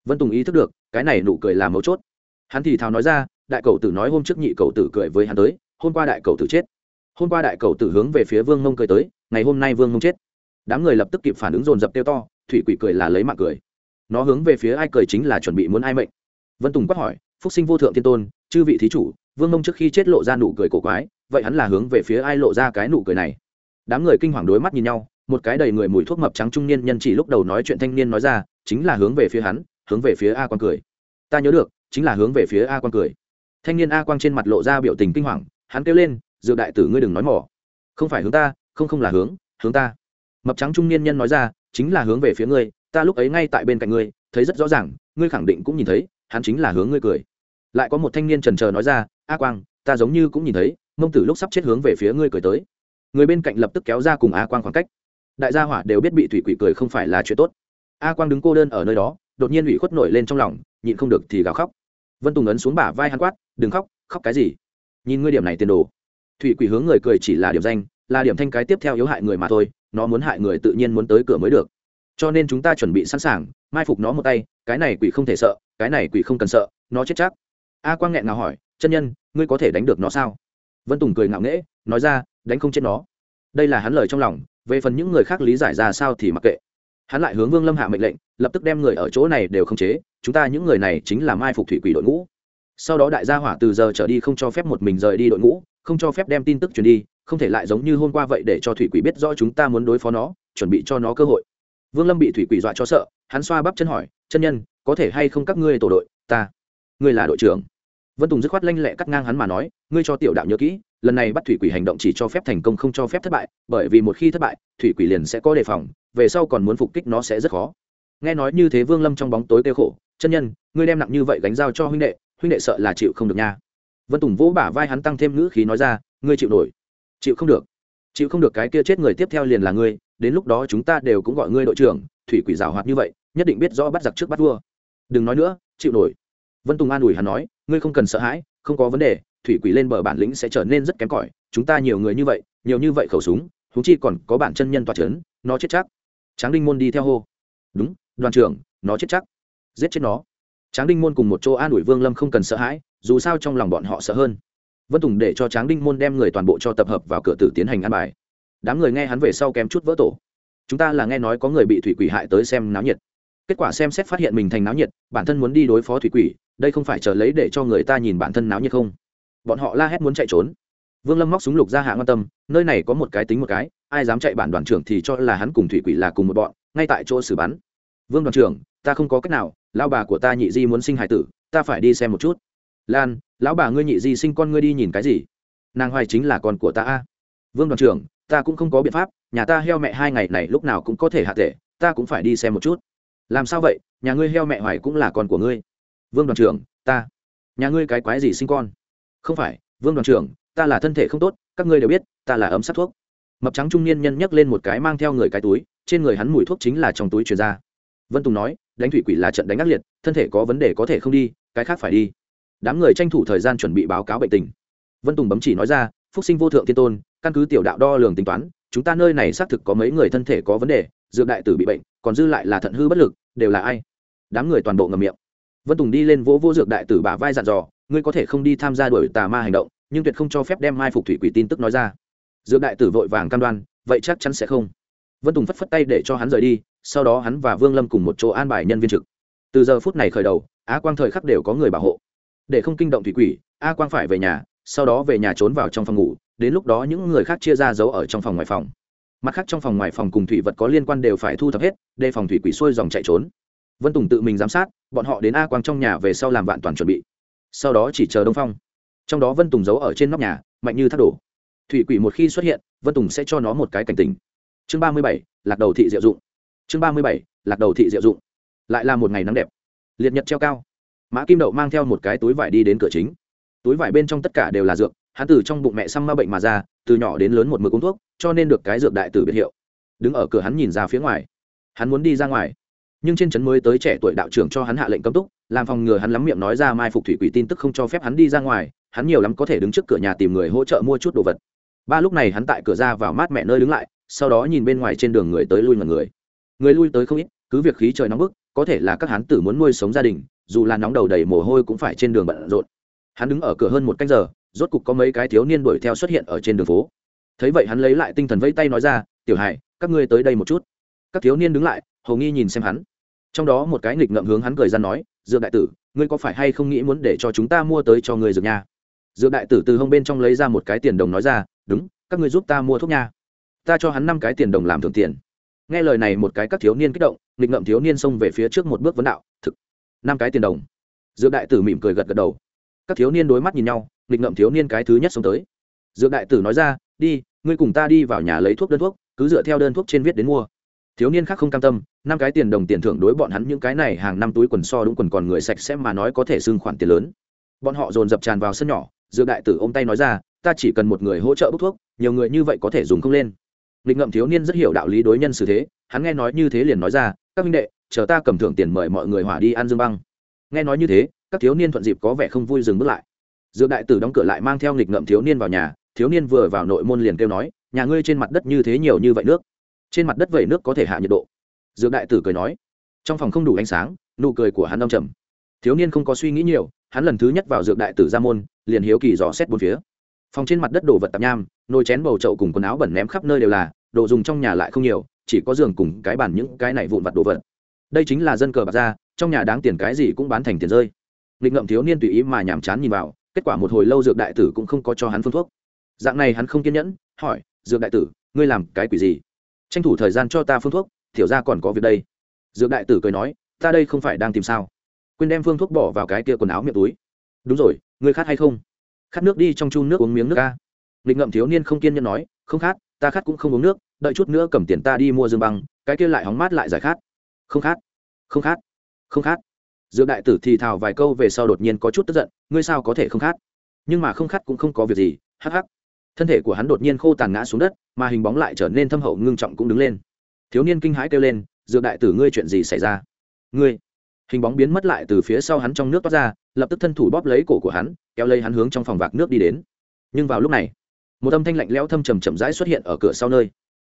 Vân tùng ý thức được, cái này nụ cười là mấu chốt. Hắn thì thào nói ra, đại cầu tử nói hôm trước nhị cầu tử cười với hắn tới, hôm qua đại cầu tử chết. Hôm qua đại cầu tử hướng về phía vương mông cười tới ngày hôm nay vương mông chết. Đám người lập tức kịp phản ứng dồn dập tiêu to, thủy quỷ cười là lấy mạng cười. Nó hướng về phía ai cười chính là chuẩn bị muốn ai mệnh. Vân tùng quát hỏi, phúc sinh vô thượng thiên tôn, chư vị thí chủ, vương mông trước khi chết lộ ra nụ cười cổ quái, vậy hắn là hướng về phía ai lộ ra cái nụ cười này? Đám người kinh hoàng đối mắt nhìn nhau, một cái đầy người mùi thuốc mập trắng trung niên nhân chỉ lúc đầu nói chuyện thanh niên nói ra, chính là hướng về phía hắn, hướng về phía a quan cười. Ta nhớ được, chính là hướng về phía a quan cười. Thanh niên a quang trên mặt lộ ra biểu tình kinh hoàng, hắn kêu lên dựa đại tử ngươi đừng nói mỏ. Không phải hướng ta không không là hướng hướng ta. Mập trắng trung niên nhân nói ra, chính là hướng về phía ngươi, ta lúc ấy ngay tại bên cạnh ngươi, thấy rất rõ ràng, ngươi khẳng định cũng nhìn thấy, hắn chính là hướng ngươi cười. Lại có một thanh niên trần trờ nói ra, a quang, ta giống như cũng nhìn thấy, mông tử lúc sắp chết hướng về phía ngươi cười tới. Người bên cạnh lập tức kéo ra cùng a quang khoảng cách. Đại gia hỏa đều biết bị thủy quỷ cười không phải là chuyện tốt. A quang đứng cô đơn ở nơi đó, đột nhiên ủy khuất nổi lên trong lòng, nhịn không được thì gào khóc. Vân tùng ấn xuống bả vai hắn quát, đừng khóc khóc cái gì? Nhìn ngươi điểm này tiền đồ. Thủy quỷ hướng người cười chỉ là điểm danh là điểm thanh cái tiếp theo yếu hại người mà thôi, nó muốn hại người tự nhiên muốn tới cửa mới được. Cho nên chúng ta chuẩn bị sẵn sàng, mai phục nó một tay, cái này quỷ không thể sợ, cái này quỷ không cần sợ, nó chết chắc. A quang nghẹn ngào hỏi, chân nhân, ngươi có thể đánh được nó sao? Vân tùng cười ngạo nghễ, nói ra, đánh không chết nó. Đây là hắn lời trong lòng, về phần những người khác lý giải ra sao thì mặc kệ. Hắn lại hướng vương lâm hạ mệnh lệnh, lập tức đem người ở chỗ này đều không chế, chúng ta những người này chính là mai phục thủy quỷ đội ngũ. Sau đó đại gia hỏa từ giờ trở đi không cho phép một mình rời đi đội ngũ, không cho phép đem tin tức truyền đi không thể lại giống như hôm qua vậy để cho thủy quỷ biết rõ chúng ta muốn đối phó nó, chuẩn bị cho nó cơ hội. Vương lâm bị thủy quỷ dọa cho sợ, hắn xoa bắp chân hỏi, chân nhân, có thể hay không các ngươi tổ đội ta? Ngươi là đội trưởng. Vân tùng dứt khoát lanh lẹ cắt ngang hắn mà nói, ngươi cho tiểu đạo nhớ kỹ, lần này bắt thủy quỷ hành động chỉ cho phép thành công không cho phép thất bại, bởi vì một khi thất bại, thủy quỷ liền sẽ có đề phòng, về sau còn muốn phục kích nó sẽ rất khó. Nghe nói như thế vương lâm trong bóng tối kêu khổ, chân nhân, ngươi đem nặng như vậy gánh giao cho huynh đệ huynh đệ sợ là chịu không được nha. Vân tùng vỗ bả vai hắn tăng thêm ngữ khí nói ra, ngươi chịu nổi chịu không được. Chịu không được cái kia chết người tiếp theo liền là ngươi, đến lúc đó chúng ta đều cũng gọi ngươi đội trưởng, thủy quỷ rào hoạt như vậy, nhất định biết rõ bắt giặc trước bắt vua. Đừng nói nữa, chịu nổi. Vân tùng an ủi hắn nói, ngươi không cần sợ hãi, không có vấn đề, thủy quỷ lên bờ bản lĩnh sẽ trở nên rất kém cỏi, chúng ta nhiều người như vậy, nhiều như vậy khẩu súng thú chi còn có bản chân nhân toa trấn, nó chết chắc. Tráng đinh môn đi theo hô. Đúng, đoàn trưởng, nó chết chắc. Giết chết nó. Tráng đinh môn cùng một chỗ an ủi vương lâm không cần sợ hãi, dù sao trong lòng bọn họ sợ hơn vân tùng để cho tráng đinh môn đem người toàn bộ cho tập hợp vào cửa tử tiến hành ăn bài. Đám người nghe hắn về sau kém chút vỡ tổ. Chúng ta là nghe nói có người bị thủy quỷ hại tới xem náo nhiệt. Kết quả xem xét phát hiện mình thành náo nhiệt, bản thân muốn đi đối phó thủy quỷ, đây không phải chờ lấy để cho người ta nhìn bản thân náo nhiệt không? Bọn họ la hét muốn chạy trốn. Vương lâm móc súng lục ra hạ quan tâm, nơi này có một cái tính một cái, ai dám chạy bản đoàn trưởng thì cho là hắn cùng thủy quỷ là cùng một bọn, ngay tại chỗ xử bắn. Vương đoàn trưởng, ta không có cách nào, lão bà của ta nhị di muốn sinh hải tử, ta phải đi xem một chút lan, lão bà ngươi nhị di sinh con ngươi đi nhìn cái gì? Nàng hoài chính là con của ta a. Vương đoàn trưởng, ta cũng không có biện pháp, nhà ta heo mẹ hai ngày này lúc nào cũng có thể hạ tệ ta cũng phải đi xem một chút. Làm sao vậy? Nhà ngươi heo mẹ hoài cũng là con của ngươi. Vương đoàn trưởng, ta. Nhà ngươi cái quái gì sinh con? Không phải, vương đoàn trưởng, ta là thân thể không tốt, các ngươi đều biết, ta là ấm sát thuốc. Mập trắng trung niên nhân nhấc lên một cái mang theo người cái túi, trên người hắn mùi thuốc chính là trong túi truyền ra. Vân tùng nói, đánh thủy quỷ là trận đánh ác liệt, thân thể có vấn đề có thể không đi, cái khác phải đi đám người tranh thủ thời gian chuẩn bị báo cáo bệnh tình. Vân tùng bấm chỉ nói ra, phúc sinh vô thượng thiên tôn, căn cứ tiểu đạo đo lường tính toán, chúng ta nơi này xác thực có mấy người thân thể có vấn đề, dược đại tử bị bệnh, còn dư lại là thận hư bất lực, đều là ai? Đám người toàn bộ ngầm miệng. Vân tùng đi lên vỗ vô dược đại tử bả vai dặn dò, ngươi có thể không đi tham gia đuổi tà ma hành động, nhưng tuyệt không cho phép đem mai phục thủy quỷ tin tức nói ra. Dược đại tử vội vàng cam đoan, vậy chắc chắn sẽ không. Vân tùng phất phất tay để cho hắn rời đi, sau đó hắn và vương lâm cùng một chỗ an bài nhân viên trực. Từ giờ phút này khởi đầu, á quang thời khắc đều có người bảo hộ để không kinh động thủy quỷ, a quang phải về nhà, sau đó về nhà trốn vào trong phòng ngủ, đến lúc đó những người khác chia ra giấu ở trong phòng ngoài phòng. Mặt khác trong phòng ngoài phòng cùng thủy vật có liên quan đều phải thu thập hết, đề phòng thủy quỷ xuôi dòng chạy trốn. Vân tùng tự mình giám sát, bọn họ đến a quang trong nhà về sau làm vạn toàn chuẩn bị. Sau đó chỉ chờ đông phong. Trong đó vân tùng giấu ở trên nóc nhà, mạnh như thác đổ. Thủy quỷ một khi xuất hiện, vân tùng sẽ cho nó một cái cảnh tình chương ba mươi bảy, lạc đầu thị diệu dụng. Chương ba mươi bảy, lạc đầu thị diệu dụng. Lại là một ngày nắng đẹp. Liệt nhật treo cao mã kim đậu mang theo một cái túi vải đi đến cửa chính. Túi vải bên trong tất cả đều là dược, hắn từ trong bụng mẹ xăm ma bệnh mà ra, từ nhỏ đến lớn một mực uống thuốc, cho nên được cái dược đại tử biệt hiệu. Đứng ở cửa hắn nhìn ra phía ngoài. Hắn muốn đi ra ngoài. Nhưng trên trấn mới tới trẻ tuổi đạo trưởng cho hắn hạ lệnh cấm túc, làm phòng ngừa hắn lắm miệng nói ra mai phục thủy quỷ tin tức không cho phép hắn đi ra ngoài, hắn nhiều lắm có thể đứng trước cửa nhà tìm người hỗ trợ mua chút đồ vật. Ba lúc này hắn tại cửa ra vào mát mẹ nơi đứng lại, sau đó nhìn bên ngoài trên đường người tới lui ngần người. Người lui tới không ít, cứ việc khí trời nóng bức, có thể là các hắn tử muốn nuôi sống gia đình dù là nóng đầu đầy mồ hôi cũng phải trên đường bận rộn. Hắn đứng ở cửa hơn một canh giờ, rốt cục có mấy cái thiếu niên đuổi theo xuất hiện ở trên đường phố. Thấy vậy hắn lấy lại tinh thần vẫy tay nói ra, tiểu hải, các ngươi tới đây một chút. Các thiếu niên đứng lại, hầu nghi nhìn xem hắn. Trong đó một cái nghịch ngợm hướng hắn cười ra nói, dược đại tử, ngươi có phải hay không nghĩ muốn để cho chúng ta mua tới cho ngươi dược nha? Dược đại tử từ hông bên trong lấy ra một cái tiền đồng nói ra, đúng, các ngươi giúp ta mua thuốc nha. Ta cho hắn năm cái tiền đồng làm thưởng tiền. Nghe lời này một cái các thiếu niên kích động, nghịch ngợm thiếu niên xông về phía trước một bước vấn đạo, thực năm cái tiền đồng. Dược đại tử mỉm cười gật gật đầu. Các thiếu niên đối mắt nhìn nhau, nghịch ngậm thiếu niên cái thứ nhất xông tới. Dược đại tử nói ra, đi, ngươi cùng ta đi vào nhà lấy thuốc đơn thuốc, cứ dựa theo đơn thuốc trên viết đến mua. Thiếu niên khác không cam tâm, năm cái tiền đồng tiền thưởng đối bọn hắn những cái này hàng năm túi quần so đúng quần còn người sạch sẽ mà nói có thể xưng khoản tiền lớn. Bọn họ dồn dập tràn vào sân nhỏ, dược đại tử ôm tay nói ra, ta chỉ cần một người hỗ trợ bốc thuốc, nhiều người như vậy có thể dùng không lên. Nghịch ngậm thiếu niên rất hiểu đạo lý đối nhân xử thế, hắn nghe nói như thế liền nói ra, các minh đệ chờ ta cầm thưởng tiền mời mọi người hỏa đi ăn dương băng. Nghe nói như thế, các thiếu niên thuận dịp có vẻ không vui dừng bước lại. Dược đại tử đóng cửa lại mang theo nghịch ngậm thiếu niên vào nhà, thiếu niên vừa vào nội môn liền kêu nói, nhà ngươi trên mặt đất như thế nhiều như vậy nước, trên mặt đất vẩy nước có thể hạ nhiệt độ? Dược đại tử cười nói. Trong phòng không đủ ánh sáng, nụ cười của hắn đông trầm. Thiếu niên không có suy nghĩ nhiều, hắn lần thứ nhất vào dược đại tử ra môn, liền hiếu kỳ dò xét bốn phía. Phòng trên mặt đất đổ vật tạp nham, nồi chén bầu trậu cùng quần áo bẩn ném khắp nơi đều là, đồ dùng trong nhà lại không nhiều, chỉ có giường cùng cái bàn những cái này vụn vặt đồ vật đây chính là dân cờ bạc ra, trong nhà đáng tiền cái gì cũng bán thành tiền rơi. Nghịch ngậm thiếu niên tùy ý mà nhàm chán nhìn vào, kết quả một hồi lâu dược đại tử cũng không có cho hắn phương thuốc. Dạng này hắn không kiên nhẫn, hỏi, dược đại tử, ngươi làm cái quỷ gì? Tranh thủ thời gian cho ta phương thuốc, thiểu ra còn có việc đây. Dược đại tử cười nói, ta đây không phải đang tìm sao. Quên đem phương thuốc bỏ vào cái kia quần áo miệng túi. Đúng rồi, ngươi khát hay không? Khát nước đi, trong chun nước uống miếng nước ca. Nghịch ngậm thiếu niên không kiên nhẫn nói, không khát, ta khát cũng không uống nước, đợi chút nữa cầm tiền ta đi mua dương băng, cái kia lại hóng mát lại giải khát không khát không khát không khát dược đại tử thì thào vài câu về sau đột nhiên có chút tức giận, ngươi sao có thể không khát nhưng mà không khát cũng không có việc gì, hắc hắc. Thân thể của hắn đột nhiên khô tàn ngã xuống đất, mà hình bóng lại trở nên thâm hậu ngưng trọng cũng đứng lên. Thiếu niên kinh hãi kêu lên, dược đại tử, ngươi chuyện gì xảy ra? Ngươi. Hình bóng biến mất lại từ phía sau hắn trong nước toát ra, lập tức thân thủ bóp lấy cổ của hắn, kéo lấy hắn hướng trong phòng vạc nước đi đến. Nhưng vào lúc này, một âm thanh lạnh lẽo thâm trầm chậm rãi xuất hiện ở cửa sau nơi.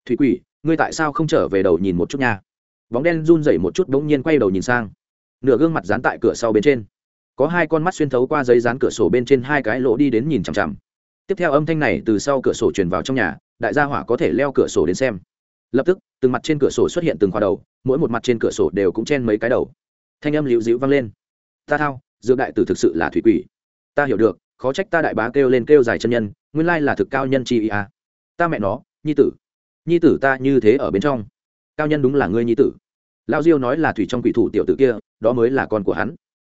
Thủy quỷ, ngươi tại sao không trở về đầu nhìn một chút nha? Bóng đen run rẩy một chút bỗng nhiên quay đầu nhìn sang. Nửa gương mặt dán tại cửa sau bên trên. Có hai con mắt xuyên thấu qua giấy dán cửa sổ bên trên hai cái lỗ đi đến nhìn chằm chằm. Tiếp theo âm thanh này từ sau cửa sổ truyền vào trong nhà, đại gia hỏa có thể leo cửa sổ đến xem. Lập tức, từng mặt trên cửa sổ xuất hiện từng khoa đầu, mỗi một mặt trên cửa sổ đều cũng chen mấy cái đầu. Thanh âm liễu dịu vang lên. Ta thao, dược đại tử thực sự là thủy quỷ. Ta hiểu được, khó trách ta đại bá kêu lên kêu dài chân nhân, nguyên lai là thực cao nhân chi ý à. ta mẹ nó, nhi tử. Nhi tử ta như thế ở bên trong cao nhân đúng là ngươi nhi tử. Lao diêu nói là thủy trong quỷ thủ tiểu tử kia, đó mới là con của hắn.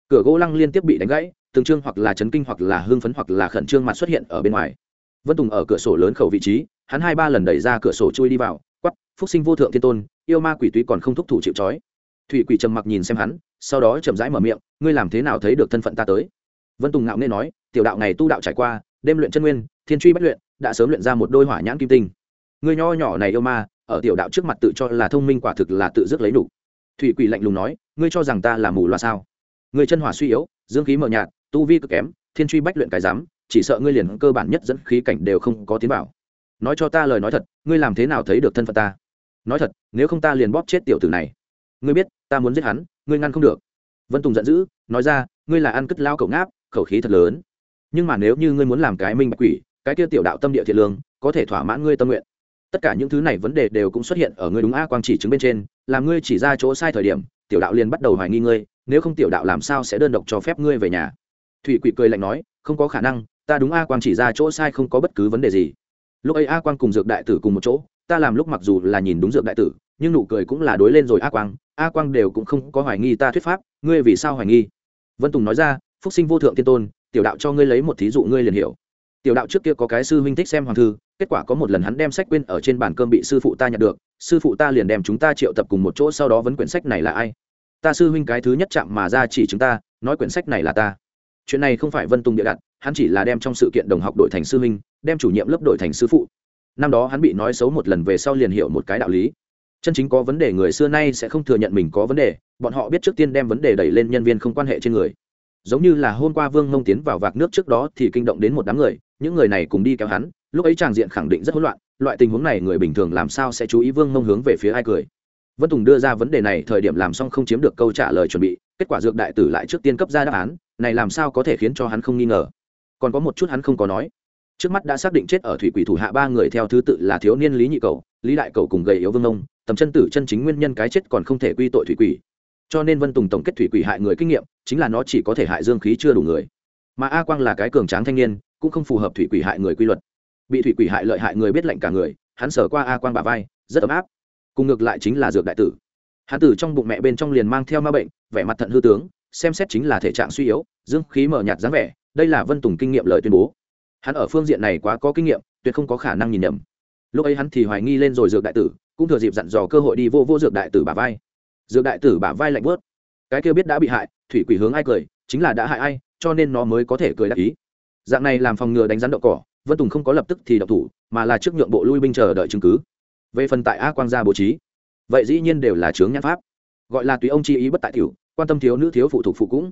Cửa gỗ lăng liên tiếp bị đánh gãy, từng trương hoặc là chấn kinh hoặc là hưng phấn hoặc là khẩn trương mặt xuất hiện ở bên ngoài. Vân tùng ở cửa sổ lớn khẩu vị trí, hắn hai ba lần đẩy ra cửa sổ chui đi vào quắp phúc sinh vô thượng thiên tôn, yêu ma quỷ túy còn không thúc thủ chịu trói. Thủy quỷ trầm mặc nhìn xem hắn, sau đó chậm rãi mở miệng, ngươi làm thế nào thấy được thân phận ta tới? Vân tùng ngạo nghe nói, tiểu đạo này tu đạo trải qua, đêm luyện chân nguyên, thiên truy bất luyện, đã sớm luyện ra một đôi hỏa nhãn kim tinh. Ngươi nho nhỏ này yêu ma ở tiểu đạo trước mặt tự cho là thông minh quả thực là tự dứt lấy đủ. Thủy quỷ lạnh lùng nói, ngươi cho rằng ta là mù loa sao? Ngươi chân hỏa suy yếu, dương khí mờ nhạt, tu vi cực kém, thiên truy bách luyện cái dám chỉ sợ ngươi liền cơ bản nhất dẫn khí cảnh đều không có tiến vào. Nói cho ta lời nói thật, ngươi làm thế nào thấy được thân phận ta? Nói thật, nếu không ta liền bóp chết tiểu tử này. Ngươi biết, ta muốn giết hắn, ngươi ngăn không được. Vân tùng giận dữ, nói ra, ngươi là ăn cất lao cậu ngáp, khẩu khí thật lớn. Nhưng mà nếu như ngươi muốn làm cái minh bạch quỷ, cái kia tiểu đạo tâm địa thiện lương, có thể thỏa mãn ngươi tâm nguyện tất cả những thứ này vấn đề đều cũng xuất hiện ở ngươi đúng a quang chỉ chứng bên trên, làm ngươi chỉ ra chỗ sai thời điểm, tiểu đạo liền bắt đầu hoài nghi ngươi, nếu không tiểu đạo làm sao sẽ đơn độc cho phép ngươi về nhà. Thủy quỷ cười lạnh nói, không có khả năng, ta đúng a quang chỉ ra chỗ sai không có bất cứ vấn đề gì. Lúc ấy a quang cùng dược đại tử cùng một chỗ, ta làm lúc mặc dù là nhìn đúng dược đại tử, nhưng nụ cười cũng là đối lên rồi a quang a quang đều cũng không có hoài nghi ta thuyết pháp, ngươi vì sao hoài nghi? Vân tùng nói ra, phúc sinh vô thượng tiên tôn, tiểu đạo cho ngươi lấy một thí dụ ngươi liền hiểu. Tiểu đạo trước kia có cái sư huynh thích xem hoàng thư kết quả có một lần hắn đem sách quên ở trên bàn cơm bị sư phụ ta nhặt được, sư phụ ta liền đem chúng ta triệu tập cùng một chỗ sau đó vấn quyển sách này là ai? Ta sư huynh cái thứ nhất chạm mà ra chỉ chúng ta, nói quyển sách này là ta. Chuyện này không phải vân tùng địa đặt, hắn chỉ là đem trong sự kiện đồng học đổi thành sư huynh, đem chủ nhiệm lớp đổi thành sư phụ. Năm đó hắn bị nói xấu một lần về sau liền hiểu một cái đạo lý. Chân chính có vấn đề người xưa nay sẽ không thừa nhận mình có vấn đề, bọn họ biết trước tiên đem vấn đề đẩy lên nhân viên không quan hệ trên người. Giống như là hôm qua vương mông tiến vào vạc nước trước đó thì kinh động đến một đám người những người này cùng đi kéo hắn, lúc ấy tràng diện khẳng định rất hỗn loạn, loại tình huống này người bình thường làm sao sẽ chú ý vương mông hướng về phía ai cười. Vân tùng đưa ra vấn đề này, thời điểm làm xong không chiếm được câu trả lời chuẩn bị, kết quả dược đại tử lại trước tiên cấp ra đáp án, này làm sao có thể khiến cho hắn không nghi ngờ. Còn có một chút hắn không có nói. Trước mắt đã xác định chết ở thủy quỷ thủ hạ ba người theo thứ tự là thiếu niên lý nhị cầu, lý đại cầu cùng gầy yếu vương ông tầm chân tử chân chính nguyên nhân cái chết còn không thể quy tội thủy quỷ. Cho nên vân tùng tổng kết thủy quỷ hại người kinh nghiệm, chính là nó chỉ có thể hại dương khí chưa đủ người. Mà a quang là cái cường tráng thanh niên cũng không phù hợp thủy quỷ hại người quy luật. Bị thủy quỷ hại lợi hại người biết lạnh cả người, hắn sở qua a quang bà vai, rất ấm áp. Cùng ngược lại chính là dược đại tử. Hắn tử trong bụng mẹ bên trong liền mang theo ma bệnh, vẻ mặt thận hư tướng, xem xét chính là thể trạng suy yếu, dương khí mở nhạt dáng vẻ, đây là vân tùng kinh nghiệm lời tuyên bố. Hắn ở phương diện này quá có kinh nghiệm, tuyệt không có khả năng nhìn nhầm. Lúc ấy hắn thì hoài nghi lên rồi dược đại tử, cũng thừa dịp dặn dò cơ hội đi vô vô dược đại tử bà vai. Dược đại tử bà vai lạnh bớt cái kia biết đã bị hại, thủy quỷ hướng ai cười, chính là đã hại ai, cho nên nó mới có thể cười đắc ý dạng này làm phòng ngừa đánh rắn đậu cỏ, vân tùng không có lập tức thì đậu thủ, mà là trước nhượng bộ lui binh chờ đợi chứng cứ. Về phần tại a quang gia bố trí, vậy dĩ nhiên đều là chướng nhãn pháp. Gọi là tùy ông chi ý bất tại tiểu, quan tâm thiếu nữ thiếu phụ thuộc phụ cũng.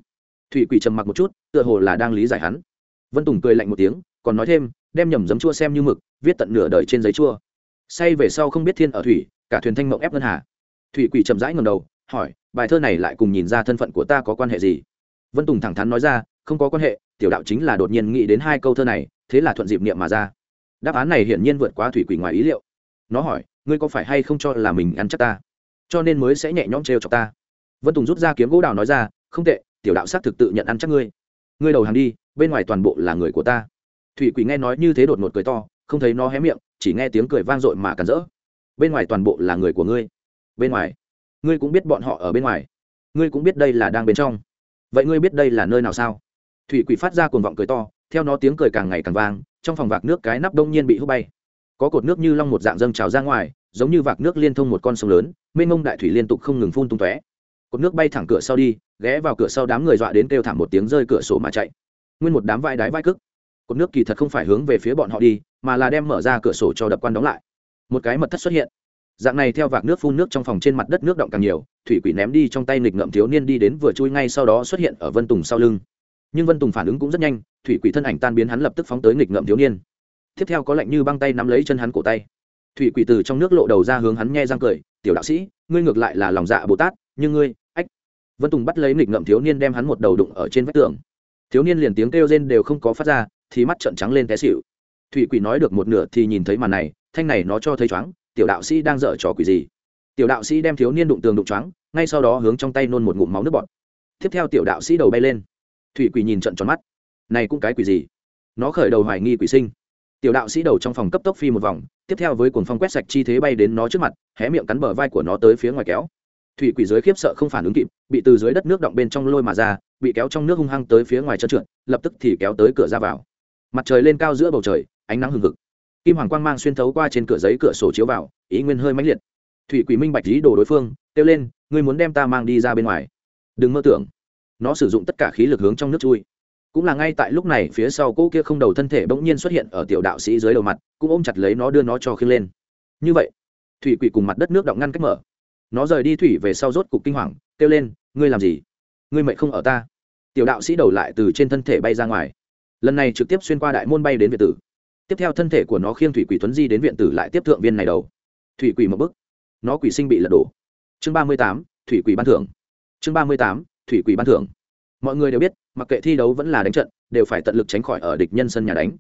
Thủy quỷ trầm mặc một chút, tựa hồ là đang lý giải hắn. Vân tùng cười lạnh một tiếng, còn nói thêm, đem nhầm giấm chua xem như mực, viết tận nửa đời trên giấy chua. Say về sau không biết thiên ở thủy, cả thuyền thanh mộng ép ngân hà. Thủy quỷ chậm rãi ngầm đầu, hỏi, bài thơ này lại cùng nhìn ra thân phận của ta có quan hệ gì? Vân tùng thẳng thắn nói ra, không có quan hệ tiểu đạo chính là đột nhiên nghĩ đến hai câu thơ này, thế là thuận dịp niệm mà ra. Đáp án này hiển nhiên vượt qua thủy quỷ ngoài ý liệu. Nó hỏi, ngươi có phải hay không cho là mình ăn chắc ta? Cho nên mới sẽ nhẹ nhõm trêu cho ta. Vân tùng rút ra kiếm gỗ đào nói ra, không tệ, tiểu đạo xác thực tự nhận ăn chắc ngươi. Ngươi đầu hàng đi, bên ngoài toàn bộ là người của ta. Thủy quỷ nghe nói như thế đột ngột cười to, không thấy nó hé miệng, chỉ nghe tiếng cười vang dội mà cản rỡ. Bên ngoài toàn bộ là người của ngươi. Bên ngoài, ngươi cũng biết bọn họ ở bên ngoài. Ngươi cũng biết đây là đang bên trong. Vậy ngươi biết đây là nơi nào sao? Thủy quỷ phát ra cuồng vọng cười to, theo nó tiếng cười càng ngày càng vang, trong phòng vạc nước cái nắp đông nhiên bị hút bay. Có cột nước như long một dạng dâng trào ra ngoài, giống như vạc nước liên thông một con sông lớn, mênh mông đại thủy liên tục không ngừng phun tung tóe. Cột nước bay thẳng cửa sau đi, ghé vào cửa sau đám người dọa đến kêu thảm một tiếng rơi cửa sổ mà chạy. Nguyên một đám vai đái vai cức cột nước kỳ thật không phải hướng về phía bọn họ đi, mà là đem mở ra cửa sổ cho đập quan đóng lại. Một cái mật thất xuất hiện. Dạng này theo vạc nước phun nước trong phòng trên mặt đất nước động càng nhiều, thủy quỷ ném đi trong tay nghịch ngậm thiếu niên đi đến vừa chui ngay sau đó xuất hiện ở vân tùng sau lưng nhưng vân tùng phản ứng cũng rất nhanh thủy quỷ thân ảnh tan biến hắn lập tức phóng tới nghịch ngợm thiếu niên tiếp theo có lệnh như băng tay nắm lấy chân hắn cổ tay thủy quỷ từ trong nước lộ đầu ra hướng hắn nghe răng cười tiểu đạo sĩ ngươi ngược lại là lòng dạ bồ tát nhưng ngươi ách vân tùng bắt lấy nghịch ngợm thiếu niên đem hắn một đầu đụng ở trên vách tường thiếu niên liền tiếng kêu rên đều không có phát ra thì mắt trợn trắng lên té xịu thủy quỷ nói được một nửa thì nhìn thấy màn này thanh này nó cho thấy choáng, tiểu đạo sĩ đang dở trò quỷ gì tiểu đạo sĩ đem thiếu niên đụng tường đụng choáng ngay sau đó hướng trong tay nôn một ngụm máu nước bọt tiếp theo tiểu đạo sĩ đầu bay lên thủy quỷ nhìn trận tròn mắt. Này cũng cái quỷ gì? Nó khởi đầu hoài nghi quỷ sinh. Tiểu đạo sĩ đầu trong phòng cấp tốc phi một vòng, tiếp theo với cuồng phong quét sạch chi thế bay đến nó trước mặt, hé miệng cắn bờ vai của nó tới phía ngoài kéo. Thủy quỷ dưới khiếp sợ không phản ứng kịp, bị từ dưới đất nước động bên trong lôi mà ra, bị kéo trong nước hung hăng tới phía ngoài chân trượt, lập tức thì kéo tới cửa ra vào. Mặt trời lên cao giữa bầu trời, ánh nắng hừng hực. Kim hoàng quang mang xuyên thấu qua trên cửa giấy cửa sổ chiếu vào, ý nguyên hơi mãnh liệt. Thủy quỷ minh bạch lý đồ đối phương, kêu lên, ngươi muốn đem ta mang đi ra bên ngoài? Đừng mơ tưởng nó sử dụng tất cả khí lực hướng trong nước chui. Cũng là ngay tại lúc này, phía sau cỗ kia không đầu thân thể bỗng nhiên xuất hiện ở tiểu đạo sĩ dưới đầu mặt, cũng ôm chặt lấy nó đưa nó cho khiêng lên. Như vậy, thủy quỷ cùng mặt đất nước động ngăn cách mở. Nó rời đi thủy về sau rốt cục kinh hoàng, kêu lên, ngươi làm gì? Ngươi mệnh không ở ta. Tiểu đạo sĩ đầu lại từ trên thân thể bay ra ngoài. Lần này trực tiếp xuyên qua đại môn bay đến viện tử. Tiếp theo thân thể của nó khiêng thủy quỷ tuấn di đến viện tử lại tiếp thượng viên này đầu. Thủy quỷ một bức nó quỷ sinh bị lật đổ. Chương ba mươi tám, thủy quỷ ban thưởng. Chương ba mươi tám thủy quỷ ban thưởng. Mọi người đều biết, mặc kệ thi đấu vẫn là đánh trận, đều phải tận lực tránh khỏi ở địch nhân sân nhà đánh.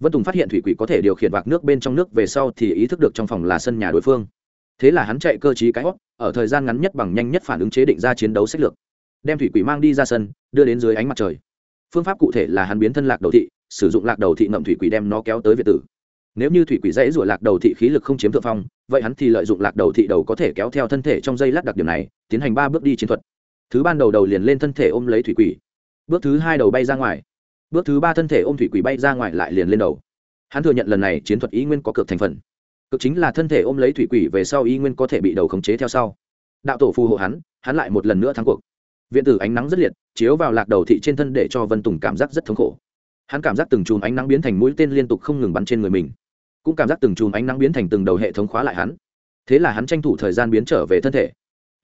Vân tùng phát hiện thủy quỷ có thể điều khiển vạc nước bên trong nước về sau thì ý thức được trong phòng là sân nhà đối phương. Thế là hắn chạy cơ t cái hót, ở thời gian ngắn nhất bằng nhanh nhất phản ứng chế định ra chiến đấu sách lược. Đem thủy quỷ mang đi ra sân, đưa đến dưới ánh mặt trời. Phương pháp cụ thể là hắn biến thân lạc đầu thị, sử dụng lạc đầu thị ngậm thủy quỷ đem nó kéo tới việt tử. Nếu như thủy quỷ dãy rủa lạc đầu thị khí lực không chiếm thượng phong, vậy hắn thì lợi dụng lạc đầu thị đầu có thể kéo theo thân thể trong dây lát đặc điểm này, tiến hành ba bước đi chiến thuật thứ ban đầu đầu liền lên thân thể ôm lấy thủy quỷ. Bước thứ hai đầu bay ra ngoài. Bước thứ ba thân thể ôm thủy quỷ bay ra ngoài lại liền lên đầu. Hắn thừa nhận lần này chiến thuật ý nguyên có cực thành phần. Cực chính là thân thể ôm lấy thủy quỷ về sau ý nguyên có thể bị đầu khống chế theo sau. Đạo tổ phù hộ hắn hắn lại một lần nữa thắng cuộc. Viện tử ánh nắng rất liệt, chiếu vào lạc đầu thị trên thân để cho vân tùng cảm giác rất thống khổ. Hắn cảm giác từng chùm ánh nắng biến thành mũi tên liên tục không ngừng bắn trên người mình. Cũng cảm giác từng chùm ánh nắng biến thành từng đầu hệ thống khóa lại hắn. Thế là hắn tranh thủ thời gian biến trở về thân thể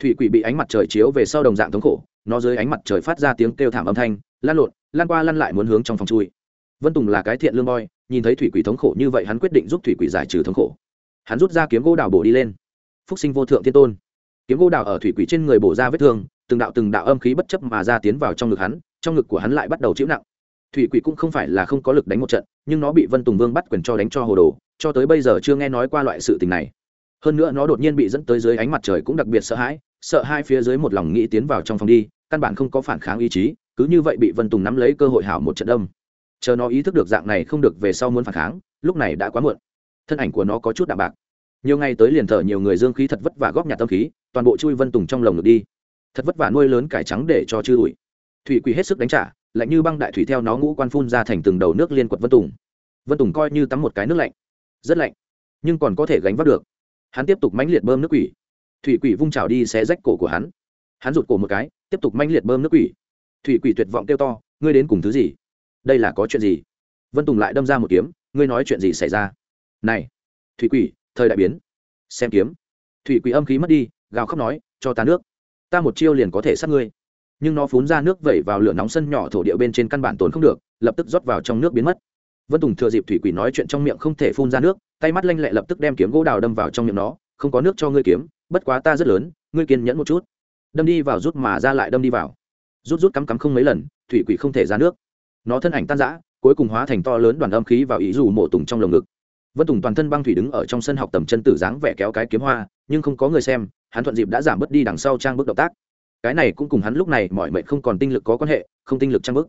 thủy quỷ bị ánh mặt trời chiếu về sau đồng dạng thống khổ, nó dưới ánh mặt trời phát ra tiếng kêu thảm âm thanh, lan lộn, lan qua lăn lại muốn hướng trong phòng chui. Vân tùng là cái thiện lương boy, nhìn thấy thủy quỷ thống khổ như vậy hắn quyết định giúp thủy quỷ giải trừ thống khổ. Hắn rút ra kiếm gỗ đào bổ đi lên. Phúc sinh vô thượng thiên tôn. Kiếm gỗ đào ở thủy quỷ trên người bổ ra vết thương, từng đạo từng đạo âm khí bất chấp mà ra tiến vào trong ngực hắn, trong ngực của hắn lại bắt đầu chịu nặng. Thủy quỷ cũng không phải là không có lực đánh một trận, nhưng nó bị vân tùng vương bắt quyền cho đánh cho hồ đồ, cho tới bây giờ chưa nghe nói qua loại sự tình này hơn nữa nó đột nhiên bị dẫn tới dưới ánh mặt trời cũng đặc biệt sợ hãi, sợ hai phía dưới một lòng nghĩ tiến vào trong phòng đi, căn bản không có phản kháng ý chí, cứ như vậy bị vân tùng nắm lấy cơ hội hảo một trận đông chờ nó ý thức được dạng này không được về sau muốn phản kháng, lúc này đã quá muộn. Thân ảnh của nó có chút đạm bạc. Nhiều ngày tới liền thở nhiều người dương khí thật vất vả góp nhặt tâm khí, toàn bộ chui vân tùng trong lồng ngực đi. Thật vất vả nuôi lớn cải trắng để cho chư ủi. Thủy quỷ hết sức đánh trả, lạnh như băng đại thủy theo nó ngũ quan phun ra thành từng đầu nước liên quật vân tùng. Vân tùng coi như tắm một cái nước lạnh. Rất lạnh, nhưng còn có thể gánh vác được hắn tiếp tục mãnh liệt bơm nước quỷ. Thủy quỷ vung trào đi xé rách cổ của hắn. Hắn rụt cổ một cái, tiếp tục mãnh liệt bơm nước quỷ. Thủy quỷ tuyệt vọng kêu to, ngươi đến cùng thứ gì? Đây là có chuyện gì? Vân tùng lại đâm ra một kiếm, ngươi nói chuyện gì xảy ra? Này, thủy quỷ, thời đại biến. Xem kiếm. Thủy quỷ âm khí mất đi, gào khóc nói, cho ta nước. Ta một chiêu liền có thể sát ngươi. Nhưng nó phun ra nước vẩy vào lửa nóng sân nhỏ thổ địa bên trên căn bản tồn không được, lập tức rót vào trong nước biến mất vân tùng thừa dịp thủy quỷ nói chuyện trong miệng không thể phun ra nước, tay mắt lanh lẹ lập tức đem kiếm gỗ đào đâm vào trong miệng nó, không có nước cho ngươi kiếm, bất quá ta rất lớn, ngươi kiên nhẫn một chút. Đâm đi vào rút mà ra lại đâm đi vào. Rút rút cắm cắm không mấy lần, thủy quỷ không thể ra nước. Nó thân ảnh tan rã, cuối cùng hóa thành to lớn đoàn âm khí vào ý dù mổ tùng trong lồng ngực. Vân tùng toàn thân băng thủy đứng ở trong sân học tầm chân tử dáng vẻ kéo cái kiếm hoa, nhưng không có người xem, hắn thuận dịp đã giảm bớt đi đằng sau trang bức động tác. Cái này cũng cùng hắn lúc này mọi mệnh không còn tinh lực có quan hệ, không tinh lực trang bức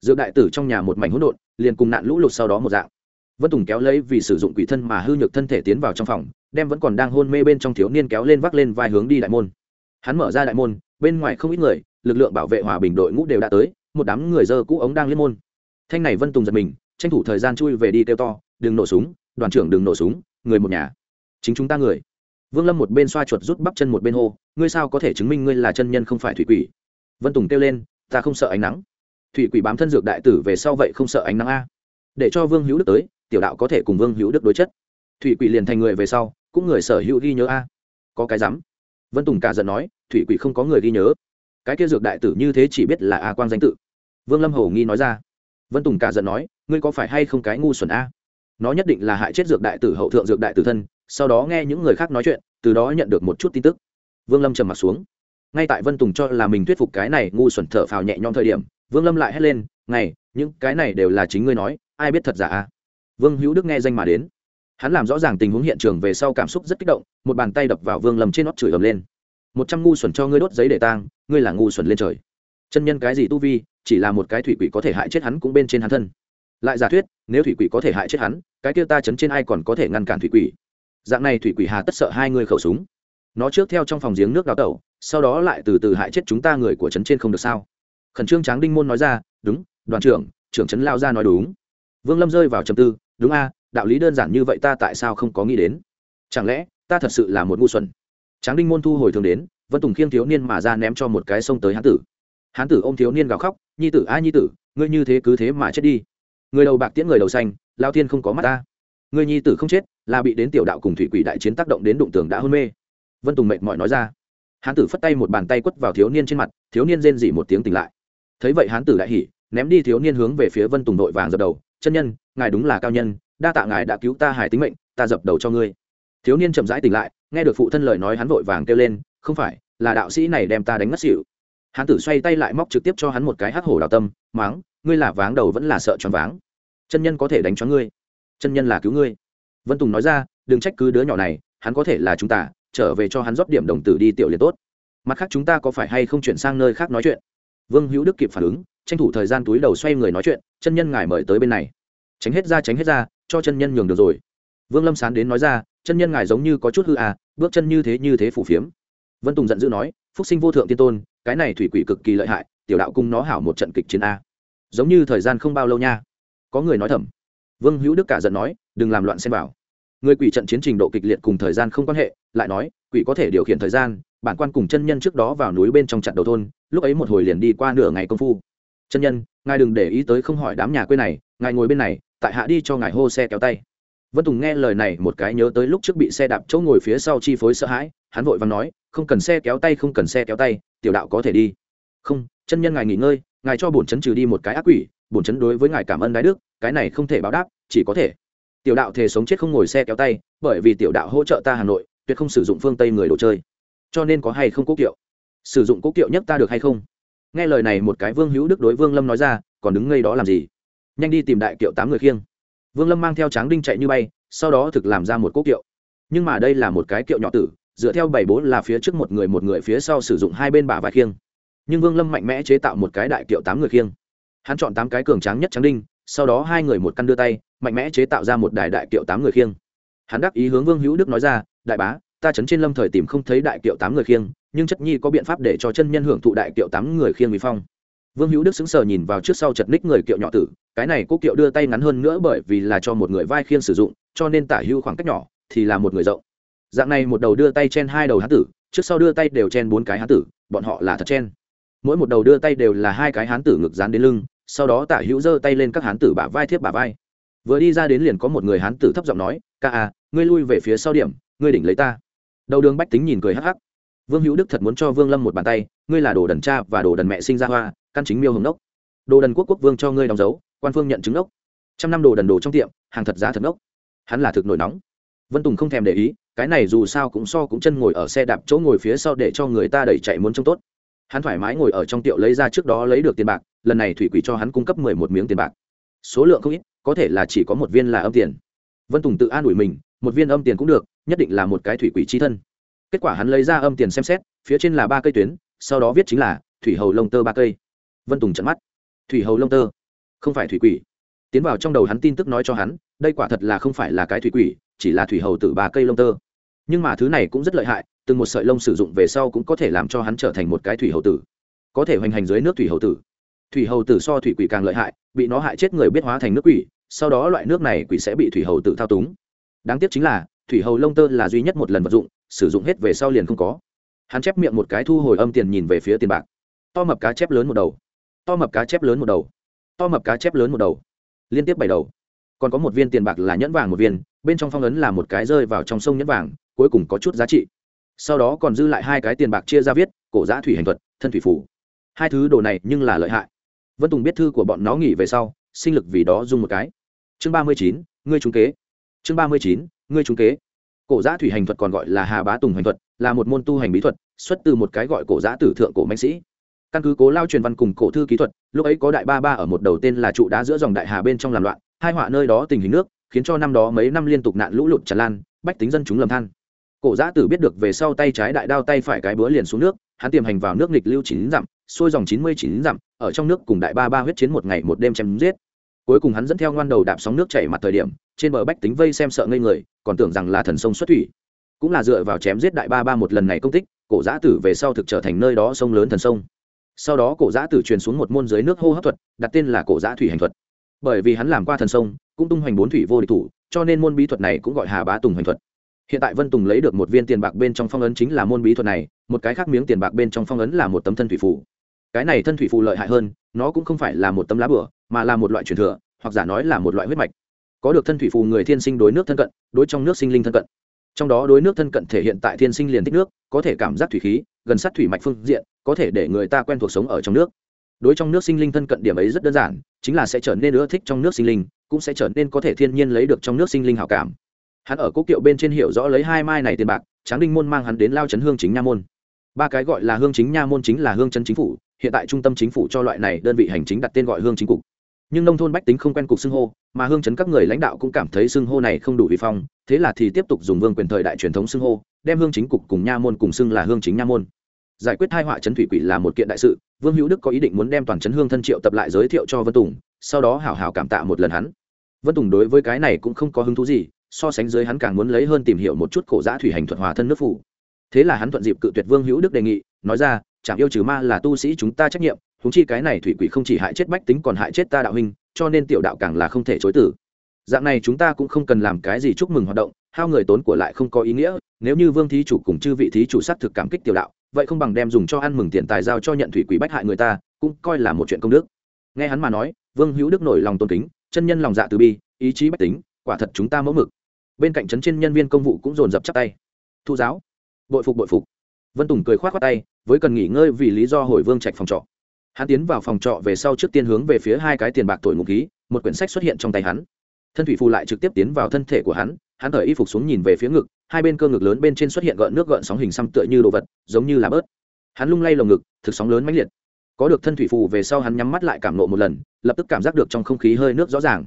dựa đại tử trong nhà một mảnh hỗn độn, liền cùng nạn lũ lụt sau đó một dạng. Vân tùng kéo lấy vì sử dụng quỷ thân mà hư nhược thân thể tiến vào trong phòng, đem vẫn còn đang hôn mê bên trong thiếu niên kéo lên vác lên vai hướng đi đại môn. Hắn mở ra đại môn, bên ngoài không ít người, lực lượng bảo vệ hòa bình đội ngũ đều đã tới, một đám người dơ cũ ống đang liên môn. Thanh này vân tùng giật mình, tranh thủ thời gian chui về đi kêu to, đừng nổ súng, đoàn trưởng đừng nổ súng, người một nhà. Chính chúng ta người. Vương lâm một bên xoa chuột rút bắp chân một bên hô, ngươi sao có thể chứng minh ngươi là chân nhân không phải thủy quỷ? Vân tùng kêu lên, ta không sợ ánh nắng thủy quỷ bám thân dược đại tử về sau vậy không sợ ánh nắng a. Để cho vương hữu đức tới, tiểu đạo có thể cùng vương hữu đức đối chất. Thủy quỷ liền thành người về sau, cũng người sở hữu ghi nhớ a. Có cái dám. vân tùng cả giận nói, thủy quỷ không có người ghi nhớ. Cái kia dược đại tử như thế chỉ biết là a quang danh tự. Vương lâm hầu nghi nói ra. Vân tùng cả giận nói, ngươi có phải hay không cái ngu xuẩn a? Nó nhất định là hại chết dược đại tử hậu thượng dược đại tử thân, sau đó nghe những người khác nói chuyện, từ đó nhận được một chút tin tức. Vương lâm trầm m ặ t xuống. Ngay tại vân tùng cho là mình thuyết phục cái này ngu xuẩn thở phào nhẹ nhõm thời điểm vương lâm lại hét lên, ngày, những cái này đều là chính ngươi nói, ai biết thật giả à? vương hữu đức nghe danh mà đến. Hắn làm rõ ràng tình huống hiện trường về sau cảm xúc rất kích động, một bàn tay đập vào vương lâm trên nót chửi ầm lên. Một trăm ngu xuẩn cho ngươi đốt giấy để tang, ngươi là ngu xuẩn lên trời. Chân nhân cái gì tu vi, chỉ là một cái thủy quỷ có thể hại chết hắn cũng bên trên hắn thân. Lại giả thuyết, nếu thủy quỷ có thể hại chết hắn, cái kia ta chấn trên ai còn có thể ngăn cản thủy quỷ? Dạng này thủy quỷ hà tất sợ hai người khẩu súng. Nó trước theo trong phòng giếng nước đào tẩu, sau đó lại từ từ hại chết chúng ta người của chấn trên không được sao? Khẩn trương tráng đinh môn nói ra, đúng, đoàn trưởng trưởng trấn lao ra nói đúng. Vương lâm rơi vào trầm tư, đúng a, đạo lý đơn giản như vậy ta tại sao không có nghĩ đến? Chẳng lẽ, ta thật sự là một ngu xuẩn? Tráng đinh môn thu hồi thường đến, vân tùng khiêng thiếu niên mà ra ném cho một cái sông tới hán tử. Hán tử ô m thiếu niên gào khóc, nhi tử, a nhi tử, ngươi như thế cứ thế mà chết đi. Người đầu bạc tiễn người đầu xanh, lao thiên không có mắt ta. Người nhi tử không chết, là bị đến tiểu đạo cùng thủy quỷ đại chiến tác động đến đụng tường đã hôn mê. Vân tùng mệt mỏi nói ra. Hán tử phất tay một bàn tay quất vào thiếu niên trên mặt, thiếu niên rên dỉ một tiếng tỉnh lại thấy vậy hán tử đại hỉ, ném đi thiếu niên hướng về phía vân tùng đội vàng dập đầu, chân nhân, ngài đúng là cao nhân, đa tạ ngài đã cứu ta hải tính mệnh, ta dập đầu cho ngươi. Thiếu niên chậm rãi tỉnh lại, nghe được phụ thân lời nói hắn vội vàng kêu lên, không phải, là đạo sĩ này đem ta đánh mất xỉu. Hán tử xoay tay lại móc trực tiếp cho hắn một cái hắc hổ đào tâm, máng, ngươi là váng đầu vẫn là sợ choáng váng? Chân nhân có thể đánh cho ngươi? Chân nhân là cứu ngươi? Vân tùng nói ra, đừng trách cứ đứa nhỏ này, hắn có thể là chúng ta, trở về cho hắn rót điểm đồng tử đi tiểu liền tốt. Mặt khác chúng ta có phải hay không chuyển sang nơi khác nói chuyện? Vương hữu đức kịp phản ứng, tranh thủ thời gian túi đầu xoay người nói chuyện, chân nhân ngài mời tới bên này. Tránh hết ra, tránh hết ra, cho chân nhân nhường được rồi. Vương lâm sán đến nói ra, chân nhân ngài giống như có chút hư à bước chân như thế như thế phủ phiếm. Vân tùng giận dữ nói, phúc sinh vô thượng tiên tôn, cái này thủy quỷ cực kỳ lợi hại, tiểu đạo cung nó hảo một trận kịch chiến a. Giống như thời gian không bao lâu nha. Có người nói thầm. Vương hữu đức cả giận nói, đừng làm loạn xem vào. Người quỷ trận chiến trình độ kịch liệt cùng thời gian không quan hệ, lại nói, quỷ có thể điều khiển thời gian bản quan cùng chân nhân trước đó vào núi bên trong chặt đầu thôn, lúc ấy một hồi liền đi qua nửa ngày công phu. Chân nhân, ngài đừng để ý tới không hỏi đám nhà quê này, ngài ngồi bên này, tại hạ đi cho ngài hô xe kéo tay. Vân tùng nghe lời này một cái nhớ tới lúc trước bị xe đạp chỗ ngồi phía sau chi phối sợ hãi, hắn vội và nói, không cần xe kéo tay, không cần xe kéo tay, tiểu đạo có thể đi. Không, chân nhân ngài nghỉ ngơi, ngài cho bổn chấn trừ đi một cái ác quỷ, bổn chấn đối với ngài cảm ơn đái đức, cái này không thể báo đáp, chỉ có thể. Tiểu đạo thề sống chết không ngồi xe kéo tay, bởi vì tiểu đạo hỗ trợ ta hà nội, tuyệt không sử dụng phương tây người đồ chơi cho nên có hay không cố kiệu? Sử dụng cố kiệu nhất ta được hay không? Nghe lời này một cái vương hữu đức đối vương lâm nói ra, còn đứng ngây đó làm gì? Nhanh đi tìm đại kiệu tám người khiêng. Vương lâm mang theo tráng đinh chạy như bay, sau đó thực làm ra một cố kiệu. Nhưng mà đây là một cái kiệu nhỏ tử, dựa theo bảy bốn là phía trước một người một người phía sau sử dụng hai bên bả vai khiêng. Nhưng vương lâm mạnh mẽ chế tạo một cái đại kiệu tám người khiêng. Hắn chọn tám cái cường tráng nhất tráng đinh, sau đó hai người một căn đưa tay, mạnh mẽ chế tạo ra một đài đại kiệu tám người khiêng. Hắn đắc ý hướng vương hữu đức nói ra, đại bá ta chấn trên lâm thời tìm không thấy đại kiệu tám người khiêng, nhưng chất nhi có biện pháp để cho chân nhân hưởng thụ đại kiệu tám người khiêng vì phong. Vương hữu đức xứng sờ nhìn vào trước sau chật ních người kiệu nhỏ tử, cái này cúc kiệu đưa tay ngắn hơn nữa bởi vì là cho một người vai khiêng sử dụng, cho nên tả hưu khoảng cách nhỏ, thì là một người rộng. Dạng này một đầu đưa tay chen hai đầu hán tử, trước sau đưa tay đều chen bốn cái hán tử, bọn họ là thật chen. Mỗi một đầu đưa tay đều là hai cái hán tử ngực dán đến lưng, sau đó tả hữu giơ tay lên các hán tử bả vai thiếp bả vai. Vừa đi ra đến liền có một người hán tử thấp giọng nói, ca à ngươi lui về phía sau điểm, ngươi đỉnh lấy ta đầu đường bách tính nhìn cười hắc hắc. Vương hữu đức thật muốn cho vương lâm một bàn tay, ngươi là đồ đần cha và đồ đần mẹ sinh ra hoa, căn chính miêu hồng đốc. Đồ đần quốc quốc vương cho ngươi đóng dấu, quan phương nhận chứng đốc. Trăm năm đồ đần đồ trong tiệm, hàng thật giá thật đốc. Hắn là thực nổi nóng. Vân tùng không thèm để ý, cái này dù sao cũng so cũng chân ngồi ở xe đạp chỗ ngồi phía sau để cho người ta đẩy chạy muốn trông tốt. Hắn thoải mái ngồi ở trong tiệu lấy ra trước đó lấy được tiền bạc, lần này thủy quỷ cho hắn cung cấp mười một miếng tiền bạc. Số lượng không ít, có thể là chỉ có một viên là âm tiền. Vân tùng tự an ủi mình, một viên âm tiền cũng được nhất định là một cái thủy quỷ trí thân. Kết quả hắn lấy ra âm tiền xem xét, phía trên là ba cây tuyến, sau đó viết chính là, thủy hầu lông tơ ba cây. Vân tùng trận mắt. Thủy hầu lông tơ? Không phải thủy quỷ. Tiến vào trong đầu hắn tin tức nói cho hắn, đây quả thật là không phải là cái thủy quỷ, chỉ là thủy hầu tử ba cây lông tơ. Nhưng mà thứ này cũng rất lợi hại, từng một sợi lông sử dụng về sau cũng có thể làm cho hắn trở thành một cái thủy hầu tử. Có thể hoành hành dưới nước thủy hầu tử. Thủy hầu tử so thủy quỷ càng lợi hại, bị nó hại chết người biết hóa thành nước quỷ, sau đó loại nước này quỷ sẽ bị thủy hầu tử thao túng. Đáng tiếc chính là thủy hầu lông tơ là duy nhất một lần vật dụng, sử dụng hết về sau liền không có. Hắn chép miệng một cái thu hồi âm tiền nhìn về phía tiền bạc. To mập cá chép lớn một đầu. To mập cá chép lớn một đầu. To mập cá chép lớn một đầu. Liên tiếp bảy đầu. Còn có một viên tiền bạc là nhẫn vàng một viên, bên trong phong ấn là một cái rơi vào trong sông nhẫn vàng, cuối cùng có chút giá trị. Sau đó còn dư lại hai cái tiền bạc chia ra viết, cổ giã thủy hành thuật, thân thủy phủ hai thứ đồ này nhưng là lợi hại. Vân tùng biết thư của bọn nó nghỉ về sau, sinh lực vì đó dùng một cái. Chương ba mươi chín, ngươi trúng kế chương ba mươi chín, ngươi trúng kế. Cổ giã thủy hành thuật còn gọi là hà bá tùng hành thuật, là một môn tu hành bí thuật, xuất từ một cái gọi cổ giã tử thượng cổ mạnh sĩ. Căn cứ cố lao truyền văn cùng cổ thư kỹ thuật, lúc ấy có đại ba ba ở một đầu tên là trụ đá giữa dòng đại hà bên trong làm loạn, hai họa nơi đó tình hình nước, khiến cho năm đó mấy năm liên tục nạn lũ lụt tràn lan, bách tính dân chúng lầm than. Cổ giã tử biết được về sau tay trái đại đao tay phải cái búa liền xuống nước, hắn tiềm hành vào nước nghịch lưu chín dặm, xuôi dòng chín mươi chín dặm, ở trong nước cùng đại ba ba huyết chiến một ngày một đêm chém giết cuối cùng hắn dẫn theo ngoan đầu đạp sóng nước chảy mặt thời điểm, trên bờ bách tính vây xem sợ ngây người, còn tưởng rằng là thần sông xuất thủy. Cũng là dựa vào chém giết đại ba ba một lần này công tích, cổ giã tử về sau thực trở thành nơi đó sông lớn thần sông. Sau đó cổ giã tử truyền xuống một môn dưới nước hô hấp thuật, đặt tên là cổ giã thủy hành thuật. Bởi vì hắn làm qua thần sông, cũng tung hoành bốn thủy vô địch thủ, cho nên môn bí thuật này cũng gọi hà bá tùng hành thuật. Hiện tại vân tùng lấy được một viên tiền bạc bên trong phong ấn chính là môn bí thuật này, một cái khác miếng tiền bạc bên trong phong ấn là một tấm thân thủy phủ cái này thân thủy phù lợi hại hơn, nó cũng không phải là một tấm lá bửa mà là một loại truyền thừa, hoặc giả nói là một loại huyết mạch. Có được thân thủy phù người thiên sinh đối nước thân cận, đối trong nước sinh linh thân cận. Trong đó đối nước thân cận thể hiện tại thiên sinh liền thích nước, có thể cảm giác thủy khí, gần sát thủy mạch phương diện, có thể để người ta quen thuộc sống ở trong nước. Đối trong nước sinh linh thân cận điểm ấy rất đơn giản, chính là sẽ trở nên ưa thích trong nước sinh linh, cũng sẽ trở nên có thể thiên nhiên lấy được trong nước sinh linh hảo cảm. Hắn ở cố kiệu bên trên hiểu rõ lấy hai mai này tiền bạc, tráng đinh môn mang hắn đến lao chấn hương chính nha môn. Ba cái gọi là hương chính nha môn chính là hương chân chính phủ hiện tại trung tâm chính phủ cho loại này đơn vị hành chính đặt tên gọi hương chính cục. Nhưng nông thôn bách tính không quen cục xưng hô, mà hương chấn các người lãnh đạo cũng cảm thấy xưng hô này không đủ vi phong, thế là thì tiếp tục dùng vương quyền thời đại truyền thống xưng hô, đem hương chính cục cùng nha môn cùng xưng là hương chính nha môn. Giải quyết hai họa chấn thủy quỷ là một kiện đại sự, vương hữu đức có ý định muốn đem toàn chấn hương thân triệu tập lại giới thiệu cho vân tùng, sau đó hảo hảo cảm tạ một lần hắn. Vân tùng đối với cái này cũng không có hứng thú gì, so sánh dưới hắn càng muốn lấy hơn tìm hiểu một chút cổ giã thủy hành thuật hòa thân nước phủ. Thế là hắn thuận dịp cự tuyệt vương hữu đức đề nghị, nói ra chẳng yêu trừ ma là tu sĩ chúng ta trách nhiệm húng chi cái này thủy quỷ không chỉ hại chết bách tính còn hại chết ta đạo hình cho nên tiểu đạo càng là không thể chối tử dạng này chúng ta cũng không cần làm cái gì chúc mừng hoạt động, hao người tốn của lại không có ý nghĩa, nếu như vương thí chủ cùng chư vị thí chủ s thực cảm kích tiểu đạo, vậy không bằng đem dùng cho ăn mừng tiền tài giao cho nhận thủy quỷ bách hại người ta, cũng coi là một chuyện công đức. Nghe hắn mà nói, vương hữu đức nổi lòng tôn kính, chân nhân lòng dạ từ bi, ý chí bách tính, quả thật chúng ta mẫu mực. Bên cạnh trấn trên nhân viên công vụ cũng dồn dập chắp tay. Thu giáo. Bội phục bội phục vân tùng cười k h o á t khoác tay, với cần nghỉ ngơi vì lý do hồi vương trạch phòng trọ. Hắn tiến vào phòng trọ về sau trước tiên hướng về phía hai cái tiền bạc tuổi ngụ ký một quyển sách xuất hiện trong tay hắn. Thân thủy phù lại trực tiếp tiến vào thân thể của hắn hắn thở y phục xuống nhìn về phía ngực, hai bên cơ ngực lớn bên trên xuất hiện gợn nước gợn sóng hình xăm tựa như đồ vật, giống như là bớt. Hắn lung lay lồng ngực, thực sóng lớn mãnh liệt. Có được thân thủy phù về sau hắn nhắm mắt lại cảm nộ một lần, lập tức cảm giác được trong không khí hơi nước rõ ràng.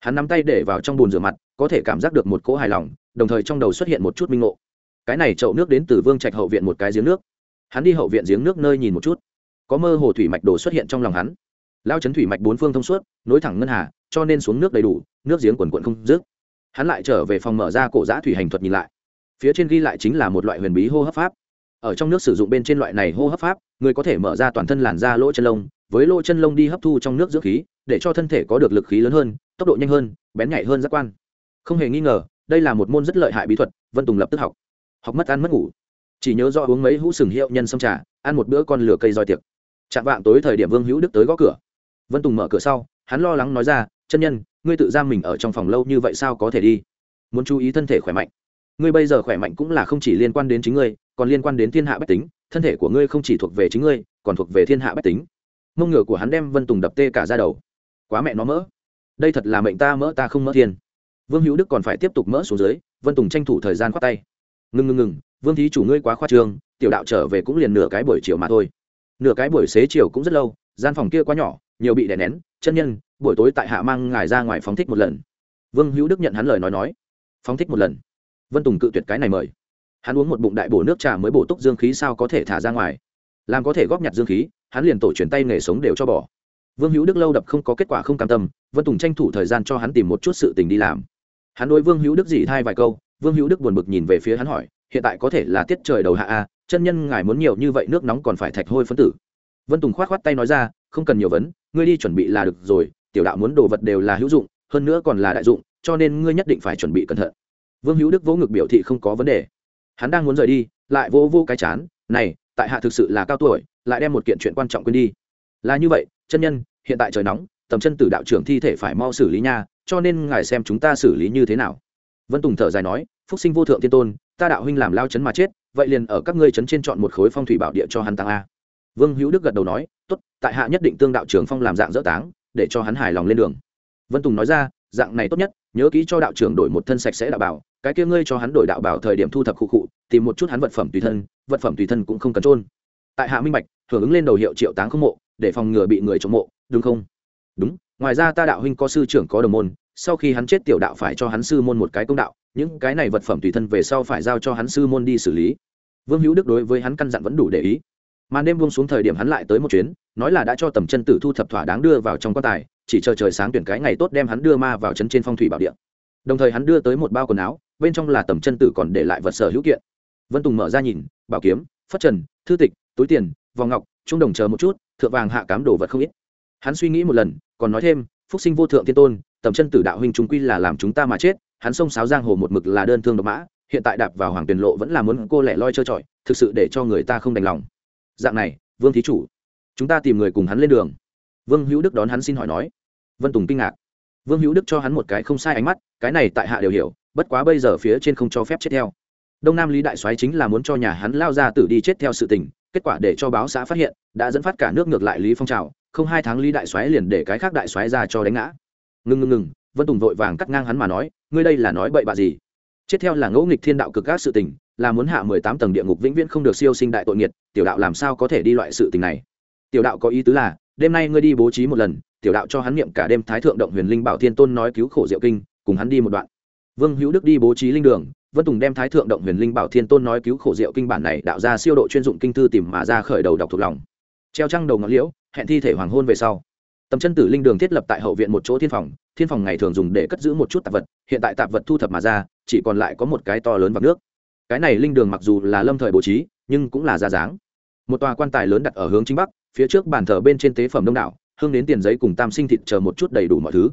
Hắn nắm tay để vào trong bồn rửa mặt, có thể cảm giác được một cỗ hài lòng, đồng thời trong đầu xuất hiện một chút minh ngộ cái này chậu nước đến từ vương trạch hậu viện một cái giếng nước. Hắn đi hậu viện giếng nước nơi nhìn một chút. Có mơ hồ thủy mạch đồ xuất hiện trong lòng hắn. Lao chấn thủy mạch bốn phương thông suốt, nối thẳng ngân hà, cho nên xuống nước đầy đủ, nước giếng quần quận không dứt. Hắn lại trở về phòng mở ra cổ giã thủy hành thuật nhìn lại. Phía trên ghi lại chính là một loại huyền bí hô hấp pháp. Ở trong nước sử dụng bên trên loại này hô hấp pháp, người có thể mở ra toàn thân làn da lỗ chân lông, với lỗ chân lông đi hấp thu trong nước dưỡng khí, để cho thân thể có được lực khí lớn hơn, tốc độ nhanh hơn, bén nhạy hơn giác quan. Không hề nghi ngờ, đây là một môn rất lợi hại bí thuật, vân tùng lập tức học học mất ăn mất ngủ. Chỉ nhớ do uống mấy hũ sừng hiệu nhân xâm trà, ăn một bữa con lửa cây roi tiệc. Chạm vạng tối thời điểm vương hữu đức tới gõ cửa. Vân tùng mở cửa sau, hắn lo lắng nói ra, chân nhân, ngươi tự giam mình ở trong phòng lâu như vậy sao có thể đi? Muốn chú ý thân thể khỏe mạnh. Ngươi bây giờ khỏe mạnh cũng là không chỉ liên quan đến chính ngươi, còn liên quan đến thiên hạ bách tính. Thân thể của ngươi không chỉ thuộc về chính ngươi, còn thuộc về thiên hạ bách tính. Mông ngựa của hắn đem vân tùng đập tê cả ra đầu. Quá mẹ nó mỡ. Đây thật là mệnh ta mỡ ta không mỡ thiên. Vương hữu đức còn phải tiếp tục mỡ xuống dưới, vân tùng tranh thủ thời gian khoát tay ngừng ngừng ngừng, vương thí chủ ngươi quá khoa trương, tiểu đạo trở về cũng liền nửa cái buổi chiều mà thôi. Nửa cái buổi xế chiều cũng rất lâu, gian phòng kia quá nhỏ, nhiều bị đè nén, chân nhân, buổi tối tại hạ mang ngài ra ngoài phóng thích một lần. Vương hữu đức nhận hắn lời nói nói, phóng thích một lần. Vân tùng cự tuyệt cái này mời. Hắn uống một bụng đại bổ nước trà mới bổ túc dương khí sao có thể thả ra ngoài. Làm có thể góp nhặt dương khí, hắn liền tổ chuyển tay nghề sống đều cho bỏ. Vương hữu đức lâu đập không có kết quả không cam tâm, vân tùng tranh thủ thời gian cho hắn tìm một chút sự tình đi làm. Hắn đối vương hữu đức dỉ thai vài câu vương hữu đức buồn bực nhìn về phía hắn hỏi, hiện tại có thể là tiết trời đầu hạ a, chân nhân ngài muốn nhiều như vậy nước nóng còn phải thạch hôi phân tử. Vân tùng k h o á t k h o á t tay nói ra, không cần nhiều vấn, ngươi đi chuẩn bị là được rồi, tiểu đạo muốn đồ vật đều là hữu dụng, hơn nữa còn là đại dụng, cho nên ngươi nhất định phải chuẩn bị cẩn thận. Vương hữu đức vỗ ngực biểu thị không có vấn đề. Hắn đang muốn rời đi, lại vô vô cái chán, này, tại hạ thực sự là cao tuổi, lại đem một kiện chuyện quan trọng quên đi. Là như vậy, chân nhân, hiện tại trời nóng, tầm chân tử đạo trưởng thi thể phải mau xử lý nha, cho nên ngài xem chúng ta xử lý như thế nào vân tùng thở dài nói, phúc sinh vô thượng tiên tôn, ta đạo huynh làm lao chấn mà chết, vậy liền ở các ngươi chấn trên chọn một khối phong thủy bảo địa cho hắn tăng a. Vương hữu đức gật đầu nói t ố t tại hạ nhất định tương đạo trưởng phong làm dạng dỡ táng, để cho hắn hài lòng lên đường. Vân tùng nói ra, dạng này tốt nhất, nhớ kỹ cho đạo trưởng đổi một thân sạch sẽ đạo bảo, cái kia ngươi cho hắn đổi đạo bảo thời điểm thu thập khu cụ tìm một chút hắn vật phẩm tùy thân, vật phẩm tùy thân cũng không cần trôn tại hạ minh bạch, hưởng ứng lên đầu hiệu triệu táng không mộ, để phòng ngừa bị người trộm mộ, đúng không? Đúng, ngoài ra ta đạo huynh có sư trưởng có đồng môn sau khi hắn chết tiểu đạo phải cho hắn sư môn một cái công đạo, những cái này vật phẩm tùy thân về sau phải giao cho hắn sư môn đi xử lý. Vương hữu đức đối với hắn căn dặn vẫn đủ để ý. Màn đêm buông xuống thời điểm hắn lại tới một chuyến, nói là đã cho tầm chân tử thu thập thỏa đáng đưa vào trong quan tài, chỉ chờ trời sáng tuyển cái ngày tốt đem hắn đưa ma vào chân trên phong thủy bảo địa. Đồng thời hắn đưa tới một bao quần áo, bên trong là tầm chân tử còn để lại vật sở hữu kiện. Vân tùng mở ra nhìn, bảo kiếm, phất trần, thư tịch, túi tiền, vòng ngọc trung đồng chờ một chút, thượng vàng hạ cám đồ vật không ít. Hắn suy nghĩ một lần, còn nói thêm, phúc sinh vô thượng thiên tôn tầm chân tử đạo huynh chúng quy là làm chúng ta mà chết, hắn xông sáo giang hồ một mực là đơn thương độc mã, hiện tại đạp vào hoàng tiền lộ vẫn là muốn cô lẻ loi trơ trọi, thực sự để cho người ta không đành lòng. Dạng này, vương thí chủ, chúng ta tìm người cùng hắn lên đường. Vương hữu đức đón hắn xin hỏi nói. Vân tùng kinh ngạc. Vương hữu đức cho hắn một cái không sai ánh mắt, cái này tại hạ đều hiểu, bất quá bây giờ phía trên không cho phép chết theo. Đông nam lý đại soái chính là muốn cho nhà hắn lao ra tử đi chết theo sự tình, kết quả để cho báo xã phát hiện, đã dẫn phát cả nước ngược lại lý phong trào, không hai tháng lý đại soái liền để cái khác đại soái ra cho đánh ngã ngừng ngừng ngừng, vân tùng vội vàng cắt ngang hắn mà nói, ngươi đây là nói bậy bạ gì? Chết theo là ngẫu nghịch thiên đạo cực các sự tình, là muốn hạ mười tám tầng địa ngục vĩnh viễn không được siêu sinh đại tội nghiệt, tiểu đạo làm sao có thể đi loại sự tình này? Tiểu đạo có ý tứ là, đêm nay ngươi đi bố trí một lần, tiểu đạo cho hắn niệm cả đêm thái thượng động huyền linh bảo thiên tôn nói cứu khổ diệu kinh, cùng hắn đi một đoạn. Vương hữu đức đi bố trí linh đường, vân tùng đem thái thượng động huyền linh bảo thiên tôn nói cứu khổ diệu kinh bản này đạo ra siêu độ chuyên dụng kinh thư tìm mà ra khởi đầu đọc thuộc lòng. Treo trăng đầu ngọn liễu, hẹn thi thể hoàng hôn về sau tầm chân tử linh đường thiết lập tại hậu viện một chỗ thiên phòng thiên phòng ngày thường dùng để cất giữ một chút tạp vật, hiện tại tạp vật thu thập mà ra, chỉ còn lại có một cái to lớn vạc nước. Cái này linh đường mặc dù là lâm thời bố trí, nhưng cũng là ra dáng. Một tòa quan tài lớn đặt ở hướng chính bắc, phía trước bàn thờ bên trên tế phẩm đông đảo, hương đến tiền giấy cùng tam sinh thịt chờ một chút đầy đủ mọi thứ.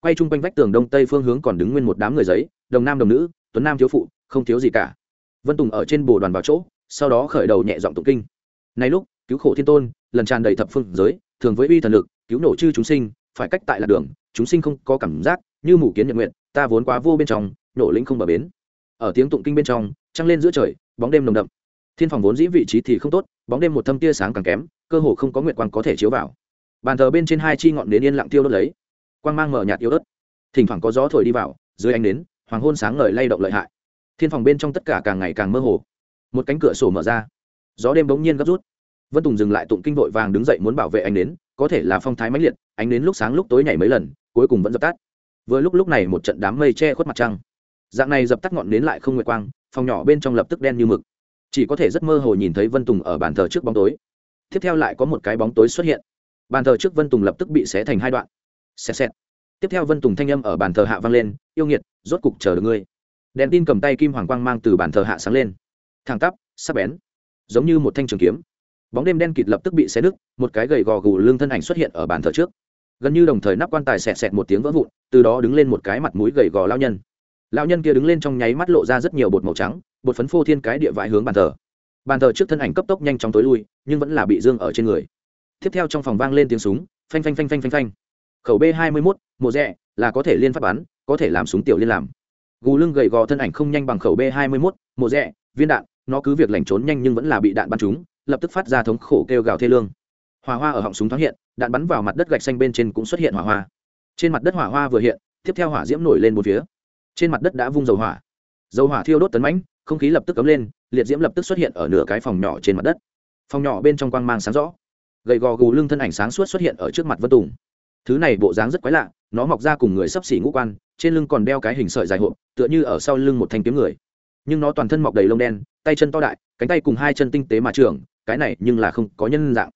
Quay chung quanh vách tường đông tây phương hướng còn đứng nguyên một đám người giấy, đồng nam đồng nữ, tuấn nam thiếu phụ, không thiếu gì cả. Vân tùng ở trên bồ đoàn vào chỗ, sau đó khởi đầu nhẹ giọng tụng kinh. Nay lúc, cứu khổ thiên tôn, lần tràn đầy thập phương giới, thường với uy thần lực cứu nổ chư chúng sinh, phải cách tại lạc đường, chúng sinh không có cảm giác, như mù kiến nhật nguyện, ta vốn quá vô bên trong, nổ lĩnh không bờ bến. Ở tiếng tụng kinh bên trong, trăng lên giữa trời, bóng đêm nồng đậm. Thiên phòng vốn dĩ vị trí thì không tốt, bóng đêm một thâm tia sáng càng kém, cơ hồ không có nguyện quang có thể chiếu vào. Bàn thờ bên trên hai chi ngọn nến yên lặng tiêu đốt lấy. Quang mang mở nhạt yếu ớt. Thỉnh thoảng có gió thổi đi vào, dưới ánh nến, hoàng hôn sáng ngời lay động lợi hại. Thiên phòng bên trong tất cả càng ngày càng mơ hồ. Một cánh cửa sổ mở ra. Gió đêm bỗng nhiên gấp rút. Vân tùng dừng lại tụng kinh vội vàng đứng dậy muốn bảo vệ ánh nến có thể là phong thái mãnh liệt, ánh đến lúc sáng lúc tối nhảy mấy lần, cuối cùng vẫn dập tắt. Vừa lúc lúc này một trận đám mây che khuất mặt trăng. Dạng này dập tắt ngọn nến lại không nguyệt quang, phòng nhỏ bên trong lập tức đen như mực. Chỉ có thể rất mơ hồ nhìn thấy vân tùng ở bàn thờ trước bóng tối. Tiếp theo lại có một cái bóng tối xuất hiện. Bàn thờ trước vân tùng lập tức bị xé thành hai đoạn. Xẹt xẹt. Tiếp theo vân tùng thanh âm ở bàn thờ hạ vang lên, yêu nghiệt, rốt cục chờ được ngươi. Đèn tin cầm tay kim hoàng quang mang từ bàn thờ hạ sáng lên. Thẳng tắp, sắc bén. Giống như một thanh trường kiếm bóng đêm đen kịt lập tức bị xé nứt, một cái gầy gò gù lưng thân ảnh xuất hiện ở bàn thờ trước. Gần như đồng thời nắp quan tài xẹt xẹt một tiếng vỡ vụn, từ đó đứng lên một cái mặt mũi gầy gò lao nhân. Lao nhân kia đứng lên trong nháy mắt lộ ra rất nhiều bột màu trắng, bột phấn phô thiên cái địa vãi hướng bàn thờ. Bàn thờ trước thân ảnh cấp tốc nhanh chóng tối lui, nhưng vẫn là bị dương ở trên người. Tiếp theo trong phòng vang lên tiếng súng, phanh phanh phanh phanh phanh phanh. Khẩu b hai mươi mốt, mộ rẽ là có thể liên phát bắn, có thể làm súng tiểu liên làm. Gù lưng gầy gò thân ảnh không nhanh bằng khẩu b hai mươi mốt, mộ rẽ viên đạn, nó cứ việc lành trốn nhanh nhưng vẫn là bị đạn bắn trúng lập tức phát ra thống khổ kêu gào thê lương. Hỏa hoa ở họng súng thoáng hiện, đạn bắn vào mặt đất gạch xanh bên trên cũng xuất hiện hỏa hoa. Trên mặt đất hỏa hoa vừa hiện, tiếp theo hỏa diễm nổi lên một phía. Trên mặt đất đã vung dầu hỏa. Dầu hỏa thiêu đốt tấn mãnh, không khí lập tức cấm lên, liệt diễm lập tức xuất hiện ở nửa cái phòng nhỏ trên mặt đất. Phòng nhỏ bên trong quang mang sáng rõ. Gầy gò gù lưng thân ảnh sáng suốt xuất hiện ở trước mặt vân tùng. Thứ này bộ dáng rất quái lạ, nó mọc ra cùng người sấp xỉ ngũ quan, trên lưng còn đeo cái hình sợi dài hộp, tựa như ở sau lưng một thanh kiếm người. Nhưng nó toàn thân mọc đầy lông đen, tay chân to đại, cánh tay cùng hai chân tinh tế mà trưởng cái này nhưng là không có nhân dạng.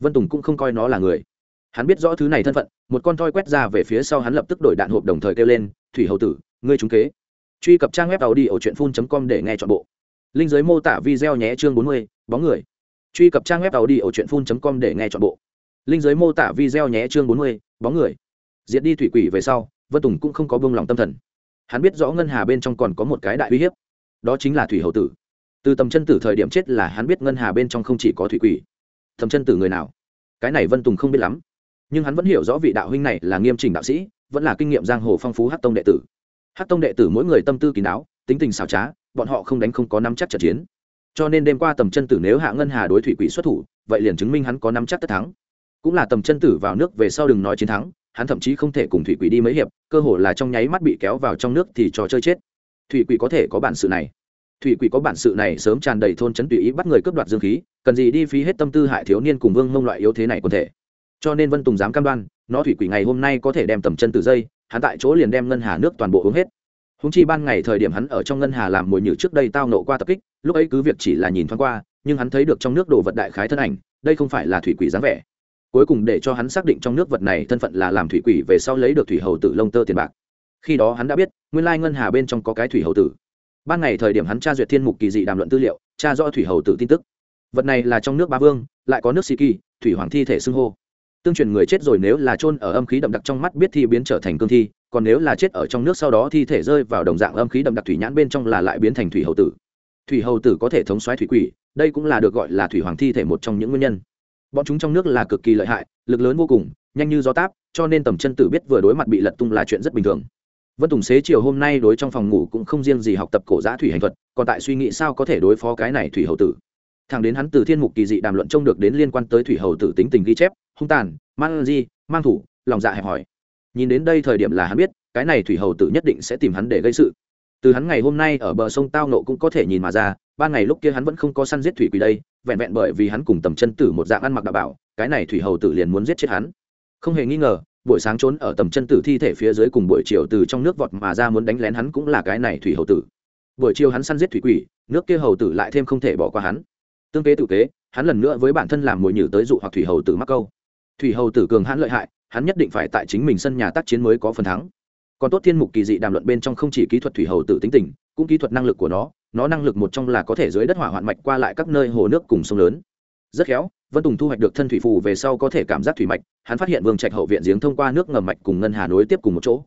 Vân tùng cũng không coi nó là người. Hắn biết rõ thứ này thân phận, một con thoi quét ra về phía sau hắn lập tức đổi đạn hộp đồng thời kêu lên, thủy hậu tử, ngươi trúng kế. Truy cập trang web tàu đi ở truyện phun com để nghe chọn bộ. Linh giới mô tả video nhé chương bốn mươi, bóng người. Truy cập trang web tàu đi ở truyện phun com để nghe chọn bộ. Linh giới mô tả video nhé chương bốn mươi, bóng người. Diệt đi thủy quỷ về sau, vân tùng cũng không có bông lòng tâm thần. Hắn biết rõ ngân hà bên trong còn có một cái đại uy hiếp. Đó chính là thủy hậu tử từ tầm chân tử thời điểm chết là hắn biết ngân hà bên trong không chỉ có thủy quỷ. Tầm chân tử người nào? Cái này vân tùng không biết lắm. Nhưng hắn vẫn hiểu rõ vị đạo huynh này là nghiêm trình đạo sĩ, vẫn là kinh nghiệm giang hồ phong phú hát tông đệ tử. Hát tông đệ tử mỗi người tâm tư kín đáo, tính tình xảo trá, bọn họ không đánh không có nắm chắc trận chiến. Cho nên đêm qua tầm chân tử nếu hạ ngân hà đối thủy quỷ xuất thủ, vậy liền chứng minh hắn có nắm chắc tất thắng. Cũng là tầm chân tử vào nước về sau đừng nói chiến thắng, hắn thậm chí không thể cùng thủy quỷ đi mấy hiệp, cơ hồ là trong nháy mắt bị kéo vào trong nước thì trò chơi chết. Thủy quỷ có thể có bản sự này thủy quỷ có bản sự này sớm tràn đầy thôn trấn tùy ý bắt người cướp đoạt dương khí, cần gì đi phí hết tâm tư hại thiếu niên cùng vương mông loại yếu thế này quân thể. Cho nên vân tùng dám cam đoan, nó thủy quỷ ngày hôm nay có thể đem tầm chân từ dây, hắn tại chỗ liền đem ngân hà nước toàn bộ uống hết. Húng chi ban ngày thời điểm hắn ở trong ngân hà làm mồi nhử trước đây tao nộ qua tập kích, lúc ấy cứ việc chỉ là nhìn thoáng qua, nhưng hắn thấy được trong nước đồ vật đại khái thân ảnh, đây không phải là thủy quỷ dáng vẻ. Cuối cùng để cho hắn xác định trong nước vật này thân phận là làm thủy quỷ về sau lấy được thủy hầu tử lông tơ tiền bạc. Khi đó hắn đã biết, nguyên lai ngân hà bên trong có cái thủy hầu tử ban ngày thời điểm hắn tra duyệt thiên mục kỳ dị đàm luận tư liệu, tra rõ thủy hầu tử tin tức. Vật này là trong nước ba vương, lại có nước xì kỳ, thủy hoàng thi thể xưng hô. Tương truyền người chết rồi nếu là chôn ở âm khí đậm đặc trong mắt biết thi biến trở thành cương thi, còn nếu là chết ở trong nước sau đó thi thể rơi vào đồng dạng âm khí đậm đặc thủy nhãn bên trong là lại biến thành thủy hầu tử. Thủy hầu tử có thể thống xoáy thủy quỷ, đây cũng là được gọi là thủy hoàng thi thể một trong những nguyên nhân. Bọn chúng trong nước là cực kỳ lợi hại, lực lớn vô cùng, nhanh như gió táp, cho nên tầm chân tử biết vừa đối mặt bị lật tung là chuyện rất bình thường vân tùng xế chiều hôm nay đối trong phòng ngủ cũng không riêng gì học tập cổ giã thủy hành thuật, còn tại suy nghĩ sao có thể đối phó cái này thủy hầu tử. Thằng đến hắn từ thiên mục kỳ dị đàm luận trông được đến liên quan tới thủy hầu tử tính tình ghi chép, hung tàn man di, mang thủ, lòng dạ hẹp hòi. Nhìn đến đây thời điểm là hắn biết, cái này thủy hầu tử nhất định sẽ tìm hắn để gây sự. Từ hắn ngày hôm nay ở bờ sông tao nộ cũng có thể nhìn mà ra, ban ngày lúc kia hắn vẫn không có săn giết thủy quỷ đây, vẹn vẹn bởi vì hắn cùng tầm chân tử một dạng ăn mặc đạo bảo, cái này thủy hầu tử liền muốn giết chết hắn. Không hề nghi ngờ buổi sáng trốn ở tầm chân tử thi thể phía dưới cùng buổi chiều từ trong nước vọt mà ra muốn đánh lén hắn cũng là cái này thủy hầu tử. Buổi chiều hắn săn giết thủy quỷ, nước kia hầu tử lại thêm không thể bỏ qua hắn. Tương kế tự kế, hắn lần nữa với bản thân làm mồi nhử tới dụ hoặc thủy hầu tử mắc câu. Thủy hầu tử cường hãn lợi hại, hắn nhất định phải tại chính mình sân nhà tác chiến mới có phần thắng. Còn tốt thiên mục kỳ dị đàm luận bên trong không chỉ kỹ thuật thủy hầu tử tính tình, cũng kỹ thuật năng lực của nó nó năng lực một trong là có thể dưới đất hỏa hoạn mạch qua lại các nơi hồ nước cùng sông lớn. Rất khéo vân tùng thu hoạch được thân thủy phù về sau có thể cảm giác thủy mạch, hắn phát hiện vương trạch hậu viện giếng thông qua nước ngầm mạch cùng ngân hà nối tiếp cùng một chỗ.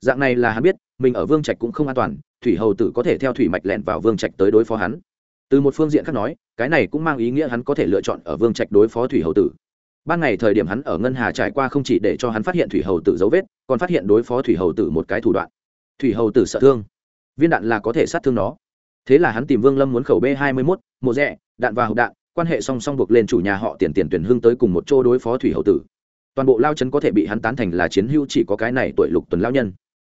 Dạng này là hắn biết, mình ở vương trạch cũng không an toàn, thủy hầu tử có thể theo thủy mạch lẹn vào vương trạch tới đối phó hắn. Từ một phương diện khác nói, cái này cũng mang ý nghĩa hắn có thể lựa chọn ở vương trạch đối phó thủy hầu tử. Ban ngày thời điểm hắn ở ngân hà trải qua không chỉ để cho hắn phát hiện thủy hầu tử dấu vết, còn phát hiện đối phó thủy hầu tử một cái thủ đoạn. Thủy hầu tử sợ thương. Viên đạn là có thể sát thương nó. Thế là hắn tìm vương lâm muốn khẩu b hai mươi mốt, mộ rẽ đạn và hộp đạn quan hệ song song buộc lên chủ nhà họ tiền tiền tuyển hưng tới cùng một chỗ đối phó thủy hậu tử. Toàn bộ lao chấn có thể bị hắn tán thành là chiến hữu chỉ có cái này tuổi lục tuần lao nhân.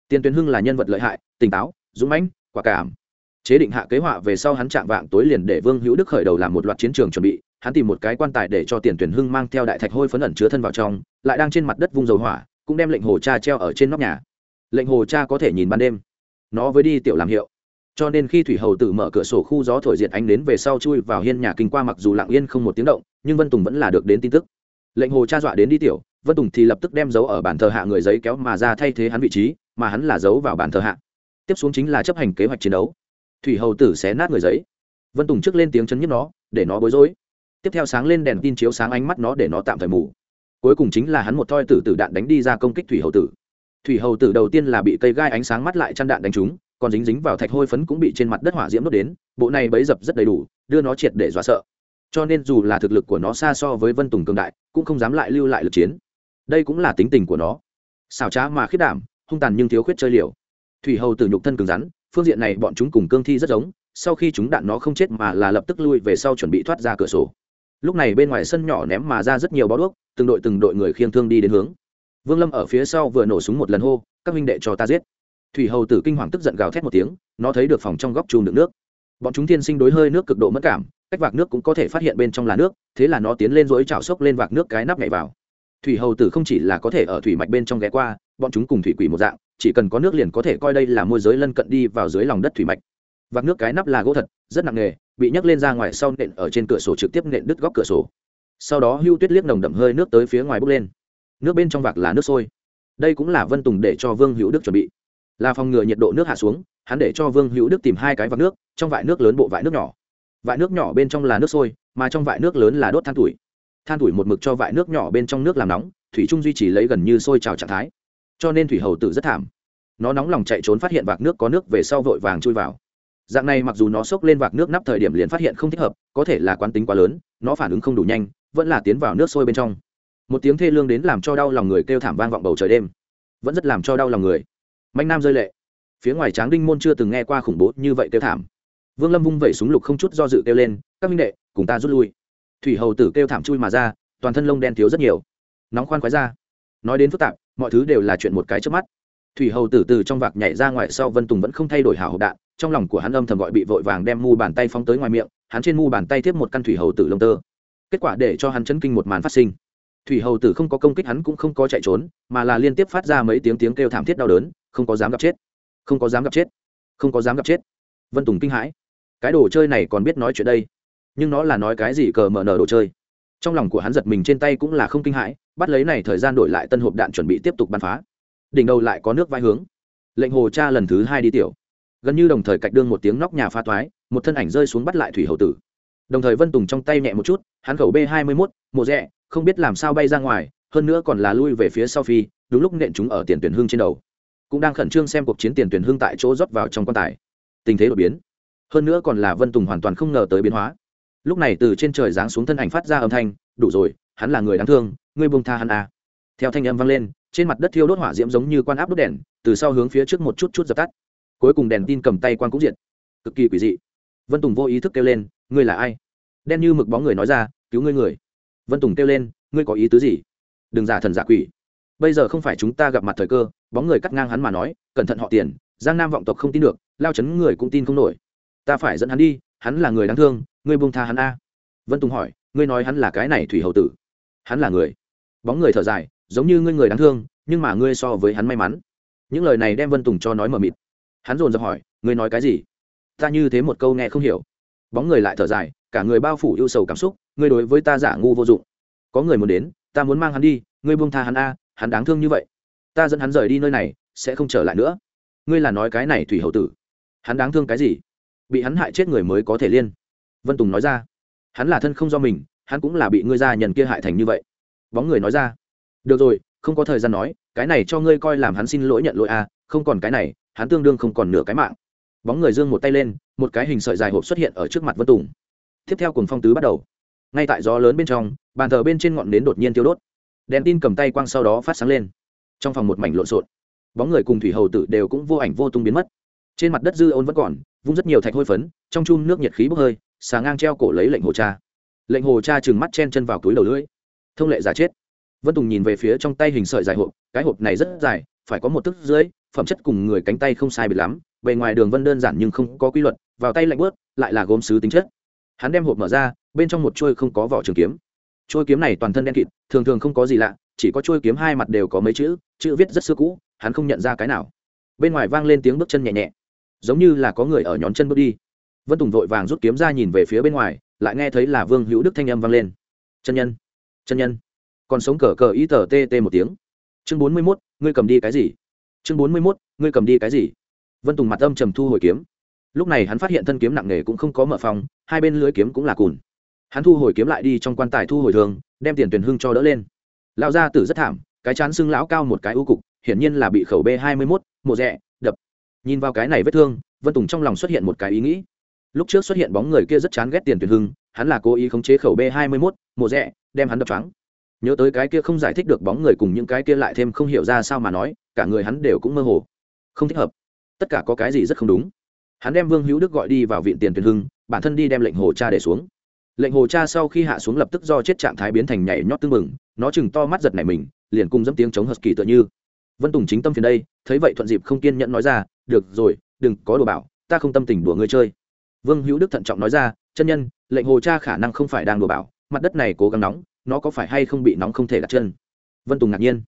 Tiền tuyển hưng là nhân vật lợi hại, tỉnh táo, dũng mãnh, quả cảm. Chế định hạ kế hoạch về sau hắn chạm vạng tối liền để vương hữu đức khởi đầu làm một loạt chiến trường chuẩn bị, hắn tìm một cái quan tài để cho tiền tuyển hưng mang theo đại thạch hôi phấn ẩn chứa thân vào trong, lại đang trên mặt đất vung dầu hỏa, cũng đem lệnh hồ cha treo ở trên nóc nhà. Lệnh hồ cha có thể nhìn ban đêm. Nó với đi tiểu làm hiệu cho nên khi thủy hầu tử mở cửa sổ khu gió thổi diệt ánh đến về sau chui vào hiên nhà kinh qua mặc dù lặng yên không một tiếng động, nhưng vân tùng vẫn là được đến tin tức. Lệnh hồ cha dọa đến đi tiểu, vân tùng thì lập tức đem dấu ở bàn thờ hạ người giấy kéo mà ra thay thế hắn vị trí, mà hắn là giấu vào bàn thờ hạ. Tiếp xuống chính là chấp hành kế hoạch chiến đấu. Thủy hầu tử xé nát người giấy. Vân tùng trước lên tiếng chấn nhức nó, để nó bối rối. Tiếp theo sáng lên đèn tin chiếu sáng ánh mắt nó để nó tạm thời mù. Cuối cùng chính là hắn một thoi tử tử đạn đánh đi ra công kích thủy hầu tử. Thủy hầu tử đầu tiên là bị cây gai ánh sáng mắt lại chăn đạn đánh trúng còn dính dính vào thạch hôi phấn cũng bị trên mặt đất hỏa diễm đốt đến, bộ này bấy dập rất đầy đủ, đưa nó triệt để dọa sợ. Cho nên dù là thực lực của nó xa so với vân tùng cường đại, cũng không dám lại lưu lại lực chiến. Đây cũng là tính tình của nó. Xảo trá mà khiết đảm, hung tàn nhưng thiếu khuyết chơi liều. Thủy hầu tử nhục thân cứng rắn, phương diện này bọn chúng cùng cương thi rất giống, sau khi chúng đạn nó không chết mà là lập tức lui về sau chuẩn bị thoát ra cửa sổ. Lúc này bên ngoài sân nhỏ ném mà ra rất nhiều bó đuốc, từng đội từng đội người khiêng thương đi đến hướng. Vương lâm ở phía sau vừa nổ súng một lần hô, các minh đệ cho ta giết thủy hầu tử kinh hoàng tức giận gào thét một tiếng, nó thấy được phòng trong góc chùm đựng nước. Bọn chúng thiên sinh đối hơi nước cực độ mất cảm, cách vạc nước cũng có thể phát hiện bên trong là nước, thế là nó tiến lên dối chảo sốc lên vạc nước cái nắp nhảy vào. Thủy hầu tử không chỉ là có thể ở thủy mạch bên trong ghé qua, bọn chúng cùng thủy quỷ một dạng, chỉ cần có nước liền có thể coi đây là môi giới lân cận đi vào dưới lòng đất thủy mạch. Vạc nước cái nắp là gỗ thật, rất nặng nề, bị nhấc lên ra ngoài sau nện ở trên cửa sổ trực tiếp nện đứt góc cửa sổ. Sau đó hưu tuyết liếc nồng đậm hơi nước tới phía ngoài bốc lên. Nước bên trong vạc là nước sôi. Đây cũng là vân tùng để cho vương hữu đức chuẩn bị là phòng ngừa nhiệt độ nước hạ xuống, hắn để cho vương hữu đức tìm hai cái vạc nước, trong vại nước lớn bộ vại nước nhỏ. Vại nước nhỏ bên trong là nước sôi, mà trong vại nước lớn là đốt than tuổi. Than tuổi một mực cho vại nước nhỏ bên trong nước làm nóng, thủy trung duy trì lấy gần như sôi trào trạng thái. Cho nên thủy hầu tử rất thảm. Nó nóng lòng chạy trốn phát hiện vạc nước có nước về sau vội vàng chui vào. Dạng này mặc dù nó xốc lên vạc nước nắp thời điểm liền phát hiện không thích hợp, có thể là quán tính quá lớn, nó phản ứng không đủ nhanh, vẫn là tiến vào nước sôi bên trong. Một tiếng thê lương đến làm cho đau lòng người kêu thảm vang vọng bầu trời đêm. Vẫn rất làm cho đau lòng người mạnh nam rơi lệ. Phía ngoài tráng đinh môn chưa từng nghe qua khủng bố như vậy kêu thảm. Vương lâm vung vẩy súng lục không chút do dự kêu lên, các minh đệ, cùng ta rút lui. Thủy hầu tử kêu thảm chui mà ra, toàn thân lông đen thiếu rất nhiều. Nóng khoan khoái ra. Nói đến phức tạp, mọi thứ đều là chuyện một cái trước mắt. Thủy hầu tử từ trong vạc nhảy ra ngoài sau vân tùng vẫn không thay đổi hào hộp đạn, trong lòng của hắn âm thầm gọi bị vội vàng đem mu bàn tay phóng tới ngoài miệng, hắn trên mu bàn tay tiếp một căn thủy hầu tử lông tơ. Kết quả để cho hắn chấn kinh một màn phát sinh. Thủy hầu tử không có công kích hắn cũng không có chạy trốn, mà là liên tiếp phát ra mấy tiếng tiếng kêu thảm thiết đau đớn không có dám gặp chết, không có dám gặp chết, không có dám gặp chết. Vân tùng kinh hãi. Cái đồ chơi này còn biết nói chuyện đây, nhưng nó là nói cái gì cờ mở nở đồ chơi? Trong lòng của hắn giật mình trên tay cũng là không kinh hãi, bắt lấy này thời gian đổi lại tân hộp đạn chuẩn bị tiếp tục bắn phá. Đỉnh đầu lại có nước vai hướng. Lệnh hồ cha lần thứ hai đi tiểu. Gần như đồng thời cạch đương một tiếng nóc nhà pha toái, một thân ảnh rơi xuống bắt lại thủy hầu tử. Đồng thời vân tùng trong tay nhẹ một chút, hắn khẩu b hai mươi mốt, mộ rẽ không biết làm sao bay ra ngoài, hơn nữa còn là lui về phía sau phi, đúng lúc nện chúng ở tiền tuyển hương trên đầu cũng đang khẩn trương xem cuộc chiến tiền tuyển hương tại chỗ rót vào trong quan tài. Tình thế đột biến. Hơn nữa còn là vân tùng hoàn toàn không ngờ tới biến hóa. Lúc này từ trên trời giáng xuống thân ảnh phát ra âm thanh, đủ rồi, hắn là người đáng thương, ngươi buông tha hắn à. theo thanh âm vang lên, trên mặt đất thiêu đốt hỏa diễm giống như quan áp đốt đèn, từ sau hướng phía trước một chút chút dập tắt. Cuối cùng đèn tin cầm tay quan cũng diện cực kỳ quỷ dị. Vân tùng vô ý thức kêu lên, ngươi là ai? Đen như mực bóng người nói ra, cứu ngươi người. Vân tùng kêu lên, ngươi có ý tứ gì? Đừng giả thần giả quỷ bây giờ không phải chúng ta gặp mặt thời cơ, bóng người cắt ngang hắn mà nói, cẩn thận họ tiền, giang nam vọng tộc không tin được, lao chấn người cũng tin không nổi. Ta phải dẫn hắn đi, hắn là người đáng thương, ngươi buông tha hắn a. Vân tùng hỏi, ngươi nói hắn là cái này thủy hầu tử? Hắn là người. Bóng người thở dài, giống như ngươi người đáng thương, nhưng mà ngươi so với hắn may mắn. Những lời này đem vân tùng cho nói mờ mịt. Hắn dồn dập hỏi, ngươi nói cái gì? Ta như thế một câu nghe không hiểu. Bóng người lại thở dài, cả người bao phủ yêu sầu cảm xúc, ngươi đối với ta giả ngu vô dụng. Có người muốn đến, ta muốn mang hắn đi, ngươi buông tha hắn a hắn đáng thương như vậy. Ta dẫn hắn rời đi nơi này, sẽ không trở lại nữa. Ngươi là nói cái này thủy hậu tử. Hắn đáng thương cái gì? Bị hắn hại chết người mới có thể liên. Vân tùng nói ra. Hắn là thân không do mình, hắn cũng là bị ngươi gia nhân kia hại thành như vậy. Bóng người nói ra. Được rồi, không có thời gian nói, cái này cho ngươi coi làm hắn xin lỗi nhận lỗi à? không còn cái này, hắn tương đương không còn nửa cái mạng. Bóng người dương một tay lên, một cái hình sợi dài hộp xuất hiện ở trước mặt vân tùng. Tiếp theo cùng phong tứ bắt đầu. Ngay tại gió lớn bên trong, bàn thờ bên trên ngọn nến đột nhiên tiêu đốt đèn tin cầm tay quang sau đó phát sáng lên. Trong phòng một mảnh lộn xộn. Bóng người cùng thủy hầu tử đều cũng vô ảnh vô tung biến mất. Trên mặt đất dư ôn vẫn còn, vung rất nhiều thạch hôi phấn, trong chum nước nhiệt khí bốc hơi, xà ngang treo cổ lấy lệnh hồ cha. Lệnh hồ cha trừng mắt chen chân vào túi đầu lưỡi. Thông lệ giả chết. Vân tùng nhìn về phía trong tay hình sợi dài hộp, cái hộp này rất dài, phải có một thức dưới phẩm chất cùng người cánh tay không sai biệt lắm, bề ngoài đường vân đơn giản nhưng không có quy luật, vào tay lạnh bớt, lại là gốm sứ tính chất. Hắn đem hộp mở ra, bên trong một trôi không có vỏ trường kiếm trôi kiếm này toàn thân đen kịt, thường thường không có gì lạ, chỉ có trôi kiếm hai mặt đều có mấy chữ chữ viết rất xưa cũ, hắn không nhận ra cái nào. Bên ngoài vang lên tiếng bước chân nhẹ nhẹ, giống như là có người ở nhón chân bước đi. Vân tùng vội vàng rút kiếm ra nhìn về phía bên ngoài, lại nghe thấy là vương hữu đức thanh âm vang lên. Chân nhân chân nhân. Còn sống cờ cờ ý tờ tê tê một tiếng. Chương bốn mươi mốt, ngươi cầm đi cái gì? Chương bốn mươi mốt, ngươi cầm đi cái gì? Vân tùng mặt âm trầm thu hồi kiếm. Lúc này hắn phát hiện thân kiếm nặng nề cũng không có mở phòng, hai bên lưới kiếm cũng là cùn hắn thu hồi kiếm lại đi trong quan tài thu hồi thường đem tiền tuyển hưng cho đỡ lên. Lão gia tử rất thảm, cái chán xưng lão cao một cái ưu cục, hiển nhiên là bị khẩu b hai mươi mốt, mộ rẽ đập. Nhìn vào cái này vết thương, vân tùng trong lòng xuất hiện một cái ý nghĩ. Lúc trước xuất hiện bóng người kia rất chán ghét tiền tuyển hưng, hắn là cố ý khống chế khẩu b hai mươi mốt, mộ rẽ đem hắn đập trắng nhớ tới cái kia không giải thích được bóng người cùng những cái kia lại thêm không hiểu ra sao mà nói, cả người hắn đều cũng mơ hồ. Không thích hợp. Tất cả có cái gì rất không đúng. Hắn đem vương hữu đức gọi đi vào viện tiền tuyển hưng, bản thân đi đem lệnh hồ cha để xuống lệnh hồ cha sau khi hạ xuống lập tức do chết trạng thái biến thành nhảy nhót tưng mừng nó chừng to mắt giật này mình, liền cùng dẫm tiếng chống hờt kỳ tựa như. Vân tùng chính tâm phiền đây, thấy vậy thuận dịp không kiên nhẫn nói ra, được rồi, đừng có đùa bảo, ta không tâm tình đùa ngươi chơi. Vương hữu đức thận trọng nói ra, chân nhân, lệnh hồ cha khả năng không phải đang đùa bảo, mặt đất này cố gắng nóng, nó có phải hay không bị nóng không thể đặt chân? Vân tùng ngạc nhiên.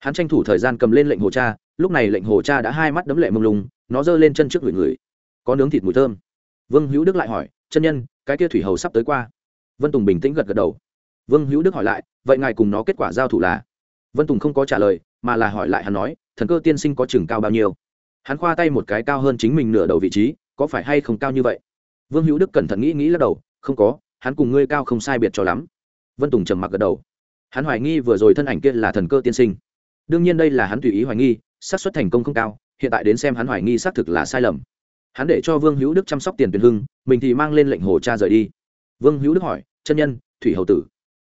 Hắn tranh thủ thời gian cầm lên lệnh hồ cha, lúc này lệnh hồ cha đã hai mắt đấm lệ mông lung, nó giơ lên chân trước người người, có nướng thịt mùi thơm. Vương hữu đức lại hỏi, chân nhân cái kia thủy hầu sắp tới qua. Vân tùng bình tĩnh gật gật đầu. Vương hữu đức hỏi lại, vậy ngài cùng nó kết quả giao thủ là? Vân tùng không có trả lời, mà là hỏi lại hắn nói, thần cơ tiên sinh có chừng cao bao nhiêu? Hắn khoa tay một cái cao hơn chính mình nửa đầu vị trí, có phải hay không cao như vậy? Vương hữu đức cẩn thận nghĩ nghĩ lắc đầu, không có, hắn cùng ngươi cao không sai biệt cho lắm. Vân tùng trầm mặc gật đầu. Hắn hoài nghi vừa rồi thân ảnh kia là thần cơ tiên sinh. Đương nhiên đây là hắn tùy ý hoài nghi, xác suất thành công không cao, hiện tại đến xem hắn hoài nghi xác thực là sai lầm hắn để cho vương hữu đức chăm sóc tiền tuyển hưng, mình thì mang lên lệnh hồ cha rời đi. Vương hữu đức hỏi, chân nhân, thủy hầu tử?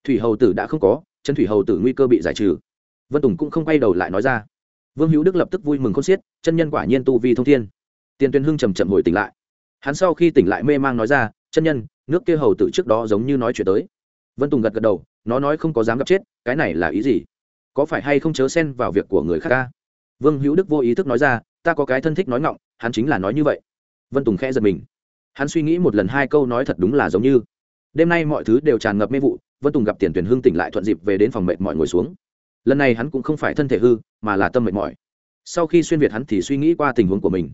Thủy hầu tử đã không có, chân thủy hầu tử nguy cơ bị giải trừ. Vân tùng cũng không quay đầu lại nói ra. Vương hữu đức lập tức vui mừng con xiết, chân nhân quả nhiên tu vi thông thiên. Tiền tuyển hưng chầm chậm hồi tỉnh lại. Hắn sau khi tỉnh lại mê mang nói ra, chân nhân, nước kia hầu tử trước đó giống như nói chuyện tới. Vân tùng gật gật đầu, nó nói không có dám gặp chết, cái này là ý gì? Có phải hay không chớ xen vào việc của người khác ca vương hữu đức vô ý thức nói ra, ta có cái thân thích nói ngọng, hắn chính là nói như vậy vân tùng khẽ giật mình. Hắn suy nghĩ một lần hai câu nói thật đúng là giống như, đêm nay mọi thứ đều tràn ngập mê vụ. Vân tùng gặp tiền tuyển hưng tỉnh lại thuận dịp về đến phòng mệt mỏi ngồi xuống. Lần này hắn cũng không phải thân thể hư, mà là tâm mệt mỏi. Sau khi xuyên việt hắn thì suy nghĩ qua tình huống của mình.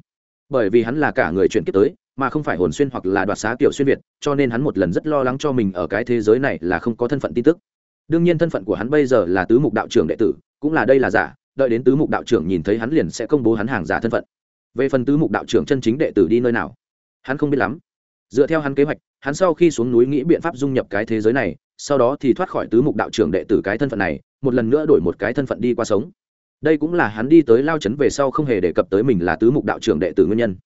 Bởi vì hắn là cả người chuyển kiếp tới, mà không phải hồn xuyên hoặc là đoạt xá kiểu xuyên việt, cho nên hắn một lần rất lo lắng cho mình ở cái thế giới này là không có thân phận tin tức. Đương nhiên thân phận của hắn bây giờ là tứ mục đạo trưởng đệ tử, cũng là đây là giả, đợi đến tứ mục đạo trưởng nhìn thấy hắn liền sẽ công bố hắn hàng giả thân phận về phần tứ mục đạo trưởng chân chính đệ tử đi nơi nào, hắn không biết lắm. Dựa theo hắn kế hoạch, hắn sau khi xuống núi nghĩ biện pháp dung nhập cái thế giới này, sau đó thì thoát khỏi tứ mục đạo trưởng đệ tử cái thân phận này, một lần nữa đổi một cái thân phận đi qua sống. Đây cũng là hắn đi tới lao trấn về sau không hề đề cập tới mình là tứ mục đạo trưởng đệ tử nguyên nhân.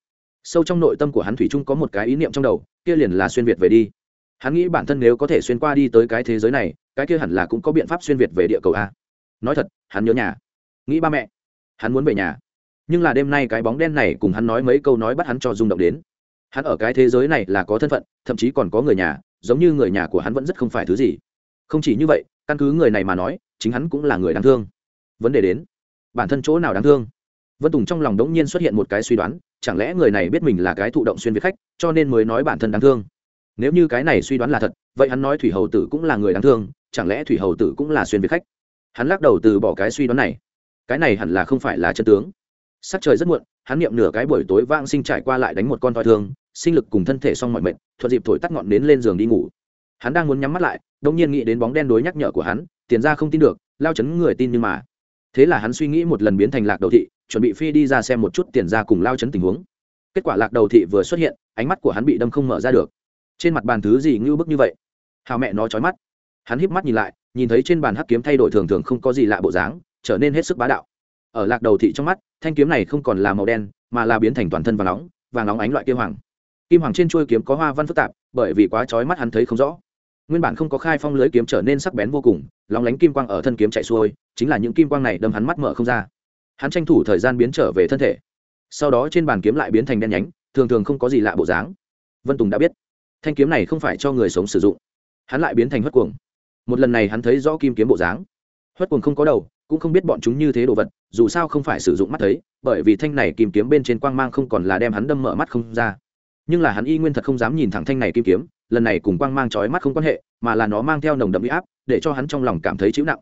Sâu trong nội tâm của hắn thủy trung có một cái ý niệm trong đầu, kia liền là xuyên việt về đi. Hắn nghĩ bản thân nếu có thể xuyên qua đi tới cái thế giới này, cái kia hẳn là cũng có biện pháp xuyên việt về địa cầu a. Nói thật, hắn nhớ nhà. Nghĩ ba mẹ. Hắn muốn về nhà nhưng là đêm nay cái bóng đen này cùng hắn nói mấy câu nói bắt hắn cho rung động đến. Hắn ở cái thế giới này là có thân phận, thậm chí còn có người nhà, giống như người nhà của hắn vẫn rất không phải thứ gì. Không chỉ như vậy, căn cứ người này mà nói, chính hắn cũng là người đáng thương. Vấn đề đến, bản thân chỗ nào đáng thương? Vân tùng trong lòng đống nhiên xuất hiện một cái suy đoán, chẳng lẽ người này biết mình là cái thụ động xuyên việt khách, cho nên mới nói bản thân đáng thương? Nếu như cái này suy đoán là thật, vậy hắn nói thủy hầu tử cũng là người đáng thương, chẳng lẽ thủy hầu tử cũng là xuyên việt khách? Hắn lắc đầu từ bỏ cái suy đoán này. Cái này hẳn là không phải là chân tướng sắc trời rất muộn, hắn niệm nửa cái buổi tối vang sinh trải qua lại đánh một con thoi thương, sinh lực cùng thân thể xong mọi mệnh thuận dịp thổi tắt ngọn đến lên giường đi ngủ. Hắn đang muốn nhắm mắt lại đông nhiên nghĩ đến bóng đen đối nhắc nhở của hắn, tiền ra không tin được, lao chấn người tin nhưng mà. Thế là hắn suy nghĩ một lần biến thành lạc đầu thị, chuẩn bị phi đi ra xem một chút tiền ra cùng lao chấn tình huống. Kết quả lạc đầu thị vừa xuất hiện, ánh mắt của hắn bị đâm không mở ra được. Trên mặt bàn thứ gì ngưu bức như vậy? Hào mẹ nó trói mắt. Hắn híp mắt nhìn lại, nhìn thấy trên bàn hắc kiếm thay đổi thường thường không có gì lạ bộ dáng, trở nên hết sức bá đạo. Ở lạc đầu thị trong mắt thanh kiếm này không còn là màu đen, mà là biến thành toàn thân vàng nóng vàng nóng ánh loại kim hoàng. Kim hoàng trên chuôi kiếm có hoa văn phức tạp, bởi vì quá trói mắt hắn thấy không rõ. Nguyên bản không có khai phong lưới kiếm trở nên sắc bén vô cùng, lóng lánh kim quang ở thân kiếm chạy xuôi, chính là những kim quang này đâm hắn mắt mở không ra. Hắn tranh thủ thời gian biến trở về thân thể. Sau đó trên bàn kiếm lại biến thành đen nhánh, thường thường không có gì lạ bộ dáng. Vân tùng đã biết, thanh kiếm này không phải cho người sống sử dụng. Hắn lại biến thành hất cuồng. Một lần này hắn thấy rõ kim kiếm bộ dáng. Hất cuồng không có đầu cũng không biết bọn chúng như thế đồ vật, dù sao không phải sử dụng mắt thấy, bởi vì thanh này kim kiếm bên trên quang mang không còn là đem hắn đâm mở mắt không ra. Nhưng là hắn y nguyên thật không dám nhìn thẳng thanh này kim kiếm, lần này cùng quang mang trói mắt không quan hệ, mà là nó mang theo nồng đậm huy áp, để cho hắn trong lòng cảm thấy chịu nặng.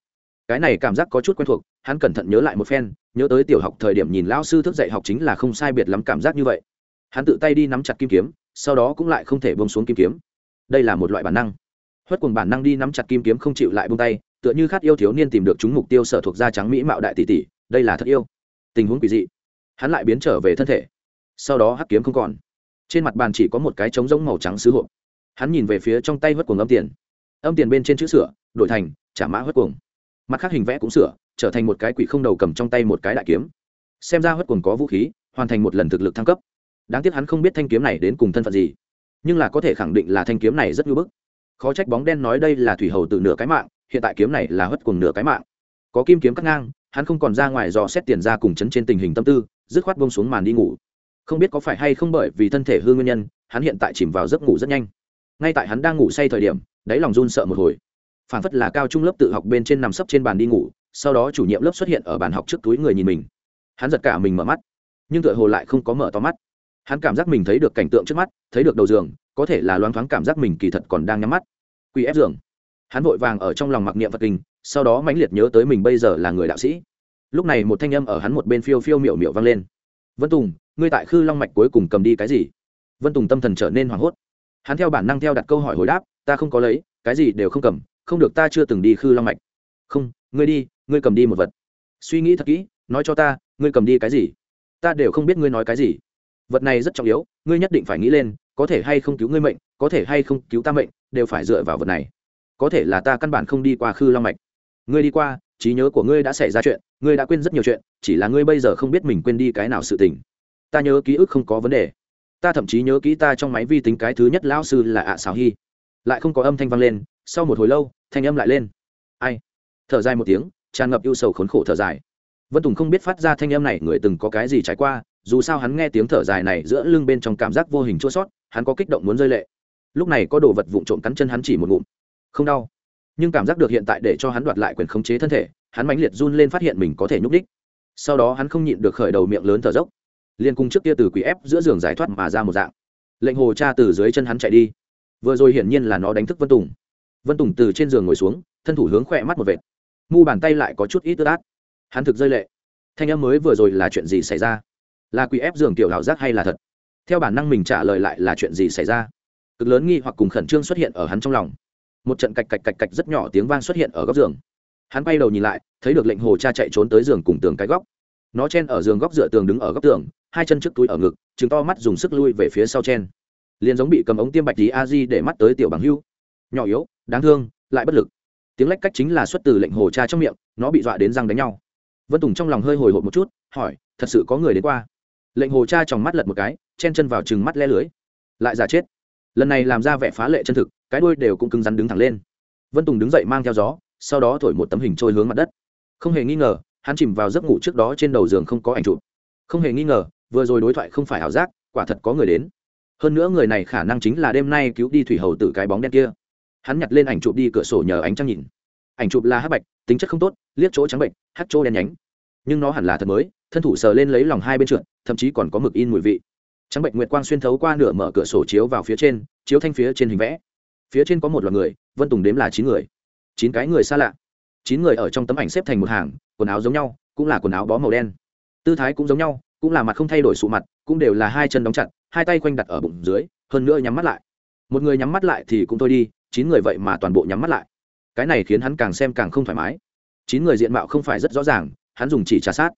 Cái này cảm giác có chút quen thuộc, hắn cẩn thận nhớ lại một phen, nhớ tới tiểu học thời điểm nhìn lão sư thức dạy học chính là không sai biệt lắm cảm giác như vậy. Hắn tự tay đi nắm chặt kim kiếm, sau đó cũng lại không thể bông xuống kim kiếm. Đây là một loại bản năng. Huất cùng bản năng đi nắm chặt kim kiếm không chịu lại bông tay tựa như khát yêu thiếu niên tìm được chúng mục tiêu sở thuộc da trắng mỹ mạo đại tỷ tỷ, đây là thật yêu. Tình huống quỷ dị. Hắn lại biến trở về thân thể. Sau đó hắc kiếm không còn. Trên mặt bàn chỉ có một cái trống rỗng màu trắng sứ hộp hắn nhìn về phía trong tay huất cuồng âm tiền. Âm tiền bên trên chữ sửa, đổi thành, trả mã huất cuồng. Mặt khác hình vẽ cũng sửa, trở thành một cái quỷ không đầu cầm trong tay một cái đại kiếm. Xem ra huất cuồng có vũ khí, hoàn thành một lần thực lực thăng cấp. Đáng tiếc hắn không biết thanh kiếm này đến cùng thân phận gì. Nhưng là có thể khẳng định là thanh kiếm này rất ngưỡng bức. Khó trách bóng đen nói đây là thủy hầu từ nửa cái mạng hiện tại kiếm này là hất cuồng nửa cái mạng. Có kim kiếm cắt ngang, hắn không còn ra ngoài dò xét tiền ra cùng chấn trên tình hình tâm tư, dứt khoát bông xuống màn đi ngủ. Không biết có phải hay không bởi vì thân thể hư nguyên nhân, hắn hiện tại chìm vào giấc ngủ rất nhanh. Ngay tại hắn đang ngủ say thời điểm, đáy lòng run sợ một hồi. Phản phất là cao trung lớp tự học bên trên nằm sấp trên bàn đi ngủ, sau đó chủ nhiệm lớp xuất hiện ở bàn học trước túi người nhìn mình. Hắn giật cả mình mở mắt, nhưng tựa hồ lại không có mở to mắt. Hắn cảm giác mình thấy được cảnh tượng trước mắt, thấy được đầu giường, có thể là loáng thoáng cảm giác mình kỳ thật còn đang nhắm mắt. Quy ép giường hắn vội vàng ở trong lòng mặc niệm vật kinh, sau đó mãnh liệt nhớ tới mình bây giờ là người đạo sĩ. Lúc này một thanh âm ở hắn một bên phiêu phiêu miệu miệu vang lên. Vân tùng, ngươi tại khư long mạch cuối cùng cầm đi cái gì? Vân tùng tâm thần trở nên hoảng hốt. Hắn theo bản năng theo đặt câu hỏi hồi đáp, ta không có lấy, cái gì đều không cầm, không được ta chưa từng đi khư long mạch. Không, ngươi đi, ngươi cầm đi một vật. Suy nghĩ thật kỹ, nói cho ta, ngươi cầm đi cái gì? Ta đều không biết ngươi nói cái gì. Vật này rất trọng yếu, ngươi nhất định phải nghĩ lên, có thể hay không cứu ngươi mệnh, có thể hay không cứu ta mệnh, đều phải dựa vào vật này có thể là ta căn bản không đi qua khư long mạch. Ngươi đi qua, trí nhớ của ngươi đã xảy ra chuyện, ngươi đã quên rất nhiều chuyện, chỉ là ngươi bây giờ không biết mình quên đi cái nào sự tình. Ta nhớ ký ức không có vấn đề. Ta thậm chí nhớ kỹ ta trong máy vi tính cái thứ nhất lão sư là ạ à xào hy lại không có âm thanh vang lên, sau một hồi lâu, thanh âm lại lên. Ai? Thở dài một tiếng, tràn ngập ưu sầu khốn khổ thở dài. Vân tùng không biết phát ra thanh âm này người từng có cái gì trải qua, dù sao hắn nghe tiếng thở dài này giữa lưng bên trong cảm giác vô hình chua sót, hắn có kích động muốn rơi lệ. Lúc này có đồ vật vụn trộm cắn chân hắn chỉ một ngụm không đau. Nhưng cảm giác được hiện tại để cho hắn đoạt lại quyền khống chế thân thể, hắn mãnh liệt run lên phát hiện mình có thể nhúc đích sau đó hắn không nhịn được khởi đầu miệng lớn thở dốc. Liên cung trước kia từ quỷ ép giữa giường giải thoát mà ra một dạng. Lệnh hồ cha từ dưới chân hắn chạy đi. Vừa rồi hiển nhiên là nó đánh thức vân tùng. Vân tùng từ trên giường ngồi xuống, thân thủ hướng khỏe mắt một vệt. Mu bàn tay lại có chút ít ướt át. Hắn thực rơi lệ. Thanh âm mới vừa rồi là chuyện gì xảy ra? Là quỷ ép giường tiểu ảo giác hay là thật? Theo bản năng mình trả lời lại là chuyện gì xảy ra? Cực lớn nghi hoặc cùng khẩn trương xuất hiện ở hắn trong lòng một trận cạch cạch cạch cạch rất nhỏ tiếng vang xuất hiện ở góc giường. Hắn quay đầu nhìn lại, thấy được lệnh hồ cha chạy trốn tới giường cùng tường cái góc. Nó chen ở giường góc dựa tường đứng ở góc tường, hai chân trước túi ở ngực chứng to mắt dùng sức lui về phía sau chen. Liền giống bị cầm ống tiêm bạch tí a di để mắt tới tiểu bằng hưu. Nhỏ yếu, đáng thương, lại bất lực. Tiếng lách cách chính là xuất từ lệnh hồ cha trong miệng, nó bị dọa đến răng đánh nhau. Vân tùng trong lòng hơi hồi hộp một chút, hỏi, thật sự có người đến qua? Lệnh hồ cha tròng mắt lật một cái, chen chân vào chừng mắt le lưới. Lại giả chết. Lần này làm ra vẻ phá lệ chân thực cái đuôi đều cũng cứng rắn đứng thẳng lên. Vân tùng đứng dậy mang theo gió, sau đó thổi một tấm hình trôi hướng mặt đất. Không hề nghi ngờ, hắn chìm vào giấc ngủ trước đó trên đầu giường không có ảnh chụp. Không hề nghi ngờ, vừa rồi đối thoại không phải ảo giác, quả thật có người đến. Hơn nữa người này khả năng chính là đêm nay cứu đi thủy hầu từ cái bóng đen kia. Hắn nhặt lên ảnh chụp đi cửa sổ nhờ ánh trăng nhìn. Ảnh chụp là hắc bạch, tính chất không tốt, liếc chỗ trắng bệnh, hắc chỗ đen nhánh. Nhưng nó hẳn là thật mới, thân thủ sờ lên lấy lòng hai bên trượt, thậm chí còn có mực in mùi vị. Trắng bệnh nguyệt quang xuyên thấu qua nửa mở cửa sổ chiếu vào phía trên, chiếu thanh phía trên hình vẽ phía trên có một loạt người, vân tùng đếm là chín người. Chín cái người xa lạ. Chín người ở trong tấm ảnh xếp thành một hàng, quần áo giống nhau, cũng là quần áo bó màu đen. Tư thái cũng giống nhau, cũng là mặt không thay đổi sụ mặt, cũng đều là hai chân đóng chặt, hai tay quanh đặt ở bụng dưới, hơn nữa nhắm mắt lại. Một người nhắm mắt lại thì cũng thôi đi, chín người vậy mà toàn bộ nhắm mắt lại. Cái này khiến hắn càng xem càng không thoải mái. Chín người diện mạo không phải rất rõ ràng, hắn dùng chỉ trà sát.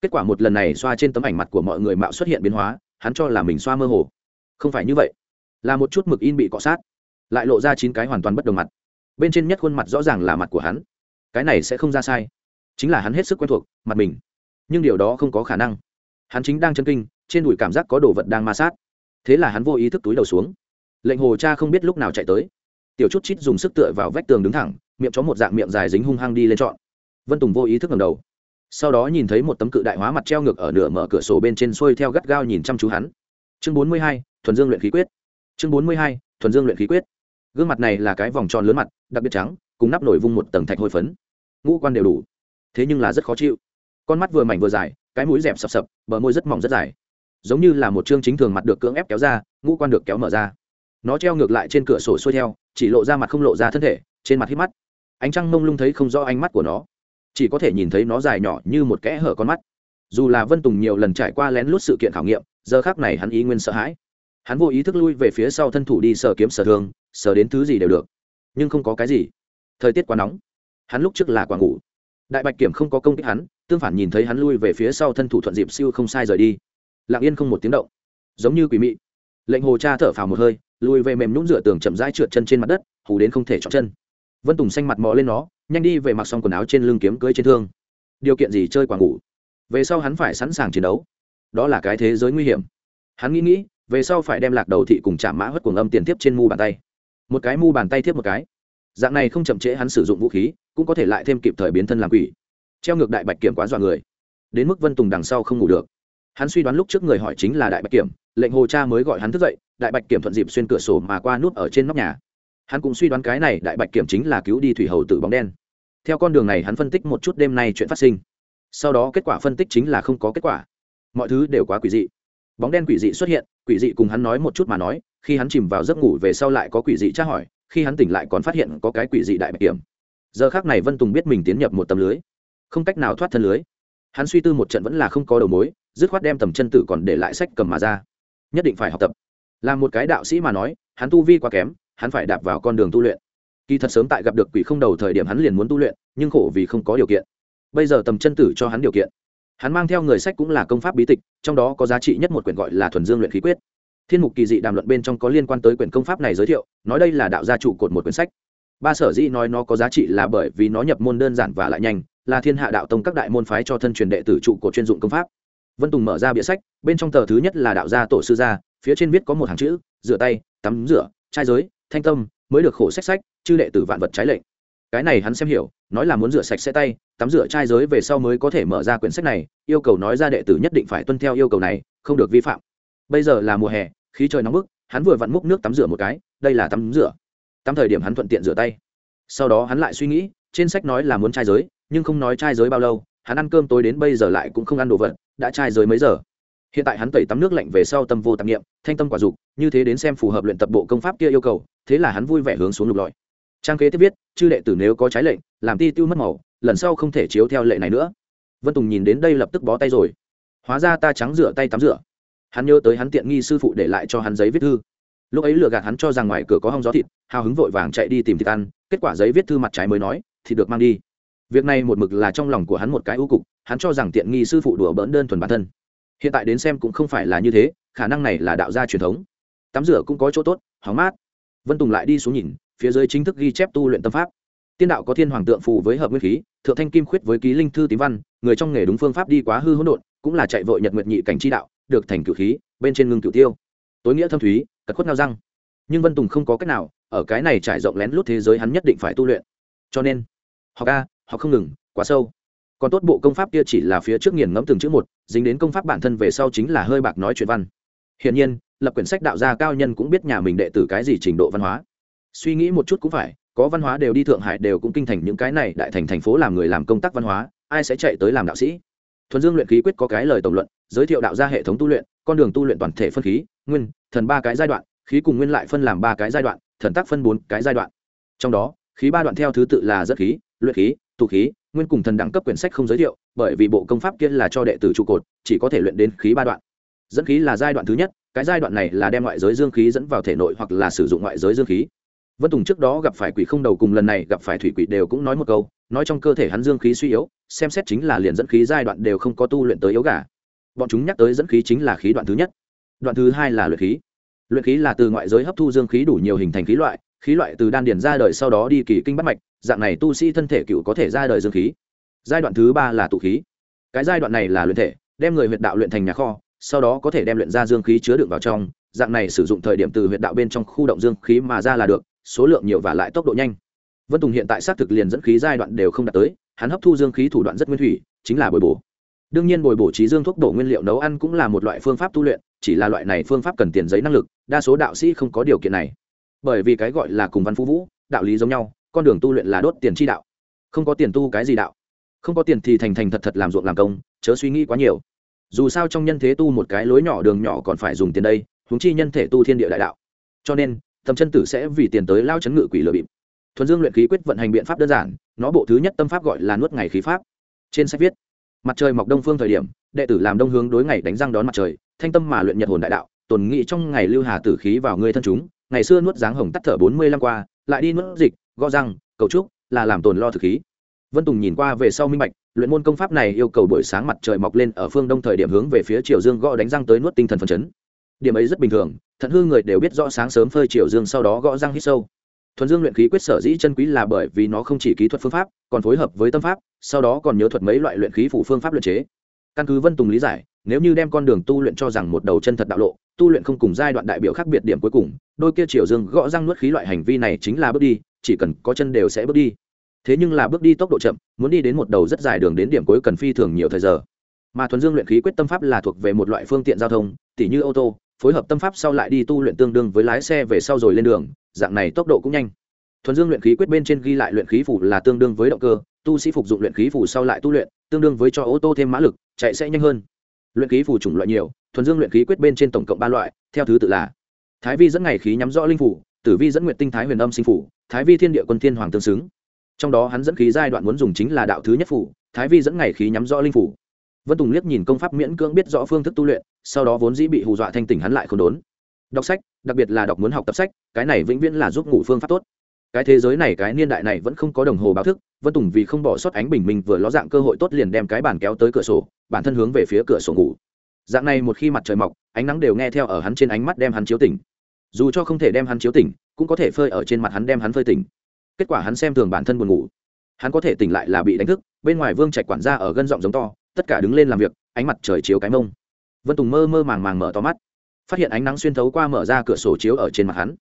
Kết quả một lần này xoa trên tấm ảnh mặt của mọi người mạo xuất hiện biến hóa, hắn cho là mình xoa mơ hồ. Không phải như vậy. Là một chút mực in bị cọ sát lại lộ ra chín cái hoàn toàn bất đồng mặt. Bên trên nhất khuôn mặt rõ ràng là mặt của hắn. Cái này sẽ không ra sai. Chính là hắn hết sức quen thuộc, mặt mình. Nhưng điều đó không có khả năng. Hắn chính đang chân kinh, trên đùi cảm giác có đồ vật đang ma sát. Thế là hắn vô ý thức túi đầu xuống. Lệnh hồ cha không biết lúc nào chạy tới. Tiểu chút chít dùng sức tựa vào vách tường đứng thẳng, miệng chó một dạng miệng dài dính hung hăng đi lên trọn. Vân tùng vô ý thức ngầm đầu. Sau đó nhìn thấy một tấm cự đại hóa mặt treo ngược ở nửa mở cửa sổ bên trên xuôi theo gắt gao nhìn chăm chú hắn. Chương bốn mươi hai, thuần dương luyện khí quyết. Chương bốn mươi hai, thuần dương luyện khí quyết gương mặt này là cái vòng tròn lớn mặt, đặc biệt trắng, cùng nắp nổi vung một tầng thạch hôi phấn. Ngũ quan đều đủ. Thế nhưng là rất khó chịu. Con mắt vừa mảnh vừa dài, cái mũi dẹp sập sập, bờ môi rất mỏng rất dài. Giống như là một chương chính thường mặt được cưỡng ép kéo ra, ngũ quan được kéo mở ra. Nó treo ngược lại trên cửa sổ xuôi theo, chỉ lộ ra mặt không lộ ra thân thể, trên mặt hít mắt. Ánh trăng mông lung thấy không rõ ánh mắt của nó. Chỉ có thể nhìn thấy nó dài nhỏ như một kẽ hở con mắt. Dù là vân tùng nhiều lần trải qua lén lút sự kiện khảo nghiệm, giờ khác này hắn ý nguyên sợ hãi. Hắn vô ý thức lui về phía sau thân thủ đi sờ kiếm sở thương sờ đến thứ gì đều được. Nhưng không có cái gì. Thời tiết quá nóng. Hắn lúc trước là quả ngủ. Đại bạch kiểm không có công kích hắn, tương phản nhìn thấy hắn lui về phía sau thân thủ thuận dịp siêu không sai rời đi. Lặng yên không một tiếng động. Giống như quỷ mị. Lệnh hồ cha thở phào một hơi lùi về mềm nhũng dựa tường chậm rãi trượt chân trên mặt đất, hù đến không thể chọn chân. Vân tùng xanh mặt mò lên nó, nhanh đi về mặc xong quần áo trên lưng kiếm cưới trên thương. Điều kiện gì chơi quả ngủ? Về sau hắn phải sẵn sàng chiến đấu. Đó là cái thế giới nguy hiểm. Hắn nghĩ nghĩ, về sau phải đem lạc đầu thị cùng chạm mã hất cuồng âm tiền tiếp trên mu bàn tay một cái mu bàn tay thiếp một cái. Dạng này không chậm trễ hắn sử dụng vũ khí, cũng có thể lại thêm kịp thời biến thân làm quỷ. Treo ngược đại bạch kiểm quá dọa người. Đến mức vân tùng đằng sau không ngủ được. Hắn suy đoán lúc trước người hỏi chính là đại bạch kiểm, lệnh hồ cha mới gọi hắn thức dậy, đại bạch kiểm thuận dịp xuyên cửa sổ mà qua nút ở trên nóc nhà. Hắn cũng suy đoán cái này đại bạch kiểm chính là cứu đi thủy hầu tử bóng đen. Theo con đường này hắn phân tích một chút đêm nay chuyện phát sinh. Sau đó kết quả phân tích chính là không có kết quả. Mọi thứ đều quá quỷ dị. Bóng đen quỷ dị xuất hiện, quỷ dị cùng hắn nói một chút mà nói khi hắn chìm vào giấc ngủ về sau lại có quỷ dị tra hỏi, khi hắn tỉnh lại còn phát hiện có cái quỷ dị đại bạch kiểm. Giờ khác này vân tùng biết mình tiến nhập một tấm lưới. Không cách nào thoát thân lưới. Hắn suy tư một trận vẫn là không có đầu mối, dứt khoát đem tầm chân tử còn để lại sách cầm mà ra. Nhất định phải học tập. Là một cái đạo sĩ mà nói, hắn tu vi quá kém, hắn phải đạp vào con đường tu luyện. Kỳ thật sớm tại gặp được quỷ không đầu thời điểm hắn liền muốn tu luyện, nhưng khổ vì không có điều kiện. Bây giờ tầm chân tử cho hắn điều kiện. Hắn mang theo người sách cũng là công pháp bí tịch, trong đó có giá trị nhất một quyển gọi là thuần dương luyện khí quyết thiên mục kỳ dị đàm luận bên trong có liên quan tới quyển công pháp này giới thiệu, nói đây là đạo gia trụ cột một quyển sách. Ba sở dĩ nói nó có giá trị là bởi vì nó nhập môn đơn giản và lại nhanh, là thiên hạ đạo tông các đại môn phái cho thân truyền đệ tử trụ cột chuyên dụng công pháp. Vân tùng mở ra bịa sách, bên trong tờ thứ nhất là đạo gia tổ sư gia, phía trên viết có một hàng chữ, rửa tay, tắm rửa, trai giới, thanh tâm, mới được khổ sách sách, chư đệ tử vạn vật trái lệnh. Cái này hắn xem hiểu, nói là muốn rửa sạch sẽ tay, tắm rửa trai giới về sau mới có thể mở ra quyển sách này, yêu cầu nói ra đệ tử nhất định phải tuân theo yêu cầu này, không được vi phạm bây giờ là mùa hè, khí trời nóng bức, hắn vừa vặn múc nước tắm rửa một cái, đây là tắm rửa. Tắm thời điểm hắn thuận tiện rửa tay. Sau đó hắn lại suy nghĩ, trên sách nói là muốn trai giới, nhưng không nói trai giới bao lâu, hắn ăn cơm tối đến bây giờ lại cũng không ăn đồ vật, đã trai giới mấy giờ? Hiện tại hắn tẩy tắm nước lạnh về sau tâm vô tạp nghiệm thanh tâm quả dục, như thế đến xem phù hợp luyện tập bộ công pháp kia yêu cầu, thế là hắn vui vẻ hướng xuống lục lọi. Trang kế tiếp viết, chư đệ tử nếu có trái lệnh, làm ti tiêu mất màu, lần sau không thể chiếu theo lệ này nữa. Vân tùng nhìn đến đây lập tức bó tay rồi. Hóa ra ta trắng rửa tay tắm rửa hắn nhớ tới hắn tiện nghi sư phụ để lại cho hắn giấy viết thư. Lúc ấy lừa gạt hắn cho rằng ngoài cửa có hong gió thịt, hào hứng vội vàng chạy đi tìm thịt ăn, kết quả giấy viết thư mặt trái mới nói, thì được mang đi. Việc này một mực là trong lòng của hắn một cái ưu cục, hắn cho rằng tiện nghi sư phụ đùa bỡn đơn thuần bản thân. Hiện tại đến xem cũng không phải là như thế, khả năng này là đạo gia truyền thống. Tắm rửa cũng có chỗ tốt, hóng mát. Vân tùng lại đi xuống nhìn, phía dưới chính thức ghi chép tu luyện tâm pháp. Tiên đạo có thiên hoàng tượng phù với hợp nguyên khí, thượng thanh kim khuyết với ký linh thư tím văn, người trong nghề đúng phương pháp đi quá hư hỗn độn, cũng là chạy vội nhật nguyện nhị cảnh chi đạo được thành cửu khí, bên trên ngưng cửu tiêu. Tối nghĩa thâm thúy, cật khuất ngao răng. Nhưng vân tùng không có cách nào, ở cái này trải rộng lén lút thế giới hắn nhất định phải tu luyện. Cho nên học a học không ngừng, quá sâu. Còn tốt bộ công pháp kia chỉ là phía trước nghiền ngẫm từng chữ một, dính đến công pháp bản thân về sau chính là hơi bạc nói chuyện văn. Hiển nhiên, lập quyển sách đạo gia cao nhân cũng biết nhà mình đệ tử cái gì trình độ văn hóa. Suy nghĩ một chút cũng phải, có văn hóa đều đi thượng hải đều cũng kinh thành những cái này đại thành thành phố làm người làm công tác văn hóa, ai sẽ chạy tới làm đạo sĩ? Thuần dương luyện khí quyết có cái lời tổng luận, giới thiệu đạo ra hệ thống tu luyện, con đường tu luyện toàn thể phân khí, nguyên, thần ba cái giai đoạn, khí cùng nguyên lại phân làm ba cái giai đoạn, thần tác phân bốn cái giai đoạn. Trong đó, khí ba đoạn theo thứ tự là dẫn khí, luyện khí, tụ khí, nguyên cùng thần đẳng cấp quyển sách không giới thiệu, bởi vì bộ công pháp kia là cho đệ tử trụ cột, chỉ có thể luyện đến khí ba đoạn. Dẫn khí là giai đoạn thứ nhất, cái giai đoạn này là đem ngoại giới dương khí dẫn vào thể nội hoặc là sử dụng ngoại giới dương khí vân tùng trước đó gặp phải quỷ không đầu cùng lần này gặp phải thủy quỷ đều cũng nói một câu, nói trong cơ thể hắn dương khí suy yếu, xem xét chính là liền dẫn khí giai đoạn đều không có tu luyện tới yếu gà. Bọn chúng nhắc tới dẫn khí chính là khí đoạn thứ nhất. Đoạn thứ hai là luyện khí. Luyện khí là từ ngoại giới hấp thu dương khí đủ nhiều hình thành khí loại khí loại từ đan điền ra đời sau đó đi kỳ kinh bắt mạch, dạng này tu sĩ thân thể cựu có thể ra đời dương khí. Giai đoạn thứ ba là tụ khí. Cái giai đoạn này là luyện thể, đem người huyệt đạo luyện thành nhà kho, sau đó có thể đem luyện ra dương khí chứa đựng vào trong, dạng này sử dụng thời điểm từ huyệt đạo bên trong khu động dương khí mà ra là được số lượng nhiều và lại tốc độ nhanh. Vân tùng hiện tại xác thực liền dẫn khí giai đoạn đều không đạt tới, hắn hấp thu dương khí thủ đoạn rất nguyên thủy, chính là bồi bổ. Đương nhiên bồi bổ trí dương thuốc bổ nguyên liệu nấu ăn cũng là một loại phương pháp tu luyện, chỉ là loại này phương pháp cần tiền giấy năng lực, đa số đạo sĩ không có điều kiện này. Bởi vì cái gọi là cùng văn phú vũ, đạo lý giống nhau, con đường tu luyện là đốt tiền chi đạo. Không có tiền tu cái gì đạo. Không có tiền thì thành thành thật thật làm ruộng làm công, chớ suy nghĩ quá nhiều. Dù sao trong nhân thế tu một cái lối nhỏ đường nhỏ còn phải dùng tiền đây húng chi nhân thể tu thiên địa đại đạo. Cho nên thầm chân tử sẽ vì tiền tới lao chấn ngự quỷ lừa bịp. Thuần dương luyện khí quyết vận hành biện pháp đơn giản, nó bộ thứ nhất tâm pháp gọi là nuốt ngày khí pháp. Trên sách viết, mặt trời mọc đông phương thời điểm, đệ tử làm đông hướng đối ngày đánh răng đón mặt trời, thanh tâm mà luyện nhật hồn đại đạo, tồn nghị trong ngày lưu hà tử khí vào người thân chúng, ngày xưa nuốt dáng hồng tắt thở bốn mươi năm qua, lại đi nuốt dịch, gõ răng, cầu trúc, là làm tồn lo thực khí. Vân tùng nhìn qua về sau minh bạch, luyện môn công pháp này yêu cầu buổi sáng mặt trời mọc lên ở phương đông thời điểm hướng về phía triều dương gõ đánh răng tới nuốt tinh thần phần chấn điểm ấy rất bình thường, thận hư người đều biết rõ sáng sớm phơi chiều dương sau đó gõ răng hít sâu. Thuần dương luyện khí quyết sở dĩ chân quý là bởi vì nó không chỉ kỹ thuật phương pháp, còn phối hợp với tâm pháp, sau đó còn nhớ thuật mấy loại luyện khí phủ phương pháp luyện chế. Căn cứ vân tùng lý giải, nếu như đem con đường tu luyện cho rằng một đầu chân thật đạo lộ, tu luyện không cùng giai đoạn đại biểu khác biệt điểm cuối cùng, đôi kia triều dương gõ răng nuốt khí loại hành vi này chính là bước đi, chỉ cần có chân đều sẽ bước đi. Thế nhưng là bước đi tốc độ chậm, muốn đi đến một đầu rất dài đường đến điểm cuối cần phi thường nhiều thời giờ. Mà thuần dương luyện khí quyết tâm pháp là thuộc về một loại phương tiện giao thông, tỉ như ô tô phối hợp tâm pháp sau lại đi tu luyện tương đương với lái xe về sau rồi lên đường, dạng này tốc độ cũng nhanh. Thuần dương luyện khí quyết bên trên ghi lại luyện khí phủ là tương đương với động cơ, tu sĩ phục dụng luyện khí phủ sau lại tu luyện, tương đương với cho ô tô thêm mã lực, chạy sẽ nhanh hơn. Luyện khí phủ chủng loại nhiều, thuần dương luyện khí quyết bên trên tổng cộng ba loại, theo thứ tự là thái vi dẫn ngày khí nhắm rõ linh phủ tử vi dẫn nguyện tinh thái huyền âm sinh phủ thái vi thiên địa quân thiên hoàng tương xứng. Trong đó hắn dẫn khí giai đoạn muốn dùng chính là đạo thứ nhất phủ thái vi dẫn ngày khí nhắm rõ linh phủ vân tùng liếc nhìn công pháp miễn cưỡng biết rõ phương thức tu luyện, sau đó vốn dĩ bị hù dọa thanh tỉnh hắn lại không đốn. Đọc sách, đặc biệt là đọc muốn học tập sách, cái này vĩnh viễn là giúp ngủ phương pháp tốt. Cái thế giới này, cái niên đại này vẫn không có đồng hồ báo thức, vân tùng vì không bỏ sót ánh bình minh vừa ló dạng cơ hội tốt liền đem cái bàn kéo tới cửa sổ, bản thân hướng về phía cửa sổ ngủ. Dạng này một khi mặt trời mọc, ánh nắng đều nghe theo ở hắn trên ánh mắt đem hắn chiếu tỉnh. Dù cho không thể đem hắn chiếu tỉnh, cũng có thể phơi ở trên mặt hắn đem hắn phơi tỉnh. Kết quả hắn xem thường bản thân buồn ngủ. Hắn có thể tỉnh lại là bị đánh thức, bên ngoài vương trạch quản gia ở gân giọng giống to tất cả đứng lên làm việc, ánh mặt trời chiếu cái mông. Vân tùng mơ mơ màng màng mở to mắt, phát hiện ánh nắng xuyên thấu qua mở ra cửa sổ chiếu ở trên mặt hắn.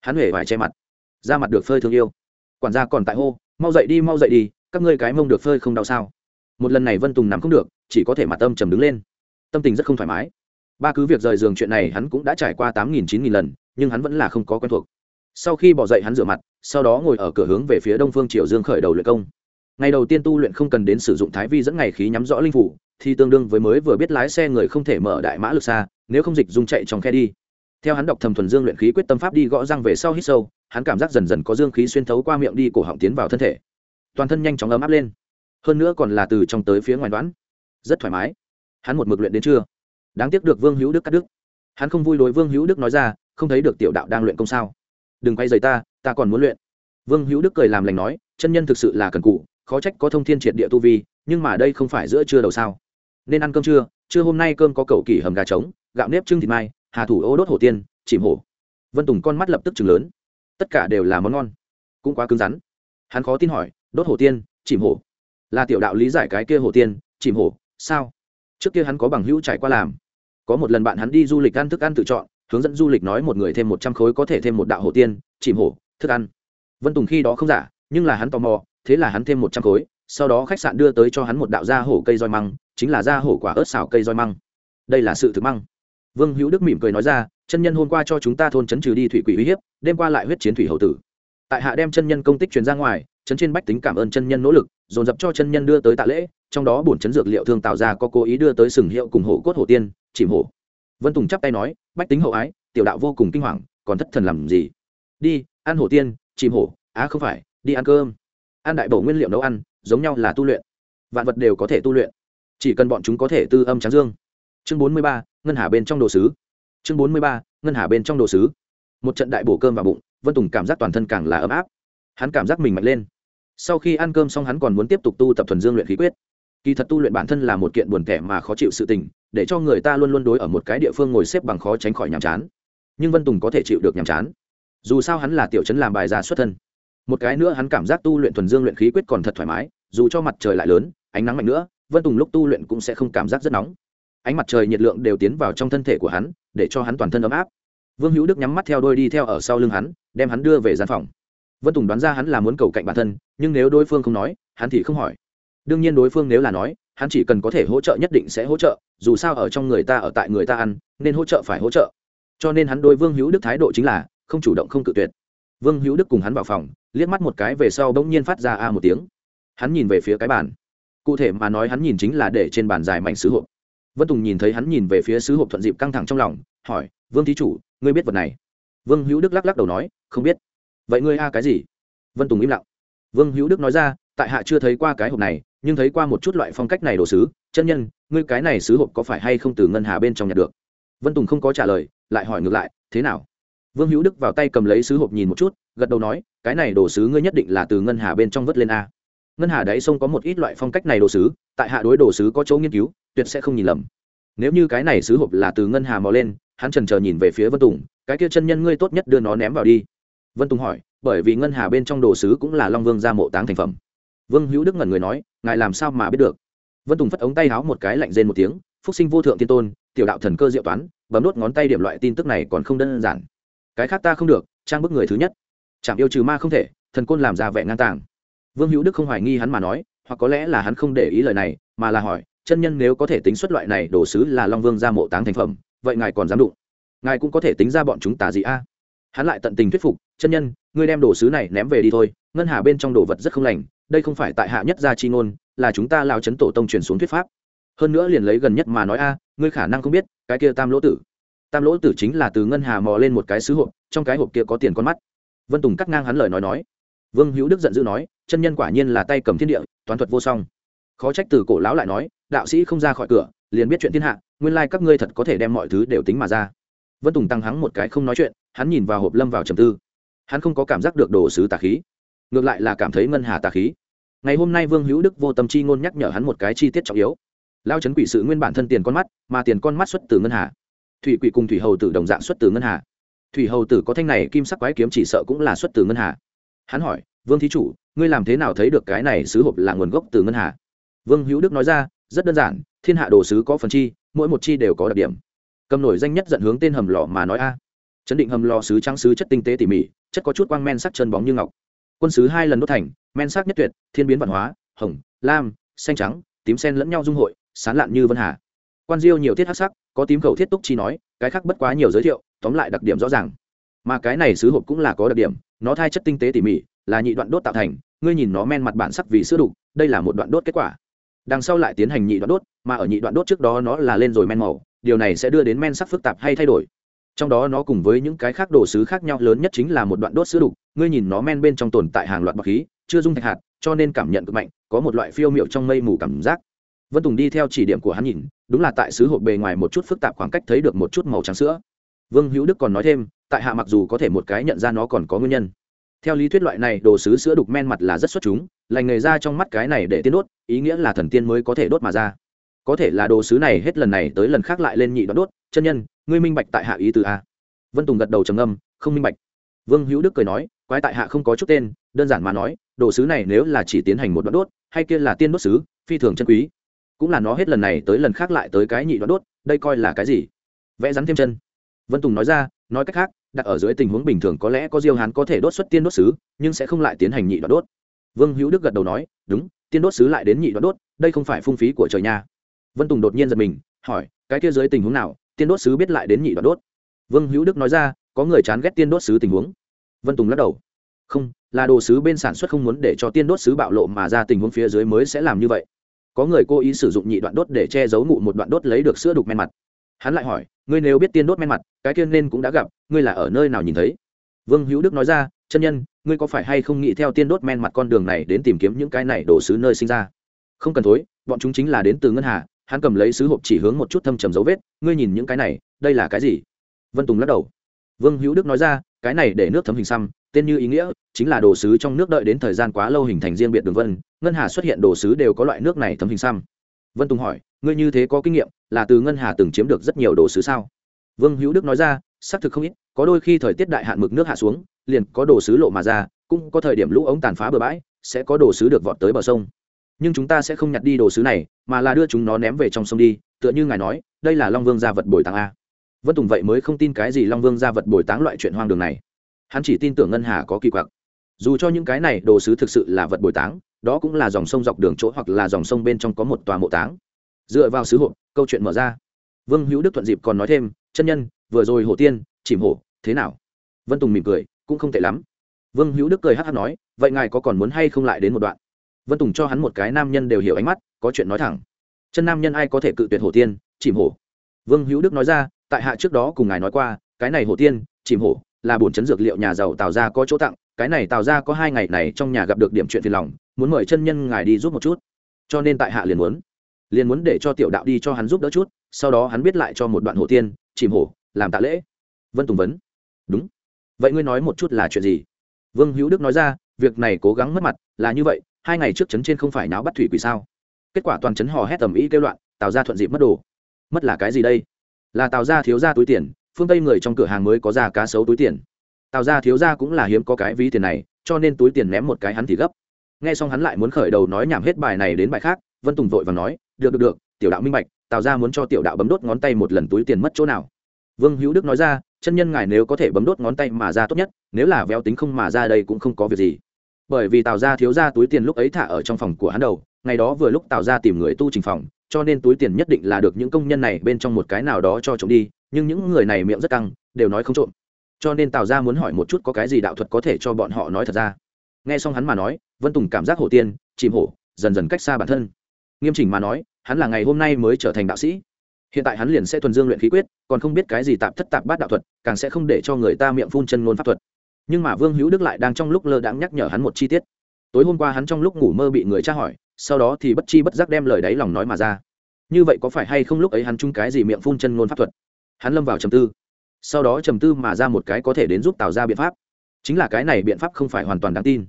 Hắn huệ vải che mặt, da mặt được phơi thương yêu. Quản gia còn tại hô, mau dậy đi, mau dậy đi, các ngươi cái mông được phơi không đau sao? Một lần này vân tùng nằm không được, chỉ có thể mặt tâm trầm đứng lên. Tâm tình rất không thoải mái. Ba cứ việc rời giường chuyện này hắn cũng đã trải qua tám nghìn, chín nghìn lần, nhưng hắn vẫn là không có quen thuộc. Sau khi bỏ dậy hắn rửa mặt, sau đó ngồi ở cửa hướng về phía đông phương triều dương khởi đầu luyện công ngày đầu tiên tu luyện không cần đến sử dụng thái vi dẫn ngày khí nhắm rõ linh phủ, thì tương đương với mới vừa biết lái xe người không thể mở đại mã lực xa, nếu không dịch dung chạy trong khe đi. Theo hắn đọc thầm thuần dương luyện khí quyết tâm pháp đi gõ răng về sau hít sâu, hắn cảm giác dần dần có dương khí xuyên thấu qua miệng đi cổ họng tiến vào thân thể. Toàn thân nhanh chóng ấm áp lên. Hơn nữa còn là từ trong tới phía ngoài đoán. Rất thoải mái. Hắn một mực luyện đến trưa. Đáng tiếc được vương hữu đức cắt đức hắn không vui đối vương hữu đức nói ra, không thấy được tiểu đạo đang luyện công sao? Đừng quay dày ta ta còn muốn luyện. Vương hữu đức cười làm lành nói, chân nhân thực sự là cần cụ khó trách có thông thiên triệt địa tu vi, nhưng mà đây không phải giữa trưa đầu sao. Nên ăn cơm trưa trưa hôm nay cơm có cầu kỳ hầm gà trống, gạo nếp trưng thịt mai, hà thủ ô đốt hổ tiên, chìm hổ. Vân tùng con mắt lập tức chừng lớn. Tất cả đều là món ngon. Cũng quá cứng rắn. Hắn khó tin hỏi, đốt hổ tiên, chìm hổ. Là tiểu đạo lý giải cái kia hổ tiên, chìm hổ, sao? Trước kia hắn có bằng hữu trải qua làm. Có một lần bạn hắn đi du lịch ăn thức ăn tự chọn, hướng dẫn du lịch nói một người thêm một trăm khối có thể thêm một đạo hổ tiên, chìm hổ, thức ăn. Vân tùng khi đó không giả, nhưng là hắn tò mò thế là hắn thêm một trăm khối, sau đó khách sạn đưa tới cho hắn một đạo da hổ cây roi măng, chính là da hổ quả ớt xào cây roi măng. Đây là sự thực măng. Vương hữu đức mỉm cười nói ra, chân nhân hôm qua cho chúng ta thôn chấn trừ đi thủy quỷ uy hiếp, đêm qua lại huyết chiến thủy hậu tử. Tại hạ đem chân nhân công tích truyền ra ngoài chấn trên bách tính cảm ơn chân nhân nỗ lực, dồn dập cho chân nhân đưa tới tạ lễ, trong đó bổn chấn dược liệu thương tạo ra có cố ý đưa tới sừng hiệu cùng hổ cốt hổ tiên, chìm hổ. Vân tùng chắp tay nói, bách tính hậu ái, tiểu đạo vô cùng kinh hoàng, còn thất thần làm gì? Đi, ăn hổ tiên, chìm hổ, á không phải, đi ăn cơm ăn đại bổ nguyên liệu nấu ăn, giống nhau là tu luyện. Vạn vật đều có thể tu luyện. Chỉ cần bọn chúng có thể tư âm tráng dương. Chương bốn mươi ba, ngân hà bên trong đồ sứ. Chương bốn mươi ba, ngân hà bên trong đồ sứ. Một trận đại bổ cơm vào bụng, vân tùng cảm giác toàn thân càng là ấm áp. Hắn cảm giác mình mạnh lên. Sau khi ăn cơm xong hắn còn muốn tiếp tục tu tập thuần dương luyện khí quyết. Kỳ thật tu luyện bản thân là một kiện buồn tẻ mà khó chịu sự tình, để cho người ta luôn luôn đối ở một cái địa phương ngồi xếp bằng khó tránh khỏi nhàm chán. Nhưng vân tùng có thể chịu được nhàm chán. Dù sao hắn là tiểu chấn làm bài già xuất thân một cái nữa hắn cảm giác tu luyện thuần dương luyện khí quyết còn thật thoải mái, dù cho mặt trời lại lớn, ánh nắng mạnh nữa, vân tùng lúc tu luyện cũng sẽ không cảm giác rất nóng. Ánh mặt trời nhiệt lượng đều tiến vào trong thân thể của hắn, để cho hắn toàn thân ấm áp. Vương hữu đức nhắm mắt theo đôi đi theo ở sau lưng hắn, đem hắn đưa về gian phòng. Vân tùng đoán ra hắn là muốn cầu cạnh bản thân, nhưng nếu đối phương không nói, hắn thì không hỏi. Đương nhiên đối phương nếu là nói, hắn chỉ cần có thể hỗ trợ nhất định sẽ hỗ trợ, dù sao ở trong người ta ở tại người ta ăn, nên hỗ trợ phải hỗ trợ. Cho nên hắn đối vương hữu đức thái độ chính là không chủ động không cự tuyệt vương hữu đức cùng hắn vào phòng, liếc mắt một cái về sau bỗng nhiên phát ra a một tiếng. Hắn nhìn về phía cái bàn. Cụ thể mà nói hắn nhìn chính là để trên bàn dài mảnh sứ hộp. Vân tùng nhìn thấy hắn nhìn về phía sứ hộp thuận dịp căng thẳng trong lòng, hỏi, vương thí chủ, ngươi biết vật này? Vương hữu đức lắc lắc đầu nói, không biết. Vậy ngươi a cái gì? Vân tùng im lặng. Vương hữu đức nói ra, tại hạ chưa thấy qua cái hộp này, nhưng thấy qua một chút loại phong cách này đồ sứ. Chân nhân, ngươi cái này sứ hộp có phải hay không từ ngân hà bên trong nhặt được? Vân tùng không có trả lời, lại hỏi ngược lại, thế nào? Vương hữu đức vào tay cầm lấy sứ hộp nhìn một chút, gật đầu nói, cái này đồ sứ ngươi nhất định là từ ngân hà bên trong vớt lên a. Ngân hà đáy sông có một ít loại phong cách này đồ sứ, tại hạ đối đồ sứ có chỗ nghiên cứu, tuyệt sẽ không nhìn lầm. Nếu như cái này sứ hộp là từ ngân hà mò lên, hắn trần chờ nhìn về phía vân tùng, cái kia chân nhân ngươi tốt nhất đưa nó ném vào đi. Vân tùng hỏi, bởi vì ngân hà bên trong đồ sứ cũng là long vương ra mộ táng thành phẩm. Vương hữu đức ngẩn người nói, ngài làm sao mà biết được? Vân tùng phất ống tay háo một cái lạnh rên một tiếng, phúc sinh vô thượng tiên tôn, tiểu đạo thần cơ diệu toán, bấm đốt ngón tay điểm loại tin tức này còn không đơn giản cái khác ta không được, trang bức người thứ nhất. Chẳng yêu trừ ma không thể, thần côn làm ra vẻ ngang tàng. Vương hữu đức không hoài nghi hắn mà nói, hoặc có lẽ là hắn không để ý lời này, mà là hỏi, chân nhân nếu có thể tính xuất loại này đồ sứ là long vương ra mộ táng thành phẩm, vậy ngài còn dám đụng? Ngài cũng có thể tính ra bọn chúng tà gì a. Hắn lại tận tình thuyết phục, chân nhân, ngươi đem đồ sứ này ném về đi thôi, ngân hà bên trong đồ vật rất không lành, đây không phải tại hạ nhất gia chi ngôn, là chúng ta lao chấn tổ tông truyền xuống thuyết pháp. Hơn nữa liền lấy gần nhất mà nói a, ngươi khả năng không biết, cái kia tam lỗ tử tam lỗ tử chính là từ ngân hà mò lên một cái sứ hộp, trong cái hộp kia có tiền con mắt. Vân tùng cắt ngang hắn lời nói nói. Vương hữu đức giận dữ nói, chân nhân quả nhiên là tay cầm thiên địa, toán thuật vô song. Khó trách từ cổ lão lại nói, đạo sĩ không ra khỏi cửa, liền biết chuyện thiên hạ, nguyên lai các ngươi thật có thể đem mọi thứ đều tính mà ra. Vân tùng tăng hắng một cái không nói chuyện, hắn nhìn vào hộp lâm vào trầm tư. Hắn không có cảm giác được đồ sứ tà khí, ngược lại là cảm thấy ngân hà tà khí. Ngày hôm nay vương hữu đức vô tâm chi ngôn nhắc nhở hắn một cái chi tiết trọng yếu. Lao chấn quỷ sự nguyên bản thân tiền con mắt, mà tiền con mắt xuất từ ngân hà thủy quỷ cùng thủy hầu tử đồng dạng xuất từ ngân hà. Thủy hầu tử có thanh này kim sắc quái kiếm chỉ sợ cũng là xuất từ ngân hà. Hắn hỏi, vương thí chủ, ngươi làm thế nào thấy được cái này sứ hộp là nguồn gốc từ ngân hà? Vương hữu đức nói ra, rất đơn giản, thiên hạ đồ sứ có phần chi, mỗi một chi đều có đặc điểm. Cầm nổi danh nhất dẫn hướng tên hầm lò mà nói a. Chấn định hầm lò sứ trắng sứ chất tinh tế tỉ mỉ, chất có chút quang men sắc chân bóng như ngọc. Quân sứ hai lần đốt thành, men sắc nhất tuyệt, thiên biến văn hóa, hồng, lam, xanh trắng, tím sen lẫn nhau dung hội, sán lạn như vân hà. Quan diêu nhiều tiết hắc sắc có tím khẩu thiết túc chi nói, cái khác bất quá nhiều giới thiệu, tóm lại đặc điểm rõ ràng. Mà cái này sứ hộp cũng là có đặc điểm, nó thai chất tinh tế tỉ mỉ, là nhị đoạn đốt tạo thành, ngươi nhìn nó men mặt bản sắc vì sữa đục, đây là một đoạn đốt kết quả. Đằng sau lại tiến hành nhị đoạn đốt, mà ở nhị đoạn đốt trước đó nó là lên rồi men màu, điều này sẽ đưa đến men sắc phức tạp hay thay đổi. Trong đó nó cùng với những cái khác đồ sứ khác nhau, lớn nhất chính là một đoạn đốt sữa đục, ngươi nhìn nó men bên trong tồn tại hàng loạt bọc khí, chưa dung thạch hạt, cho nên cảm nhận cực mạnh, có một loại phiêu miệu trong mây mù cảm giác vân tùng đi theo chỉ điểm của hắn nhìn, đúng là tại sứ hộp bề ngoài một chút phức tạp khoảng cách thấy được một chút màu trắng sữa. Vương hữu đức còn nói thêm, tại hạ mặc dù có thể một cái nhận ra nó còn có nguyên nhân. Theo lý thuyết loại này đồ sứ sữa đục men mặt là rất xuất chúng, lành nghề ra trong mắt cái này để tiên đốt, ý nghĩa là thần tiên mới có thể đốt mà ra. Có thể là đồ sứ này hết lần này tới lần khác lại lên nhị đoạn đốt, chân nhân, ngươi minh bạch tại hạ ý từ a. Vân tùng gật đầu trầm âm không minh bạch. Vương hữu đức cười nói, quái tại hạ không có chút tên, đơn giản mà nói, đồ sứ này nếu là chỉ tiến hành một đoạn đốt, hay kia là tiên đốt sứ, phi thường chân quý cũng là nó hết lần này tới lần khác lại tới cái nhị đoạn đốt, đây coi là cái gì? Vẽ rắn thêm chân. Vân tùng nói ra, nói cách khác, đặt ở dưới tình huống bình thường có lẽ có diêu hán có thể đốt xuất tiên đốt sứ, nhưng sẽ không lại tiến hành nhị đoạn đốt. Vương hữu đức gật đầu nói, đúng, tiên đốt sứ lại đến nhị đoạn đốt, đây không phải phung phí của trời nha. Vân tùng đột nhiên giật mình, hỏi, cái kia dưới tình huống nào, tiên đốt sứ biết lại đến nhị đoạn đốt? Vương hữu đức nói ra, có người chán ghét tiên đốt sứ tình huống. Vân tùng lắc đầu, không, là đồ sứ bên sản xuất không muốn để cho tiên đốt sứ bạo lộ mà ra tình huống phía dưới mới sẽ làm như vậy có người cố ý sử dụng nhị đoạn đốt để che giấu ngụ một đoạn đốt lấy được sữa đục men mặt. Hắn lại hỏi, ngươi nếu biết tiên đốt men mặt, cái tiên nên cũng đã gặp, ngươi là ở nơi nào nhìn thấy? Vương hữu đức nói ra, chân nhân, ngươi có phải hay không nghĩ theo tiên đốt men mặt con đường này đến tìm kiếm những cái này đồ sứ nơi sinh ra? Không cần thối, bọn chúng chính là đến từ ngân hà. Hắn cầm lấy sứ hộp chỉ hướng một chút thâm trầm dấu vết, ngươi nhìn những cái này, đây là cái gì? Vân tùng lắc đầu. Vương hữu đức nói ra, cái này để nước thấm hình xăm tên như ý nghĩa chính là đồ sứ trong nước đợi đến thời gian quá lâu hình thành riêng biệt đường vân, ngân hà xuất hiện đồ sứ đều có loại nước này thấm hình xăm. Vân tùng hỏi, ngươi như thế có kinh nghiệm, là từ ngân hà từng chiếm được rất nhiều đồ sứ sao? Vương hữu đức nói ra, xác thực không ít, có đôi khi thời tiết đại hạn mực nước hạ xuống, liền có đồ sứ lộ mà ra, cũng có thời điểm lũ ống tàn phá bờ bãi, sẽ có đồ sứ được vọt tới bờ sông. Nhưng chúng ta sẽ không nhặt đi đồ sứ này, mà là đưa chúng nó ném về trong sông đi, tựa như ngài nói, đây là long vương gia vật bồi tàng a. Vân tùng vậy mới không tin cái gì long vương gia vật bồi táng loại chuyện hoang đường này hắn chỉ tin tưởng ngân hà có kỳ quặc. Dù cho những cái này đồ sứ thực sự là vật bồi táng, đó cũng là dòng sông dọc đường chỗ hoặc là dòng sông bên trong có một tòa mộ táng. Dựa vào sứ hộp câu chuyện mở ra. Vương hữu đức thuận dịp còn nói thêm, chân nhân, vừa rồi hổ tiên, chìm hổ, thế nào? Vân tùng mỉm cười, cũng không tệ lắm. Vương hữu đức cười hát hát nói, vậy ngài có còn muốn hay không lại đến một đoạn? Vân tùng cho hắn một cái nam nhân đều hiểu ánh mắt, có chuyện nói thẳng. Chân nam nhân ai có thể cự tuyệt hổ tiên, chìm hổ? Vương hữu đức nói ra, tại hạ trước đó cùng ngài nói qua, cái này hổ tiên, chìm hổ là bổn chấn dược liệu nhà giàu tào ra có chỗ tặng, cái này tào ra có hai ngày này trong nhà gặp được điểm chuyện phiền lòng, muốn mời chân nhân ngài đi giúp một chút. Cho nên tại hạ liền muốn liền muốn để cho tiểu đạo đi cho hắn giúp đỡ chút, sau đó hắn biết lại cho một đoạn hổ tiên, chìm hổ, làm tạ lễ. Vân tùng vấn, đúng. Vậy ngươi nói một chút là chuyện gì? Vương hữu đức nói ra, việc này cố gắng mất mặt, là như vậy, hai ngày trước trấn trên không phải náo bắt thủy quỷ sao? Kết quả toàn trấn hò hét tầm ý kêu loạn, tào ra thuận dịp mất đồ. Mất là cái gì đây? Là tào ra thiếu ra túi tiền phương tây người trong cửa hàng mới có ra cá sấu túi tiền tào ra thiếu ra cũng là hiếm có cái ví tiền này cho nên túi tiền ném một cái hắn thì gấp nghe xong hắn lại muốn khởi đầu nói nhảm hết bài này đến bài khác vân tùng vội và nói được được được tiểu đạo minh bạch tào ra muốn cho tiểu đạo bấm đốt ngón tay một lần túi tiền mất chỗ nào vương hữu đức nói ra chân nhân ngài nếu có thể bấm đốt ngón tay mà ra tốt nhất nếu là véo tính không mà ra đây cũng không có việc gì bởi vì tào ra thiếu ra túi tiền lúc ấy thả ở trong phòng của hắn đầu ngày đó vừa lúc tào ra tìm người tu trình phòng cho nên túi tiền nhất định là được những công nhân này bên trong một cái nào đó cho trộm đi nhưng những người này miệng rất căng, đều nói không trộm. Cho nên tào ra muốn hỏi một chút có cái gì đạo thuật có thể cho bọn họ nói thật ra. Nghe xong hắn mà nói, vân tùng cảm giác hổ tiên, chìm hổ, dần dần cách xa bản thân. Nghiêm chỉnh mà nói, hắn là ngày hôm nay mới trở thành đạo sĩ. Hiện tại hắn liền sẽ thuần dương luyện khí quyết, còn không biết cái gì tạp thất tạp bát đạo thuật, càng sẽ không để cho người ta miệng phun chân ngôn pháp thuật. Nhưng mà vương hữu đức lại đang trong lúc lơ đãng nhắc nhở hắn một chi tiết. Tối hôm qua hắn trong lúc ngủ mơ bị người tra hỏi, sau đó thì bất chi bất giác đem lời đáy lòng nói mà ra. Như vậy có phải hay không lúc ấy hắn chung cái gì miệng phun chân ngôn pháp thuật? Hắn lâm vào trầm tư. Sau đó trầm tư mà ra một cái có thể đến giúp tạo ra biện pháp. Chính là cái này biện pháp không phải hoàn toàn đáng tin.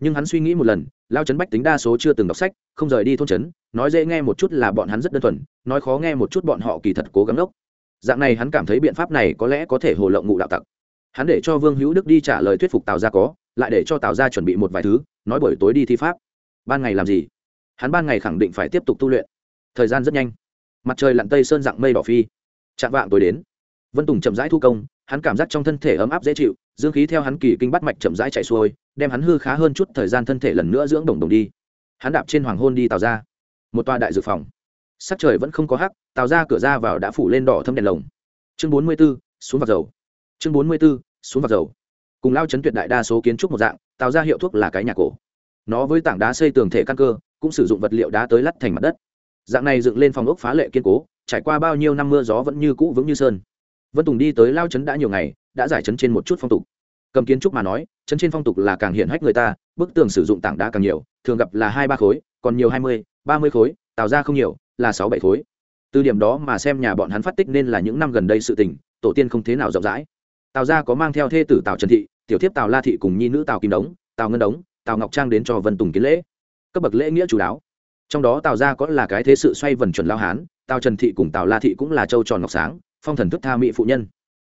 Nhưng hắn suy nghĩ một lần, lao Trấn bách tính đa số chưa từng đọc sách, không rời đi thôn trấn, nói dễ nghe một chút là bọn hắn rất đơn thuần, nói khó nghe một chút bọn họ kỳ thật cố gắng ốc dạng này hắn cảm thấy biện pháp này có lẽ có thể hồ lộng ngụ đạo tặc. Hắn để cho vương hữu đức đi trả lời thuyết phục tào gia có, lại để cho tào gia chuẩn bị một vài thứ, nói buổi tối đi thi pháp. Ban ngày làm gì? Hắn ban ngày khẳng định phải tiếp tục tu luyện. Thời gian rất nhanh. Mặt trời lặn tây sơn dạng mây đỏ phi chạm vạng tối đến. Vân tùng chậm rãi thu công, hắn cảm giác trong thân thể ấm áp dễ chịu, dương khí theo hắn kỳ kinh bắt mạch chậm rãi chạy xuôi, đem hắn hư khá hơn chút thời gian thân thể lần nữa dưỡng đồng đồng đi. Hắn đạp trên hoàng hôn đi tàu ra. Một tòa đại dược phòng. Sắc trời vẫn không có hắc, tàu ra cửa ra vào đã phủ lên đỏ thâm đèn lồng. Chương bốn mươi b ố xuống vạc dầu. Chương bốn mươi b ố xuống vạc dầu. Cùng lao chấn tuyệt đại đa số kiến trúc một dạng, tàu ra hiệu thuốc là cái nhà cổ. Nó với tảng đá xây tường thể căn cơ, cũng sử dụng vật liệu đá tới lắt thành mặt đất. Dạng này dựng lên phòng ốc phá lệ kiên cố trải qua bao nhiêu năm mưa gió vẫn như cũ vững như sơn. Vân tùng đi tới lao trấn đã nhiều ngày, đã giải trấn trên một chút phong tục. Cầm kiến trúc mà nói, trấn trên phong tục là càng hiện hách người ta, bức tường sử dụng tảng đá càng nhiều, thường gặp là hai ba khối, còn nhiều hai mươi, ba mươi khối, tạo ra không nhiều, là sáu bảy khối. Từ điểm đó mà xem nhà bọn hắn phát tích nên là những năm gần đây sự tình, tổ tiên không thế nào rộng rãi. Tào gia có mang theo thê tử tào trần thị, tiểu thiếp tào la thị cùng nhi nữ tào kim đống, tào ngân đống, tào ngọc trang đến cho vân tùng kiến lễ. Cấp bậc lễ nghĩa chú đáo trong đó tào gia có là cái thế sự xoay vần chuẩn lao hán, tào trần thị cùng tào la thị cũng là châu tròn ngọc sáng, phong thần thức tha mỹ phụ nhân.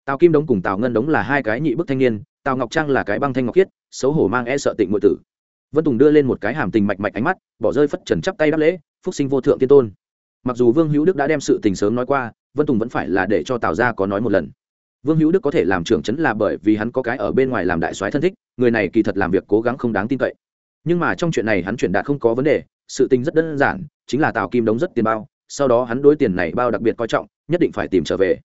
Tào kim đống cùng tào ngân đống là hai cái nhị bức thanh niên, tào ngọc trang là cái băng thanh ngọc khiết, xấu hổ mang e sợ tịnh ngụy tử. Vân tùng đưa lên một cái hàm tình mạch mạch ánh mắt, bỏ rơi phất trần chắp tay đáp lễ, phúc sinh vô thượng tiên tôn. Mặc dù vương hữu đức đã đem sự tình sớm nói qua, vân tùng vẫn phải là để cho tào gia có nói một lần. Vương hữu đức có thể làm trưởng chấn là bởi vì hắn có cái ở bên ngoài làm đại soái thân thích, người này kỳ thật làm việc cố gắng không đáng tin cậy. Nhưng mà trong chuyện này hắn chuyển đạt không có vấn đề sự tình rất đơn giản, chính là tào kim đống rất tiền bao, sau đó hắn đối tiền này bao đặc biệt coi trọng, nhất định phải tìm trở về.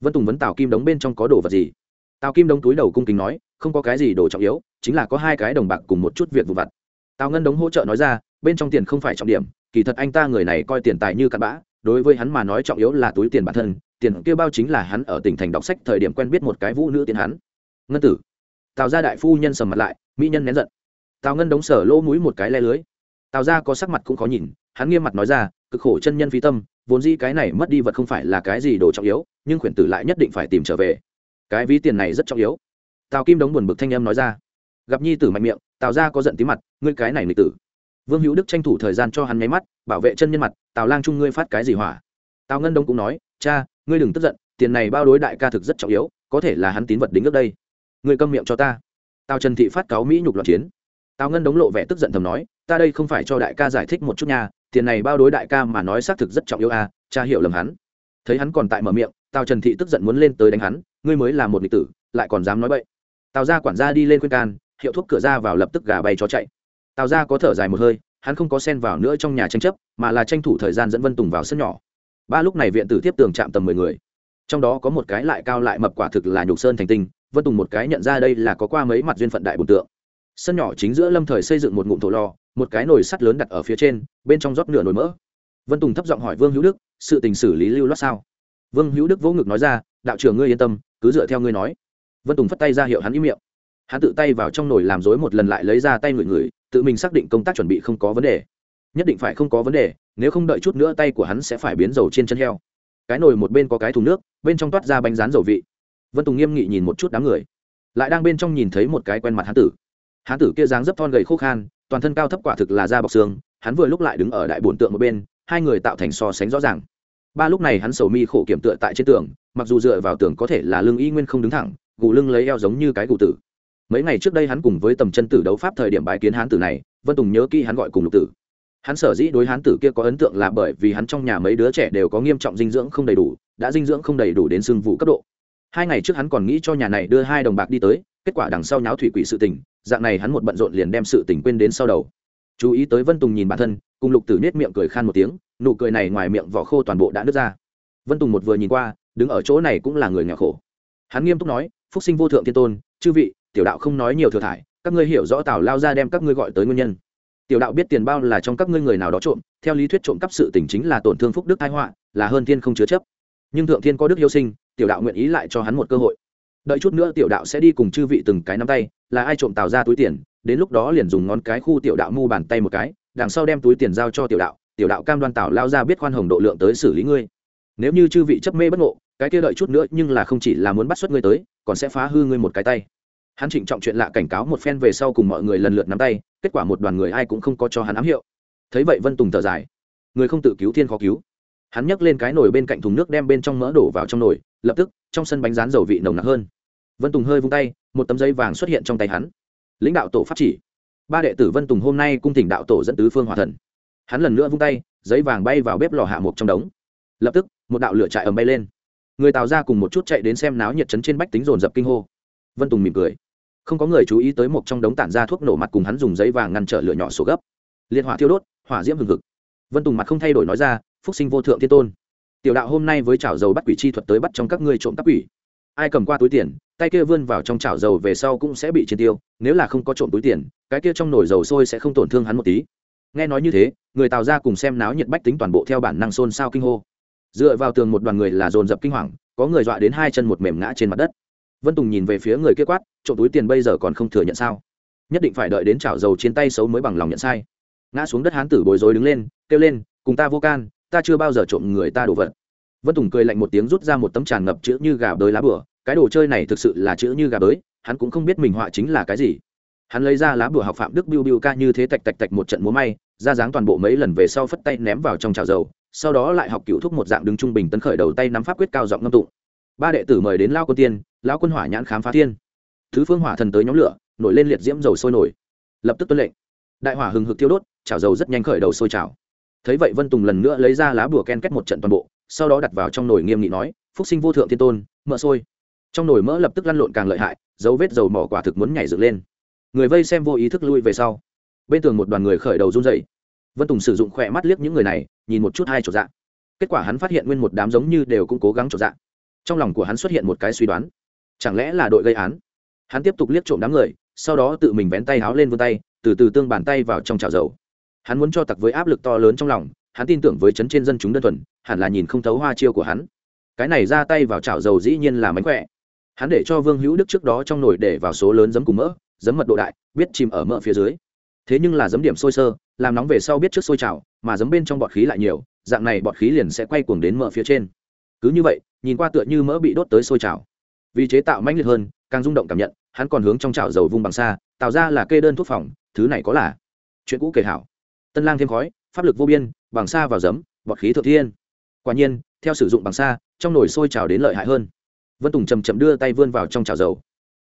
Vân tùng vấn tào kim đống bên trong có đồ vật gì? Tào kim đống túi đầu cung kính nói, không có cái gì đồ trọng yếu, chính là có hai cái đồng bạc cùng một chút việc vụ vặt. Tào ngân đống hỗ trợ nói ra, bên trong tiền không phải trọng điểm, kỳ thật anh ta người này coi tiền tài như cặn bã, đối với hắn mà nói trọng yếu là túi tiền bản thân, tiền kia bao chính là hắn ở tỉnh thành đọc sách thời điểm quen biết một cái vũ nữ tiền hắn. Ngân tử, tào gia đại phu nhân sầm mặt lại, mỹ nhân nén giận. Tào ngân đống sở lỗ mũi một cái le lưới tào gia có sắc mặt cũng khó nhìn, hắn nghiêm mặt nói ra, cực khổ chân nhân phi tâm, vốn dĩ cái này mất đi vật không phải là cái gì đồ trọng yếu, nhưng khuyển tử lại nhất định phải tìm trở về. Cái ví tiền này rất trọng yếu. Tào kim đống buồn bực thanh em nói ra. Gặp nhi tử mạnh miệng, tào gia có giận tí mặt, ngươi cái này nịch tử. Vương hữu đức tranh thủ thời gian cho hắn nháy mắt, bảo vệ chân nhân mặt, tào lang trung ngươi phát cái gì hỏa? Tào ngân đông cũng nói, cha, ngươi đừng tức giận, tiền này bao đối đại ca thực rất trọng yếu, có thể là hắn tín vật đính ước đây. Ngươi câm miệng cho ta. Tào trần thị phát cáo mỹ nhục loạn chiến. Tào ngân đống lộ vẻ tức giận thầm nói ta đây không phải cho đại ca giải thích một chút nha tiền này bao đối đại ca mà nói xác thực rất trọng yếu à cha hiểu lầm hắn. Thấy hắn còn tại mở miệng tào trần thị tức giận muốn lên tới đánh hắn ngươi mới là một nghịch tử lại còn dám nói bậy, tào gia quản gia đi lên khuyên can hiệu thuốc cửa ra vào lập tức gà bay chó chạy. Tào gia có thở dài một hơi hắn không có xen vào nữa trong nhà tranh chấp mà là tranh thủ thời gian dẫn vân tùng vào sân nhỏ. Ba lúc này viện tử tiếp tường chạm tầm mười người. Trong đó có một cái lại cao lại mập quả thực là nhục sơn thành tinh vân tùng một cái nhận ra đây là có qua mấy mặt duyên phận đại bồn tượng sân nhỏ chính giữa lâm thời xây dựng một ngụm thổ lò, một cái nồi sắt lớn đặt ở phía trên, bên trong rót nửa nồi mỡ. Vân tùng thấp giọng hỏi vương hữu đức, sự tình xử lý lưu loát sao? Vương hữu đức vỗ ngực nói ra, đạo trưởng ngươi yên tâm, cứ dựa theo ngươi nói. Vân tùng phất tay ra hiệu hắn im miệng. Hắn tự tay vào trong nồi làm dối một lần lại lấy ra tay người người, tự mình xác định công tác chuẩn bị không có vấn đề. Nhất định phải không có vấn đề, nếu không đợi chút nữa tay của hắn sẽ phải biến dầu trên chân heo. Cái nồi một bên có cái thùng nước, bên trong toát ra bánh rán dầu vị. Vân tùng nghiêm nghị nhìn một chút đám người, lại đang bên trong nhìn thấy một cái quen mặt hán tử hán tử kia dáng dấp thon gầy khô khan, toàn thân cao thấp quả thực là da bọc xương, hắn vừa lúc lại đứng ở đại bồn tượng một bên, hai người tạo thành so sánh rõ ràng. Ba lúc này hắn sầu mi khổ kiểm tựa tại trên tường, mặc dù dựa vào tường có thể là lưng y nguyên không đứng thẳng, gù lưng lấy eo giống như cái gù tử. Mấy ngày trước đây hắn cùng với tầm chân tử đấu pháp thời điểm bài kiến hán tử này, vân tùng nhớ kỹ hắn gọi cùng lục tử. Hắn sở dĩ đối hán tử kia có ấn tượng là bởi vì hắn trong nhà mấy đứa trẻ đều có nghiêm trọng dinh dưỡng không đầy đủ, đã dinh dưỡng không đầy đủ đến sưng vụ cấp độ. Hai ngày trước hắn còn nghĩ cho nhà này đưa hai đồng bạc đi tới, kết quả đằng sau nháo thủy quỷ sự tình dạng này hắn một bận rộn liền đem sự tình quên đến sau đầu. Chú ý tới vân tùng nhìn bản thân, cùng lục tử nết miệng cười khan một tiếng, nụ cười này ngoài miệng vỏ khô toàn bộ đã nứt ra. Vân tùng một vừa nhìn qua, đứng ở chỗ này cũng là người nghèo khổ. Hắn nghiêm túc nói, phúc sinh vô thượng thiên tôn, chư vị, tiểu đạo không nói nhiều thừa thải, các ngươi hiểu rõ tào lao ra đem các ngươi gọi tới nguyên nhân. Tiểu đạo biết tiền bao là trong các ngươi người nào đó trộm, theo lý thuyết trộm cắp sự tình chính là tổn thương phúc đức thái họa, là hơn thiên không chứa chấp. Nhưng thượng thiên có đức yêu sinh, tiểu đạo nguyện ý lại cho hắn một cơ hội đợi chút nữa tiểu đạo sẽ đi cùng chư vị từng cái nắm tay, là ai trộm tào ra túi tiền, đến lúc đó liền dùng ngón cái khu tiểu đạo mu bàn tay một cái, đằng sau đem túi tiền giao cho tiểu đạo tiểu đạo cam đoan tào lao ra biết khoan hồng độ lượng tới xử lý ngươi. Nếu như chư vị chấp mê bất ngộ, cái kia đợi chút nữa nhưng là không chỉ là muốn bắt xuất ngươi tới, còn sẽ phá hư ngươi một cái tay. Hắn trịnh trọng chuyện lạ cảnh cáo một phen về sau cùng mọi người lần lượt nắm tay, kết quả một đoàn người ai cũng không có cho hắn ám hiệu. Thấy vậy vân tùng thở dài. Người không tự cứu thiên khó cứu. Hắn nhấc lên cái nồi bên cạnh thùng nước đem bên trong mỡ đổ vào trong nồi lập tức, trong sân bánh rán dầu vị nồng nặc hơn. Vân tùng hơi vung tay, một tấm giấy vàng xuất hiện trong tay hắn. Lãnh đạo tổ pháp chỉ. Ba đệ tử vân tùng hôm nay cung thỉnh đạo tổ dẫn tứ phương hòa thần. Hắn lần nữa vung tay, giấy vàng bay vào bếp lò hạ mục trong đống. Lập tức, một đạo lửa trại ầm bay lên. Người tào ra cùng một chút chạy đến xem náo nhiệt chấn trên bách tính rồn rập kinh hô. Vân tùng mỉm cười. Không có người chú ý tới một trong đống tản ra thuốc nổ mặt cùng hắn dùng giấy vàng ngăn trở lửa nhỏ sổ gấp. Liên hỏa thiêu đốt, hỏa diễm hừng hực. Vân tùng mặt không thay đổi nói ra, phúc sinh vô thượng thiên tôn tiểu đạo hôm nay với chảo dầu bắt quỷ chi thuật tới bắt trong các ngươi trộm cắp quỷ. Ai cầm qua túi tiền, tay kia vươn vào trong chảo dầu về sau cũng sẽ bị chiến tiêu, nếu là không có trộm túi tiền, cái kia trong nồi dầu sôi sẽ không tổn thương hắn một tí. Nghe nói như thế, người tào ra cùng xem náo nhiệt bách tính toàn bộ theo bản năng xôn xao kinh hô. Dựa vào tường một đoàn người là dồn dập kinh hoàng, có người dọa đến hai chân một mềm ngã trên mặt đất. Vân tùng nhìn về phía người kia quát, trộm túi tiền bây giờ còn không thừa nhận sao? Nhất định phải đợi đến chảo dầu trên tay xấu mới bằng lòng nhận sai. Ngã xuống đất hán tử bối rối đứng lên, kêu lên, cùng ta vô can ta chưa bao giờ trộm người ta đồ vật. Vân tùng cười lạnh một tiếng rút ra một tấm tràn ngập chữ như gà bới lá bửa. Cái đồ chơi này thực sự là chữ như gà bới hắn cũng không biết mình họa chính là cái gì. Hắn lấy ra lá bửa học phạm đức biu biu ca như thế tạch tạch tạch một trận múa may, ra dáng toàn bộ mấy lần về sau phất tay ném vào trong chảo dầu, sau đó lại học cựu thúc một dạng đứng trung bình tấn khởi đầu tay nắm pháp quyết cao giọng ngâm tụng. Ba đệ tử mời đến lao quân tiên, lao quân hỏa nhãn khám phá thiên. Thứ phương hỏa thần tới nhóm lửa, nổi lên liệt diễm dầu sôi nổi. Lập tức tuân lệnh. Đại hỏa hừng hực thiêu đốt, chảo dầu rất nhanh khởi đầu sôi chảo thấy vậy vân tùng lần nữa lấy ra lá bùa ken kết một trận toàn bộ, sau đó đặt vào trong nồi nghiêm nghị nói, phúc sinh vô thượng thiên tôn mỡ sôi trong nồi mỡ lập tức lăn lộn càng lợi hại, dấu vết dầu mỏ quả thực muốn nhảy dựng lên. Người vây xem vô ý thức lui về sau. Bên tường một đoàn người khởi đầu run dậy vân tùng sử dụng khỏe mắt liếc những người này, nhìn một chút hai chỗ dạng kết quả hắn phát hiện nguyên một đám giống như đều cũng cố gắng chỗ dạng trong lòng của hắn xuất hiện một cái suy đoán. Chẳng lẽ là đội gây án? Hắn tiếp tục liếc trộm đám người, sau đó tự mình vén tay háo lên vươn tay, từ từ tương bàn tay vào trong chảo dầu hắn muốn cho tặc với áp lực to lớn trong lòng hắn tin tưởng với chấn trên dân chúng đơn thuần hẳn là nhìn không thấu hoa chiêu của hắn. Cái này ra tay vào chảo dầu dĩ nhiên là mánh khỏe. Hắn để cho vương hữu đức trước đó trong nồi để vào số lớn giấm cùng mỡ giấm mật độ đại biết chìm ở mỡ phía dưới. Thế nhưng là giấm điểm sôi sơ làm nóng về sau biết trước sôi chảo, mà giấm bên trong bọt khí lại nhiều dạng này bọt khí liền sẽ quay cuồng đến mỡ phía trên. Cứ như vậy nhìn qua tựa như mỡ bị đốt tới sôi chảo. vì chế tạo mãnh liệt hơn càng rung động cảm nhận hắn còn hướng trong chảo dầu vung bằng xa tạo ra là kê đơn thuốc phòng thứ này có là chuyện cũ kể hảo tân lang thêm khói, pháp lực vô biên, bằng xa vào giấm, bọt khí thượng thiên. Quả nhiên, theo sử dụng bằng xa trong nồi sôi trào đến lợi hại hơn. Vân tùng chầm chậm đưa tay vươn vào trong chảo dầu.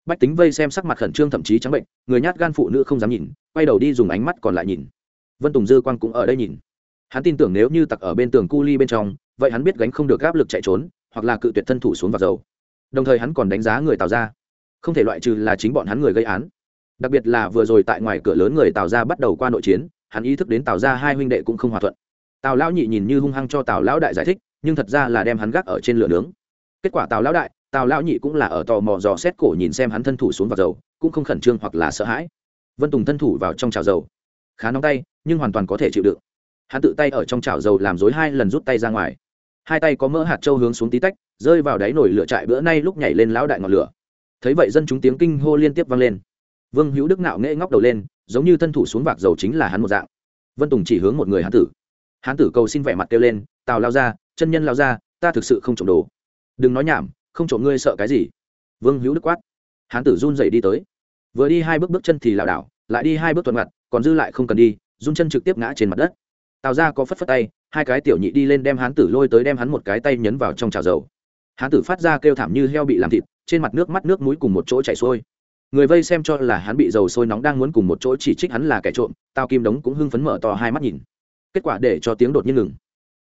Bách tính vây xem sắc mặt khẩn trương thậm chí trắng bệnh, người nhát gan phụ nữ không dám nhìn, quay đầu đi dùng ánh mắt còn lại nhìn. Vân tùng dư quang cũng ở đây nhìn. Hắn tin tưởng nếu như tặc ở bên tường cu ly bên trong, vậy hắn biết gánh không được áp lực chạy trốn, hoặc là cự tuyệt thân thủ xuống vào dầu. Đồng thời hắn còn đánh giá người tạo ra. Không thể loại trừ là chính bọn hắn người gây án. Đặc biệt là vừa rồi tại ngoài cửa lớn người tạo ra bắt đầu qua nội chiến hắn ý thức đến tào ra hai huynh đệ cũng không hòa thuận. Tào lão nhị nhìn như hung hăng cho tào lão đại giải thích, nhưng thật ra là đem hắn gác ở trên lửa nướng. Kết quả tào lão đại, tào lão nhị cũng là ở tò mò dò xét cổ nhìn xem hắn thân thủ xuống vào dầu, cũng không khẩn trương hoặc là sợ hãi. Vân tùng thân thủ vào trong chảo dầu. Khá nóng tay, nhưng hoàn toàn có thể chịu đựng. Hắn tự tay ở trong chảo dầu làm dối hai lần rút tay ra ngoài. Hai tay có mỡ hạt trâu hướng xuống tí tách, rơi vào đáy nồi lửa trại bữa nay lúc nhảy lên lão đại ngọn lửa. Thấy vậy dân chúng tiếng kinh hô liên tiếp vang lên. Vương hữu đức nạo nghễ ngóc đầu lên giống như thân thủ xuống vạc dầu chính là hắn một dạng. Vân tùng chỉ hướng một người hán tử. Hán tử cầu xin vẻ mặt kêu lên, tào lao ra, chân nhân lao ra, ta thực sự không trộm đồ. Đừng nói nhảm, không trộm ngươi sợ cái gì. Vương hữu đức quát. Hán tử run dậy đi tới. Vừa đi hai bước bước chân thì lảo đảo, lại đi hai bước thuận mặt còn dư lại không cần đi, run chân trực tiếp ngã trên mặt đất. Tào ra có phất phất tay, hai cái tiểu nhị đi lên đem hán tử lôi tới đem hắn một cái tay nhấn vào trong chảo dầu. Hán tử phát ra kêu thảm như heo bị làm thịt, trên mặt nước mắt nước mũi cùng một chỗ chảy xuôi người vây xem cho là hắn bị dầu sôi nóng đang muốn cùng một chỗ chỉ trích hắn là kẻ trộm tao kim đống cũng hưng phấn mở to hai mắt nhìn. Kết quả để cho tiếng đột nhiên ngừng.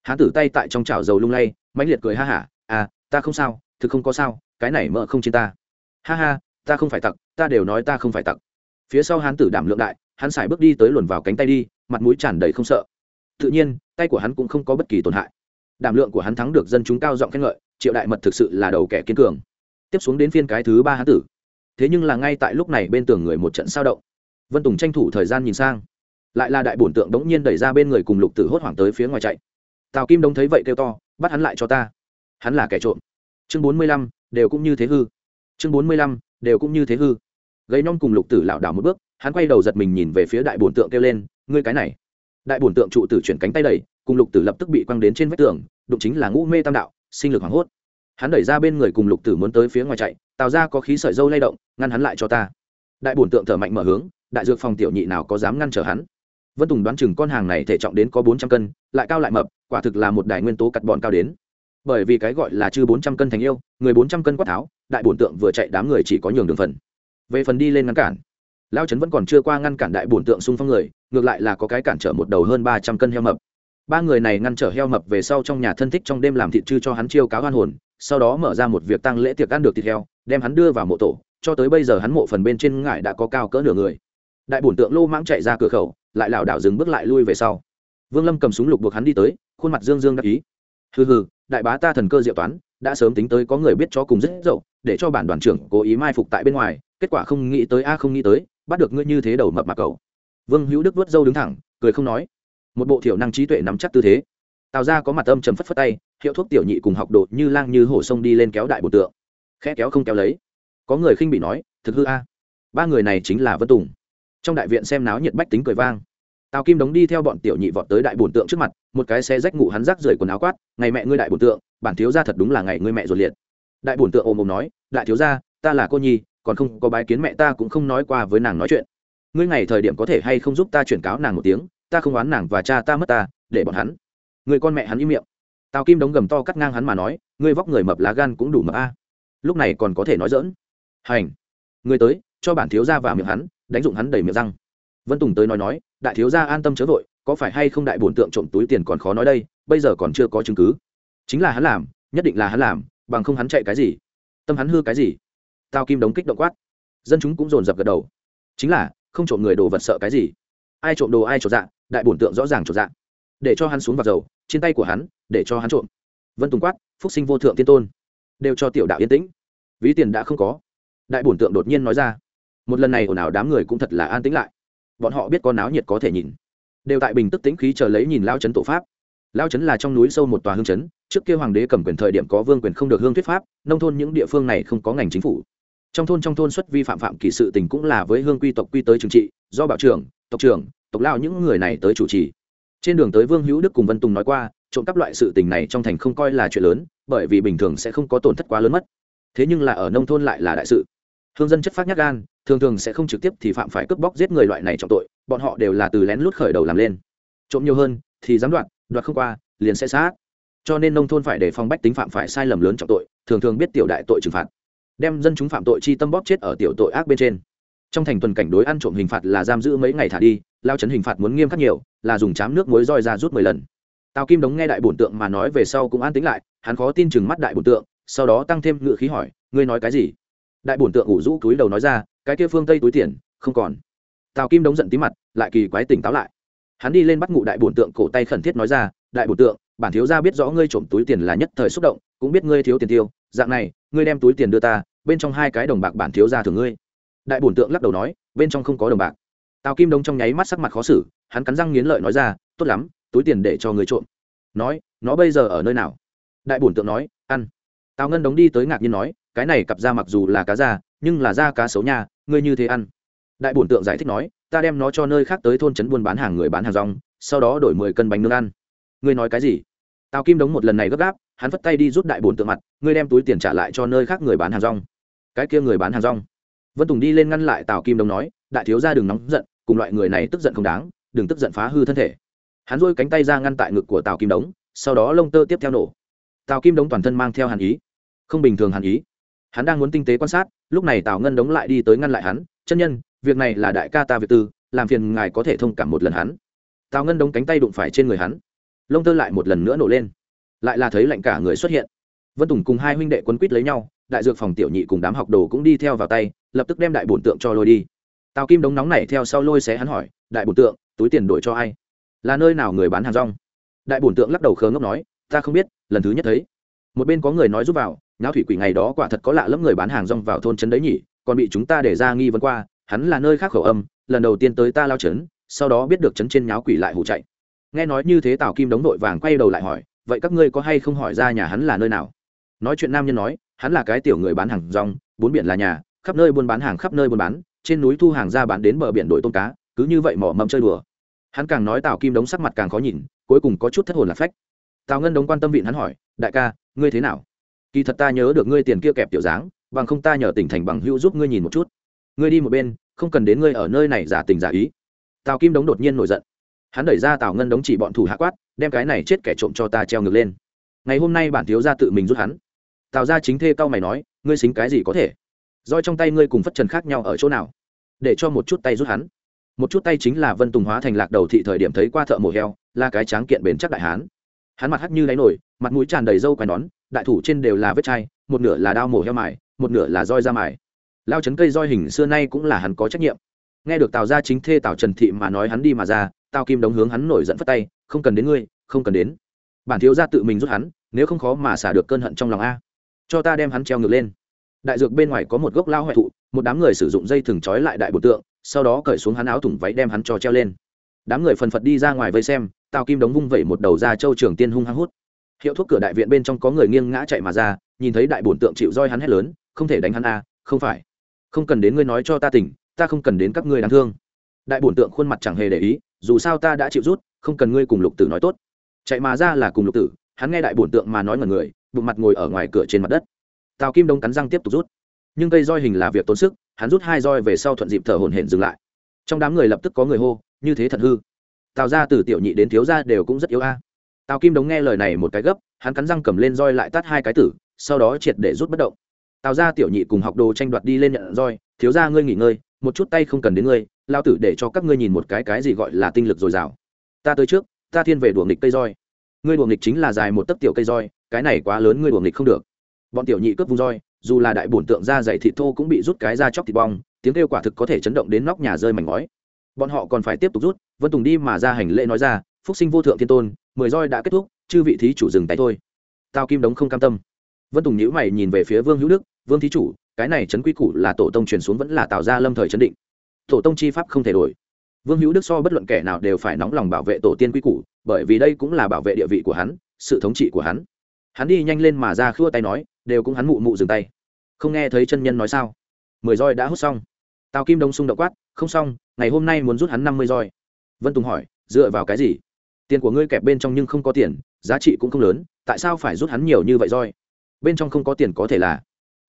Hắn tử tay tại trong chảo dầu lung lay, mãnh liệt cười ha hả à ta không sao, thực không có sao, cái này mỡ không trên ta. Ha ha, ta không phải tặc, ta đều nói ta không phải tặc. Phía sau hắn tử đảm lượng đại, hắn xài bước đi tới luồn vào cánh tay đi, mặt mũi tràn đầy không sợ. Tự nhiên, tay của hắn cũng không có bất kỳ tổn hại. Đảm lượng của hắn thắng được dân chúng cao giọng khen ngợi, triệu đại mật thực sự là đầu kẻ kiên cường. Tiếp xuống đến phiên cái thứ ba hán tử thế nhưng là ngay tại lúc này bên tường người một trận sao động. Vân tùng tranh thủ thời gian nhìn sang. Lại là đại bổn tượng đống nhiên đẩy ra bên người cùng lục tử hốt hoảng tới phía ngoài chạy. Tào kim đông thấy vậy kêu to, bắt hắn lại cho ta. Hắn là kẻ trộm. Chương bốn mươi lăm, đều cũng như thế hư. Chương bốn mươi lăm, đều cũng như thế hư. Gây non cùng lục tử lảo đảo một bước, hắn quay đầu giật mình nhìn về phía đại bổn tượng kêu lên, ngươi cái này. Đại bổn tượng trụ tử chuyển cánh tay đẩy, cùng lục tử lập tức bị quăng đến trên vách tường, đụng chính là ngũ mê tam đạo, sinh lực hoảng hốt hắn đẩy ra bên người cùng lục tử muốn tới phía ngoài chạy, tào ra có khí sợi dâu lay động, ngăn hắn lại cho ta. Đại bổn tượng thở mạnh mở hướng, đại dược phòng tiểu nhị nào có dám ngăn trở hắn? Vân tùng đoán chừng con hàng này thể trọng đến có bốn trăm cân, lại cao lại mập, quả thực là một đại nguyên tố cặt bọn cao đến. Bởi vì cái gọi là chư bốn trăm cân thành yêu, người bốn trăm cân quát tháo, đại bổn tượng vừa chạy đám người chỉ có nhường đường phần. Về phần đi lên ngăn cản, lao trấn vẫn còn chưa qua ngăn cản đại bổn tượng xung phong người, ngược lại là có cái cản trở một đầu hơn ba trăm cân heo mập. Ba người này ngăn trở heo mập về sau trong nhà thân thích trong đêm làm thịt chư cho hắn chiêu cáo hoan hồn sau đó mở ra một việc tăng lễ tiệc ăn được thịt heo, đem hắn đưa vào mộ tổ, cho tới bây giờ hắn mộ phần bên trên ngải đã có cao cỡ nửa người. Đại bổn tượng lô mãng chạy ra cửa khẩu, lại lảo đảo dừng bước lại lui về sau. Vương lâm cầm súng lục buộc hắn đi tới, khuôn mặt dương dương đắc ý. Hừ hừ, đại bá ta thần cơ diệu toán, đã sớm tính tới có người biết cho cùng rất dậu, để cho bản đoàn trưởng cố ý mai phục tại bên ngoài, kết quả không nghĩ tới a không nghĩ tới, bắt được ngươi như thế đầu mập mặc cầu vương hữu đức vớt dâu đứng thẳng, cười không nói. Một bộ thiểu năng trí tuệ nắm chắc tư thế. Tào ra có mặt âm chấm phất phất tay hiệu thuốc tiểu nhị cùng học đột như lang như hổ sông đi lên kéo đại bổn tượng. Khẽ kéo không kéo lấy. Có người khinh bị nói, thực hư a, ba người này chính là vân tùng. Trong đại viện xem náo nhiệt bách tính cười vang. Tào kim đống đi theo bọn tiểu nhị vọt tới đại bổn tượng trước mặt, một cái xe rách ngủ hắn rác rưởi quần áo quát, ngày mẹ ngươi đại bổn tượng, bản thiếu gia thật đúng là ngày ngươi mẹ ruột liệt. Đại bổn tượng ôm ôm nói, đại thiếu gia, ta là cô nhi, còn không có bái kiến mẹ ta cũng không nói qua với nàng nói chuyện. Ngươi ngày thời điểm có thể hay không giúp ta chuyển cáo nàng một tiếng, ta không oán nàng và cha ta mất ta, để bọn hắn. Người con mẹ hắn im miệng tào kim đống gầm to cắt ngang hắn mà nói, ngươi vóc người mập lá gan cũng đủ mập a. Lúc này còn có thể nói dỡn hành người tới, cho bản thiếu gia vào miệng hắn, đánh dụng hắn đầy miệng răng. Vân tùng tới nói nói, đại thiếu gia an tâm chớ vội, có phải hay không đại bổn tượng trộm túi tiền còn khó nói đây, bây giờ còn chưa có chứng cứ. Chính là hắn làm, nhất định là hắn làm, bằng không hắn chạy cái gì? Tâm hắn hư cái gì? Tao kim đống kích động quát. Dân chúng cũng dồn dập gật đầu. Chính là, không trộm người đồ vật sợ cái gì? Ai trộm đồ ai trộm dạng đại bổn tượng rõ ràng trộm dạng để cho hắn xuống vào dầu, trên tay của hắn, để cho hắn trộm. Vân tùng quát, phúc sinh vô thượng tiên tôn, đều cho tiểu đạo yên tĩnh. Ví tiền đã không có. Đại bổn tượng đột nhiên nói ra, một lần này ồn ào đám người cũng thật là an tĩnh lại. Bọn họ biết con náo nhiệt có thể nhìn. Đều tại bình tức tĩnh khí chờ lấy nhìn lao chấn tổ pháp. Lao chấn là trong núi sâu một tòa hương chấn, trước kia hoàng đế cầm quyền thời điểm có vương quyền không được hương thuyết pháp, nông thôn những địa phương này không có ngành chính phủ. Trong thôn trong thôn xuất vi phạm phạm kỳ sự tình cũng là với hương quy tộc quy tới trừng trị, do bảo trưởng, tộc trưởng, tộc lao những người này tới chủ trì trên đường tới vương hữu đức cùng vân tùng nói qua, trộm cắp loại sự tình này trong thành không coi là chuyện lớn, bởi vì bình thường sẽ không có tổn thất quá lớn mất. Thế nhưng là ở nông thôn lại là đại sự. Hương dân chất phát nhát gan, thường thường sẽ không trực tiếp thì phạm phải cướp bóc giết người loại này trọng tội, bọn họ đều là từ lén lút khởi đầu làm lên. Trộm nhiều hơn, thì dám đoạt đoạt không qua, liền sẽ sát. Cho nên nông thôn phải để phòng bách tính phạm phải sai lầm lớn trọng tội, thường thường biết tiểu đại tội trừng phạt. Đem dân chúng phạm tội chi tâm bóp chết ở tiểu tội ác bên trên trong thành tuần cảnh đối ăn trộm hình phạt là giam giữ mấy ngày thả đi, lao chấn hình phạt muốn nghiêm khắc nhiều, là dùng chám nước muối roi ra rút mười lần. Tào kim đống nghe đại bổn tượng mà nói về sau cũng an tính lại, hắn khó tin chừng mắt đại bổn tượng, sau đó tăng thêm ngựa khí hỏi, ngươi nói cái gì? Đại bổn tượng ủ rũ túi đầu nói ra, cái kia phương tây túi tiền, không còn. Tào kim đống giận tí mặt, lại kỳ quái tỉnh táo lại. Hắn đi lên bắt ngụ đại bổn tượng, cổ tay khẩn thiết nói ra, đại bổn tượng, bản thiếu gia biết rõ ngươi trộm túi tiền là nhất thời xúc động, cũng biết ngươi thiếu tiền tiêu, dạng này, ngươi đem túi tiền đưa ta, bên trong hai cái đồng bạc bản thiếu gia thường ngươi đại bổn tượng lắc đầu nói, bên trong không có đồng bạc. Tào kim đông trong nháy mắt sắc mặt khó xử, hắn cắn răng nghiến lợi nói ra, tốt lắm, túi tiền để cho người trộm. Nói, nó bây giờ ở nơi nào? Đại bổn tượng nói, ăn. Tào ngân đống đi tới ngạc nhiên nói, cái này cặp ra mặc dù là cá da, nhưng là da cá xấu nha, ngươi như thế ăn. Đại bổn tượng giải thích nói, ta đem nó cho nơi khác tới thôn trấn buôn bán hàng người bán hàng rong, sau đó đổi mười cân bánh nướng ăn. Ngươi nói cái gì? Tào kim đống một lần này gấp gáp, hắn vất tay đi rút đại bổn tượng mặt, ngươi đem túi tiền trả lại cho nơi khác người bán hàng rong. Cái kia người bán hàng rong vân tùng đi lên ngăn lại tào kim đống nói, đại thiếu ra đừng nóng giận, cùng loại người này tức giận không đáng, đừng tức giận phá hư thân thể. Hắn dôi cánh tay ra ngăn tại ngực của tào kim đống sau đó lông tơ tiếp theo nổ. Tào kim đống toàn thân mang theo hàn ý. Không bình thường hàn ý. Hắn đang muốn tinh tế quan sát, lúc này tào ngân đống lại đi tới ngăn lại hắn, chân nhân, việc này là đại ca ta việt tư, làm phiền ngài có thể thông cảm một lần hắn. Tào ngân đống cánh tay đụng phải trên người hắn. Lông tơ lại một lần nữa nổ lên. Lại là thấy lạnh cả người xuất hiện. Vân tùng cùng hai huynh đệ quấn quýt lấy nhau đại dược phòng tiểu nhị cùng đám học đồ cũng đi theo vào tay, lập tức đem đại bổn tượng cho lôi đi. Tào kim đống nóng này theo sau lôi xé hắn hỏi, đại bổn tượng, túi tiền đổi cho ai? Là nơi nào người bán hàng rong? Đại bổn tượng lắc đầu khờ ngốc nói, ta không biết, lần thứ nhất thấy. Một bên có người nói giúp vào, nháo thủy quỷ ngày đó quả thật có lạ lẫm người bán hàng rong vào thôn trấn đấy nhỉ, còn bị chúng ta để ra nghi vấn qua, hắn là nơi khác khẩu âm, lần đầu tiên tới ta lao trấn, sau đó biết được trấn trên nháo quỷ lại hủ chạy. Nghe nói như thế tào kim đống nội vàng quay đầu lại hỏi, vậy các ngươi có hay không hỏi ra nhà hắn là nơi nào? Nói chuyện nam nhân nói hắn là cái tiểu người bán hàng rong, bốn biển là nhà, khắp nơi buôn bán hàng khắp nơi buôn bán, trên núi thu hàng ra bán đến bờ biển đổi tôm cá, cứ như vậy mỏ mẫm chơi đùa. Hắn càng nói tào kim đống sắc mặt càng khó nhìn, cuối cùng có chút thất hồn lạc phách. Tào ngân đống quan tâm vịn hắn hỏi, đại ca, ngươi thế nào? Kỳ thật ta nhớ được ngươi tiền kia kẹp tiểu dáng, bằng không ta nhờ tỉnh thành bằng hữu giúp ngươi nhìn một chút. Ngươi đi một bên, không cần đến ngươi ở nơi này giả tình giả ý. Tào kim đống đột nhiên nổi giận. Hắn đẩy ra tào ngân đống chỉ bọn thủ hạ quát, đem cái này chết kẻ trộm cho ta treo ngược lên. Ngày hôm nay bản thiếu gia tự mình rút hắn tào ra chính thê cao mày nói, ngươi xính cái gì có thể? Roi trong tay ngươi cùng phất trần khác nhau ở chỗ nào? Để cho một chút tay rút hắn. Một chút tay chính là vân tùng hóa thành lạc đầu thị thời điểm thấy qua thợ mổ heo, là cái tráng kiện bền chắc đại hán. Hắn mặt hắt như đáy nổi, mặt mũi tràn đầy râu quai nón, đại thủ trên đều là vết chai, một nửa là đao mổ heo mài, một nửa là roi ra mài. Lao chấn cây roi hình xưa nay cũng là hắn có trách nhiệm. Nghe được tào gia chính thê tào trần thị mà nói hắn đi mà ra, tào kim đống hướng hắn nổi giận phất tay, không cần đến ngươi, không cần đến. Bản thiếu gia tự mình rút hắn, nếu không khó mà xả được cơn hận trong lòng a cho ta đem hắn treo ngược lên. Đại dược bên ngoài có một gốc lao hoại thụ, một đám người sử dụng dây thừng trói lại đại bột tượng, sau đó cởi xuống hắn áo thủng váy đem hắn cho treo lên. Đám người phần phật đi ra ngoài vây xem, tào kim đống vung vẩy một đầu ra châu trường tiên hung hăng hút. Hiệu thuốc cửa đại viện bên trong có người nghiêng ngã chạy mà ra, nhìn thấy đại bổn tượng chịu roi hắn hét lớn, không thể đánh hắn à không phải. Không cần đến ngươi nói cho ta tỉnh, ta không cần đến các ngươi đáng thương. Đại bổn tượng khuôn mặt chẳng hề để ý, dù sao ta đã chịu rút, không cần ngươi cùng lục tử nói tốt. Chạy mà ra là cùng lục tử, hắn nghe đại bổn tượng mà nói ngần người bụng mặt ngồi ở ngoài cửa trên mặt đất. Tào kim đông cắn răng tiếp tục rút. Nhưng cây roi hình là việc tốn sức, hắn rút hai roi về sau thuận dịp thở hổn hển dừng lại. Trong đám người lập tức có người hô, như thế thật hư. Tào ra từ tiểu nhị đến thiếu ra đều cũng rất yếu a. Tào kim đống nghe lời này một cái gấp, hắn cắn răng cầm lên roi lại tắt hai cái tử, sau đó triệt để rút bất động. Tào ra tiểu nhị cùng học đồ tranh đoạt đi lên nhận roi, thiếu ra ngươi nghỉ ngơi, một chút tay không cần đến ngươi, lao tử để cho các ngươi nhìn một cái cái gì gọi là tinh lực dồi dào. Ta tới trước, ta thiên về đùa nghịch cây roi. Ngươi đùa nghịch chính là dài một tấc tiểu cây roi cái này quá lớn ngươi đùa nghịch không được. Bọn tiểu nhị cướp vung roi, dù là đại bổn tượng da dày thịt thô cũng bị rút cái ra chóc thịt bong, tiếng kêu quả thực có thể chấn động đến nóc nhà rơi mảnh ngói. Bọn họ còn phải tiếp tục rút, vân tùng đi mà ra hành lễ nói ra, phúc sinh vô thượng thiên tôn, mười roi đã kết thúc, chư vị thí chủ dừng tay thôi. Tao kim đống không cam tâm. Vân tùng nhữ mày nhìn về phía vương hữu đức, vương thí chủ, cái này trấn quy củ là tổ tông truyền xuống vẫn là tạo ra lâm thời chấn định. Tổ tông chi pháp không thể đổi. Vương hữu đức so bất luận kẻ nào đều phải nóng lòng bảo vệ tổ tiên quy củ, bởi vì đây cũng là bảo vệ địa vị của hắn, sự thống trị của hắn hắn đi nhanh lên mà ra khua tay nói, đều cũng hắn mụ mụ dừng tay. Không nghe thấy chân nhân nói sao? Mười roi đã hút xong. Tào kim đông sung đậu quát, không xong, ngày hôm nay muốn rút hắn năm mươi roi. Vân tùng hỏi, dựa vào cái gì? Tiền của ngươi kẹp bên trong nhưng không có tiền, giá trị cũng không lớn, tại sao phải rút hắn nhiều như vậy roi? Bên trong không có tiền có thể là.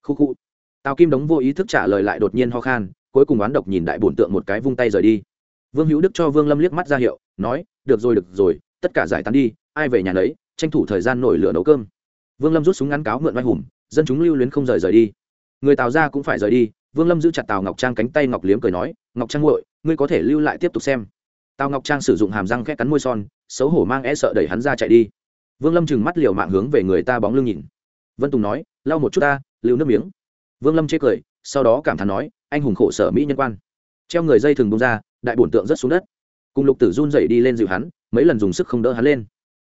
Khu khu. Tào kim đống vô ý thức trả lời lại đột nhiên ho khan, cuối cùng oán độc nhìn đại bổn tượng một cái vung tay rời đi. Vương hữu đức cho vương lâm liếc mắt ra hiệu, nói, được rồi được rồi, tất cả giải tán đi, ai về nhà lấy tranh thủ thời gian nổi lửa nấu cơm vương lâm rút súng ngắn cáo mượn oai hùng, dân chúng lưu luyến không rời rời đi. Người tào ra cũng phải rời đi, vương lâm giữ chặt tào ngọc trang cánh tay ngọc liếm cười nói, ngọc trang nguội ngươi có thể lưu lại tiếp tục xem. Tào ngọc trang sử dụng hàm răng khét cắn môi son, xấu hổ mang e sợ đẩy hắn ra chạy đi. Vương lâm chừng mắt liều mạng hướng về người ta bóng lưng nhìn. Vân tùng nói, lau một chút ta, lưu nước miếng. Vương lâm chê cười, sau đó cảm thán nói, anh hùng khổ sở mỹ nhân quan. Treo người dây thừng bông ra, đại bổn tượng rất xuống đất. Cùng lục tử run dậy đi lên dịu hắn, mấy lần dùng sức không đỡ hắn lên.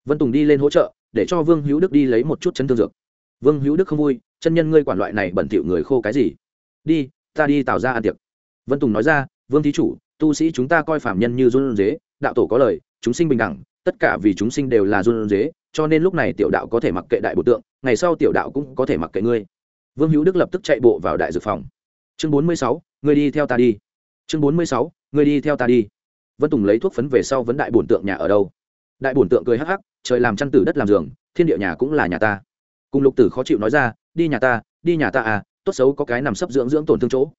Vân tùng đi lên hỗ trợ để cho vương hữu đức đi lấy một chút chấn thương dược. Vương hữu đức không vui, chân nhân ngươi quản loại này bẩn thỉu người khô cái gì? Đi, ta đi tạo ra ăn tiệc. Vân tùng nói ra, vương thí chủ, tu sĩ chúng ta coi phạm nhân như run dế đạo tổ có lời, chúng sinh bình đẳng, tất cả vì chúng sinh đều là run dế cho nên lúc này tiểu đạo có thể mặc kệ đại bộ tượng, ngày sau tiểu đạo cũng có thể mặc kệ ngươi. Vương hữu đức lập tức chạy bộ vào đại dược phòng. Chương bốn mươi sáu, ngươi đi theo ta đi. Chương bốn mươi sáu, ngươi đi theo ta đi. Vân tùng lấy thuốc phấn về sau vấn đại bổn tượng nhà ở đâu. Đại bổn tượng cười hắc hắc trời làm chăn tử đất làm giường, thiên địa nhà cũng là nhà ta. Cùng lục tử khó chịu nói ra, đi nhà ta, đi nhà ta à tốt xấu có cái nằm sấp dưỡng dưỡng tổn thương chỗ.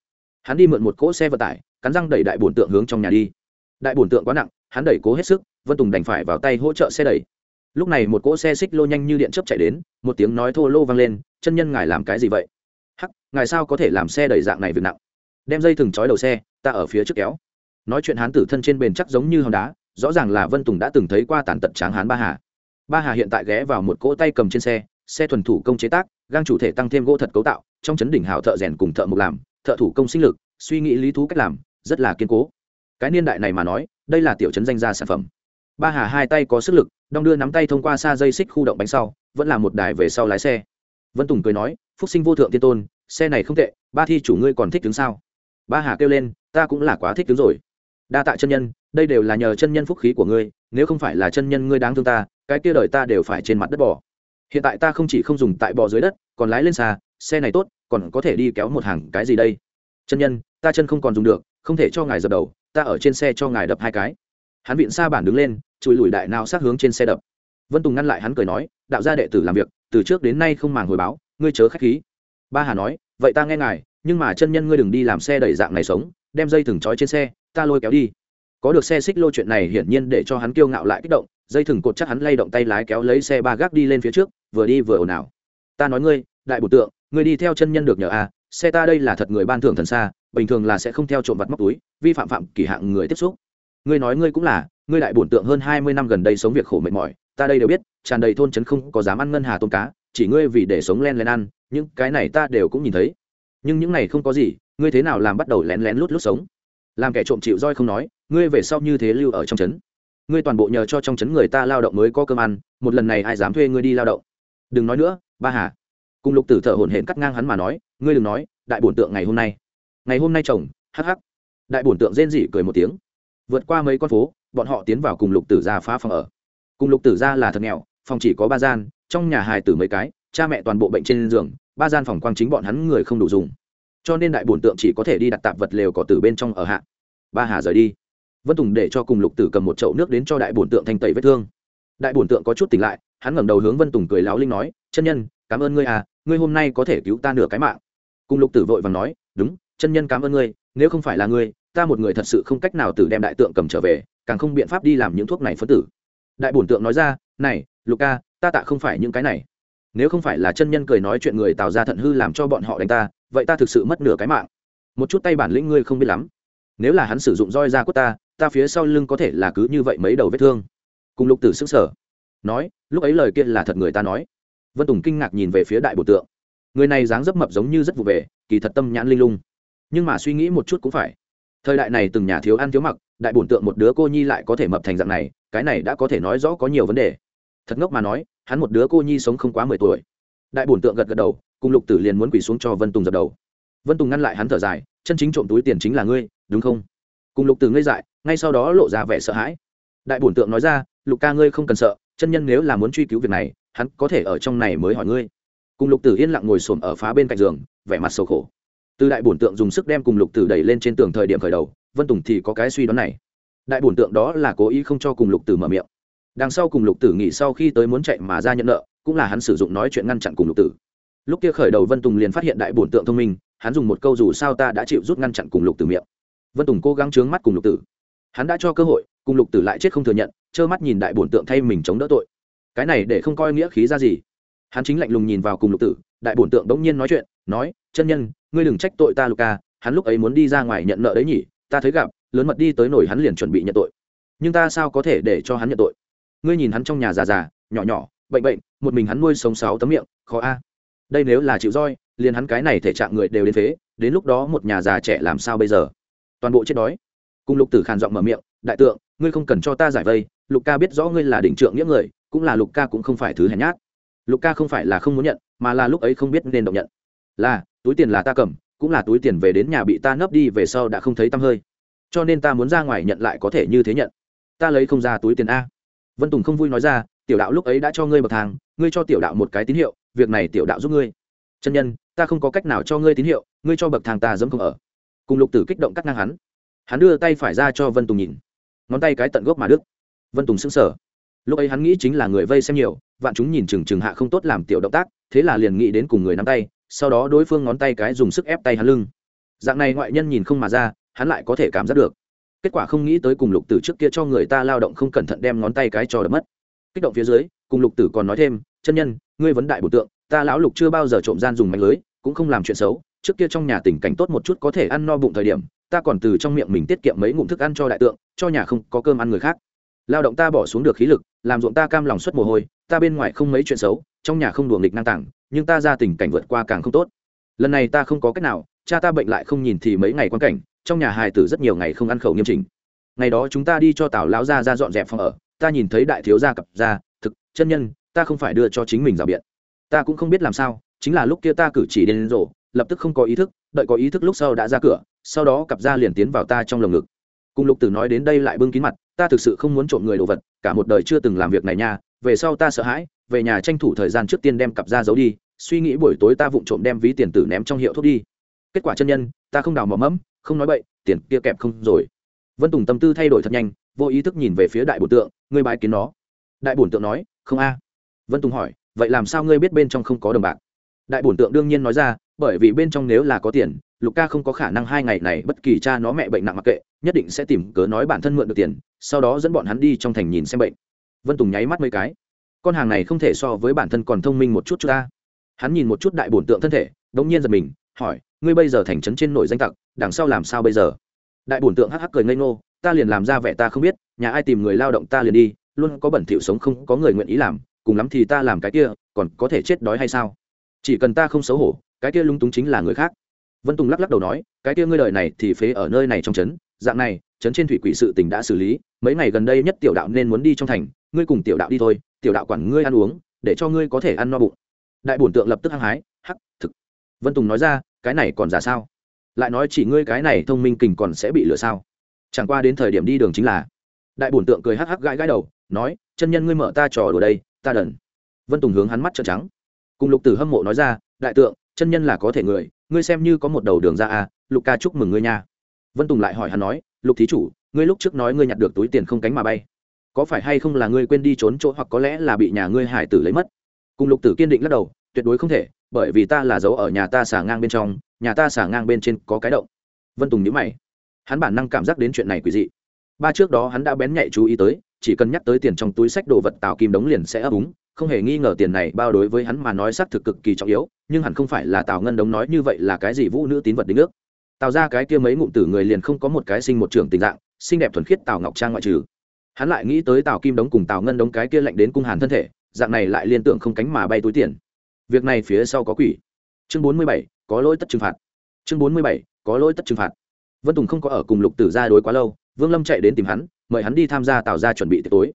Hắn đi mượn một cỗ xe vận tải, cắn răng đẩy đại bổn tượng hướng trong nhà đi. Đại bổn tượng quá nặng, hắn đẩy cố hết sức, vân tùng đành phải vào tay hỗ trợ xe đẩy. Lúc này một cỗ xe xích lô nhanh như điện chớp chạy đến, một tiếng nói thô lô vang lên, chân nhân ngài làm cái gì vậy? Hắc, ngài sao có thể làm xe đẩy dạng này việc nặng? Đem dây thừng trói đầu xe, ta ở phía trước kéo. Nói chuyện hán tử thân trên bền chắc giống như hòn đá, rõ ràng là vân tùng đã từng thấy qua tàn tật tráng hán ba hà ba hà hiện tại ghé vào một cỗ tay cầm trên xe xe thuần thủ công chế tác, gang chủ thể tăng thêm gỗ thật cấu tạo, trong chấn đỉnh hào thợ rèn cùng thợ mộc làm, thợ thủ công sinh lực, suy nghĩ lý thú cách làm, rất là kiên cố. Cái niên đại này mà nói, đây là tiểu chấn danh gia sản phẩm. Ba hà hai tay có sức lực, đong đưa nắm tay thông qua xa dây xích khu động bánh sau, vẫn là một đài về sau lái xe. Vân tùng cười nói, phúc sinh vô thượng tiên tôn, xe này không tệ, ba thi chủ ngươi còn thích đứng sao? Ba hà kêu lên, ta cũng là quá thích đứng rồi đa tạ chân nhân, đây đều là nhờ chân nhân phúc khí của ngươi, nếu không phải là chân nhân ngươi đáng thương ta, cái kia đời ta đều phải trên mặt đất bỏ. Hiện tại ta không chỉ không dùng tại bò dưới đất, còn lái lên xa, xe này tốt, còn có thể đi kéo một hàng cái gì đây? Chân nhân, ta chân không còn dùng được, không thể cho ngài dập đầu, ta ở trên xe cho ngài đập hai cái. Hắn vịn xa bản đứng lên, chùi lùi đại nào sát hướng trên xe đập. Vân tùng ngăn lại hắn cười nói, đạo gia đệ tử làm việc, từ trước đến nay không màng hồi báo, ngươi chớ k h á c h khí. Ba hà nói, vậy ta nghe ngài, nhưng mà chân nhân ngươi đừng đi làm xe đẩy dạng này sống đem dây thừng trói trên xe, ta lôi kéo đi. Có được xe xích lô chuyện này hiển nhiên để cho hắn kiêu ngạo lại kích động, dây thừng cột chắc hắn lay động tay lái kéo lấy xe ba gác đi lên phía trước, vừa đi vừa ồn ào. Ta nói ngươi, đại bổ tượng, ngươi đi theo chân nhân được nhờ à xe ta đây là thật người ban thưởng thần xa, bình thường là sẽ không theo trộm vặt móc túi, vi phạm phạm kỳ hạng người tiếp xúc. Ngươi nói ngươi cũng là, ngươi đại bổn tượng hơn hai mươi năm gần đây sống việc khổ mệt mỏi, ta đây đều biết, tràn đầy thôn trấn không có dám ăn ngân hà tôm cá, chỉ ngươi vì để sống len len ăn, những cái này ta đều cũng nhìn thấy. Nhưng những này không có gì ngươi thế nào làm bắt đầu lén lén lút lút sống? Làm kẻ trộm chịu roi không nói, ngươi về sau như thế lưu ở trong trấn. Ngươi toàn bộ nhờ cho trong trấn người ta lao động mới có cơm ăn, một lần này ai dám thuê ngươi đi lao động? Đừng nói nữa, ba hà. Cùng lục tử thở hổn hển cắt ngang hắn mà nói, ngươi đừng nói, đại bổn tượng ngày hôm nay. Ngày hôm nay chồng, hắc hắc. Đại bổn tượng rên rỉ cười một tiếng. Vượt qua mấy con phố, bọn họ tiến vào cùng lục tử gia phá phòng ở. Cùng lục tử gia là thật nghèo, phòng chỉ có ba gian, trong nhà hài tử mấy cái, cha mẹ toàn bộ bệnh trên giường, ba gian phòng quang chính bọn hắn người không đủ dùng cho nên đại bổn tượng chỉ có thể đi đặt tạp vật lều cỏ từ bên trong ở hạ. Ba hà rời đi. Vân tùng để cho cùng lục tử cầm một chậu nước đến cho đại bổn tượng thanh tẩy vết thương. Đại bổn tượng có chút tỉnh lại, hắn ngẩng đầu hướng vân tùng cười láo linh nói, chân nhân, cảm ơn ngươi à ngươi hôm nay có thể cứu ta nửa cái mạng. Cùng lục tử vội và nói, đúng, chân nhân cảm ơn ngươi, nếu không phải là ngươi, ta một người thật sự không cách nào tử đem đại tượng cầm trở về, càng không biện pháp đi làm những thuốc này phân tử. Đại bổn tượng nói ra, này, lục ca, ta tạ không phải những cái này. Nếu không phải là chân nhân cười nói chuyện người tạo ra thận hư làm cho bọn họ đánh ta vậy ta thực sự mất nửa cái mạng. Một chút tay bản lĩnh ngươi không biết lắm. Nếu là hắn sử dụng roi ra quất ta ta phía sau lưng có thể là cứ như vậy mấy đầu vết thương. Cùng lục tử sức sở nói, lúc ấy lời kia là thật người ta nói. Vân tùng kinh ngạc nhìn về phía đại bổ tượng. Người này dáng dấp mập giống như rất vụ về, kỳ thật tâm nhãn linh lung. Nhưng mà suy nghĩ một chút cũng phải. Thời đại này từng nhà thiếu ăn thiếu mặc, đại bổn tượng một đứa cô nhi lại có thể mập thành dạng này, cái này đã có thể nói rõ có nhiều vấn đề. Thật ngốc mà nói, hắn một đứa cô nhi sống không quá mười tuổi. Đại bổn tượng gật gật đầu cùng lục tử liền muốn quỳ xuống cho vân tùng dập đầu vân tùng ngăn lại hắn thở dài chân chính trộm túi tiền chính là ngươi đúng không cùng lục tử ngây dại ngay sau đó lộ ra vẻ sợ hãi đại bổn tượng nói ra lục ca ngươi không cần sợ chân nhân nếu là muốn truy cứu việc này hắn có thể ở trong này mới hỏi ngươi cùng lục tử yên lặng ngồi xổm ở phá bên cạnh giường vẻ mặt sầu khổ từ đại bổn tượng dùng sức đem cùng lục tử đẩy lên trên tường thời điểm khởi đầu vân tùng thì có cái suy đoán này đại bổn tượng đó là cố ý không cho cùng lục tử mở miệng đằng sau cùng lục tử nghỉ sau khi tới muốn chạy mà ra nhận nợ cũng là hắn sử dụng nói chuyện ngăn chặn cùng lục tử lúc kia khởi đầu vân tùng liền phát hiện đại bổn tượng thông minh, hắn dùng một câu dù sao ta đã chịu rút ngăn chặn cùng lục tử miệng. Vân tùng cố gắng trướng mắt cùng lục tử. Hắn đã cho cơ hội, cùng lục tử lại chết không thừa nhận, trơ mắt nhìn đại bổn tượng thay mình chống đỡ tội. Cái này để không coi nghĩa khí ra gì. Hắn chính lạnh lùng nhìn vào cùng lục tử, đại bổn tượng đống nhiên nói chuyện, nói, chân nhân, ngươi đừng trách tội ta, lục ca, hắn lúc ấy muốn đi ra ngoài nhận nợ đấy nhỉ, ta thấy gặp, lớn mật đi tới nổi hắn liền chuẩn bị nhận tội. Nhưng ta sao có thể để cho hắn nhận tội? Ngươi nhìn hắn trong nhà già già, nhỏ nhỏ, bệnh bệnh, một mình hắn nuôi sống sáu tấm miệng, khó a đây nếu là chịu roi, liền hắn cái này thể trạng người đều đến phế, đến lúc đó một nhà già trẻ làm sao bây giờ? Toàn bộ chết đói. Cùng lục tử khàn giọng mở miệng, đại tượng, ngươi không cần cho ta giải vây, lục ca biết rõ ngươi là đỉnh trượng nghĩa người, cũng là lục ca cũng không phải thứ hèn nhát. Lục ca không phải là không muốn nhận, mà là lúc ấy không biết nên động nhận. Là, túi tiền là ta cầm, cũng là túi tiền về đến nhà bị ta nấp đi về sau đã không thấy tăm hơi. Cho nên ta muốn ra ngoài nhận lại có thể như thế nhận. Ta lấy không ra túi tiền a. Vân tùng không vui nói ra, tiểu đạo lúc ấy đã cho ngươi bậc thang, ngươi cho tiểu đạo một cái tín hiệu việc này tiểu đạo giúp ngươi. Chân nhân, ta không có cách nào cho ngươi tín hiệu, ngươi cho bậc thang ta dẫm không ở. Cùng lục tử kích động cắt ngang hắn. Hắn đưa tay phải ra cho vân tùng nhìn. Ngón tay cái tận gốc mà đức vân tùng sững sờ. Lúc ấy hắn nghĩ chính là người vây xem nhiều, vạn chúng nhìn chừng chừng hạ không tốt làm tiểu động tác, thế là liền nghĩ đến cùng người nắm tay, sau đó đối phương ngón tay cái dùng sức ép tay hắn lưng. Dạng này ngoại nhân nhìn không mà ra, hắn lại có thể cảm giác được. Kết quả không nghĩ tới cùng lục tử trước kia cho người ta lao động không cẩn thận đem ngón tay cái cho đập mất. Kích động phía dưới, cùng lục tử còn nói thêm, chân nhân ngươi vấn đại bổ tượng, ta lão lục chưa bao giờ trộm gian dùng mạnh lưới, cũng không làm chuyện xấu, trước kia trong nhà tình cảnh tốt một chút có thể ăn no bụng thời điểm, ta còn từ trong miệng mình tiết kiệm mấy ngụm thức ăn cho đại tượng, cho nhà không có cơm ăn người khác. Lao động ta bỏ xuống được khí lực, làm ruộng ta cam lòng suất mồ hôi, ta bên ngoài không mấy chuyện xấu, trong nhà không đùa nghịch năng tảng, nhưng ta ra tình cảnh vượt qua càng không tốt. Lần này ta không có cách nào, cha ta bệnh lại không nhìn thì mấy ngày quan cảnh, trong nhà hài tử rất nhiều ngày không ăn khẩu nghiêm chỉnh. Ngày đó chúng ta đi cho tào lão gia ra dọn dẹp phòng ở, ta nhìn thấy đại thiếu gia cặp ra, thực, chân nhân ta không phải đưa cho chính mình rào biện. Ta cũng không biết làm sao, chính là lúc kia ta cử chỉ đến rổ lập tức không có ý thức, đợi có ý thức lúc sau đã ra cửa, sau đó cặp da liền tiến vào ta trong lồng ngực. Cùng lục tử nói đến đây lại bưng kín mặt, ta thực sự không muốn trộm người đồ vật, cả một đời chưa từng làm việc này nha, về sau ta sợ hãi, về nhà tranh thủ thời gian trước tiên đem cặp da giấu đi, suy nghĩ buổi tối ta vụng trộm đem ví tiền tử ném trong hiệu thuốc đi. Kết quả chân nhân, ta không đào mỏ mẫm, không nói bậy, tiền kia kẹp không rồi. Vân tùng tâm tư thay đổi thật nhanh, vô ý thức nhìn về phía đại bổn tượng, ngươi bãi kiến nó. Đại bổn tượng nói, không a vân tùng hỏi, vậy làm sao ngươi biết bên trong không có đồng bạc? Đại bổn tượng đương nhiên nói ra, bởi vì bên trong nếu là có tiền, lục ca không có khả năng hai ngày này bất kỳ cha nó mẹ bệnh nặng mặc kệ, nhất định sẽ tìm cớ nói bản thân mượn được tiền, sau đó dẫn bọn hắn đi trong thành nhìn xem bệnh. Vân tùng nháy mắt mấy cái. Con hàng này không thể so với bản thân còn thông minh một chút chút ta. Hắn nhìn một chút đại bổn tượng thân thể đ ỗ n g nhiên giật mình, hỏi, ngươi bây giờ thành trấn trên nổi danh tặc, đằng sau làm sao bây giờ? Đại bổn tượng hắc hắc cười ngây ngô, ta liền làm ra vẻ ta không biết, nhà ai tìm người lao động ta liền đi, luôn có bẩn thỉu sống không có người nguyện ý làm cùng lắm thì ta làm cái kia, còn có thể chết đói hay sao? Chỉ cần ta không xấu hổ, cái kia lung túng chính là người khác. Vân tùng lắc lắc đầu nói, cái kia ngươi đời này thì phế ở nơi này trong trấn, dạng này, trấn trên thủy quỷ sự tỉnh đã xử lý, mấy ngày gần đây nhất tiểu đạo nên muốn đi trong thành, ngươi cùng tiểu đạo đi thôi, tiểu đạo quản ngươi ăn uống, để cho ngươi có thể ăn no bụng. Đại bổn tượng lập tức hăng hái, hắc, thực. Vân tùng nói ra, cái này còn giả sao? Lại nói chỉ ngươi cái này thông minh kình còn sẽ bị lừa sao? Chẳng qua đến thời điểm đi đường chính là. Đại bổn tượng cười hắc hắc gãi gãi đầu, nói, chân nhân ngươi mở ta trò đùa đây ta đần. Vân tùng hướng hắn mắt trợn trắng. Cùng lục tử hâm mộ nói ra, đại tượng, chân nhân là có thể người, ngươi xem như có một đầu đường ra à lục ca chúc mừng ngươi nha. Vân tùng lại hỏi hắn nói, lục thí chủ, ngươi lúc trước nói ngươi nhặt được túi tiền không cánh mà bay. Có phải hay không là ngươi quên đi trốn chỗ hoặc có lẽ là bị nhà ngươi hải tử lấy mất? Cùng lục tử kiên định lắc đầu, tuyệt đối không thể, bởi vì ta là giấu ở nhà ta xả ngang bên trong, nhà ta xả ngang bên trên có cái động. Vân tùng nhớ mày. Hắn bản năng cảm giác đến chuyện này quỷ dị. Ba trước đó hắn đã bén nhạy chú ý tới chỉ cần nhắc tới tiền trong túi sách đồ vật tào kim đống liền sẽ ấp úng, không hề nghi ngờ tiền này bao đối với hắn mà nói xác thực cực kỳ trọng yếu, nhưng hẳn không phải là tào ngân đống nói như vậy là cái gì vũ nữ tín vật đính ước. Tào ra cái kia mấy ngụm tử người liền không có một cái sinh một trưởng tình dạng, xinh đẹp thuần khiết tào ngọc trang ngoại trừ. Hắn lại nghĩ tới tào kim đống cùng tào ngân đống cái kia lạnh đến cung hàn thân thể, dạng này lại liên tưởng không cánh mà bay túi tiền. Việc này phía sau có quỷ. Chương bốn mươi bảy, có lỗi tất trừng phạt. Chương bốn mươi bảy, có lỗi tất trừng phạt. Vân tùng không có ở cùng lục tử ra đối quá lâu, vương lâm chạy đến tìm hắn mời hắn đi tham gia tạo ra chuẩn bị tiệc tối.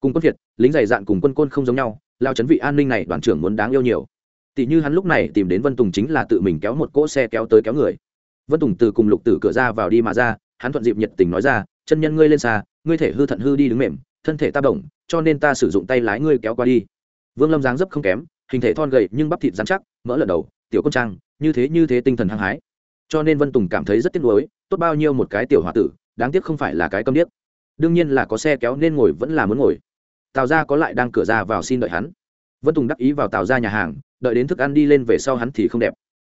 Cùng quân việt, lính dày dạn cùng quân côn không giống nhau, lao chấn vị an ninh này đoàn trưởng muốn đáng yêu nhiều. Tỷ như hắn lúc này tìm đến vân tùng chính là tự mình kéo một cỗ xe kéo tới kéo người. Vân tùng từ cùng lục tử cửa ra vào đi mà ra, hắn thuận dịp nhiệt tình nói ra, chân nhân ngươi lên xa, ngươi thể hư thận hư đi đứng mềm, thân thể ta động cho nên ta sử dụng tay lái ngươi kéo qua đi. Vương lâm dáng dấp không kém, hình thể thon gầy nhưng bắp thịt dán chắc, mỡ lợn đầu, tiểu công trang, như thế như thế tinh thần hăng hái. Cho nên vân tùng cảm thấy rất tiếc nuối, tốt bao nhiêu một cái tiểu h o a tử, đáng tiếc không phải là cái câm điếc đương nhiên là có xe kéo nên ngồi vẫn là muốn ngồi. Tào ra có lại đang cửa ra vào xin đợi hắn. Vân tùng đắc ý vào tào ra nhà hàng, đợi đến thức ăn đi lên về sau hắn thì không đẹp.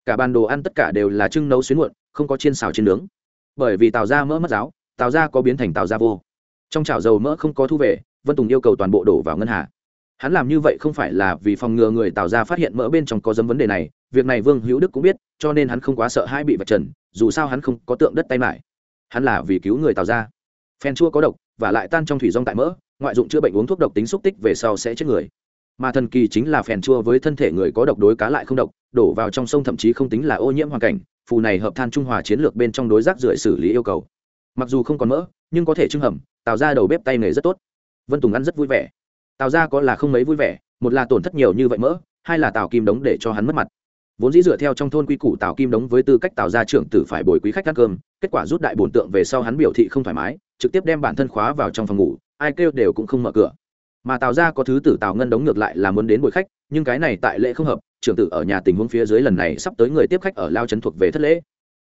Cả bàn đồ ăn tất cả đều là trưng nấu xuyến muộn, không có chiên xào trên nướng. Bởi vì tào ra mỡ mất giáo, tào ra có biến thành tào ra vô. Trong chảo dầu mỡ không có thu về, vân tùng yêu cầu toàn bộ đổ vào ngân hà. Hắn làm như vậy không phải là vì phòng ngừa người tào ra phát hiện mỡ bên trong có dấm vấn đề này, việc này vương hữu đức cũng biết, cho nên hắn không quá sợ hai bị vạch trần, dù sao hắn không có tượng đất tay mải. Hắn là vì cứu người tào ra phen chua có độc, và lại tan trong thủy rong tại mỡ, ngoại dụng chữa bệnh uống thuốc độc tính xúc tích về sau sẽ chết người. Mà thần kỳ chính là phèn chua với thân thể người có độc đối cá lại không độc, đổ vào trong sông thậm chí không tính là ô nhiễm hoàn cảnh, phù này hợp than trung hòa chiến lược bên trong đối rác rưởi xử lý yêu cầu. Mặc dù không còn mỡ, nhưng có thể trưng hầm, tạo ra đầu bếp tay nghề rất tốt. Vân tùng ăn rất vui vẻ. Tạo ra có là không mấy vui vẻ, một là tổn thất nhiều như vậy mỡ, hai là tào kim đống để cho hắn mất mặt. Vốn dĩ dựa theo trong thôn quy củ tào kim đống với tư cách tào ra trưởng tử phải bồi quý khách ăn cơm, kết quả rút đại bổn tượng về sau hắn biểu thị không thoải mái trực tiếp đem bản thân khóa vào trong phòng ngủ, ai kêu đều cũng không mở cửa. Mà tào gia có thứ tử tào ngân đống ngược lại là muốn đến bồi khách, nhưng cái này tại lễ không hợp, trưởng tử ở nhà tình huống phía dưới lần này sắp tới người tiếp khách ở lao trấn thuộc về thất lễ.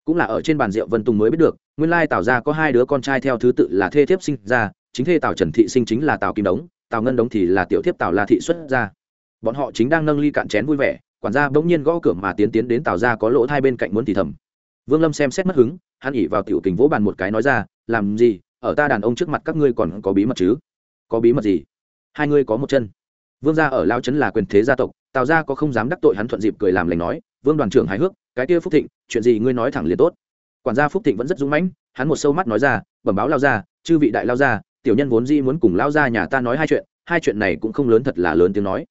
Cũng là ở trên bàn rượu vân tùng mới biết được, nguyên lai tào gia có hai đứa con trai theo thứ tự là thê thiếp sinh ra, chính thê tào trần thị sinh chính là tào kim đống, tào ngân đống thì là tiểu thiếp tào la thị xuất ra. Bọn họ chính đang nâng ly cạn chén vui vẻ, quản gia bỗng nhiên gõ cửa mà tiến tiến đến tào gia có lỗ thai bên cạnh muốn thì thầm. Vương lâm xem xét mất hứng, hắn ỉ vào tiểu kình vỗ bàn một cái nói ra, làm gì? Ở ta đàn ông trước mặt các ngươi còn có bí mật chứ? Có bí mật gì? Hai ngươi có một chân. Vương gia ở lao trấn là quyền thế gia tộc, tào gia có không dám đắc tội hắn thuận dịp cười làm lành nói, vương đoàn trưởng hài hước, cái kia phúc thịnh, chuyện gì ngươi nói thẳng liền tốt. Quản gia phúc thịnh vẫn rất dũng mãnh, hắn một sâu mắt nói ra, bẩm báo lao ra chư vị đại lao ra tiểu nhân vốn di muốn cùng lao ra nhà ta nói hai chuyện hai chuyện này cũng không lớn thật là lớn tiếng nói.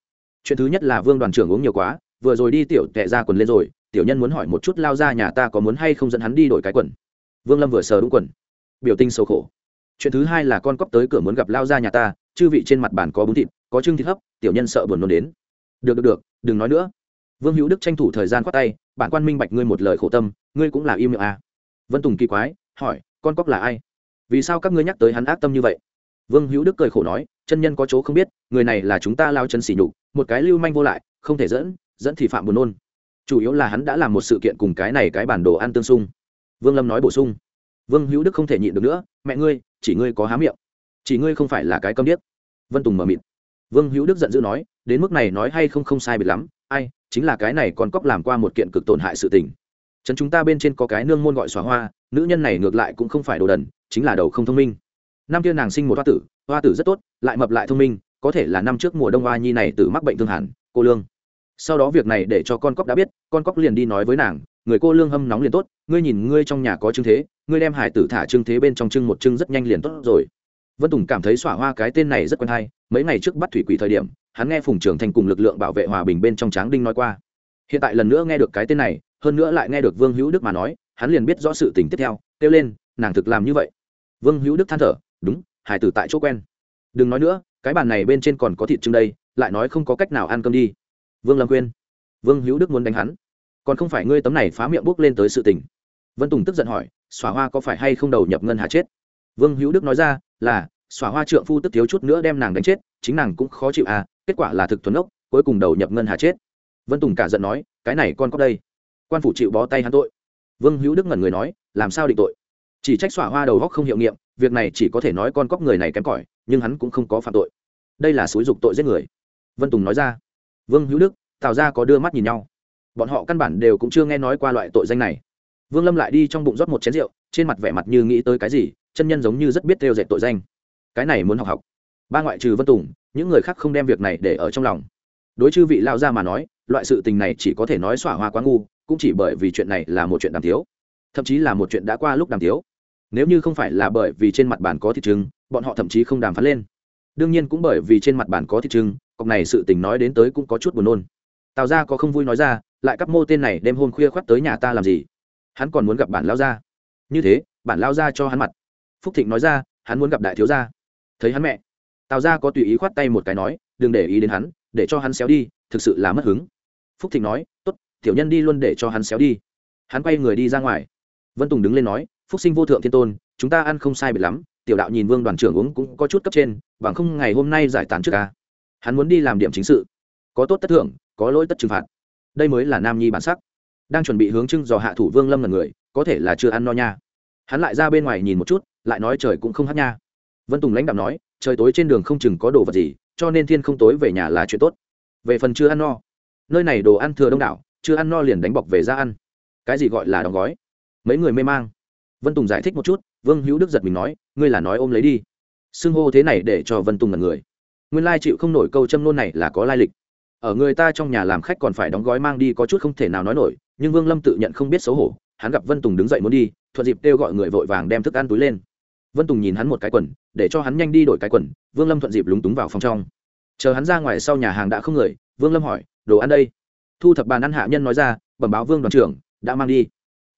Chuyện thứ nhất là vương đoàn trưởng uống nhiều quá, vừa rồi đi tiểu tệ ra quần lên rồi, tiểu nhân muốn hỏi một chút lao ra nhà ta có muốn hay không dẫn hắn đi đổi cái quần. Vương lâm vừa sờ đúng quần. Biểu tình sâu khổ chuyện thứ hai là con cóc tới cửa muốn gặp lao ra nhà ta, chư vị trên mặt bàn có bún thịt, có trưng thịt hấp, tiểu nhân sợ buồn nôn đến. Được được được, đừng nói nữa. Vương hữu đức tranh thủ thời gian khoát tay, bản quan minh bạch ngươi một lời khổ tâm, ngươi cũng là im miệng à. vân tùng kỳ quái, hỏi, con cóc là ai? Vì sao các ngươi nhắc tới hắn ác tâm như vậy? Vương hữu đức cười khổ nói, chân nhân có chỗ không biết, người này là chúng ta lao chân xỉ nhục, một cái lưu manh vô lại, không thể dẫn dẫn thì phạm buồn nôn. Chủ yếu là hắn đã làm một sự kiện cùng cái này cái bản đồ ăn tương xung. Vương lâm nói bổ sung vương hữu đức không thể nhịn được nữa, mẹ ngươi, chỉ ngươi có há miệng. Chỉ ngươi không phải là cái câm điếc. Vân tùng mờ mịt. Vương hữu đức giận dữ nói, đến mức này nói hay không không sai biệt lắm, ai, chính là cái này còn cóc làm qua một kiện cực tổn hại sự tình. Trấn chúng ta bên trên có cái nương môn gọi xóa hoa, nữ nhân này ngược lại cũng không phải đồ đần, chính là đầu không thông minh. Năm kia nàng sinh một hoa tử hoa tử rất tốt, lại mập lại thông minh, có thể là năm trước mùa đông hoa nhi này từ mắc bệnh thương hẳn, cô lương. Sau đó việc này để cho con cóc đã biết, con cóc liền đi nói với nàng, người cô lương hâm nóng liền tốt, ngươi nhìn ngươi trong nhà có chứng thế ngươi đem hải tử thả trưng thế bên trong trưng một trưng rất nhanh liền tốt rồi. Vân tùng cảm thấy xỏa hoa cái tên này rất quen hay, mấy ngày trước bắt thủy quỷ thời điểm, hắn nghe phùng trưởng thành cùng lực lượng bảo vệ hòa bình bên trong tráng đinh nói qua. Hiện tại lần nữa nghe được cái tên này, hơn nữa lại nghe được vương hữu đức mà nói, hắn liền biết rõ sự tình tiếp theo, kêu lên, nàng thực làm như vậy. Vương hữu đức than thở, đúng, hải tử tại chỗ quen. Đừng nói nữa, cái bàn này bên trên còn có thịt trưng đây, lại nói không có cách nào ăn cơm đi. Vương lâm khuyên. Vương hữu đức muốn đánh hắn. Còn không phải ngươi tấm này phá miệng bốc lên tới sự tình. Vân tùng tức giận hỏi xòa hoa có phải hay không đầu nhập ngân hà chết? Vương hữu đức nói ra, là xòa hoa trượng phu tức thiếu chút nữa đem nàng đánh chết, chính nàng cũng khó chịu à kết quả là thực thuần ốc, cuối cùng đầu nhập ngân hà chết. Vân tùng cả giận nói, cái này con có đây. Quan phủ chịu bó tay hắn tội. Vương hữu đức ngẩn người nói, làm sao định tội? Chỉ trách xỏa hoa đầu góc không hiệu nghiệm, việc này chỉ có thể nói con cóc người này kém cỏi, nhưng hắn cũng không có phạm tội. Đây là xúi dục tội giết người. Vân tùng nói ra. Vương hữu đức, tào ra có đưa mắt nhìn nhau. Bọn họ căn bản đều cũng chưa nghe nói qua loại tội danh này vương lâm lại đi trong bụng rót một chén rượu, trên mặt vẻ mặt như nghĩ tới cái gì, chân nhân giống như rất biết theo dệt tội danh. Cái này muốn học học. Ba ngoại trừ vân tùng, những người khác không đem việc này để ở trong lòng. Đối chư vị lao ra mà nói, loại sự tình này chỉ có thể nói xỏa hoa quá ngu, cũng chỉ bởi vì chuyện này là một chuyện đàm thiếu thậm chí là một chuyện đã qua lúc đàm thiếu nếu như không phải là bởi vì trên mặt bàn có thị trưng bọn họ thậm chí không đàm phán lên. Đương nhiên cũng bởi vì trên mặt bàn có thị trưng cọc này sự tình nói đến tới cũng có chút buồn nôn. Tào ra có không vui nói ra, lại các mô tên này đêm hôm khuya khoắt tới nhà ta làm gì? Hắn còn muốn gặp bản lao gia. Như thế, bản lao gia cho hắn mặt. Phúc thịnh nói ra, hắn muốn gặp đại thiếu gia. Thấy hắn mẹ, tào Gia có tùy ý khoát tay một cái nói, đừng để ý đến hắn, để cho hắn xéo đi, thực sự là mất hứng. Phúc thịnh nói t ố t tiểu nhân đi luôn để cho hắn xéo đi. Hắn quay người đi ra ngoài. Vân tùng đứng lên nói, phúc sinh vô thượng thiên tôn, chúng ta ăn không sai biệt lắm, tiểu đạo nhìn vương đoàn trưởng uống cũng có chút cấp trên, bằng không ngày hôm nay giải tán trước ca. Hắn muốn đi làm điểm chính sự. Có tốt tất thưởng, có lỗi tất trừng phạt. Đây mới là nam nhi bản sắc đang chuẩn bị hướng trưng dò hạ thủ vương lâm là người, có thể là chưa ăn no nha. Hắn lại ra bên ngoài nhìn một chút, lại nói trời cũng không hát nha. Vân tùng lãnh đạo nói, trời tối trên đường không chừng có đồ vật gì, cho nên thiên không tối về nhà là chuyện tốt. Về phần chưa ăn no, nơi này đồ ăn thừa đông đảo, chưa ăn no liền đánh bọc về ra ăn. Cái gì gọi là đóng gói? Mấy người mê mang. Vân tùng giải thích một chút, vương hữu đức giật mình nói, ngươi là nói ôm lấy đi. Xưng hô thế này để cho vân tùng là người. Nguyên lai chịu không nổi câu châm nôn này là có lai lịch. Ở người ta trong nhà làm khách còn phải đóng gói mang đi có chút không thể nào nói nổi nhưng vương lâm tự nhận không biết xấu hổ, hắn gặp vân tùng đứng dậy muốn đi, thuận dịp kêu gọi người vội vàng đem thức ăn túi lên. Vân tùng nhìn hắn một cái quần, để cho hắn nhanh đi đổi cái quần, vương lâm thuận dịp lúng túng vào phòng trong. Chờ hắn ra ngoài sau nhà hàng đã không người, vương lâm hỏi, đồ ăn đây? Thu thập bàn ăn hạ nhân nói ra, bẩm báo vương đoàn trưởng, đã mang đi.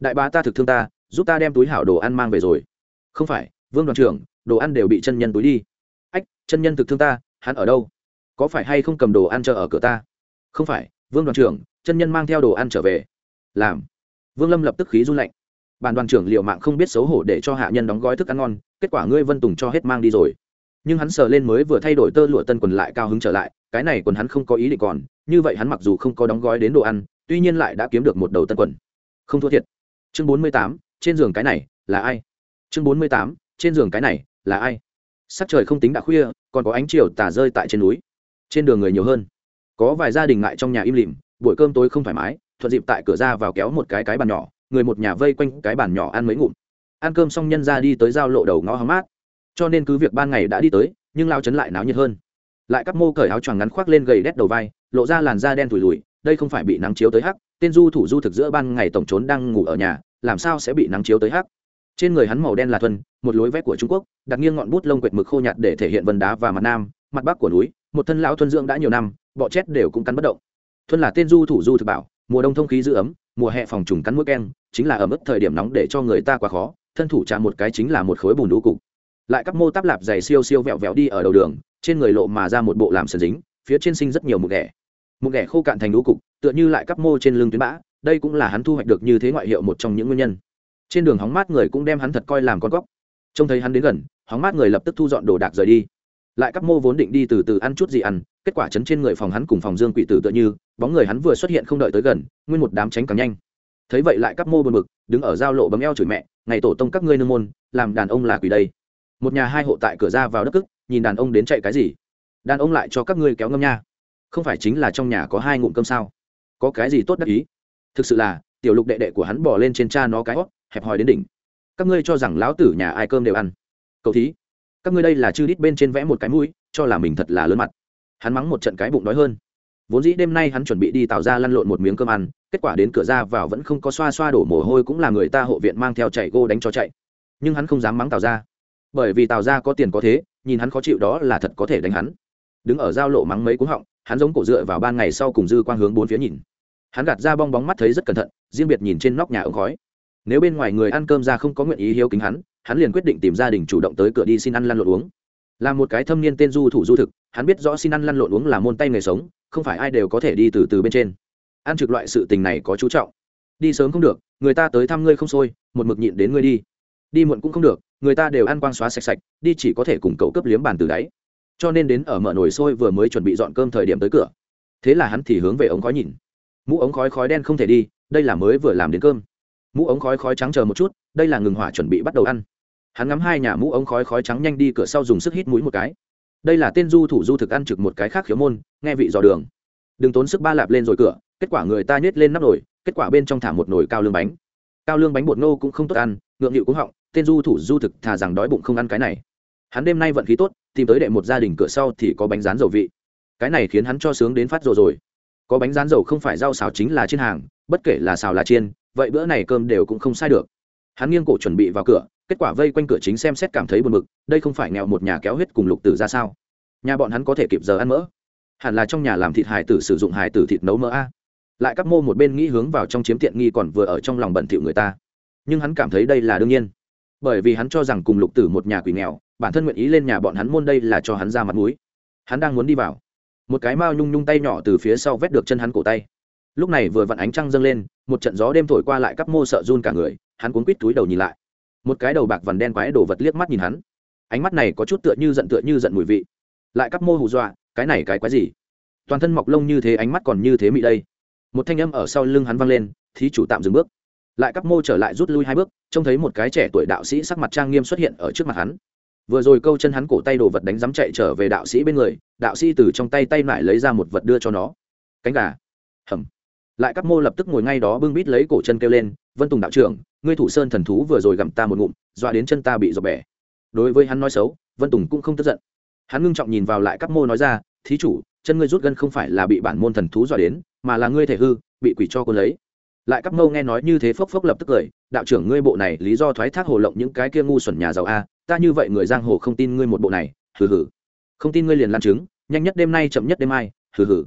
Đại bá ta thực thương ta, giúp ta đem túi hảo đồ ăn mang về rồi. Không phải, vương đoàn trưởng, đồ ăn đều bị chân nhân túi đi. Ách, chân nhân thực thương ta, hắn ở đâu? Có phải hay không cầm đồ ăn chờ ở cửa ta? Không phải, vương đoàn trưởng, chân nhân mang theo đồ ăn trở về làm. Vương lâm lập tức khí run lạnh. Bàn đoàn trưởng liệu mạng không biết xấu hổ để cho hạ nhân đóng gói thức ăn ngon, kết quả ngươi vân tùng cho hết mang đi rồi. Nhưng hắn sờ lên mới vừa thay đổi tơ lụa tân quần lại cao hứng trở lại, cái này quần hắn không có ý định còn, như vậy hắn mặc dù không có đóng gói đến đồ ăn, tuy nhiên lại đã kiếm được một đầu tân quần. Không thua thiệt. Chương bốn mươi tám, trên giường cái này là ai? Chương bốn mươi tám, trên giường cái này là ai? Sắc trời không tính đã khuya, còn có ánh chiều tà rơi tại trên núi. Trên đường người nhiều hơn. Có vài gia đình ngại trong nhà im lìm, buổi cơm tối không thoải mái thuận dịp tại cửa ra vào kéo một cái cái bàn nhỏ, người một nhà vây quanh cái bàn nhỏ ăn mấy ngụm. Ăn cơm xong nhân ra đi tới giao lộ đầu ngõ hóng mát. Cho nên cứ việc ban ngày đã đi tới, nhưng lao chấn lại náo nhiệt hơn. Lại cắp mô cởi áo choàng ngắn khoác lên gầy đét đầu vai, lộ ra làn da đen thùi lùi, đây không phải bị nắng chiếu tới hắc, tên du thủ du thực giữa ban ngày tổng trốn đang ngủ ở nhà, làm sao sẽ bị nắng chiếu tới hắc? Trên người hắn màu đen là thuần, một lối vét của trung quốc, đặt nghiêng ngọn bút lông quệt mực khô nhạt để thể hiện vân đá và mặt nam, mặt bắc của núi, một thân lão thuần dưỡng đã nhiều năm, bọ chết đều cũng cắn bất động. Thuần là tên du thủ du thực bảo mùa đông thông khí giữ ấm, mùa hè phòng trùng cắn mũi keng, chính là ở mức thời điểm nóng để cho người ta quá khó, thân thủ trả một cái chính là một khối bùn đũ cục. Lại các mô táp lạp dày siêu siêu vẹo vẹo đi ở đầu đường, trên người lộ mà ra một bộ làm sần dính, phía trên sinh rất nhiều mụn ghẻ. Mụn ghẻ khô cạn thành đũ cục, tựa như lại các mô trên lưng tuyến bã, đây cũng là hắn thu hoạch được như thế ngoại hiệu một trong những nguyên nhân. Trên đường hóng mát người cũng đem hắn thật coi làm con góc. Trông thấy hắn đến gần, hóng mát người lập tức thu dọn đồ đạc rời đi. Lại các mô vốn định đi từ từ ăn chút gì ăn, kết quả chấn trên người phòng hắn cùng phòng dương quỷ tử tựa như bóng người hắn vừa xuất hiện không đợi tới gần, nguyên một đám tránh càng nhanh. Thấy vậy lại các mô bờ mực đứng ở giao lộ bấm eo chửi mẹ, ngày tổ tông các ngươi nương môn, làm đàn ông là quỷ đây. Một nhà hai hộ tại cửa ra vào đất cức, nhìn đàn ông đến chạy cái gì? Đàn ông lại cho các ngươi kéo ngâm nha. Không phải chính là trong nhà có hai ngụm cơm sao? Có cái gì tốt đắc ý? Thực sự là, tiểu lục đệ đệ của hắn bỏ lên trên cha nó cái hót hẹp hòi đến đỉnh. Các ngươi cho rằng lão tử nhà ai cơm đều ăn? Cậu thí, các ngươi đây là chư đít bên trên vẽ một cái mũi, cho là mình thật là lớn mặt. Hắn mắng một trận cái bụng đói hơn vốn dĩ đêm nay hắn chuẩn bị đi tạo ra lăn lộn một miếng cơm ăn, kết quả đến cửa ra vào vẫn không có xoa xoa đổ mồ hôi cũng là người ta hộ viện mang theo chạy gô đánh cho chạy. Nhưng hắn không dám mắng tào ra. Bởi vì tào ra có tiền có thế, nhìn hắn khó chịu đó là thật có thể đánh hắn. Đứng ở giao lộ mắng mấy cú họng, hắn giống cổ dựa vào ban ngày sau cùng dư quang hướng bốn phía nhìn. Hắn gạt ra bong bóng mắt thấy rất cẩn thận, riêng biệt nhìn trên nóc nhà ống khói. Nếu bên ngoài người ăn cơm ra không có nguyện ý hiếu kính hắn hắn liền quyết định tìm gia đình chủ động tới cửa đi xin ăn lăn lộn uống là một cái thâm niên tên du thủ du thực, hắn biết rõ xin ăn lăn lộn uống là môn tay nghề sống, không phải ai đều có thể đi từ từ bên trên. Ăn trực loại sự tình này có chú trọng. Đi sớm không được, người ta tới thăm ngươi không sôi một mực nhịn đến ngươi đi. Đi muộn cũng không được, người ta đều ăn quang xóa sạch sạch, đi chỉ có thể cùng cậu cấp liếm bàn từ đáy. Cho nên đến ở mở nồi sôi vừa mới chuẩn bị dọn cơm thời điểm tới cửa. Thế là hắn thì hướng về ống khói nhìn. Mũ ống khói khói đen không thể đi, đây là mới vừa làm đến cơm. Mũ ống khói khói trắng chờ một chút, đây là ngừng hỏa chuẩn bị bắt đầu ăn hắn ngắm hai nhà mũ ống khói khói trắng nhanh đi cửa sau dùng sức hít mũi một cái. Đây là tên du thủ du thực ăn trực một cái khác khiếu môn, nghe vị dò đường. Đừng tốn sức ba lạp lên rồi cửa, kết quả người ta nhét lên nắp nồi, kết quả bên trong thả một nồi cao lương bánh. Cao lương bánh bột ngô cũng không tốt ăn, ngượng nghịu cũng họng, tên du thủ du thực thà rằng đói bụng không ăn cái này. Hắn đêm nay vận khí tốt, tìm tới đệ một gia đình cửa sau thì có bánh rán dầu vị. Cái này khiến hắn cho sướng đến phát rồi rồi. Có bánh rán dầu không phải rau xào chính là trên hàng, bất kể là xào là chiên, vậy bữa này cơm đều cũng không sai được. Hắn nghiêng cổ chuẩn bị vào cửa kết quả vây quanh cửa chính xem xét cảm thấy buồn bực, đây không phải nghèo một nhà kéo huyết cùng lục tử ra sao? Nhà bọn hắn có thể kịp giờ ăn mỡ? Hẳn là trong nhà làm thịt hải tử sử dụng hải tử thịt nấu mỡ a. Lại các mô một bên nghĩ hướng vào trong chiếm tiện nghi còn vừa ở trong lòng bẩn thỉu người ta. Nhưng hắn cảm thấy đây là đương nhiên. Bởi vì hắn cho rằng cùng lục tử một nhà quỷ nghèo, bản thân nguyện ý lên nhà bọn hắn môn đây là cho hắn ra mặt mũi. Hắn đang muốn đi vào. Một cái mao nhung nhung tay nhỏ từ phía sau vét được chân hắn cổ tay. Lúc này vừa vặn ánh trăng dâng lên, một trận gió đêm thổi qua lại cấp mô sợ run cả người, hắn cuốn quít túi đầu nhìn lại một cái đầu bạc vằn đen quái đổ vật liếc mắt nhìn hắn. Ánh mắt này có chút tựa như giận tựa như giận mùi vị. Lại cắp mô hù dọa, cái này cái quái gì? Toàn thân mọc lông như thế ánh mắt còn như thế mị đây. Một thanh âm ở sau lưng hắn vang lên, thí chủ tạm dừng bước. Lại cắp mô trở lại rút lui hai bước, trông thấy một cái trẻ tuổi đạo sĩ sắc mặt trang nghiêm xuất hiện ở trước mặt hắn. Vừa rồi câu chân hắn cổ tay đồ vật đánh dám chạy trở về đạo sĩ bên người, đạo sĩ từ trong tay tay lại lấy ra một vật đưa cho nó. Cánh gà. Hầm. Lại cắp mô lập tức ngồi ngay đó bưng bít lấy cổ chân kêu lên, vân tùng đạo trưởng ngươi thủ sơn thần thú vừa rồi gặm ta một ngụm, dọa đến chân ta bị dọc bẻ. Đối với hắn nói xấu, vân tùng cũng không tức giận. Hắn ngưng trọng nhìn vào lại các mô nói ra, thí chủ, chân ngươi rút gân không phải là bị bản môn thần thú dọa đến, mà là ngươi thể hư, bị quỷ cho cô lấy. Lại các mâu nghe nói như thế phốc phốc lập tức cười, đạo trưởng ngươi bộ này lý do thoái thác hồ lộng những cái kia ngu xuẩn nhà giàu a, ta như vậy người giang hồ không tin ngươi một bộ này, hừ hừ. Không tin ngươi liền lan chứng nhanh nhất đêm nay chậm nhất đêm mai, hừ hừ.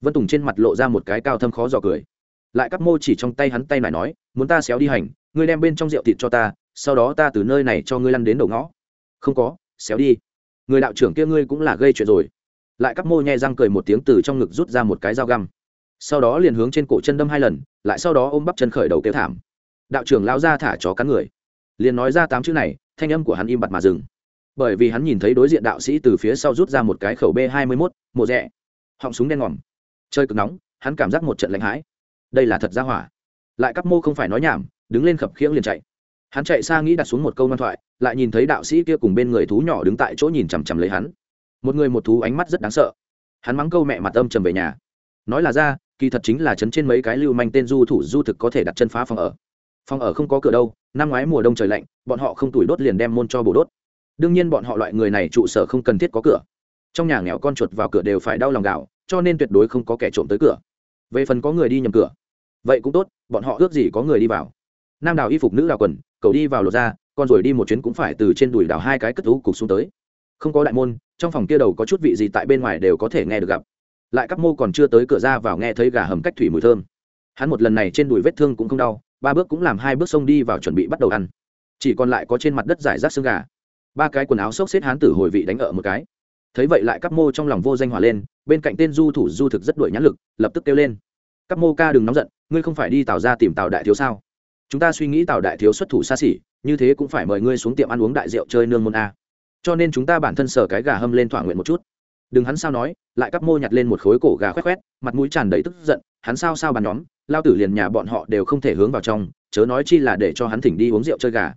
Vân tùng trên mặt lộ ra một cái cao thâm khó dò cười. Lại các mô chỉ trong tay hắn tay này nói, muốn ta xéo đi hành ngươi đem bên trong rượu thịt cho ta, sau đó ta từ nơi này cho ngươi lăn đến đầu ngõ. Không có, xéo đi. Người đạo trưởng kia ngươi cũng là gây chuyện rồi. Lại cắp mô nhẹ răng cười một tiếng từ trong ngực rút ra một cái dao găm. Sau đó liền hướng trên cổ chân đâm hai lần, lại sau đó ôm bắp chân khởi đầu kêu thảm. Đạo trưởng lao ra thả chó cắn người. Liền nói ra tám chữ này, thanh âm của hắn im bặt mà dừng. Bởi vì hắn nhìn thấy đối diện đạo sĩ từ phía sau rút ra một cái khẩu b hai mươi mốt, mộ rẽ họng súng đen ngòm. Chơi cực nóng, hắn cảm giác một trận lạnh hãi. Đây là thật ra hỏa. Lại cắp mô không phải nói nhảm đứng lên khập khiễng liền chạy. Hắn chạy xa nghĩ đặt xuống một câu ngoan thoại, lại nhìn thấy đạo sĩ kia cùng bên người thú nhỏ đứng tại chỗ nhìn chằm chằm lấy hắn. Một người một thú ánh mắt rất đáng sợ. Hắn mắng câu mẹ mặt âm trầm về nhà. Nói là ra, kỳ thật chính là chấn trên mấy cái lưu manh tên du thủ du thực có thể đặt chân phá phòng ở. Phòng ở không có cửa đâu, năm ngoái mùa đông trời lạnh, bọn họ không tuổi đốt liền đem môn cho bổ đốt. Đương nhiên bọn họ loại người này trụ sở không cần thiết có cửa. Trong nhà nghèo con chuột vào cửa đều phải đau lòng gạo, cho nên tuyệt đối không có kẻ trộm tới cửa. Về phần có người đi nhầm cửa, vậy cũng tốt, bọn họ ước gì có người đi vào nam đào y phục nữ đào quần, cậu đi vào lột ra con rồi đi một chuyến cũng phải từ trên đùi đào hai cái cất thú cục xuống tới. Không có đại môn, trong phòng kia đầu có chút vị gì tại bên ngoài đều có thể nghe được gặp. Lại các mô còn chưa tới cửa ra vào nghe thấy gà hầm cách thủy mùi thơm. Hắn một lần này trên đùi vết thương cũng không đau, ba bước cũng làm hai bước xông đi vào chuẩn bị bắt đầu ăn. Chỉ còn lại có trên mặt đất giải rác xương gà. Ba cái quần áo xốc xếp hán tử hồi vị đánh ở một cái. Thấy vậy lại các mô trong lòng vô danh hỏa lên, bên cạnh tên du thủ du thực rất đuổi nhãn lực, lập tức kêu lên. Các mô ca đừng nóng giận, ngươi không phải đi tào ra tìm tào đại thiếu sao? Chúng ta suy nghĩ tào đại thiếu xuất thủ xa xỉ, như thế cũng phải mời ngươi xuống tiệm ăn uống đại rượu chơi nương môn a. Cho nên chúng ta bản thân sở cái gà hâm lên thỏa nguyện một chút. Đừng hắn sao nói, lại cắp mô nhặt lên một khối cổ gà khoét khoét, mặt mũi tràn đầy tức giận, hắn sao sao bàn nhóm, lao tử liền nhà bọn họ đều không thể hướng vào trong, chớ nói chi là để cho hắn thỉnh đi uống rượu chơi gà.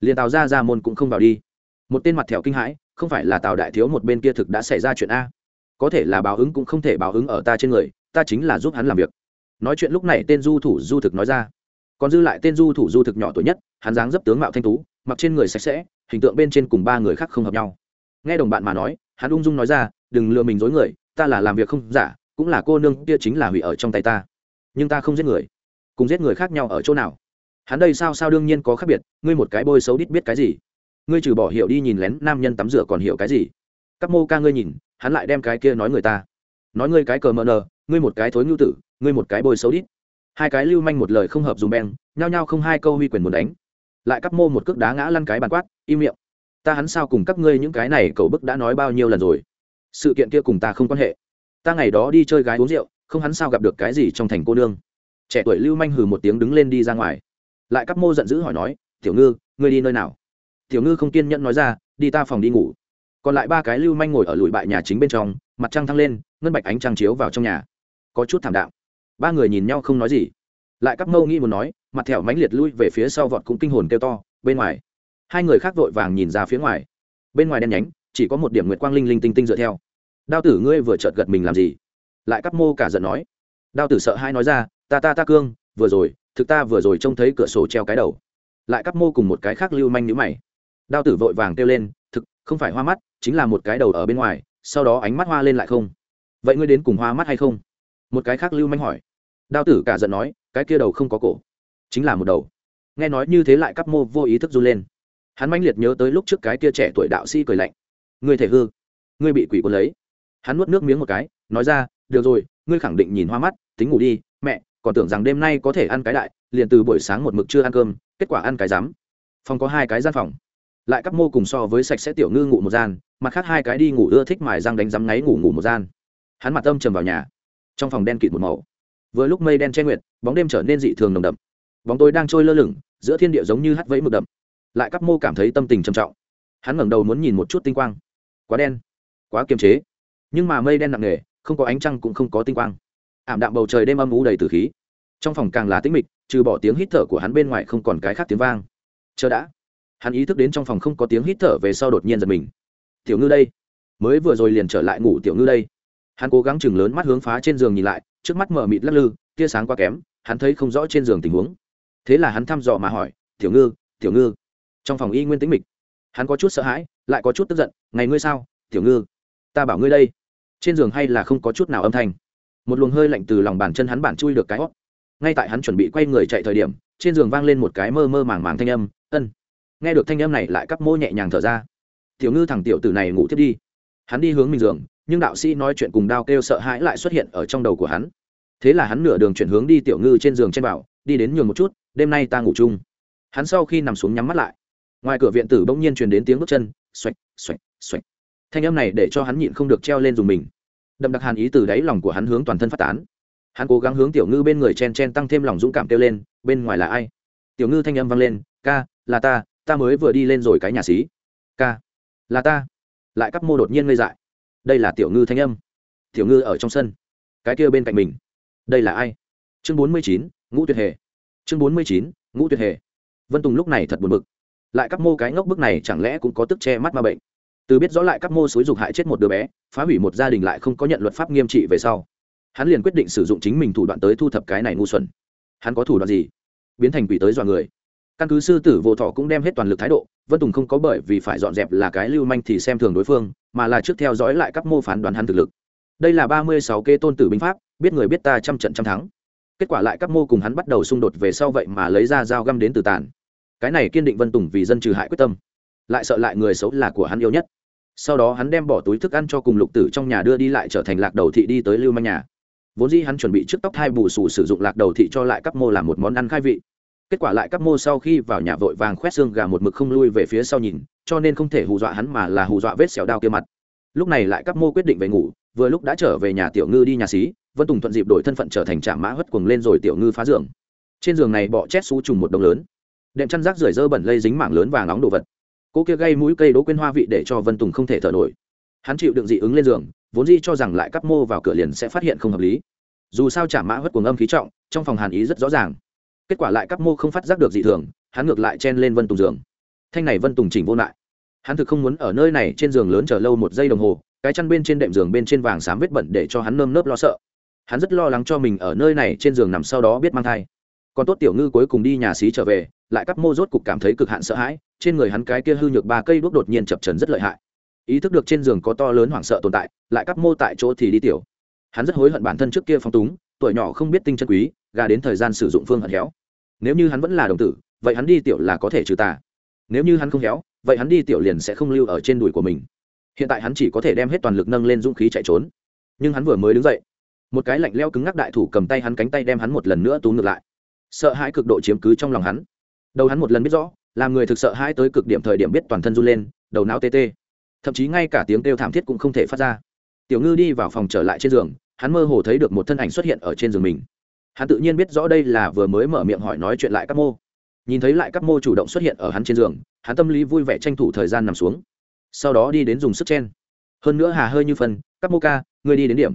Liền tào ra ra môn cũng không vào đi. Một tên mặt thẹo kinh hãi, không phải là tào đại thiếu một bên kia thực đã xảy ra chuyện a. Có thể là báo ứng cũng không thể báo ứng ở ta trên người, ta chính là giúp hắn làm việc. Nói chuyện lúc này tên du thủ du thực nói ra còn dư lại tên du thủ du thực nhỏ tuổi nhất, hắn dáng dấp tướng mạo thanh tú, mặc trên người sạch sẽ, hình tượng bên trên cùng ba người khác không hợp nhau. Nghe đồng bạn mà nói, hắn ung dung nói ra, đừng lừa mình dối người, ta là làm việc không giả, cũng là cô nương kia chính là hủy ở trong tay ta. Nhưng ta không giết người, cùng giết người khác nhau ở chỗ nào? Hắn đây sao sao đương nhiên có khác biệt, ngươi một cái bôi xấu đít biết cái gì? Ngươi trừ bỏ hiểu đi nhìn lén nam nhân tắm rửa còn hiểu cái gì? Các mô ca ngươi nhìn, hắn lại đem cái kia nói người ta. Nói ngươi cái cờ mờ nờ, ngươi một cái thối ngưu tử, ngươi một cái bôi xấu đít hai cái lưu manh một lời không hợp dùng beng, nhao nhao không hai câu huy quyền muốn đánh. Lại cắp mô một cước đá ngã lăn cái bàn quát, im miệng. Ta hắn sao cùng các ngươi những cái này cầu bức đã nói bao nhiêu lần rồi? Sự kiện kia cùng ta không quan hệ. Ta ngày đó đi chơi gái uống rượu, không hắn sao gặp được cái gì trong thành cô nương. Trẻ tuổi lưu manh hừ một tiếng đứng lên đi ra ngoài. Lại cắp mô giận dữ hỏi nói, tiểu ngư, ngươi đi nơi nào? Tiểu ngư không kiên nhẫn nói ra, đi ta phòng đi ngủ. Còn lại ba cái lưu manh ngồi ở lùi bại nhà chính bên trong, mặt trăng thăng lên, ngân bạch ánh trăng chiếu vào trong nhà. Có chút thảm đạm ba người nhìn nhau không nói gì. Lại cắp mâu nghĩ muốn nói, mặt thẹo mãnh liệt lui về phía sau vọt cũng kinh hồn kêu to, bên ngoài. Hai người khác vội vàng nhìn ra phía ngoài. Bên ngoài đen nhánh, chỉ có một điểm nguyệt quang linh linh tinh tinh dựa theo. Đao tử ngươi vừa chợt gật mình làm gì? Lại cắp mô cả giận nói. Đao tử sợ hai nói ra, ta ta ta cương, vừa rồi, thực ta vừa rồi trông thấy cửa sổ treo cái đầu. Lại cắp mô cùng một cái khác lưu manh nhữ mày. Đao tử vội vàng kêu lên, thực, không phải hoa mắt, chính là một cái đầu ở bên ngoài, sau đó ánh mắt hoa lên lại không. Vậy ngươi đến cùng hoa mắt hay không? Một cái khác lưu manh hỏi đao tử cả giận nói, cái kia đầu không có cổ, chính là một đầu. Nghe nói như thế lại cắp mô vô ý thức run lên. Hắn manh liệt nhớ tới lúc trước cái kia trẻ tuổi đạo sĩ cười lạnh. Ngươi thể hư, ngươi bị quỷ quân lấy. Hắn nuốt nước miếng một cái, nói ra, được rồi, ngươi khẳng định nhìn hoa mắt, tính ngủ đi, mẹ, còn tưởng rằng đêm nay có thể ăn cái đại, liền từ buổi sáng một mực chưa ăn cơm, kết quả ăn cái rắm. Phòng có hai cái gian phòng. Lại cắp mô cùng so với sạch sẽ tiểu ngư ngủ một gian, mặt khác hai cái đi ngủ ưa thích mài răng đánh rắm ngáy ngủ ngủ một gian. Hắn mặt tâm trầm vào nhà, trong phòng đen kịt một màu vừa lúc mây đen che nguyệt, bóng đêm trở nên dị thường nồng đậm. Bóng tối đang trôi lơ lửng, giữa thiên địa giống như hắt vẫy mực đậm. Lại cắp mô cảm thấy tâm tình trầm trọng. Hắn ngẩng đầu muốn nhìn một chút tinh quang. Quá đen, quá kiềm chế. Nhưng mà mây đen nặng nề, không có ánh trăng cũng không có tinh quang. Ảm đạm bầu trời đêm âm u đầy từ khí. Trong phòng càng là tĩnh mịch, trừ bỏ tiếng hít thở của hắn bên ngoài không còn cái khác tiếng vang. Chờ đã. Hắn ý thức đến trong phòng không có tiếng hít thở về sau đột nhiên giật mình. Tiểu ngư đây. Mới vừa rồi liền trở lại ngủ tiểu ngư đây. Hắn cố gắng chừng lớn mắt hướng phá trên giường nhìn lại trước mắt mở mịt lắc lư, tia sáng quá kém, hắn thấy không rõ trên giường tình huống. Thế là hắn thăm dò mà hỏi, tiểu ngư tiểu ngư. Trong phòng y nguyên tĩnh mịch, hắn có chút sợ hãi, lại có chút tức giận, ngày ngươi sao, tiểu ngư? Ta bảo ngươi đây. Trên giường hay là không có chút nào âm thanh. Một luồng hơi lạnh từ lòng bàn chân hắn bản chui được cái hót ngay tại hắn chuẩn bị quay người chạy thời điểm, trên giường vang lên một cái mơ mơ màng màng thanh âm, ân. Nghe được thanh âm này lại cắp môi nhẹ nhàng thở ra. Tiểu ngư thằng tiểu tử này ngủ thiết đi. Hắn đi hướng mình giường nhưng đạo sĩ nói chuyện cùng đao kêu sợ hãi lại xuất hiện ở trong đầu của hắn. Thế là hắn nửa đường chuyển hướng đi tiểu ngư trên giường trên bảo, đi đến nhường một chút, đêm nay ta ngủ chung. Hắn sau khi nằm xuống nhắm mắt lại, ngoài cửa viện tử bỗng nhiên truyền đến tiếng bước chân, xoạch xoạch xoạch. Thanh âm này để cho hắn nhịn không được treo lên dùng mình. Đậm đặc hàn ý từ đáy lòng của hắn hướng toàn thân phát tán. Hắn cố gắng hướng tiểu ngư bên người chen chen tăng thêm lòng dũng cảm kêu lên, bên ngoài là ai? Tiểu ngư thanh âm vang lên, ca, là ta ta mới vừa đi lên rồi cái nhà xí. Ca, là ta. Lại cắp mô đột nhiên ngây dại đây là tiểu ngư thanh âm. Tiểu ngư ở trong sân. Cái kia bên cạnh mình. Đây là ai? Chương bốn mươi chín, ngũ tuyệt hề. Chương bốn mươi chín, ngũ tuyệt hề. Vân tùng lúc này thật buồn bực. Lại các mô cái ngốc bức này chẳng lẽ cũng có tức che mắt ma bệnh? Từ biết rõ lại các mô xúi dục hại chết một đứa bé, phá hủy một gia đình lại không có nhận luật pháp nghiêm trị về sau, hắn liền quyết định sử dụng chính mình thủ đoạn tới thu thập cái này ngu xuẩn. Hắn có thủ đoạn gì? Biến thành quỷ tới dọa người căn cứ sư tử vô thọ cũng đem hết toàn lực thái độ, vân tùng không có bởi vì phải dọn dẹp là cái lưu manh thì xem thường đối phương, mà là trước theo dõi lại các mô phán đoán hắn thực lực. Đây là ba mươi sáu kê tôn tử binh pháp, biết người biết ta trăm trận trăm thắng. Kết quả lại các mô cùng hắn bắt đầu xung đột về sau vậy mà lấy ra dao găm đến từ tàn. Cái này kiên định vân tùng vì dân trừ hại quyết tâm. Lại sợ lại người xấu là của hắn yêu nhất. Sau đó hắn đem bỏ túi thức ăn cho cùng lục tử trong nhà đưa đi lại trở thành lạc đầu thị đi tới lưu manh nhà. Vốn dĩ hắn chuẩn bị trước tóc hai bù sù sử dụng lạc đầu thị cho lại các mô làm một món ăn khai vị kết quả lại các mô sau khi vào nhà vội vàng khoét xương gà một mực không lui về phía sau nhìn, cho nên không thể hù dọa hắn mà là hù dọa vết xẻo đao kia mặt. Lúc này lại các mô quyết định về ngủ, vừa lúc đã trở về nhà tiểu ngư đi nhà xí, vân tùng thuận dịp đổi thân phận trở thành trạm mã hất cuồng lên rồi tiểu ngư phá giường. Trên giường này bọ chét xú trùng một đồng lớn. Đệm chăn rác rưởi dơ bẩn lây dính mảng lớn vàng nóng đồ vật. Cô kia gây mũi cây đỗ quên hoa vị để cho vân tùng không thể thở nổi. Hắn chịu đựng dị ứng lên giường, vốn di cho rằng lại cắp mô vào cửa liền sẽ phát hiện không hợp lý. Dù sao trả mã hất cuồng âm khí trọng, trong phòng hàn ý rất rõ ràng kết quả lại cắp mô không phát giác được dị thường, hắn ngược lại chen lên vân tùng giường. Thanh này vân tùng chỉnh vô lại. Hắn thực không muốn ở nơi này trên giường lớn chờ lâu một giây đồng hồ, cái chăn bên trên đệm giường bên trên vàng xám vết bẩn để cho hắn nơm nớp lo sợ. Hắn rất lo lắng cho mình ở nơi này trên giường nằm sau đó biết mang thai. Còn tốt tiểu ngư cuối cùng đi nhà xí trở về, lại cắp mô rốt cục cảm thấy cực hạn sợ hãi, trên người hắn cái kia hư nhược ba cây đuốc đột nhiên chập trần rất lợi hại. Ý thức được trên giường có to lớn hoảng sợ tồn tại, lại cắp mô tại chỗ thì đi tiểu. Hắn rất hối hận bản thân trước kia phong túng, tuổi nhỏ không biết tinh chân quý, gà đến thời gian sử dụng phương hận héo nếu như hắn vẫn là đồng tử, vậy hắn đi tiểu là có thể trừ tà. Nếu như hắn không héo vậy hắn đi tiểu liền sẽ không lưu ở trên đùi của mình. Hiện tại hắn chỉ có thể đem hết toàn lực nâng lên dũng khí chạy trốn. Nhưng hắn vừa mới đứng dậy, một cái lạnh leo cứng ngắc đại thủ cầm tay hắn cánh tay đem hắn một lần nữa tú ngược lại. Sợ hãi cực độ chiếm cứ trong lòng hắn. Đầu hắn một lần biết rõ, làm người thực sợ hãi tới cực điểm thời điểm biết toàn thân run lên, đầu não tê tê. Thậm chí ngay cả tiếng kêu thảm thiết cũng không thể phát ra. Tiểu ngư đi vào phòng trở lại trên giường, hắn mơ hồ thấy được một thân ảnh xuất hiện ở trên giường mình hắn tự nhiên biết rõ đây là vừa mới mở miệng hỏi nói chuyện lại các mô. Nhìn thấy lại các mô chủ động xuất hiện ở hắn trên giường, hắn tâm lý vui vẻ tranh thủ thời gian nằm xuống. Sau đó đi đến dùng sức chen. Hơn nữa hà hơi như phân, các mô ca, ngươi đi đến điểm.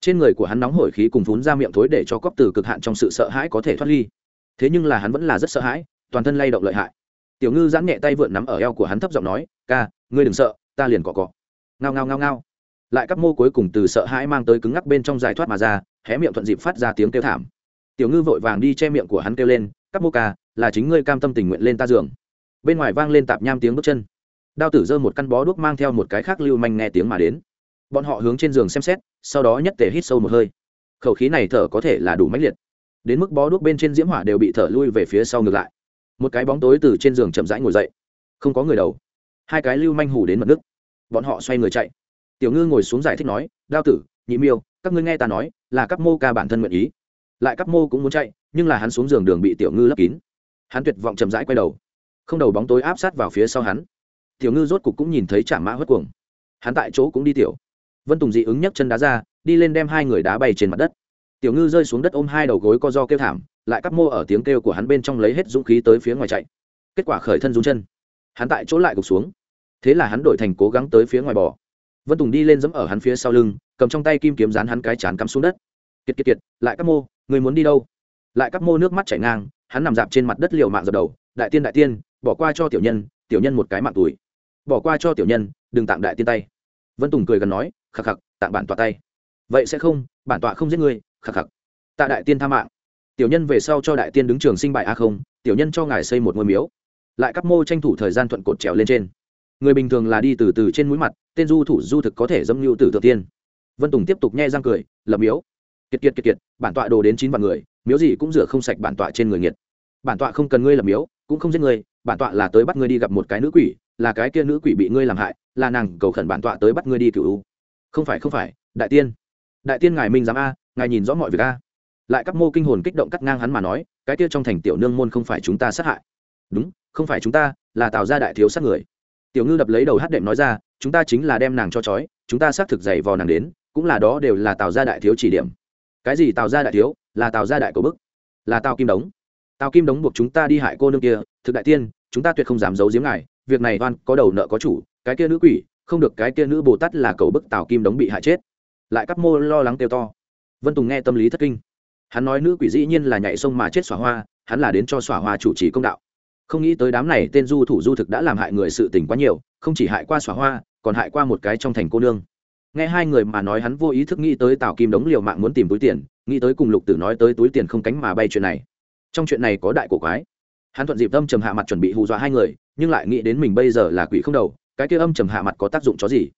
Trên người của hắn nóng hổi khí cùng vốn ra miệng thối để cho cóp từ cực hạn trong sự sợ hãi có thể thoát ly. Thế nhưng là hắn vẫn là rất sợ hãi, toàn thân lay động lợi hại. Tiểu ngư giãn nhẹ tay vượn nắm ở eo của hắn thấp giọng nói, ca, ngươi đừng sợ, ta liền cọ cọ. Ngao ngao ngao ngao. Lại các mô cuối cùng từ sợ hãi mang tới cứng ngắc bên trong giải thoát mà ra hé miệng thuận dịp phát ra tiếng kêu thảm. Tiểu ngư vội vàng đi che miệng của hắn kêu lên, các mô ca, là chính ngươi cam tâm tình nguyện lên ta giường. Bên ngoài vang lên tạp nham tiếng bước chân. Đao tử giơ một căn bó đuốc mang theo một cái khác lưu manh nghe tiếng mà đến. Bọn họ hướng trên giường xem xét, sau đó nhất tề hít sâu một hơi. Khẩu khí này thở có thể là đủ mãnh liệt. Đến mức bó đuốc bên trên diễm hỏa đều bị thở lui về phía sau ngược lại. Một cái bóng tối từ trên giường chậm rãi ngồi dậy. Không có người đầu. Hai cái lưu manh hủ đến mật nước. Bọn họ xoay người chạy. Tiểu ngư ngồi xuống giải thích nói, đao tử, nhị miêu các ngươi nghe ta nói, là các mô ca bản thân nguyện ý. Lại các mô cũng muốn chạy, nhưng là hắn xuống giường đường bị tiểu ngư lấp kín. Hắn tuyệt vọng chậm rãi quay đầu. Không đầu bóng tối áp sát vào phía sau hắn. Tiểu ngư rốt cục cũng nhìn thấy chả mã hất cuồng. Hắn tại chỗ cũng đi tiểu. Vân tùng dị ứng nhấc chân đá ra, đi lên đem hai người đá bay trên mặt đất. Tiểu ngư rơi xuống đất ôm hai đầu gối co do kêu thảm, lại cắp mô ở tiếng kêu của hắn bên trong lấy hết dũng khí tới phía ngoài chạy. Kết quả khởi thân run chân. Hắn tại chỗ lại gục xuống. Thế là hắn đổi thành cố gắng tới phía ngoài bò. Vân tùng đi lên dẫm ở hắn phía sau lưng cầm trong tay kim kiếm dán hắn cái chán cắm xuống đất. Kiệt kiệt kiệt, lại các mô, người muốn đi đâu? Lại các mô nước mắt chảy ngang, hắn nằm dạp trên mặt đất liều mạng dập đầu, đại tiên đại tiên, bỏ qua cho tiểu nhân tiểu nhân một cái mạng tuổi. Bỏ qua cho tiểu nhân, đừng tặng đại tiên tay. Vân tùng cười gần nói, khắc khắc tặng bản tọa tay. Vậy sẽ không, bản tọa không giết ngươi, khắc khắc. Tạ đại tiên tha mạng. Tiểu nhân về sau cho đại tiên đứng trường sinh bại a không, tiểu nhân cho ngài xây một ngôi miếu. Lại các mô tranh thủ thời gian thuận cột trèo lên trên. Người bình thường là đi từ từ trên mũi mặt, tên du thủ du thực có thể dâm mưu tử tự tiên vân tùng tiếp tục nhai răng cười lập miếu. Kiệt kiệt kiệt kiệt bản tọa đồ đến chín vạn người miếu gì cũng rửa không sạch bản tọa trên người nghiệt. Bản tọa không cần ngươi lập miếu cũng không giết ngươi bản tọa là tới bắt ngươi đi gặp một cái nữ quỷ là cái kia nữ quỷ bị ngươi làm hại là nàng cầu khẩn bản tọa tới bắt ngươi đi cựu không phải không phải đại tiên. Đại tiên ngài minh giám a ngài nhìn rõ mọi việc a. Lại các mô kinh hồn kích động cắt ngang hắn mà nói cái kia trong thành tiểu nương môn không phải chúng ta sát hại. Đúng không phải chúng ta là tạo ra đại thiếu sát người. Tiểu ngư đập lấy đầu hát đệm nói ra chúng ta chính là đem nàng cho trói, chúng ta xác thực dày vò nàng đến cũng là đó đều là tào gia đại thiếu chỉ điểm. Cái gì tào gia đại thiếu? Là tào gia đại cầu bức. Là tào kim đống. Tào kim đống buộc chúng ta đi hại cô nương kia, thực đại tiên, chúng ta tuyệt không dám giấu giếm ngài, việc này oan, có đầu nợ có chủ, cái kia nữ quỷ, không được cái kia nữ bồ tát là cầu bức tào kim đống bị hại chết. Lại cắp mô lo lắng kêu to. Vân tùng nghe tâm lý thất kinh. Hắn nói nữ quỷ dĩ nhiên là nhảy sông mà chết xỏa hoa, hắn là đến cho xỏa hoa chủ trì công đạo. Không nghĩ tới đám này tên du thủ du thực đã làm hại người sự tình quá nhiều, không chỉ hại qua xỏa hoa, còn hại qua một cái trong thành cô nương nghe hai người mà nói hắn vô ý thức nghĩ tới tào kim đống liều mạng muốn tìm túi tiền, nghĩ tới cùng lục tử nói tới túi tiền không cánh mà bay chuyện này. Trong chuyện này có đại cổ quái. Hắn thuận dịp âm trầm hạ mặt chuẩn bị hù dọa hai người, nhưng lại nghĩ đến mình bây giờ là quỷ không đầu, cái kia âm trầm hạ mặt có tác dụng chó gì?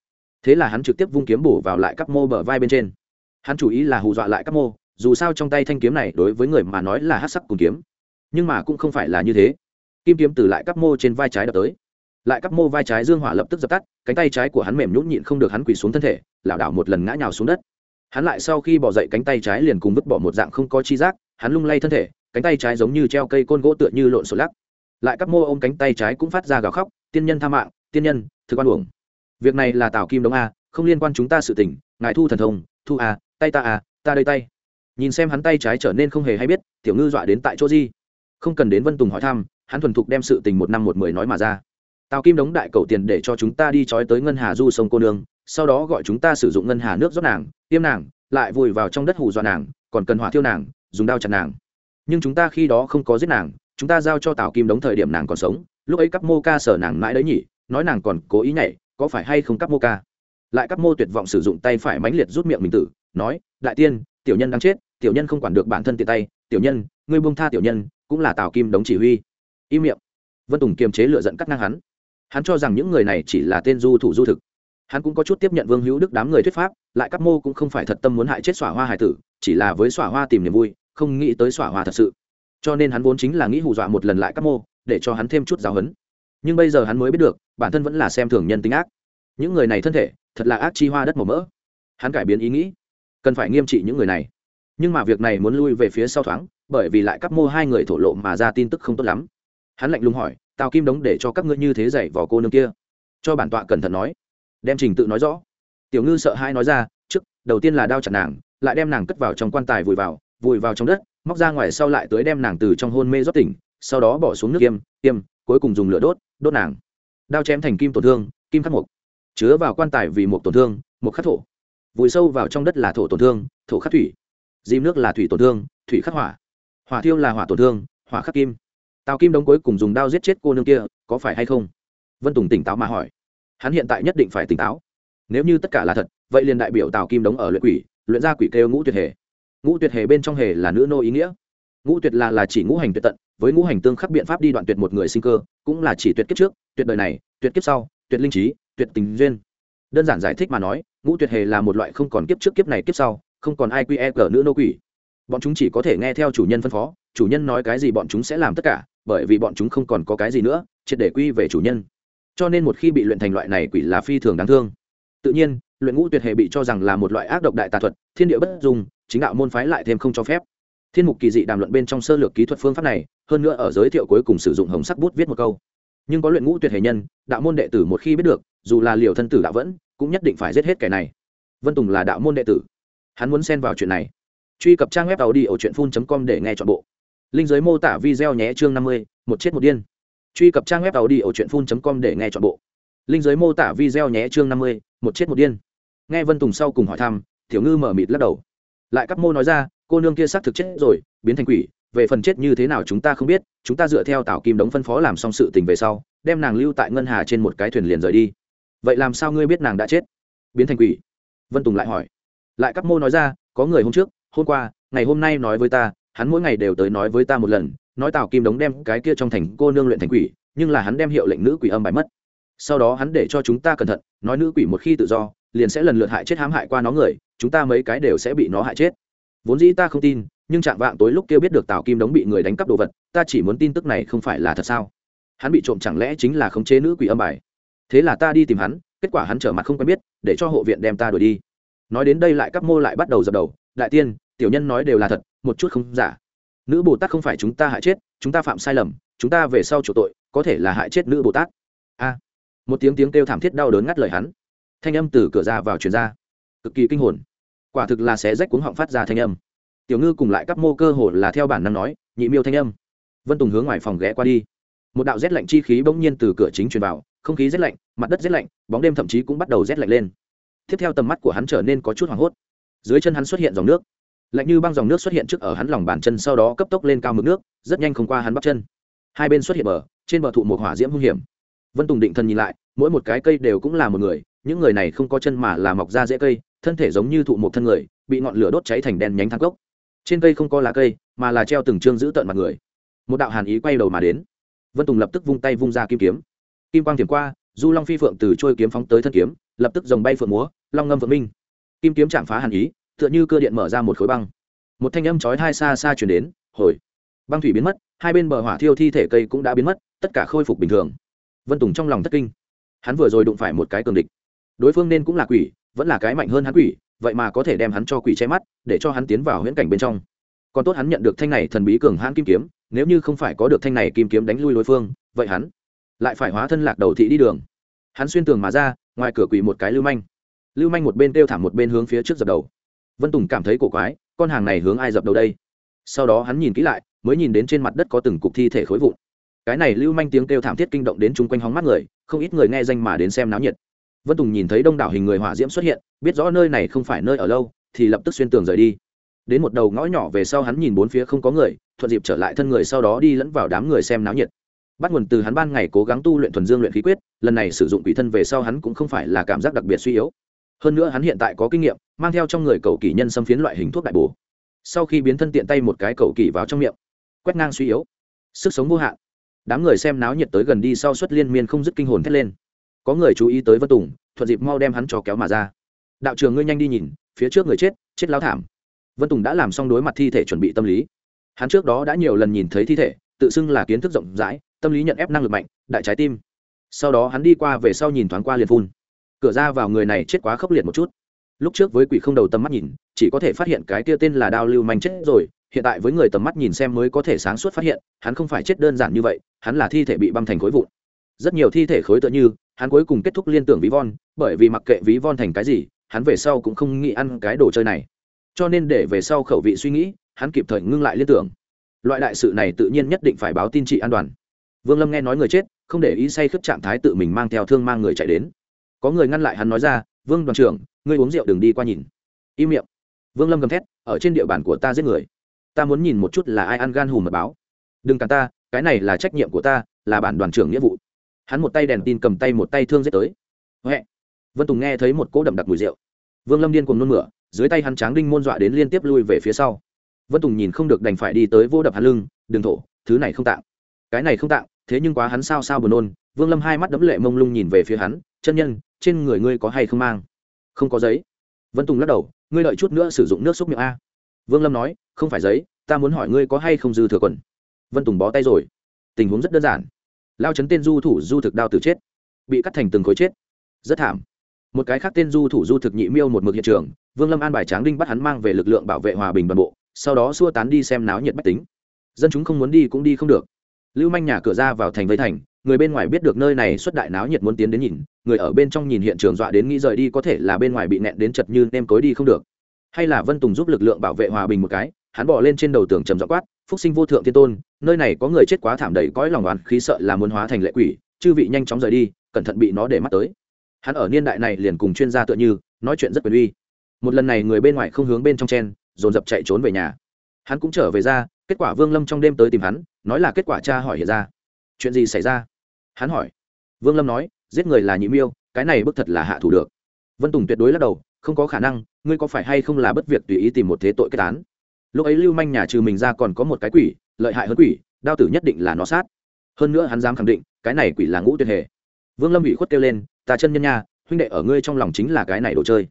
Thế là hắn trực tiếp vung kiếm bổ vào lại các mô bờ vai bên trên. Hắn chủ ý là hù dọa lại các mô, dù sao trong tay thanh kiếm này đối với người mà nói là hát sắc cùng kiếm. Nhưng mà cũng không phải là như thế. Kim kiếm từ lại các mô trên vai trái đập tới lại các mô vai trái dương hỏa lập tức dập tắt, cánh tay trái của hắn mềm nhũn nhịn không được hắn quỳ xuống thân thể, lảo đảo một lần ngã nhào xuống đất. Hắn lại sau khi bỏ dậy cánh tay trái liền cùng vứt bỏ một dạng không có chi giác, hắn lung lay thân thể, cánh tay trái giống như treo cây côn gỗ tựa như lộn xộn lắc. Lại các mô ôm cánh tay trái cũng phát ra gào khóc, tiên nhân tha mạng, tiên nhân, thực quan uổng. Việc này là tào kim đống a, không liên quan chúng ta sự tình, ngài thu thần thông, thu a, tay ta a, ta đây tay. Nhìn xem hắn tay trái trở nên không hề hay biết, tiểu ngư dọa đến tại chỗ gì. Không cần đến vân tùng hỏi thăm, hắn thuần thục đem sự tình một năm một mười nói mà ra tào kim đống đại cầu tiền để cho chúng ta đi trói tới ngân hà du sông cô nương, sau đó gọi chúng ta sử dụng ngân hà nước rót nàng, tiêm nàng, lại vùi vào trong đất hù dọa nàng, còn cần hỏa thiêu nàng, dùng đao chặt nàng. Nhưng chúng ta khi đó không có giết nàng, chúng ta giao cho tào kim đống thời điểm nàng còn sống, lúc ấy cắp mô ca sở nàng mãi đấy nhỉ, nói nàng còn cố ý nhảy, có phải hay không cắp mô ca? Lại cắp mô tuyệt vọng sử dụng tay phải mãnh liệt rút miệng mình tử, nói, đại tiên, tiểu nhân đang chết, tiểu nhân không quản được bản thân tiện tay, tiểu nhân, ngươi buông tha tiểu nhân, cũng là tào kim đống chỉ huy. Im miệng. Vân tùng kiềm chế lựa dẫn cắt ngang hắn hắn cho rằng những người này chỉ là tên du thủ du thực. Hắn cũng có chút tiếp nhận vương hữu đức đám người thuyết pháp, lại các mô cũng không phải thật tâm muốn hại chết xỏa hoa hải tử, chỉ là với xỏa hoa tìm niềm vui, không nghĩ tới xỏa hoa thật sự. Cho nên hắn vốn chính là nghĩ hù dọa một lần lại các mô, để cho hắn thêm chút giáo hấn nhưng bây giờ hắn mới biết được, bản thân vẫn là xem thường nhân tính ác. Những người này thân thể, thật là ác chi hoa đất màu mỡ. Hắn cải biến ý nghĩ, cần phải nghiêm trị những người này. Nhưng mà việc này muốn lui về phía sau thoáng, bởi vì lại các mô hai người thổ lộ mà ra tin tức không tốt lắm. Hắn lạnh lùng hỏi tào kim đống để cho các ngươi như thế dạy vỏ cô nương kia. Cho bản tọa cẩn thận nói. Đem trình tự nói rõ. Tiểu ngư sợ hai nói ra trước đầu tiên là đao chặt nàng lại đem nàng cất vào trong quan tài vùi vào vùi vào trong đất móc ra ngoài sau lại tới đem nàng từ trong hôn mê rót tỉnh sau đó bỏ xuống nước tiêm, tiêm, cuối cùng dùng lửa đốt đốt nàng. Đao chém thành kim tổn thương kim khắc mục. Chứa vào quan tài vì một tổn thương một khắc thổ. Vùi sâu vào trong đất là thổ tổn thương thổ khắc thủy. Dìm nước là thủy tổn thương thủy khắc hỏa. Hỏa thiêu là hỏa tổn thương hỏa khắc kim tào kim đống cuối cùng dùng đao giết chết cô nương kia, có phải hay không? Vân tùng tỉnh táo mà hỏi. Hắn hiện tại nhất định phải tỉnh táo. Nếu như tất cả là thật, vậy liền đại biểu tào kim đống ở luyện quỷ, luyện ra quỷ kêu ngũ tuyệt hề. Ngũ tuyệt hề bên trong hề là nữ nô ý nghĩa. Ngũ tuyệt là là chỉ ngũ hành tuyệt tận, với ngũ hành tương khắc biện pháp đi đoạn tuyệt một người sinh cơ, cũng là chỉ tuyệt kiếp trước, tuyệt đời này, tuyệt kiếp sau, tuyệt linh trí, tuyệt tình duyên. Đơn giản giải thích mà nói, ngũ tuyệt hề là một loại không còn kiếp trước kiếp này kiếp sau, không còn ai quy e cờ nữ nô quỷ. Bọn chúng chỉ có thể nghe theo chủ nhân phân phó, chủ nhân nói cái gì bọn chúng sẽ làm tất cả bởi vì bọn chúng không còn có cái gì nữa, triệt để quy về chủ nhân. Cho nên một khi bị luyện thành loại này quỷ là phi thường đáng thương. Tự nhiên, luyện ngũ tuyệt hệ bị cho rằng là một loại ác độc đại tà thuật, thiên địa bất dùng chính đạo môn phái lại thêm không cho phép. Thiên mục kỳ dị đàm luận bên trong sơ lược kỹ thuật phương pháp này, hơn nữa ở giới thiệu cuối cùng sử dụng hồng sắc bút viết một câu. Nhưng có luyện ngũ tuyệt hệ nhân, đạo môn đệ tử một khi biết được, dù là liều thân tử đạo vẫn, cũng nhất định phải giết hết kẻ này. Vân tùng là đạo môn đệ tử. Hắn muốn xen vào chuyện này. Truy cập trang web tàu đi ở truyện phun com để nghe t h ọ n bộ linh giới mô tả video nhé chương năm mươi, một chết một điên. Truy cập trang web tàu đi ở truyện phun com để nghe t bộ. Linh giới mô tả video nhé chương năm mươi, một chết một điên. Nghe vân tùng sau cùng hỏi thăm, tiểu ngư mở mịt lắc đầu. Lại các mô nói ra, cô nương kia xác thực chết rồi, biến thành quỷ, về phần chết như thế nào chúng ta không biết, chúng ta dựa theo tảo kim đống phân phó làm xong sự tình về sau, đem nàng lưu tại ngân hà trên một cái thuyền liền rời đi. Vậy làm sao ngươi biết nàng đã chết? Biến thành quỷ. Vân tùng lại hỏi. Lại các mô nói ra, có người hôm trước, hôm qua, ngày hôm nay nói với ta hắn mỗi ngày đều tới nói với ta một lần, nói tào kim đống đem cái kia trong thành cô nương luyện thành quỷ, nhưng là hắn đem hiệu lệnh nữ quỷ âm bài mất. Sau đó hắn để cho chúng ta cẩn thận, nói nữ quỷ một khi tự do, liền sẽ lần lượt hại chết hãm hại qua nó người, chúng ta mấy cái đều sẽ bị nó hại chết. Vốn dĩ ta không tin, nhưng chạm vạng tối lúc kia biết được tào kim đống bị người đánh cắp đồ vật, ta chỉ muốn tin tức này không phải là thật sao? Hắn bị trộm chẳng lẽ chính là khống chế nữ quỷ âm bài? Thế là ta đi tìm hắn, kết quả hắn trở mặt không quen biết, để cho hộ viện đem ta đuổi đi. Nói đến đây lại các mô lại bắt đầu dập đầu. Đại tiên tiểu nhân nói đều là thật, một chút không giả. Nữ bồ tát không phải chúng ta hại chết, chúng ta phạm sai lầm, chúng ta về sau chủ tội, có thể là hại chết nữ bồ tát. A. Một tiếng tiếng kêu thảm thiết đau đớn ngắt lời hắn. Thanh âm từ cửa ra vào truyền ra. Cực kỳ kinh hồn. Quả thực là sẽ rách cuống họng phát ra thanh âm. Tiểu ngư cùng lại các mô cơ hồ là theo bản năng nói, nhị miêu thanh âm. Vân tùng hướng ngoài phòng ghé qua đi. Một đạo rét lạnh chi khí bỗng nhiên từ cửa chính truyền vào, không khí rét lạnh, mặt đất rét lạnh, bóng đêm thậm chí cũng bắt đầu rét lạnh lên. Tiếp theo tầm mắt của hắn trở nên có chút hoảng hốt. Dưới chân hắn xuất hiện dòng nước lạnh như băng dòng nước xuất hiện trước ở hắn lòng bàn chân sau đó cấp tốc lên cao mực nước, rất nhanh không qua hắn bắp chân. Hai bên xuất hiện bờ, trên bờ thụ một hỏa diễm hung hiểm. Vân tùng định thần nhìn lại, mỗi một cái cây đều cũng là một người, những người này không có chân mà là mọc ra dễ cây, thân thể giống như thụ một thân người, bị ngọn lửa đốt cháy thành đen nhánh thang cốc. Trên cây không có lá cây, mà là treo từng chương giữ tợn mặt người. Một đạo hàn ý quay đầu mà đến. Vân tùng lập tức vung tay vung ra kim kiếm. Kim quang thiểm qua, du long phi phượng từ trôi kiếm phóng tới thân kiếm, lập tức dòng bay phượng múa, long ngâm phượng minh. Kim kiếm chạm phá hàn ý tựa như cơ điện mở ra một khối băng. Một thanh âm chói hai xa xa chuyển đến, hồi. Băng thủy biến mất, hai bên bờ hỏa thiêu thi thể cây cũng đã biến mất, tất cả khôi phục bình thường. Vân tùng trong lòng thất kinh. Hắn vừa rồi đụng phải một cái cường địch. Đối phương nên cũng là quỷ, vẫn là cái mạnh hơn hắn quỷ, vậy mà có thể đem hắn cho quỷ che mắt, để cho hắn tiến vào huyễn cảnh bên trong. Còn tốt hắn nhận được thanh này thần bí cường hãn kim kiếm, nếu như không phải có được thanh này kim kiếm đánh lui đối phương, vậy hắn lại phải hóa thân lạc đầu thị đi đường. Hắn xuyên tường mà ra, ngoài cửa quỷ một cái lưu manh. Lưu manh một bên kêu thảm một bên hướng phía trước dập đầu vân tùng cảm thấy cổ quái, con hàng này hướng ai dập đầu đây? Sau đó hắn nhìn kỹ lại, mới nhìn đến trên mặt đất có từng cục thi thể khối vụn. Cái này lưu manh tiếng kêu thảm thiết kinh động đến chung quanh hóng mắt người, không ít người nghe danh mà đến xem náo nhiệt. Vân tùng nhìn thấy đông đảo hình người hỏa diễm xuất hiện, biết rõ nơi này không phải nơi ở lâu, thì lập tức xuyên tường rời đi. Đến một đầu ngõ nhỏ về sau hắn nhìn bốn phía không có người, thuận dịp trở lại thân người sau đó đi lẫn vào đám người xem náo nhiệt. Bắt nguồn từ hắn ban ngày cố gắng tu luyện thuần dương luyện khí quyết, lần này sử dụng quỷ thân về sau hắn cũng không phải là cảm giác đặc biệt suy yếu hơn nữa hắn hiện tại có kinh nghiệm, mang theo trong người cầu kỷ nhân xâm phiến loại hình thuốc đại bổ. Sau khi biến thân tiện tay một cái cầu kỷ vào trong miệng, quét ngang suy yếu, sức sống vô hạn. Đám người xem náo nhiệt tới gần đi sau suất liên miên không dứt kinh hồn thét lên. Có người chú ý tới vân tùng, thuận dịp mau đem hắn cho kéo mà ra. Đạo trường ngươi nhanh đi nhìn, phía trước người chết chết lao thảm. Vân tùng đã làm xong đối mặt thi thể chuẩn bị tâm lý. Hắn trước đó đã nhiều lần nhìn thấy thi thể, tự xưng là kiến thức rộng rãi, tâm lý nhận ép năng lực mạnh, đại trái tim. Sau đó hắn đi qua về sau nhìn thoáng qua liền phun cửa ra vào người này chết quá khốc liệt một chút. Lúc trước với quỷ không đầu tầm mắt nhìn, chỉ có thể phát hiện cái kia tên là đao lưu manh chết rồi, hiện tại với người tầm mắt nhìn xem mới có thể sáng suốt phát hiện, hắn không phải chết đơn giản như vậy, hắn là thi thể bị băng thành khối vụn. Rất nhiều thi thể khối tựa như, hắn cuối cùng kết thúc liên tưởng ví von, bởi vì mặc kệ ví von thành cái gì, hắn về sau cũng không nghĩ ăn cái đồ chơi này. Cho nên để về sau khẩu vị suy nghĩ, hắn kịp thời ngưng lại liên tưởng. Loại đại sự này tự nhiên nhất định phải báo tin trị an toàn. Vương lâm nghe nói người chết, không để ý say khướp trạng thái tự mình mang theo thương mang người chạy đến có người ngăn lại hắn nói ra, vương đoàn trưởng, ngươi uống rượu đừng đi qua nhìn. Im miệng. Vương lâm gầm thét, ở trên địa bàn của ta giết người. Ta muốn nhìn một chút là ai ăn gan hùm mật báo. Đừng cản ta, cái này là trách nhiệm của ta, là bản đoàn trưởng nghĩa vụ. Hắn một tay đèn tin cầm tay một tay thương giết tới. Huệ. Vân tùng nghe thấy một cỗ đậm đặc mùi rượu. Vương lâm điên cùng nôn mửa, dưới tay hắn tráng đinh môn dọa đến liên tiếp lui về phía sau. Vân tùng nhìn không được đành phải đi tới vô đập hắn lưng đường thổ, thứ này không tạm. cái này không tạm. thế nhưng quá hắn sao sao buồn nôn. Vương lâm hai mắt đấm lệ mông lung nhìn về phía hắn, chân nhân trên người ngươi có hay không mang? Không có giấy. Vân tùng lắc đầu, ngươi đợi chút nữa sử dụng nước xúc miệng a. Vương lâm nói, không phải giấy, ta muốn hỏi ngươi có hay không dư thừa quần? Vân tùng bó tay rồi. Tình huống rất đơn giản. Lao chấn tên du thủ du thực đao tử chết. Bị cắt thành từng khối chết. Rất thảm. Một cái khác tên du thủ du thực nhị miêu một mực hiện trường, vương lâm an bài tráng đinh bắt hắn mang về lực lượng bảo vệ hòa bình toàn bộ, sau đó xua tán đi xem náo nhiệt bách tính. Dân chúng không muốn đi cũng đi không được. Lưu manh nhà cửa ra vào thành vây thành người bên ngoài biết được nơi này xuất đại náo nhiệt muốn tiến đến nhìn, người ở bên trong nhìn hiện trường dọa đến nghĩ rời đi có thể là bên ngoài bị nẹn đến chật như nem cối đi không được. Hay là vân tùng giúp lực lượng bảo vệ hòa bình một cái, hắn bỏ lên trên đầu tường trầm dọ quát, phúc sinh vô thượng thiên tôn, nơi này có người chết quá thảm đầy cõi lòng oán khí sợ là muốn hóa thành lệ quỷ, chư vị nhanh chóng rời đi, cẩn thận bị nó để mắt tới. Hắn ở niên đại này liền cùng chuyên gia tựa như, nói chuyện rất quyền uy. Một lần này người bên ngoài không hướng bên trong chen, dồn dập chạy trốn về nhà. Hắn cũng trở về ra, kết quả vương lâm trong đêm tới tìm hắn, nói là kết quả cha hỏi hiện ra. Chuyện gì xảy ra? Hắn hỏi. Vương lâm nói, giết người là nhị miêu, cái này bức thật là hạ thủ được. Vân tùng tuyệt đối lắc đầu, không có khả năng, ngươi có phải hay không là bất việc tùy ý tìm một thế tội kết án? Lúc ấy lưu manh nhà trừ mình ra còn có một cái quỷ, lợi hại hơn quỷ, đao tử nhất định là nó sát. Hơn nữa hắn dám khẳng định, cái này quỷ là ngũ tuyệt hề vương lâm ủy khuất kêu lên, ta chân nhân nha, huynh đệ ở ngươi trong lòng chính là cái này đồ chơi.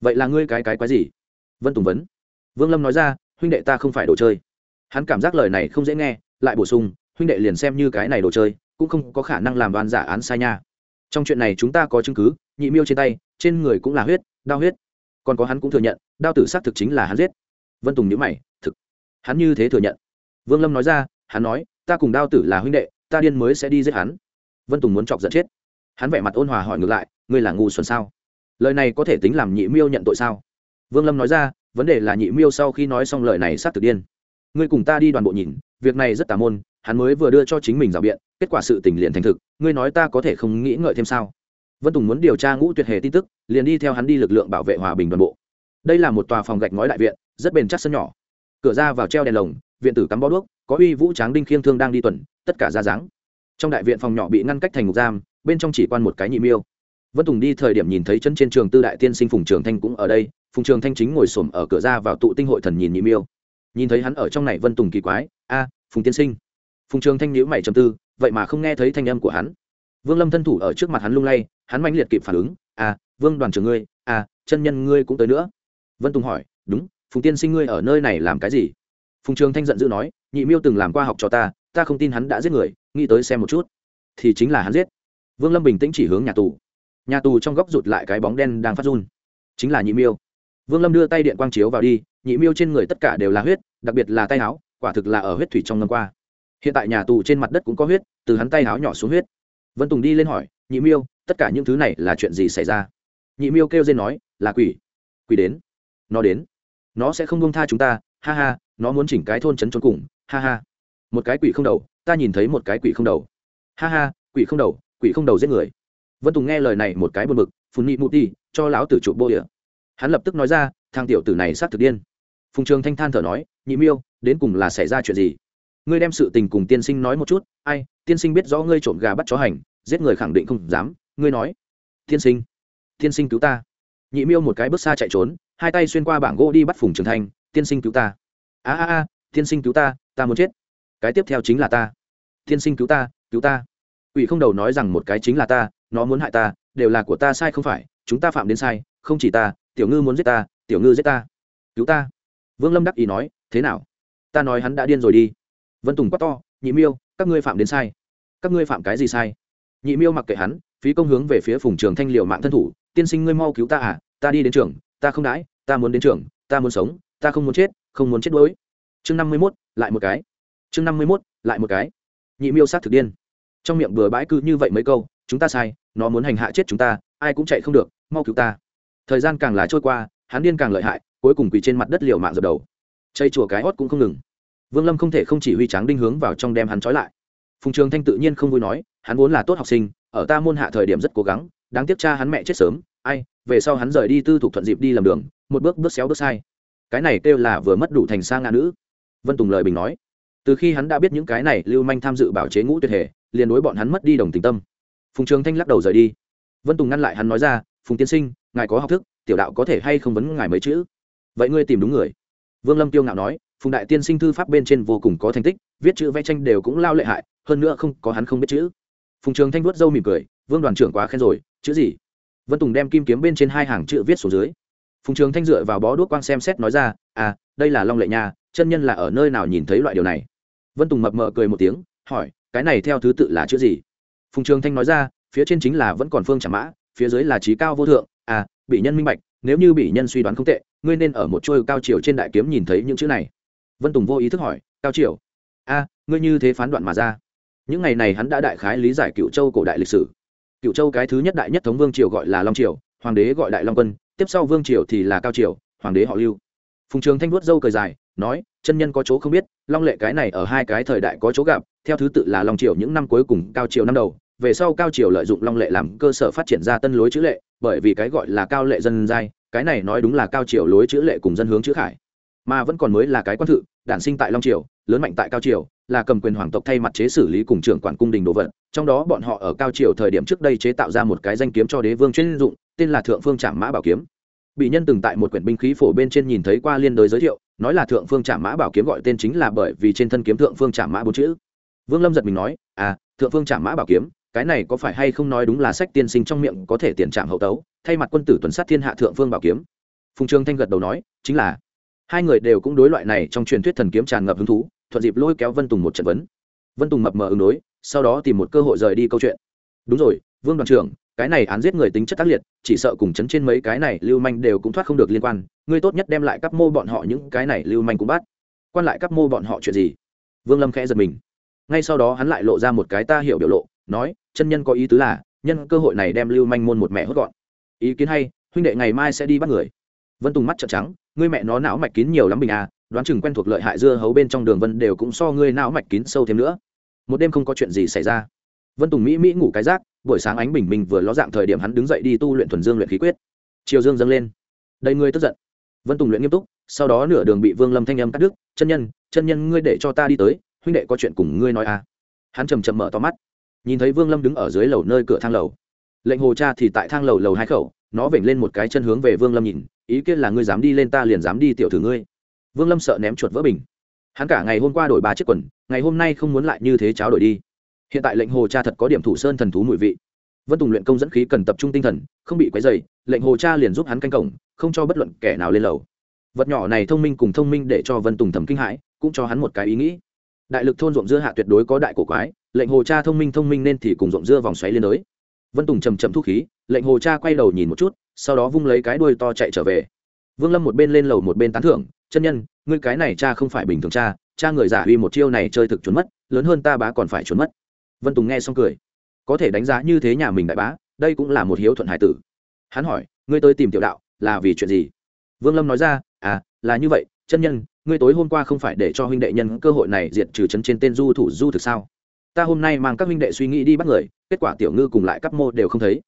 Vậy là ngươi cái cái quái gì? Vân tùng vấn. Vương lâm nói ra, huynh đệ ta không phải đồ chơi. Hắn cảm giác lời này không dễ nghe, lại bổ sung, huynh đệ liền xem như cái này đồ chơi cũng không có khả năng làm đoan giả án sai nha. Trong chuyện này chúng ta có chứng cứ, nhị miêu trên tay, trên người cũng là huyết đau huyết. Còn có hắn cũng thừa nhận, đao tử xác thực chính là hắn giết. Vân tùng nhữ mày, thực. Hắn như thế thừa nhận. Vương lâm nói ra, hắn nói, ta cùng đao tử là huynh đệ, ta điên mới sẽ đi giết hắn. Vân tùng muốn chọc giận chết. Hắn vẻ mặt ôn hòa hỏi ngược lại, ngươi là ngu xuẩn sao? Lời này có thể tính làm nhị miêu nhận tội sao? Vương lâm nói ra, vấn đề là nhị miêu sau khi nói xong lời này xác thực điên. Ngươi cùng ta đi đoàn bộ nhìn, việc này rất tà môn, hắn mới vừa đưa cho chính mình rào biện kết quả sự tình liền thành thực, ngươi nói ta có thể không nghĩ ngợi thêm sao? Vân tùng muốn điều tra ngũ tuyệt hề tin tức, liền đi theo hắn đi lực lượng bảo vệ hòa bình đoàn bộ. Đây là một tòa phòng gạch ngói đại viện, rất bền chắc sân nhỏ. Cửa ra vào treo đèn lồng, viện tử cắm bó đuốc, có uy vũ tráng đinh khiêng thương đang đi tuần, tất cả ra dáng. Trong đại viện phòng nhỏ bị ngăn cách thành ngục giam, bên trong chỉ quan một cái nhị miêu. Vân tùng đi thời điểm nhìn thấy chân trên trường tư đại tiên sinh phùng trường thanh cũng ở đây, phùng trường thanh chính ngồi xổm ở cửa ra vào tụ tinh hội thần nhìn nhị miêu. Nhìn thấy hắn ở trong này vân tùng kỳ quái, a, phùng tiên sinh. Phùng trường thanh nhữ mày trầm tư vậy mà không nghe thấy thanh âm của hắn. Vương lâm thân thủ ở trước mặt hắn lung lay, hắn mãnh liệt kịp phản ứng à vương đoàn trưởng ngươi à chân nhân ngươi cũng tới nữa. Vân tùng hỏi, đúng, phùng tiên sinh ngươi ở nơi này làm cái gì? Phùng trường thanh giận dữ nói, nhị miêu từng làm qua học cho ta ta không tin hắn đã giết người, nghĩ tới xem một chút. Thì chính là hắn giết. Vương lâm bình tĩnh chỉ hướng nhà tù. Nhà tù trong góc rụt lại cái bóng đen đang phát run. Chính là nhị miêu. Vương lâm đưa tay điện quang chiếu vào đi, nhị miêu trên người tất cả đều là huyết, đặc biệt là tay áo, quả thực là ở huyết thủy trong ngâm qua hiện tại nhà tù trên mặt đất cũng có huyết, từ hắn tay háo nhỏ xuống huyết. Vân tùng đi lên hỏi, nhị miêu, tất cả những thứ này là chuyện gì xảy ra? Nhị miêu kêu dên nói, là quỷ. Quỷ đến. Nó đến. Nó sẽ không bông tha chúng ta. Ha ha, nó muốn chỉnh cái thôn trấn trốn cùng. Ha ha. Một cái quỷ không đầu, ta nhìn thấy một cái quỷ không đầu. Ha ha, quỷ không đầu, quỷ không đầu giết người. Vân tùng nghe lời này một cái buồn bực phun nhị mụ ti cho lão tử chụp bô địa. Hắn lập tức nói ra thang tiểu tử này sát thực điên. Phùng trường thanh than thở nói, nhị miêu, đến cùng là xảy ra chuyện gì? Ngươi đem sự tình cùng tiên sinh nói một chút, ai, tiên sinh biết rõ ngươi trộm gà bắt chó hành, giết người khẳng định không dám, ngươi nói. Tiên sinh tiên sinh cứu ta. Nhị miêu một cái bước xa chạy trốn, hai tay xuyên qua bảng gỗ đi bắt phùng trường thanh, tiên sinh cứu ta. A a a, tiên sinh cứu ta ta muốn chết. Cái tiếp theo chính là ta. Tiên sinh cứu ta cứu ta. Ủy không đầu nói rằng một cái chính là ta, nó muốn hại ta, đều là của ta sai không phải, chúng ta phạm đến sai, không chỉ ta, tiểu ngư muốn giết ta, tiểu ngư giết ta. Cứu ta. Vương lâm đắc ý nói, thế nào? Ta nói hắn đã điên rồi đi vân tùng quát to, nhị miêu, các ngươi phạm đến sai. Các ngươi phạm cái gì sai? Nhị miêu mặc kệ hắn, phí công hướng về phía phùng trường thanh liệu mạng thân thủ, tiên sinh ngươi mau cứu ta à ta đi đến trường, ta không đãi, ta muốn đến trường, ta muốn sống, ta không muốn chết, không muốn chết đuối. Chương năm mươi mốt, lại một cái. Chương năm mươi mốt, lại một cái. Nhị miêu sát thực điên. Trong miệng bừa bãi cứ như vậy mấy câu, chúng ta sai, nó muốn hành hạ chết chúng ta, ai cũng chạy không được, mau cứu ta. Thời gian càng là trôi qua, hắn điên càng lợi hại, cuối cùng quỳ trên mặt đất liều mạng dập đầu. Chây chùa cái hót cũng không ngừng vương lâm không thể không chỉ huy tráng đinh hướng vào trong đem hắn trói lại. Phùng trường thanh tự nhiên không vui nói, hắn vốn là tốt học sinh, ở ta môn hạ thời điểm rất cố gắng, đáng tiếc cha hắn mẹ chết sớm, ai, về sau hắn rời đi tư thục thuận dịp đi làm đường, một bước bước xéo bước sai. Cái này kêu là vừa mất đủ thành sang ngã nữ. Vân tùng lời bình nói. Từ khi hắn đã biết những cái này, lưu manh tham dự bảo chế ngũ tuyệt hệ, liền đối bọn hắn mất đi đồng tình tâm. Phùng trường thanh lắc đầu rời đi. Vân tùng ngăn lại hắn nói ra, phùng tiên sinh, ngài có học thức, tiểu đạo có thể hay không vấn ngài mấy chữ? Vậy ngươi tìm đúng người. Vương lâm tiêu ngạo nói phùng đại tiên sinh thư pháp bên trên vô cùng có thành tích, viết chữ vẽ tranh đều cũng lao lệ hại, hơn nữa không có hắn không biết chữ. Phùng trường thanh vuốt râu mỉm cười, vương đoàn trưởng quá khen rồi, chữ gì? Vân tùng đem kim kiếm bên trên hai hàng chữ viết xuống dưới. Phùng trường thanh dựa vào bó đuốc quang xem xét nói ra à đây là long lệ nha, chân nhân là ở nơi nào nhìn thấy loại điều này? Vân tùng mập mờ cười một tiếng, hỏi, cái này theo thứ tự là chữ gì? Phùng trường thanh nói ra, phía trên chính là vẫn còn phương trả mã, phía dưới là trí cao vô thượng à bị nhân minh bạch, nếu như bị nhân suy đoán không tệ, ngươi nên ở một trôi cao chiều trên đại kiếm nhìn thấy những chữ này vân tùng vô ý thức hỏi, cao triều, a, ngươi như thế phán đoạn mà ra. Những ngày này hắn đã đại khái lý giải cựu châu cổ đại lịch sử. Cựu châu cái thứ nhất đại nhất thống vương triều gọi là long triều, hoàng đế gọi đại long quân, tiếp sau vương triều thì là cao triều, hoàng đế họ lưu. Phùng trường thanh vuốt dâu cười dài, nói, chân nhân có chỗ không biết, long lệ cái này ở hai cái thời đại có chỗ gặp, theo thứ tự là long triều những năm cuối cùng, cao triều năm đầu. Về sau cao triều lợi dụng long lệ làm cơ sở phát triển ra tân lối chữ lệ, bởi vì cái gọi là cao lệ dân giai, cái này nói đúng là cao triều lối chữ lệ cùng dân hướng chữ khải mà vẫn còn mới là cái quan thự, đản sinh tại long triều, lớn mạnh tại cao triều, là cầm quyền hoàng tộc thay mặt chế xử lý cùng trưởng quản cung đình đồ vật. Trong đó bọn họ ở cao triều thời điểm trước đây chế tạo ra một cái danh kiếm cho đế vương chuyên dụng, tên là thượng phương trảm mã bảo kiếm. Bị nhân từng tại một quyển binh khí phổ bên trên nhìn thấy qua liên đối giới thiệu, nói là thượng phương trảm mã bảo kiếm gọi tên chính là bởi vì trên thân kiếm thượng phương trảm mã bốn chữ. Vương lâm giật mình nói à thượng phương trảm mã bảo kiếm, cái này có phải hay không nói đúng là sách tiên sinh trong miệng có thể tiền trảm hậu tấu, thay mặt quân tử tuần sát thiên hạ thượng phương bảo kiếm? Phùng trương thanh gật đầu nói, chính là hai người đều cũng đối loại này trong truyền thuyết thần kiếm tràn ngập hứng thú, thuận dịp lôi kéo vân tùng một trận vấn. Vân tùng mập mờ ứng đối, sau đó tìm một cơ hội rời đi câu chuyện. Đúng rồi, vương đoàn trưởng, cái này án giết người tính chất tác liệt, chỉ sợ cùng chấn trên mấy cái này lưu manh đều cũng thoát không được liên quan, ngươi tốt nhất đem lại các mô bọn họ những cái này lưu manh cũng bắt. Quan lại các mô bọn họ chuyện gì? Vương lâm khẽ giật mình. Ngay sau đó hắn lại lộ ra một cái ta hiểu biểu lộ, nói, chân nhân có ý tứ là, nhân cơ hội này đem lưu manh môn một mẹ hốt gọn. Ý kiến hay, huynh đệ ngày mai sẽ đi bắt người vân tùng mắt trợn trắng, ngươi mẹ nó não mạch kín nhiều lắm bình à đoán chừng quen thuộc lợi hại dưa hấu bên trong đường vân đều cũng so ngươi não mạch kín sâu thêm nữa. Một đêm không có chuyện gì xảy ra. Vân tùng mỹ mỹ ngủ cái rác, buổi sáng ánh bình minh vừa ló dạng thời điểm hắn đứng dậy đi tu luyện thuần dương luyện khí quyết. Chiều dương dâng lên. Đầy ngươi tức giận. Vân tùng luyện nghiêm túc, sau đó nửa đường bị vương lâm thanh âm cắt đứt, chân nhân chân nhân ngươi để cho ta đi tới, huynh đệ có chuyện cùng ngươi nói à. Hắn chầm chầm mở to mắt. Nhìn thấy vương lâm đứng ở dưới lầu nơi cửa thang lầu. Lệnh hồ cha thì tại thang lầu lầu hai khẩu, nó vểnh lên một cái chân hướng về vương lâm nhìn ý kiến là ngươi dám đi lên ta liền dám đi tiểu thử ngươi. Vương lâm sợ ném chuột vỡ bình. Hắn cả ngày hôm qua đổi ba chiếc quần, ngày hôm nay không muốn lại như thế cháo đổi đi. Hiện tại lệnh hồ cha thật có điểm thủ sơn thần thú mùi vị. Vân tùng luyện công dẫn khí cần tập trung tinh thần, không bị quấy dày lệnh hồ cha liền giúp hắn canh cổng, không cho bất luận kẻ nào lên lầu. Vật nhỏ này thông minh cùng thông minh để cho vân tùng thầm kinh hãi, cũng cho hắn một cái ý nghĩ. Đại lực thôn ruộng dưa hạ tuyệt đối có đại cổ quái, lệnh hồ cha thông minh thông minh nên thì cùng ruộng dưa vòng xoáy liên đối. Vân tùng chầm trầm thu khí, lệnh hồ cha quay đầu nhìn một chút sau đó vung lấy cái đuôi to chạy trở về. Vương lâm một bên lên lầu một bên tán thưởng, chân nhân, ngươi cái này cha không phải bình thường cha cha người giả uy một chiêu này chơi thực trốn mất, lớn hơn ta bá còn phải trốn mất. Vân tùng nghe xong cười. Có thể đánh giá như thế nhà mình đại bá, đây cũng là một hiếu thuận hải tử. Hắn hỏi, ngươi tới tìm tiểu đạo, là vì chuyện gì? Vương lâm nói ra à là như vậy, chân nhân, ngươi tối hôm qua không phải để cho huynh đệ nhân cơ hội này diệt trừ chấn trên tên du thủ du thực sao? Ta hôm nay mang các huynh đệ suy nghĩ đi bắt người, kết quả tiểu ngư cùng lại các mô đều không thấy.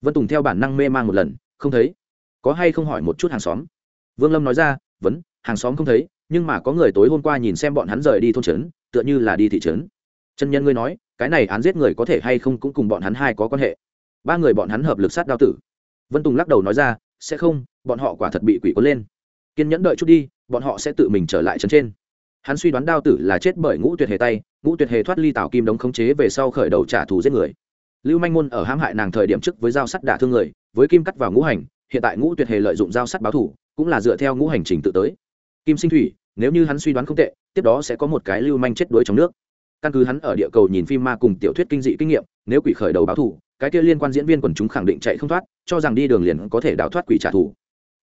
Vân tùng theo bản năng mê mang một lần không thấy. Có hay không hỏi một chút hàng xóm? Vương lâm nói ra, vấn, hàng xóm không thấy, nhưng mà có người tối hôm qua nhìn xem bọn hắn rời đi thôn trấn, tựa như là đi thị trấn. Chân nhân ngươi nói, cái này án giết người có thể hay không cũng cùng bọn hắn hai có quan hệ. Ba người bọn hắn hợp lực sát đao tử. Vân tùng lắc đầu nói ra, sẽ không, bọn họ quả thật bị quỷ cuốn lên. Kiên nhẫn đợi chút đi, bọn họ sẽ tự mình trở lại trấn trên. Hắn suy đoán đao tử là chết bởi ngũ tuyệt hề tay, ngũ tuyệt hề thoát ly tảo kim đống khống chế về sau khởi đầu trả thù giết người. Lưu manh môn ở hãm hại nàng thời điểm trước với dao sắt đả thương người với kim cắt vào ngũ hành hiện tại ngũ tuyệt hề lợi dụng giao sắt báo thủ cũng là dựa theo ngũ hành trình tự tới. Kim sinh thủy nếu như hắn suy đoán không tệ tiếp đó sẽ có một cái lưu manh chết đuối trong nước. Căn cứ hắn ở địa cầu nhìn phim ma cùng tiểu thuyết kinh dị kinh nghiệm nếu quỷ khởi đầu báo thủ, cái kia liên quan diễn viên quần chúng khẳng định chạy không thoát cho rằng đi đường liền có thể đào thoát quỷ trả thù.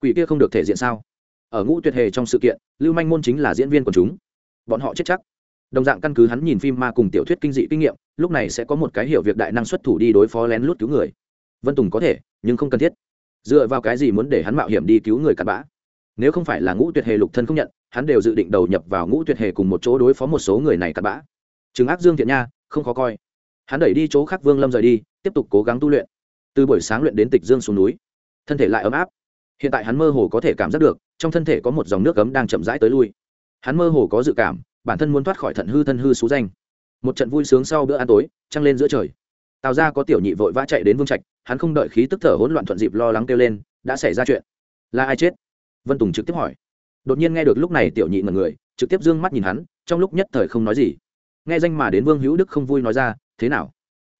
Quỷ kia không được thể diện sao? Ở ngũ tuyệt hề trong sự kiện lưu manh môn chính là diễn viên quần chúng. Bọn họ chết chắc. Đồng dạng căn cứ hắn nhìn phim ma cùng tiểu thuyết kinh dị kinh nghiệm lúc này sẽ có một cái hiểu việc đại năng xuất thủ đi đối phó lén lút cứu người vân tùng có thể, nhưng không cần thiết. Dựa vào cái gì muốn để hắn mạo hiểm đi cứu người cặn bã? Nếu không phải là ngũ tuyệt hề lục thân không nhận, hắn đều dự định đầu nhập vào ngũ tuyệt hề cùng một chỗ đối phó một số người này cặn bã. Chứng ác dương thiện nha, không khó coi. Hắn đẩy đi chỗ khác vương lâm rời đi, tiếp tục cố gắng tu luyện. Từ buổi sáng luyện đến tịch dương xuống núi, thân thể lại ấm áp. Hiện tại hắn mơ hồ có thể cảm giác được, trong thân thể có một dòng nước cấm đang chậm rãi tới lui. Hắn mơ hồ có dự cảm, bản thân muốn thoát khỏi thận hư thân hư xú danh. Một trận vui sướng sau bữa ăn tối, trăng lên giữa trời. Tào ra có tiểu nhị vội vã chạy đến vương trạch hắn không đợi khí tức thở hỗn loạn thuận dịp lo lắng kêu lên, đã xảy ra chuyện. Là ai chết? Vân tùng trực tiếp hỏi. Đột nhiên nghe được lúc này tiểu nhị mật người, trực tiếp d ư ơ n g mắt nhìn hắn, trong lúc nhất thời không nói gì. Nghe danh mà đến vương hữu đức không vui nói ra, thế nào?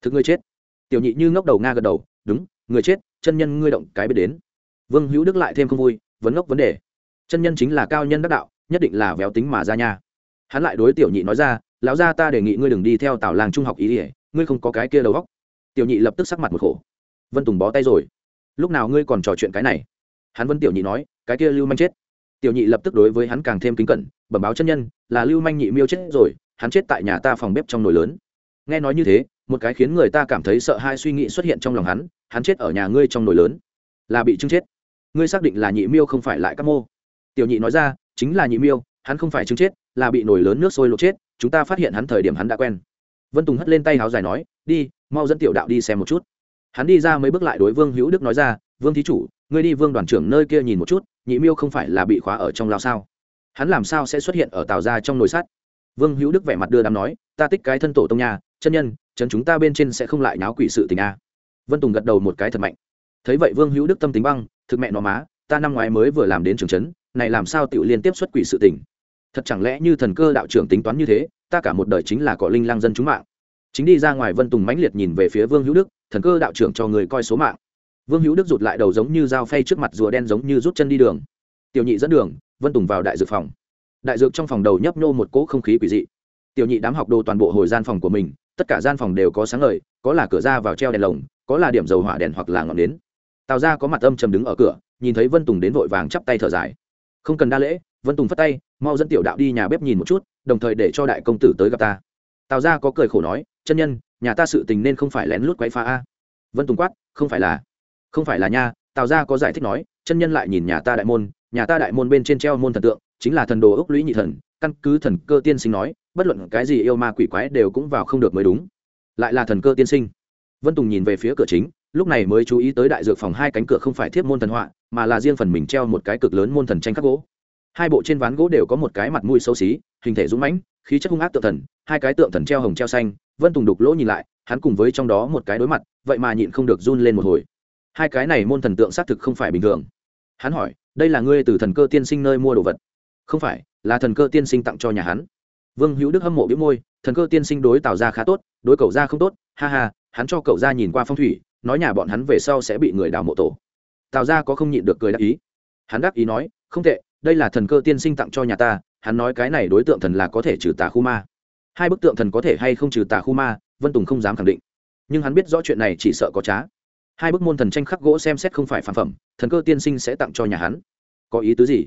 Thực ngươi chết? Tiểu nhị như ngốc đầu nga gật đầu, đúng, người chết, chân nhân ngươi động cái biết đến. Vương hữu đức lại thêm không vui, vấn ngốc vấn đề. Chân nhân chính là cao nhân đắc đạo, nhất định là véo tính mà ra nha. Hắn lại đối tiểu nhị nói ra, lão gia ta đề nghị ngươi đừng đi theo tào làng trung học ý ỉa ngươi không có cái kia đầu góc tiểu nhị lập tức sắc mặt một khổ vân tùng bó tay rồi. Lúc nào ngươi còn trò chuyện cái này? Hắn Vân tiểu nhị nói, cái kia lưu manh chết. Tiểu nhị lập tức đối với hắn càng thêm kính cẩn, bẩm báo chân nhân, là lưu manh nhị miêu chết rồi, hắn chết tại nhà ta phòng bếp trong nồi lớn. Nghe nói như thế, một cái khiến người ta cảm thấy sợ hai suy nghĩ xuất hiện trong lòng hắn hắn chết ở nhà ngươi trong nồi lớn. Là bị chứng chết. Ngươi xác định là nhị miêu không phải lại các mô. Tiểu nhị nói ra, chính là nhị miêu, hắn không phải chứng chết, là bị nồi lớn nước sôi lột chết, chúng ta phát hiện hắn thời điểm hắn đã quen. Vân tùng hất lên tay háo dài nói, đi, mau dẫn tiểu đạo đi xem một chút hắn đi ra mấy bước lại đối vương hữu đức nói ra, vương thí chủ, ngươi đi vương đoàn trưởng nơi kia nhìn một chút, nhị miêu không phải là bị khóa ở trong lao sao? Hắn làm sao sẽ xuất hiện ở tàu ra trong nồi sắt? Vương hữu đức vẻ mặt đưa đám nói, ta tích cái thân tổ tông nhà chân nhân, chân chúng ta bên trên sẽ không lại náo quỷ sự tình a. Vân tùng gật đầu một cái thật mạnh. Thấy vậy vương hữu đức tâm tính băng, thực mẹ nó má, ta năm ngoái mới vừa làm đến trường trấn, này làm sao tự liên tiếp xuất quỷ sự tình? Thật chẳng lẽ như thần cơ đạo trưởng tính toán như thế, ta cả một đời chính là cọ linh lang dân chúng mạng. Chính đi ra ngoài vân tùng mãnh liệt nhìn về phía vương hữu đức thần cơ đạo trưởng cho người coi số mạng. Vương hữu đức rụt lại đầu giống như dao phay trước mặt rùa đen giống như rút chân đi đường. Tiểu nhị dẫn đường, vân tùng vào đại dược phòng. Đại dược trong phòng đầu nhấp nhô một cỗ không khí quỷ dị. Tiểu nhị đám học đồ toàn bộ hồi gian phòng của mình, tất cả gian phòng đều có sáng ngời, có là cửa ra vào treo đèn lồng, có là điểm dầu hỏa đèn hoặc là ngọn nến. Tào ra có mặt âm trầm đứng ở cửa, nhìn thấy vân tùng đến vội vàng chắp tay thở dài. Không cần đa lễ, vân tùng phất tay, mau dẫn tiểu đạo đi nhà bếp nhìn một chút, đồng thời để cho đại công tử tới gặp ta. Tào ra có cười khổ nói chân nhân, nhà ta sự tình nên không phải lén lút quấy phá a. Vân tùng quát, không phải là, không phải là nha, tào ra có giải thích nói, chân nhân lại nhìn nhà ta đại môn, nhà ta đại môn bên trên treo môn thần tượng, chính là thần đồ ốc lũy nhị thần, căn cứ thần cơ tiên sinh nói, bất luận cái gì yêu ma quỷ quái đều cũng vào không được mới đúng. Lại là thần cơ tiên sinh. Vân tùng nhìn về phía cửa chính, lúc này mới chú ý tới đại dược phòng hai cánh cửa không phải thiếp môn thần họa, mà là riêng phần mình treo một cái cực lớn môn thần tranh khắc gỗ. Hai bộ trên ván gỗ đều có một cái mặt mũi xấu xí, hình thể rũ mãnh, khí chất hung ác tượng thần, hai cái tượng thần treo hồng treo xanh vân tùng đục lỗ nhìn lại, hắn cùng với trong đó một cái đối mặt, vậy mà nhịn không được run lên một hồi. Hai cái này môn thần tượng xác thực không phải bình thường. Hắn hỏi, đây là ngươi từ thần cơ tiên sinh nơi mua đồ vật? Không phải, là thần cơ tiên sinh tặng cho nhà hắn. Vương hữu đức hâm mộ biếu môi, thần cơ tiên sinh đối tào ra khá tốt, đối cậu ra không tốt, ha ha, hắn cho cậu ra nhìn qua phong thủy, nói nhà bọn hắn về sau sẽ bị người đào mộ tổ. Tào ra có không nhịn được cười đắc ý. Hắn đắc ý nói, không tệ, đây là thần cơ tiên sinh tặng cho nhà ta, hắn nói cái này đối tượng thần là có thể trừ tà khu ma hai bức tượng thần có thể hay không trừ tà khu ma, vân tùng không dám khẳng định. Nhưng hắn biết rõ chuyện này chỉ sợ có trá. Hai bức môn thần tranh khắc gỗ xem xét không phải phản phẩm, thần cơ tiên sinh sẽ tặng cho nhà hắn. Có ý tứ gì?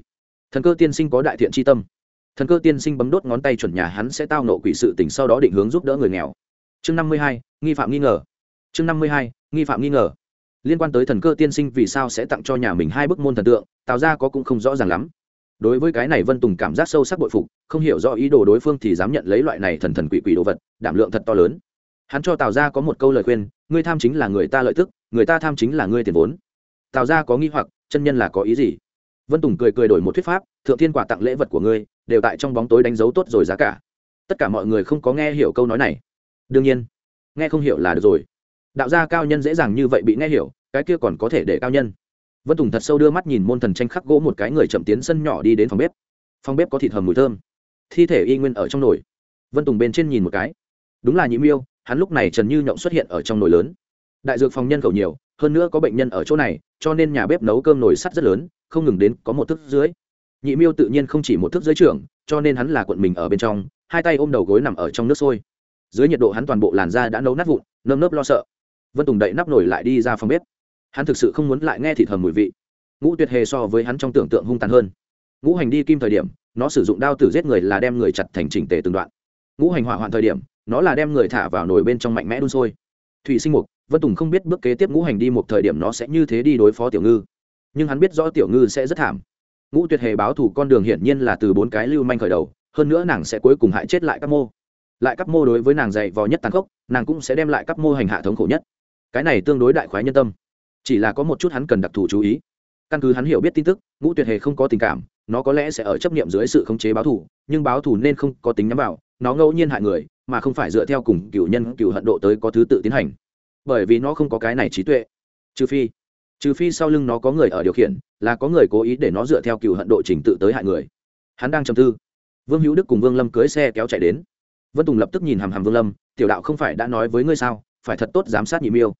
Thần cơ tiên sinh có đại thiện tri tâm. Thần cơ tiên sinh bấm đốt ngón tay chuẩn nhà hắn sẽ tao nộ quỷ sự tỉnh sau đó định hướng giúp đỡ người nghèo. Chương năm mươi hai, nghi phạm nghi ngờ. Chương năm mươi hai, nghi phạm nghi ngờ. Liên quan tới thần cơ tiên sinh vì sao sẽ tặng cho nhà mình hai bức môn thần tượng, tào ra có cũng không rõ ràng lắm đối với cái này vân tùng cảm giác sâu sắc bội phục, không hiểu rõ ý đồ đối phương thì dám nhận lấy loại này thần thần quỷ quỷ đồ vật, đảm lượng thật to lớn. Hắn cho tào ra có một câu lời khuyên, ngươi tham chính là người ta lợi tức, người ta tham chính là ngươi tiền vốn. Tào ra có nghi hoặc, chân nhân là có ý gì? Vân tùng cười cười đổi một thuyết pháp, thượng thiên quả tặng lễ vật của ngươi, đều tại trong bóng tối đánh dấu tốt rồi giá cả. Tất cả mọi người không có nghe hiểu câu nói này. Đương nhiên, nghe không hiểu là được rồi. Đạo gia cao nhân dễ dàng như vậy bị nghe hiểu, cái kia còn có thể để cao nhân vân tùng thật sâu đưa mắt nhìn môn thần tranh khắc gỗ một cái người chậm tiến sân nhỏ đi đến phòng bếp. Phòng bếp có thịt hầm mùi thơm. Thi thể y nguyên ở trong nồi. Vân tùng bên trên nhìn một cái. Đúng là nhị miêu, hắn lúc này trần như nhộng xuất hiện ở trong nồi lớn. Đại dược phòng nhân khẩu nhiều, hơn nữa có bệnh nhân ở chỗ này, cho nên nhà bếp nấu cơm nồi sắt rất lớn, không ngừng đến có một thước dưới. Nhị miêu tự nhiên không chỉ một thước dưới trưởng, cho nên hắn là quận mình ở bên trong, hai tay ôm đầu gối nằm ở trong nước sôi. Dưới nhiệt độ hắn toàn bộ làn da đã nấu nát vụn, nơm nớp lo sợ. Vân tùng đậy nắp nổi lại đi ra phòng bếp hắn thực sự không muốn lại nghe thịt hầm mùi vị. Ngũ tuyệt hề so với hắn trong tưởng tượng hung tàn hơn. Ngũ hành đi kim thời điểm, nó sử dụng đao tử giết người là đem người chặt thành chỉnh tề từng đoạn. Ngũ hành hỏa hoạn thời điểm, nó là đem người thả vào nồi bên trong mạnh mẽ đun sôi. Thủy sinh mục, vân tùng không biết bước kế tiếp ngũ hành đi một thời điểm nó sẽ như thế đi đối phó tiểu ngư. Nhưng hắn biết rõ tiểu ngư sẽ rất thảm. Ngũ tuyệt hề báo thủ con đường hiển nhiên là từ bốn cái lưu manh khởi đầu, hơn nữa nàng sẽ cuối cùng hại chết lại các mô. Lại các mô đối với nàng dạy vò nhất tàn khốc, nàng cũng sẽ đem lại các mô hành hạ thống khổ nhất. Cái này tương đối đại khoái nhân tâm chỉ là có một chút hắn cần đặc thù chú ý. Căn cứ hắn hiểu biết tin tức, ngũ tuyệt hề không có tình cảm, nó có lẽ sẽ ở chấp niệm dưới sự khống chế báo thù, nhưng báo thù nên không có tính nhắm vào, nó ngẫu nhiên hại người, mà không phải dựa theo cùng cựu nhân, cựu hận độ tới có thứ tự tiến hành. Bởi vì nó không có cái này trí tuệ. Trừ phi trừ phi sau lưng nó có người ở điều khiển, là có người cố ý để nó dựa theo cựu hận độ trình tự tới hại người. Hắn đang trầm tư. Vương hữu đức cùng vương lâm cưới xe kéo chạy đến. Vân tùng lập tức nhìn hàm hàm vương lâm, tiểu đạo không phải đã nói với ngươi sao? Phải thật tốt giám sát nhị miêu.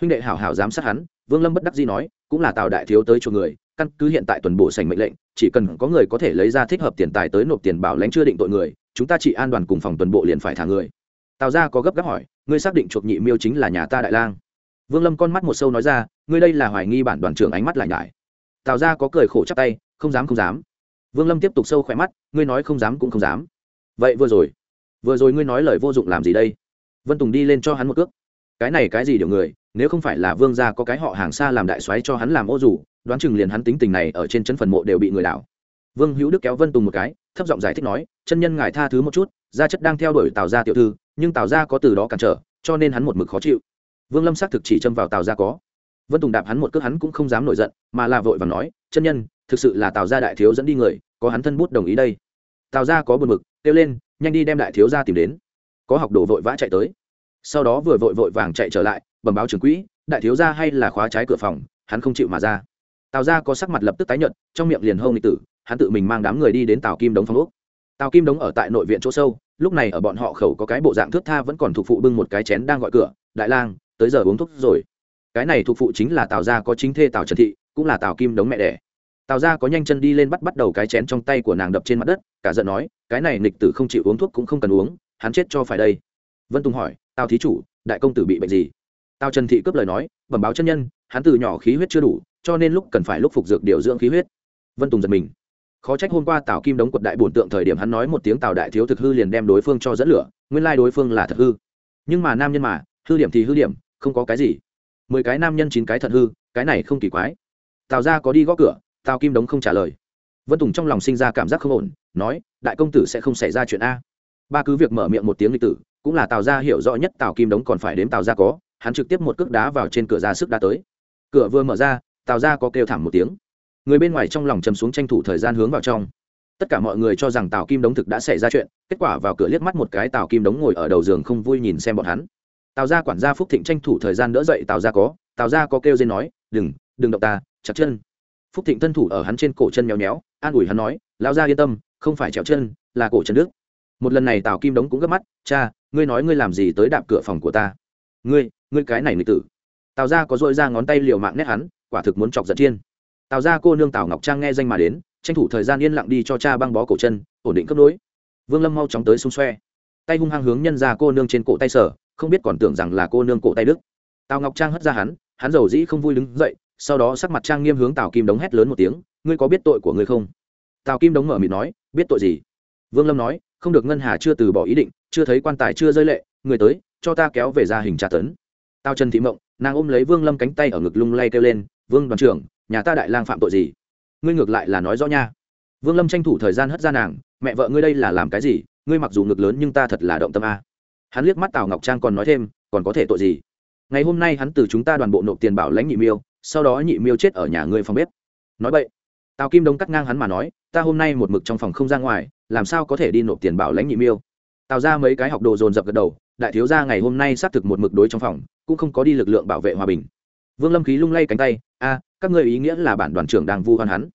Huynh đệ hảo hảo giám sát hắn vương lâm bất đắc dĩ nói, cũng là tào đại thiếu tới chỗ người, căn cứ hiện tại tuần bộ sành mệnh lệnh, chỉ cần có người có thể lấy ra thích hợp tiền tài tới nộp tiền bảo lãnh chưa định tội người, chúng ta chỉ an đoàn cùng phòng tuần bộ liền phải thả người. Tào ra có gấp gáp hỏi, ngươi xác định chuộc nhị miêu chính là nhà ta đại lang. Vương lâm con mắt một sâu nói ra, ngươi đây là hoài nghi bản đoàn trưởng ánh mắt lại nhải. Tào ra có cười khổ chắp tay, không dám không dám. Vương lâm tiếp tục sâu khỏe mắt, ngươi nói không dám cũng không dám. Vậy vừa rồi vừa rồi ngươi nói lời vô dụng làm gì đây? Vân tùng đi lên cho hắn một cước. Cái này cái gì điều người nếu không phải là vương gia có cái họ hàng xa làm đại soái cho hắn làm ô dù, đoán chừng liền hắn tính tình này ở trên chân phần mộ đều bị người đảo. Vương hữu đức kéo vân tùng một cái, thấp giọng giải thích nói, chân nhân ngài tha thứ một chút, gia chất đang theo đuổi tào gia tiểu thư, nhưng tào gia có từ đó cản trở, cho nên hắn một mực khó chịu. Vương lâm xác thực chỉ châm vào tào gia có. Vân tùng đạp hắn một cước hắn cũng không dám nổi giận, mà là vội và nói, chân nhân, thực sự là tào gia đại thiếu dẫn đi người, có hắn thân bút đồng ý đây. Tào gia có buồn mực kêu lên, nhanh đi đem đại thiếu gia tìm đến. Có học đồ vội vã chạy tới. Sau đó vừa vội vội vàng chạy trở lại bẩm báo trưởng quỹ, đại thiếu gia hay là khóa trái cửa phòng, hắn không chịu mà ra. Tào gia có sắc mặt lập tức tái nhợt, trong miệng liền hông lịch tử, hắn tự mình mang đám người đi đến tào kim đống phong úc tào kim đống ở tại nội viện chỗ sâu, lúc này ở bọn họ khẩu có cái bộ dạng thước tha vẫn còn thuộc phụ bưng một cái chén đang gọi cửa, đại lang, tới giờ uống thuốc rồi. Cái này thuộc phụ chính là tào gia có chính thê tào trần thị, cũng là tào kim đống mẹ đẻ. Tào gia có nhanh chân đi lên bắt bắt đầu cái chén trong tay của nàng đập trên mặt đất, cả giận nói, cái này nịch tử không chịu uống thuốc cũng không cần uống, hắn chết cho phải đây. Vân tùng hỏi, tào thí chủ, đại công tử bị bệnh gì? Tào trần thị cướp lời nói, bẩm báo chân nhân, hắn từ nhỏ khí huyết chưa đủ, cho nên lúc cần phải lúc phục dược điều dưỡng khí huyết. Vân tùng giật mình. Khó trách hôm qua tào kim đống quật đại bổn tượng thời điểm hắn nói một tiếng tào đại thiếu thực hư liền đem đối phương cho dẫn lửa, nguyên lai đối phương là thật hư. Nhưng mà nam nhân mà, hư điểm thì hư điểm, không có cái gì. Mười cái nam nhân chín cái thật hư, cái này không kỳ quái. Tào ra có đi gõ cửa, tào kim đống không trả lời. Vân tùng trong lòng sinh ra cảm giác không ổn, nói, đại công tử sẽ không xảy ra chuyện a. Ba cứ việc mở miệng một tiếng lịch tử, cũng là tào ra hiểu rõ nhất tào kim đống còn phải đếm tào ra có hắn trực tiếp một cước đá vào trên cửa ra sức đá tới. Cửa vừa mở ra, tào ra có kêu thảm một tiếng. Người bên ngoài trong lòng chầm xuống tranh thủ thời gian hướng vào trong. Tất cả mọi người cho rằng tào kim đống thực đã xảy ra chuyện, kết quả vào cửa liếc mắt một cái, tào kim đống ngồi ở đầu giường không vui nhìn xem bọn hắn. Tào ra quản gia phúc thịnh tranh thủ thời gian đỡ dậy, tào ra có, tào ra có kêu dên nói, đừng đừng động ta, chặt chân. Phúc thịnh thân thủ ở hắn trên cổ chân nhéo nhéo an ủi hắn nói lao ra yên tâm, không phải trèo chân, là cổ chân đức một lần này tào kim đống cũng gấp mắt, cha, ngươi nói ngươi làm gì tới đạp cửa phòng của ta? Ngươi ngươi cái này nghịch tử. Tào ra có dội ra ngón tay liều mạng nét hắn, quả thực muốn chọc giận chiên. Tào ra cô nương tào ngọc trang nghe danh mà đến, tranh thủ thời gian yên lặng đi cho cha băng bó cổ chân, ổn định cấp đối. Vương lâm mau chóng tới xung xoe. Tay hung hăng hướng nhân ra cô nương trên cổ tay sở không biết còn tưởng rằng là cô nương cổ tay đức tào ngọc trang hất ra hắn hắn giàu dĩ không vui đứng dậy, sau đó sắc mặt trang nghiêm hướng tào kim đống hét lớn một tiếng, ngươi có biết tội của ngươi không? Tào kim đống mở mịt nói, biết tội gì? Vương lâm nói, không được ngân hà chưa từ bỏ ý định, chưa thấy quan tài chưa rơi lệ, người tới, cho ta kéo về ra hình tra tấn tao trần thị mộng, nàng ôm lấy vương lâm cánh tay ở ngực lung lay kêu lên, vương đoàn trưởng, nhà ta đại lang phạm tội gì? Ngươi ngược lại là nói rõ nha. Vương lâm tranh thủ thời gian hất ra nàng, mẹ vợ ngươi đây là làm cái gì? Ngươi mặc dù ngực lớn nhưng ta thật là động tâm a. Hắn liếc mắt tào ngọc trang còn nói thêm, còn có thể tội gì? Ngày hôm nay hắn từ chúng ta đoàn bộ nộp tiền bảo lãnh nhị miêu, sau đó nhị miêu chết ở nhà ngươi phòng bếp. Nói vậy, tào kim đông cắt ngang hắn mà nói, ta hôm nay một mực trong phòng không ra ngoài, làm sao có thể đi nộp tiền bảo lãnh nhị miêu? Tào ra mấy cái học đồ dồn dập gật đầu, đại thiếu gia ngày hôm nay xác thực một mực đối trong phòng cũng không có đi lực lượng bảo vệ hòa bình. Vương lâm khí lung lay cánh tay, a, các ngươi ý nghĩa là bản đoàn trưởng đang vu hoan hắn.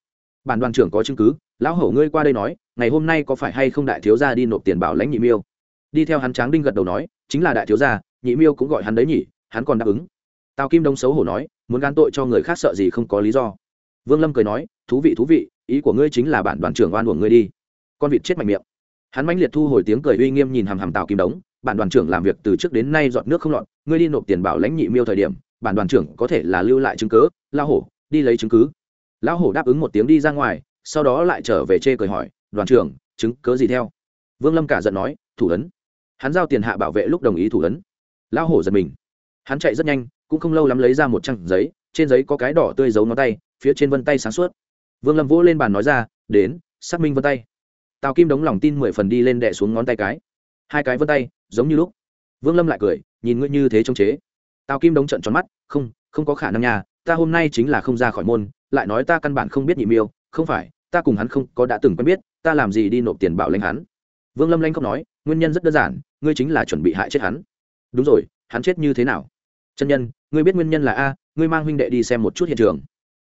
Bản đoàn trưởng có chứng cứ, lão hổ ngươi qua đây nói, ngày hôm nay có phải hay không đại thiếu gia đi nộp tiền bảo lãnh nhị miêu? Đi theo hắn tráng đinh gật đầu nói, chính là đại thiếu gia, nhị miêu cũng gọi hắn đấy nhỉ, hắn còn đáp ứng. Tào kim đông xấu hổ nói, muốn gán tội cho người khác sợ gì không có lý do. Vương lâm cười nói, thú vị thú vị, ý của ngươi chính là bản đoàn trưởng oan của ngươi đi. Con vịt chết mạnh miệng. Hắn mãnh liệt thu hồi tiếng cười uy nghiêm nhìn hàm hàm tào kim đống bản đoàn trưởng làm việc từ trước đến nay dọn nước không lọt, ngươi đi nộp tiền bảo lãnh nhị miêu thời điểm, bản đoàn trưởng có thể là lưu lại chứng cứ lao hổ, đi lấy chứng cứ. Lão hổ đáp ứng một tiếng đi ra ngoài, sau đó lại trở về chê cười hỏi, đoàn trưởng, chứng cớ gì theo? Vương lâm cả giận nói, thủ ấn. Hắn giao tiền hạ bảo vệ lúc đồng ý thủ ấn. Lão hổ giật mình. Hắn chạy rất nhanh, cũng không lâu lắm lấy ra một trang giấy, trên giấy có cái đỏ tươi giấu ngón tay, phía trên vân tay sáng suốt. Vương lâm vỗ lên bàn nói ra, đến, xác minh vân tay. Tào kim đống lòng tin mười phần đi lên đẻ xuống ngón tay cái hai cái vân tay, giống như lúc. Vương lâm lại cười, nhìn ngươi như thế trông chế. Tào kim đống trận tròn mắt, không không có khả năng nhà ta hôm nay chính là không ra khỏi môn, lại nói ta căn bản không biết nhị miêu, không phải, ta cùng hắn không có đã từng quen biết, ta làm gì đi nộp tiền bảo lãnh hắn? Vương lâm lanh không nói, nguyên nhân rất đơn giản, ngươi chính là chuẩn bị hại chết hắn. Đúng rồi, hắn chết như thế nào? Chân nhân, ngươi biết nguyên nhân là a, ngươi mang huynh đệ đi xem một chút hiện trường.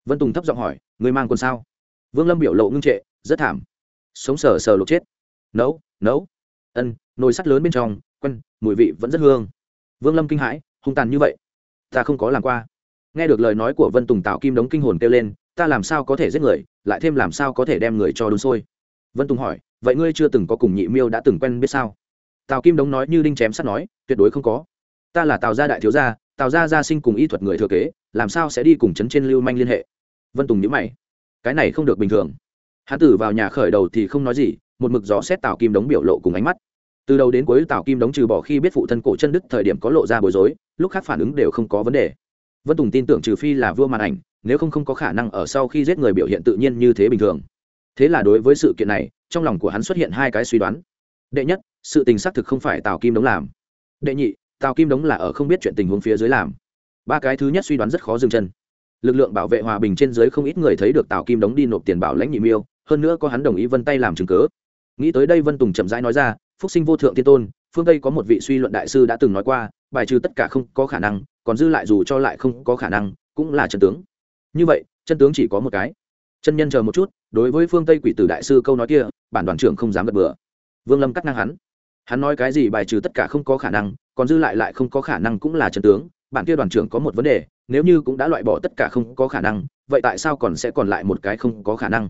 Vân tùng thấp giọng hỏi, ngươi mang quân sao? Vương lâm biểu lộ ngưng trệ, rất thảm. Sống sờ sờ lục chết. Nấu nấu. Ân nồi sắt lớn bên trong, quen, mùi vị vẫn rất hương. Vương lâm kinh hãi, hung tàn như vậy, ta không có làm qua. Nghe được lời nói của vân tùng tạo kim đống kinh hồn kêu lên, ta làm sao có thể giết người, lại thêm làm sao có thể đem người cho đun sôi? Vân tùng hỏi, vậy ngươi chưa từng có cùng nhị miêu đã từng quen biết sao? Tào kim đống nói như đinh chém sắt nói, tuyệt đối không có. Ta là tào gia đại thiếu gia, tào gia gia sinh cùng y thuật người thừa kế, làm sao sẽ đi cùng chấn trên lưu manh liên hệ? Vân tùng nhữ mày. Cái này không được bình thường. Hán tử vào nhà khởi đầu thì không nói gì, một mực gió xét tào kim đống biểu lộ cùng ánh mắt từ đầu đến cuối tào kim đống trừ bỏ khi biết phụ thân cổ chân đức thời điểm có lộ ra bối rối, lúc khác phản ứng đều không có vấn đề. Vân tùng tin tưởng trừ phi là vua màn ảnh, nếu không không có khả năng ở sau khi giết người biểu hiện tự nhiên như thế bình thường. Thế là đối với sự kiện này, trong lòng của hắn xuất hiện hai cái suy đoán. Đệ nhất, sự tình xác thực không phải tào kim đống làm. Đệ nhị, tào kim đống là ở không biết chuyện tình huống phía dưới làm. Ba cái thứ nhất suy đoán rất khó dừng chân. Lực lượng bảo vệ hòa bình trên dưới không ít người thấy được tào kim đống đi nộp tiền bảo lãnh nhị miêu, hơn nữa có hắn đồng ý vân tay làm chứng cớ nghĩ tới đây vân tùng chậm rãi nói ra phúc sinh vô thượng tiên tôn, phương tây có một vị suy luận đại sư đã từng nói qua, bài trừ tất cả không có khả năng, còn dư lại dù cho lại không có khả năng, cũng là chân tướng. Như vậy, chân tướng chỉ có một cái. Chân nhân chờ một chút, đối với phương tây quỷ tử đại sư câu nói kia, bản đoàn trưởng không dám gật bừa. Vương lâm cắt ngang hắn. Hắn nói cái gì bài trừ tất cả không có khả năng, còn dư lại lại không có khả năng cũng là chân tướng, bản kia đoàn trưởng có một vấn đề, nếu như cũng đã loại bỏ tất cả không có khả năng, vậy tại sao còn sẽ còn lại một cái không có khả năng?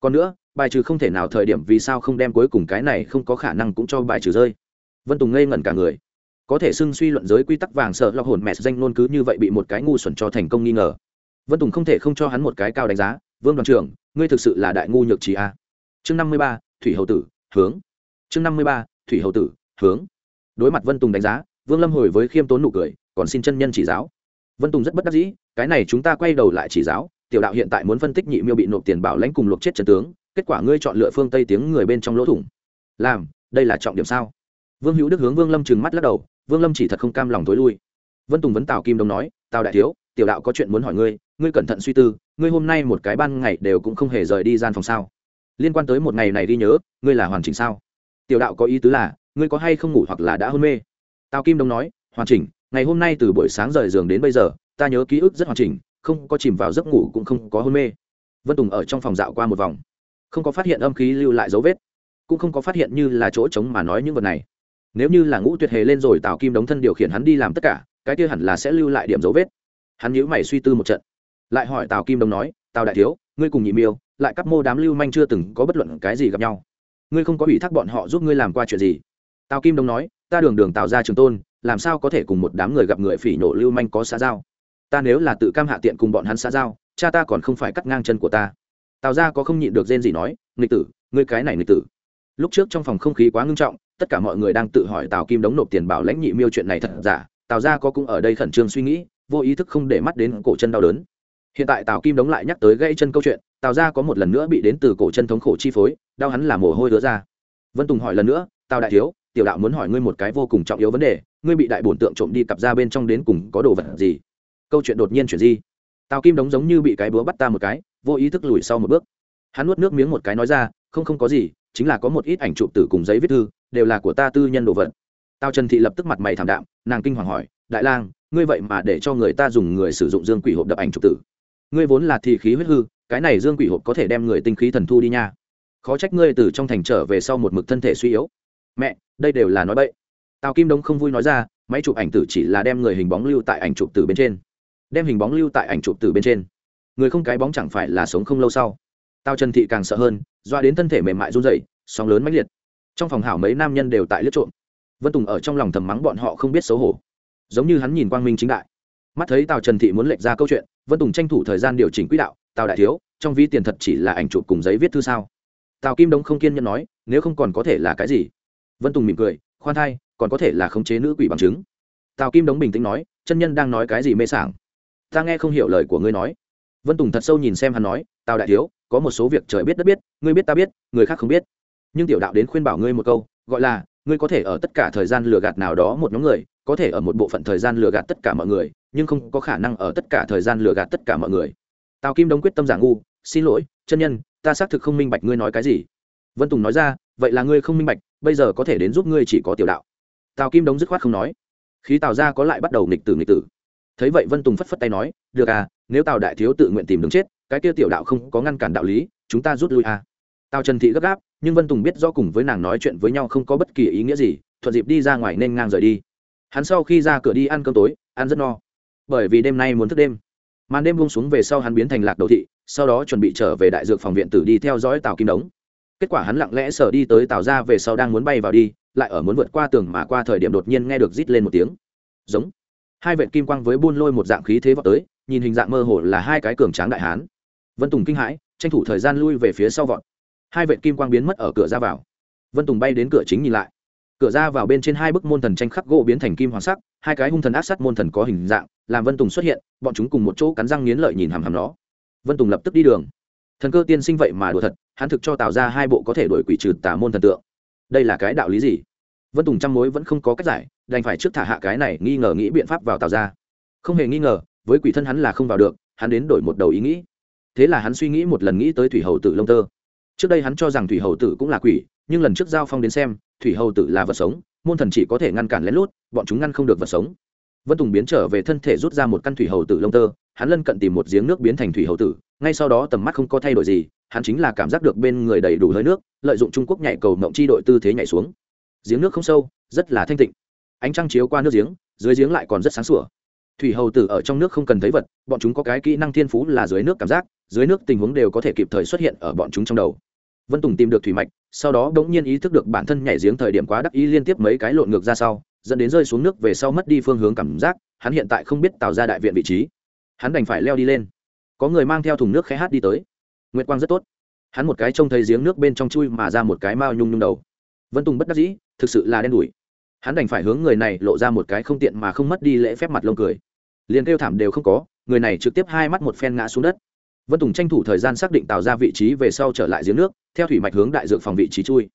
Còn nữa bài trừ không thể nào thời điểm vì sao không đem cuối cùng cái này không có khả năng cũng cho bài trừ rơi. Vân tùng ngây ngẩn cả người. Có thể xưng suy luận giới quy tắc vàng sợ lọc hồn mẹ danh nôn cứ như vậy bị một cái ngu xuẩn cho thành công nghi ngờ. Vân tùng không thể không cho hắn một cái cao đánh giá, vương đoàn trưởng, ngươi thực sự là đại ngu nhược trí a. Chương năm mươi ba, thủy hậu tử, hướng. Chương năm mươi ba, thủy hậu tử, hướng. Đối mặt vân tùng đánh giá, vương lâm hồi với khiêm tốn nụ cười, còn xin chân nhân chỉ giáo. Vân tùng rất bất đắc dĩ, cái này chúng ta quay đầu lại chỉ giáo, tiểu đạo hiện tại muốn phân tích nhị miêu bị nộp tiền bảo lãnh cùng luộc chết trần tướng kết quả ngươi chọn lựa phương tây tiếng người bên trong lỗ thủng. Làm, đây là trọng điểm sao? Vương hữu đức hướng vương lâm trừng mắt lắc đầu, vương lâm chỉ thật không cam lòng tối lui. Vân tùng vấn tào kim đông nói, tào đại thiếu, tiểu đạo có chuyện muốn hỏi ngươi ngươi cẩn thận suy tư, ngươi hôm nay một cái ban ngày đều cũng không hề rời đi gian phòng sao? Liên quan tới một ngày này đi nhớ, ngươi là hoàn chỉnh sao? Tiểu đạo có ý tứ là, ngươi có hay không ngủ hoặc là đã hôn mê? Tào kim đông nói, hoàn chỉnh, ngày hôm nay từ buổi sáng rời giường đến bây giờ, ta nhớ ký ức rất hoàn chỉnh, không có chìm vào giấc ngủ cũng không có hôn mê. Vân tùng ở trong phòng dạo qua một vòng không có phát hiện âm khí lưu lại dấu vết, cũng không có phát hiện như là chỗ trống mà nói những vật này. Nếu như là ngũ tuyệt hề lên rồi tào kim đống thân điều khiển hắn đi làm tất cả, cái kia hẳn là sẽ lưu lại điểm dấu vết. Hắn nhíu mày suy tư một trận, lại hỏi tào kim đống nói, tào đại thiếu, ngươi cùng nhị miêu, lại các mô đám lưu manh chưa từng có bất luận cái gì gặp nhau. Ngươi không có ủy thác bọn họ giúp ngươi làm qua chuyện gì? Tào kim đống nói, ta đường đường tào ra trường tôn, làm sao có thể cùng một đám người gặp người phỉ nổ lưu manh có xã giao? Ta nếu là tự cam hạ tiện cùng bọn hắn xã giao, cha ta còn không phải cắt ngang chân của ta tào ra có không nhịn được rên gì nói, nghịch tử, ngươi cái này nghịch tử. Lúc trước trong phòng không khí quá ngưng trọng, tất cả mọi người đang tự hỏi tào kim đống nộp tiền bảo lãnh nhị miêu chuyện này thật giả, tào ra có cũng ở đây khẩn trương suy nghĩ, vô ý thức không để mắt đến cổ chân đau đớn. Hiện tại tào kim đống lại nhắc tới gây chân câu chuyện, tào ra có một lần nữa bị đến từ cổ chân thống khổ chi phối, đau hắn là mồ hôi đứa ra. Vân tùng hỏi lần nữa, tào đại thiếu, tiểu đạo muốn hỏi ngươi một cái vô cùng trọng yếu vấn đề, ngươi bị đại bổn tượng trộm đi cặp ra bên trong đến cùng có đồ vật gì? Câu chuyện đột nhiên chuyển gì tào kim đống giống như bị cái búa bắt ta một cái vô ý thức lùi sau một bước. Hắn nuốt nước miếng một cái nói ra, không không có gì, chính là có một ít ảnh chụp tử cùng giấy viết thư, đều là của ta tư nhân đồ vật. Tào trần thị lập tức mặt mày thảm đạm, nàng kinh hoàng hỏi, đại lang, ngươi vậy mà để cho người ta dùng người sử dụng dương quỷ hộp đập ảnh chụp tử. Ngươi vốn là thị khí huyết hư, cái này dương quỷ hộp có thể đem người tinh khí thần thu đi nha. Khó trách ngươi từ trong thành trở về sau một mực thân thể suy yếu. Mẹ, đây đều là nói bậy. Tào kim đông không vui nói ra, máy chụp ảnh tử chỉ là đem người hình bóng lưu tại ảnh chụp tử bên trên. Đem hình bóng lưu tại ảnh chụp tử bên trên người không cái bóng chẳng phải là sống không lâu sau. Tào trần thị càng sợ hơn, doa đến thân thể mềm mại run rẩy, sóng lớn mãnh liệt. Trong phòng hảo mấy nam nhân đều tại lướt trộm. Vân tùng ở trong lòng thầm mắng bọn họ không biết xấu hổ. Giống như hắn nhìn quang minh chính đại. Mắt thấy tào trần thị muốn lệch ra câu chuyện, vân tùng tranh thủ thời gian điều chỉnh quỹ đạo, tào đại thiếu, trong ví tiền thật chỉ là ảnh chụp cùng giấy viết thư sao? Tào kim đông không kiên nhẫn nói, nếu không còn có thể là cái gì? Vân tùng mỉm cười, khoan thai, còn có thể là khống chế nữ quỷ bằng chứng. Tào kim đống bình tĩnh nói, chân nhân đang nói cái gì mê sảng? Ta nghe không hiểu lời của ngươi nói vân tùng thật sâu nhìn xem hắn nói, tào đại thiếu, có một số việc trời biết đất biết, ngươi biết ta biết, người khác không biết. Nhưng tiểu đạo đến khuyên bảo ngươi một câu, gọi là, ngươi có thể ở tất cả thời gian lừa gạt nào đó một nhóm người, có thể ở một bộ phận thời gian lừa gạt tất cả mọi người, nhưng không có khả năng ở tất cả thời gian lừa gạt tất cả mọi người. Tào kim Đông quyết tâm giả ngu, xin lỗi, chân nhân, ta xác thực không minh bạch ngươi nói cái gì. Vân tùng nói ra, vậy là ngươi không minh bạch, bây giờ có thể đến giúp ngươi chỉ có tiểu đạo. Tào kim đống dứt khoát không nói. Khí tào ra có lại bắt đầu nghịch tử nghịch tử. Thấy vậy vân tùng phất phất tay nói, được à nếu tào đại thiếu tự nguyện tìm đường chết, cái kia tiểu đạo không có ngăn cản đạo lý, chúng ta rút lui à. Tào trần thị gấp gáp, nhưng vân tùng biết do cùng với nàng nói chuyện với nhau không có bất kỳ ý nghĩa gì, thuận dịp đi ra ngoài nên ngang rời đi. Hắn sau khi ra cửa đi ăn cơm tối, ăn rất no. Bởi vì đêm nay muốn thức đêm. Màn đêm buông xuống về sau hắn biến thành lạc đầu thị, sau đó chuẩn bị trở về đại dược phòng viện tử đi theo dõi tào kim đống. Kết quả hắn lặng lẽ sở đi tới tào ra về sau đang muốn bay vào đi, lại ở muốn vượt qua tường mà qua thời điểm đột nhiên nghe được rít lên một tiếng. Giống. Hai vệ kim quang với buôn lôi một dạng khí thế vào tới nhìn hình dạng mơ hồ là hai cái cường tráng đại hán. Vân tùng kinh hãi, tranh thủ thời gian lui về phía sau vọt. Hai vệ kim quang biến mất ở cửa ra vào. Vân tùng bay đến cửa chính nhìn lại. Cửa ra vào bên trên hai bức môn thần tranh khắc gỗ biến thành kim hoàng sắc, hai cái hung thần ác sát môn thần có hình dạng, làm vân tùng xuất hiện, bọn chúng cùng một chỗ cắn răng nghiến lợi nhìn hàm hàm nó. Vân tùng lập tức đi đường. Thần cơ tiên sinh vậy mà đùa thật, hắn thực cho tạo ra hai bộ có thể đổi quỷ trừ tà môn thần tượng. Đây là cái đạo lý gì? Vân tùng trăm mối vẫn không có cách giải, đành phải trước thả hạ cái này, nghi ngờ nghĩ biện pháp vào tạo ra. Không hề nghi ngờ với quỷ thân hắn là không vào được, hắn đến đổi một đầu ý nghĩ. Thế là hắn suy nghĩ một lần nghĩ tới thủy hầu tử lông tơ. Trước đây hắn cho rằng thủy hầu tử cũng là quỷ, nhưng lần trước giao phong đến xem, thủy hầu tử là vật sống, môn thần chỉ có thể ngăn cản lén lút, bọn chúng ngăn không được vật sống. Vân tùng biến trở về thân thể rút ra một căn thủy hầu tử lông tơ, hắn lân cận tìm một giếng nước biến thành thủy hầu tử, ngay sau đó tầm mắt không có thay đổi gì, hắn chính là cảm giác được bên người đầy đủ hơi nước, lợi dụng trung quốc nhảy cầu mộng chi đội tư thế nhảy xuống. Giếng nước không sâu, rất là thanh tịnh. Ánh trăng chiếu qua nước giếng, dưới giếng lại còn rất sáng sủa thủy hầu tử ở trong nước không cần thấy vật, bọn chúng có cái kỹ năng thiên phú là dưới nước cảm giác, dưới nước tình huống đều có thể kịp thời xuất hiện ở bọn chúng trong đầu. Vân tùng tìm được thủy mạch, sau đó đ ố n g nhiên ý thức được bản thân nhảy giếng thời điểm quá đắc ý liên tiếp mấy cái lộn ngược ra sau, dẫn đến rơi xuống nước về sau mất đi phương hướng cảm giác, hắn hiện tại không biết tạo ra đại viện vị trí. Hắn đành phải leo đi lên. Có người mang theo thùng nước khé hát đi tới. Nguyệt quang rất tốt. Hắn một cái trông thấy giếng nước bên trong chui mà ra một cái mao nhung nhung đầu. Vân tùng bất đắc dĩ, thực sự là đen đủi hắn đành phải hướng người này lộ ra một cái không tiện mà không mất đi lễ phép mặt lông cười. Liền kêu thảm đều không có, người này trực tiếp hai mắt một phen ngã xuống đất. Vân tùng tranh thủ thời gian xác định tạo ra vị trí về sau trở lại giếng nước, theo thủy mạch hướng đại dược phòng vị trí chui.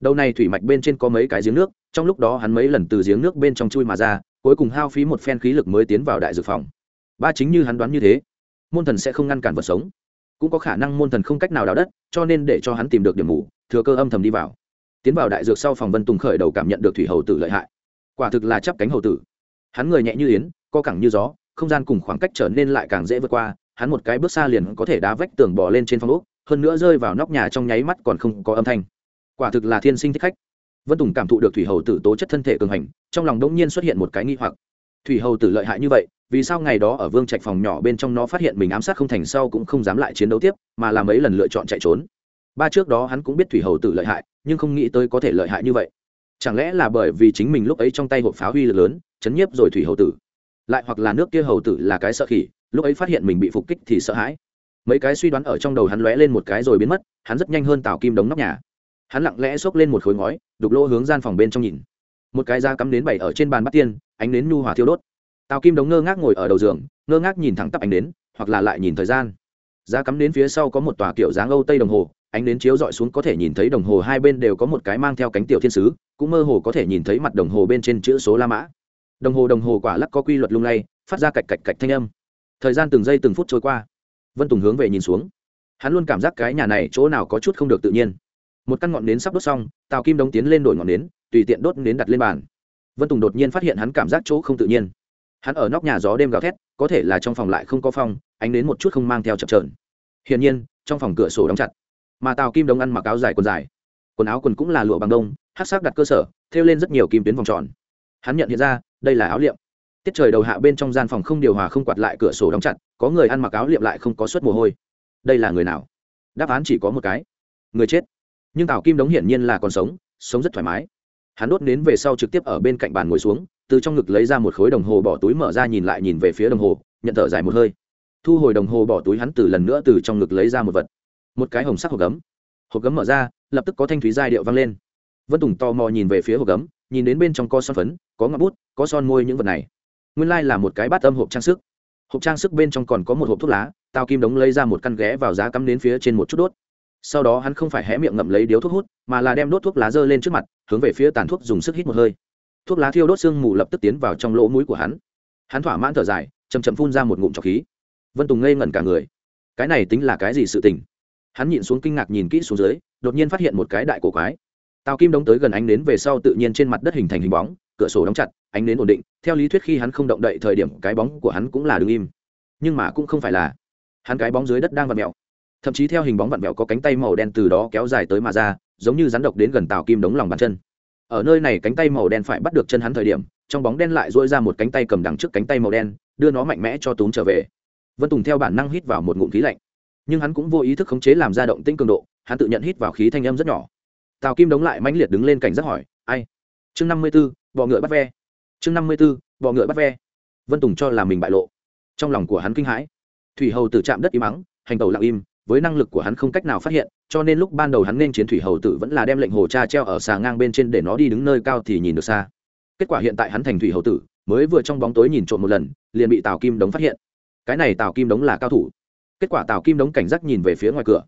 Đầu này thủy mạch bên trên có mấy cái giếng nước, trong lúc đó hắn mấy lần từ giếng nước bên trong chui mà ra, cuối cùng hao phí một phen khí lực mới tiến vào đại dược phòng. Ba chính như hắn đoán như thế, môn thần sẽ không ngăn cản vật sống. Cũng có khả năng môn thần không cách nào đào đất, cho nên để cho hắn tìm được điểm mù, thừa cơ âm thầm đi vào tiến vào đại dược sau phòng vân tùng khởi đầu cảm nhận được thủy hầu tử lợi hại. Quả thực là chắp cánh hầu tử. Hắn người nhẹ như yến, co cẳng như gió, không gian cùng khoảng cách trở nên lại càng dễ vượt qua, hắn một cái bước xa liền có thể đá vách tường bỏ lên trên phòng úc hơn nữa rơi vào nóc nhà trong nháy mắt còn không có âm thanh. Quả thực là thiên sinh thích khách. Vân tùng cảm thụ được thủy hầu tử tố chất thân thể cường hành, trong lòng đống nhiên xuất hiện một cái nghi hoặc. Thủy hầu tử lợi hại như vậy, vì sao ngày đó ở vương trạch phòng nhỏ bên trong nó phát hiện mình ám sát không thành sau cũng không dám lại chiến đấu tiếp, mà làm mấy lần lựa chọn chạy trốn? Ba trước đó hắn cũng biết thủy hầu tử lợi hại, nhưng không nghĩ tới có thể lợi hại như vậy. Chẳng lẽ là bởi vì chính mình lúc ấy trong tay hộp pháo huy lực lớn, chấn nhiếp rồi thủy hầu tử? Lại hoặc là nước kia hầu tử là cái sợ khỉ, lúc ấy phát hiện mình bị phục kích thì sợ hãi. Mấy cái suy đoán ở trong đầu hắn lóe lên một cái rồi biến mất, hắn rất nhanh hơn tào kim đống nóc nhà. Hắn lặng lẽ xốc lên một khối ngói, đục lỗ hướng gian phòng bên trong nhìn. Một cái da cắm đến bảy ở trên bàn bắt tiên, ánh đến nhu hòa thiêu đốt. Tào kim đống ngơ ngác ngồi ở đầu giường, ngơ ngác nhìn thẳng tắp ánh đến hoặc là lại nhìn thời gian. Da cắm đến phía sau có một tòa kiểu dáng âu tây đồng hồ ánh đến chiếu dọi xuống có thể nhìn thấy đồng hồ, hai bên đều có một cái mang theo cánh tiểu thiên sứ, cũng mơ hồ có thể nhìn thấy mặt đồng hồ bên trên chữ số la mã. Đồng hồ đồng hồ quả lắc có quy luật lung lay, phát ra cạch cạch cạch thanh âm. Thời gian từng giây từng phút trôi qua. Vân tùng hướng về nhìn xuống. Hắn luôn cảm giác cái nhà này chỗ nào có chút không được tự nhiên. Một căn ngọn nến sắp đốt xong, tào kim đống tiến lên đổi ngọn nến, tùy tiện đốt nến đặt lên bàn. Vân tùng đột nhiên phát hiện hắn cảm giác chỗ không tự nhiên. Hắn ở nóc nhà gió đêm gào thét, có thể là trong phòng lại không có phong, ánh đến một chút không mang theo chập trờn hiển nhiên, trong phòng cửa sổ đóng chặt mà tào kim đống ăn mặc áo dài quần dài quần áo quần cũng là lụa bằng đông hát sắc đặt cơ sở thêu lên rất nhiều kim tuyến vòng tròn hắn nhận hiện ra đây là áo liệm tiết trời đầu hạ bên trong gian phòng không điều hòa không quạt lại cửa sổ đóng chặt có người ăn mặc áo liệm lại không có suất mồ hôi đây là người nào đáp án chỉ có một cái người chết nhưng tào kim đống hiển nhiên là còn sống sống rất thoải mái hắn đốt nến về sau trực tiếp ở bên cạnh bàn ngồi xuống từ trong ngực lấy ra một khối đồng hồ bỏ túi mở ra nhìn lại nhìn về phía đồng hồ nhận thở dài một hơi thu hồi đồng hồ bỏ túi hắn từ lần nữa từ trong ngực lấy ra một vật một cái hồng sắc hộp gấm. Hộp gấm mở ra, lập tức có thanh thúy giai điệu vang lên. Vân tùng tò mò nhìn về phía hộp gấm, nhìn đến bên trong có son phấn, có ngọc bút, có son môi những vật này. Nguyên lai là một cái bát âm hộp trang sức. Hộp trang sức bên trong còn có một hộp thuốc lá tao kim đống lấy ra một căn ghé vào giá cắm đến phía trên một chút đốt. Sau đó hắn không phải hé miệng ngậm lấy điếu thuốc hút, mà là đem đốt thuốc lá dơ lên trước mặt, hướng về phía tàn thuốc dùng sức hít một hơi. Thuốc lá thiêu đốt sương mù lập tức tiến vào trong lỗ mũi của hắn. Hắn thỏa mãn thở dài chầm chầm phun ra một ngụm trọc khí. Vân tùng ngây ngẩn cả người. Cái này tính là cái gì sự tình? Hắn nhìn xuống kinh ngạc nhìn kỹ xuống dưới, đột nhiên phát hiện một cái đại cổ quái. Tào kim đống tới gần ánh nến về sau tự nhiên trên mặt đất hình thành hình bóng, cửa sổ đóng chặt, ánh nến ổn định, theo lý thuyết khi hắn không động đậy thời điểm cái bóng của hắn cũng là đứng im. Nhưng mà cũng không phải là, hắn cái bóng dưới đất đang vặn mẹo thậm chí theo hình bóng vặn mẹo có cánh tay màu đen từ đó kéo dài tới mà ra, giống như rắn độc đến gần tào kim đống lòng bàn chân. Ở nơi này cánh tay màu đen phải bắt được chân hắn thời điểm, trong bóng đen lại dỗi ra một cánh tay cầm đằng trước cánh tay màu đen, đưa nó mạnh mẽ cho túm trở về. Vân tùng theo bản năng hít vào một ngụm khí lạnh nhưng hắn cũng vô ý thức khống chế làm ra động tĩnh cường độ, hắn tự nhận hít vào khí thanh âm rất nhỏ. Tào kim đống lại mãnh liệt đứng lên cảnh giác hỏi, ai? Chương năm mươi b ố bọ ngựa bắt ve. Chương năm mươi b ố bọ ngựa bắt ve. Vân tùng cho là mình bại lộ. Trong lòng của hắn kinh hãi. Thủy hầu tử chạm đất im mắng hành tàu lặng im, với năng lực của hắn không cách nào phát hiện, cho nên lúc ban đầu hắn nên chiến thủy hầu tử vẫn là đem lệnh hồ cha treo ở xà ngang bên trên để nó đi đứng nơi cao thì nhìn được xa. Kết quả hiện tại hắn thành thủy hầu tử, mới vừa trong bóng tối nhìn trộm một lần, liền bị tào kim đống phát hiện. Cái này tào kim đống là cao thủ kết quả tào kim đống cảnh giác nhìn về phía ngoài cửa.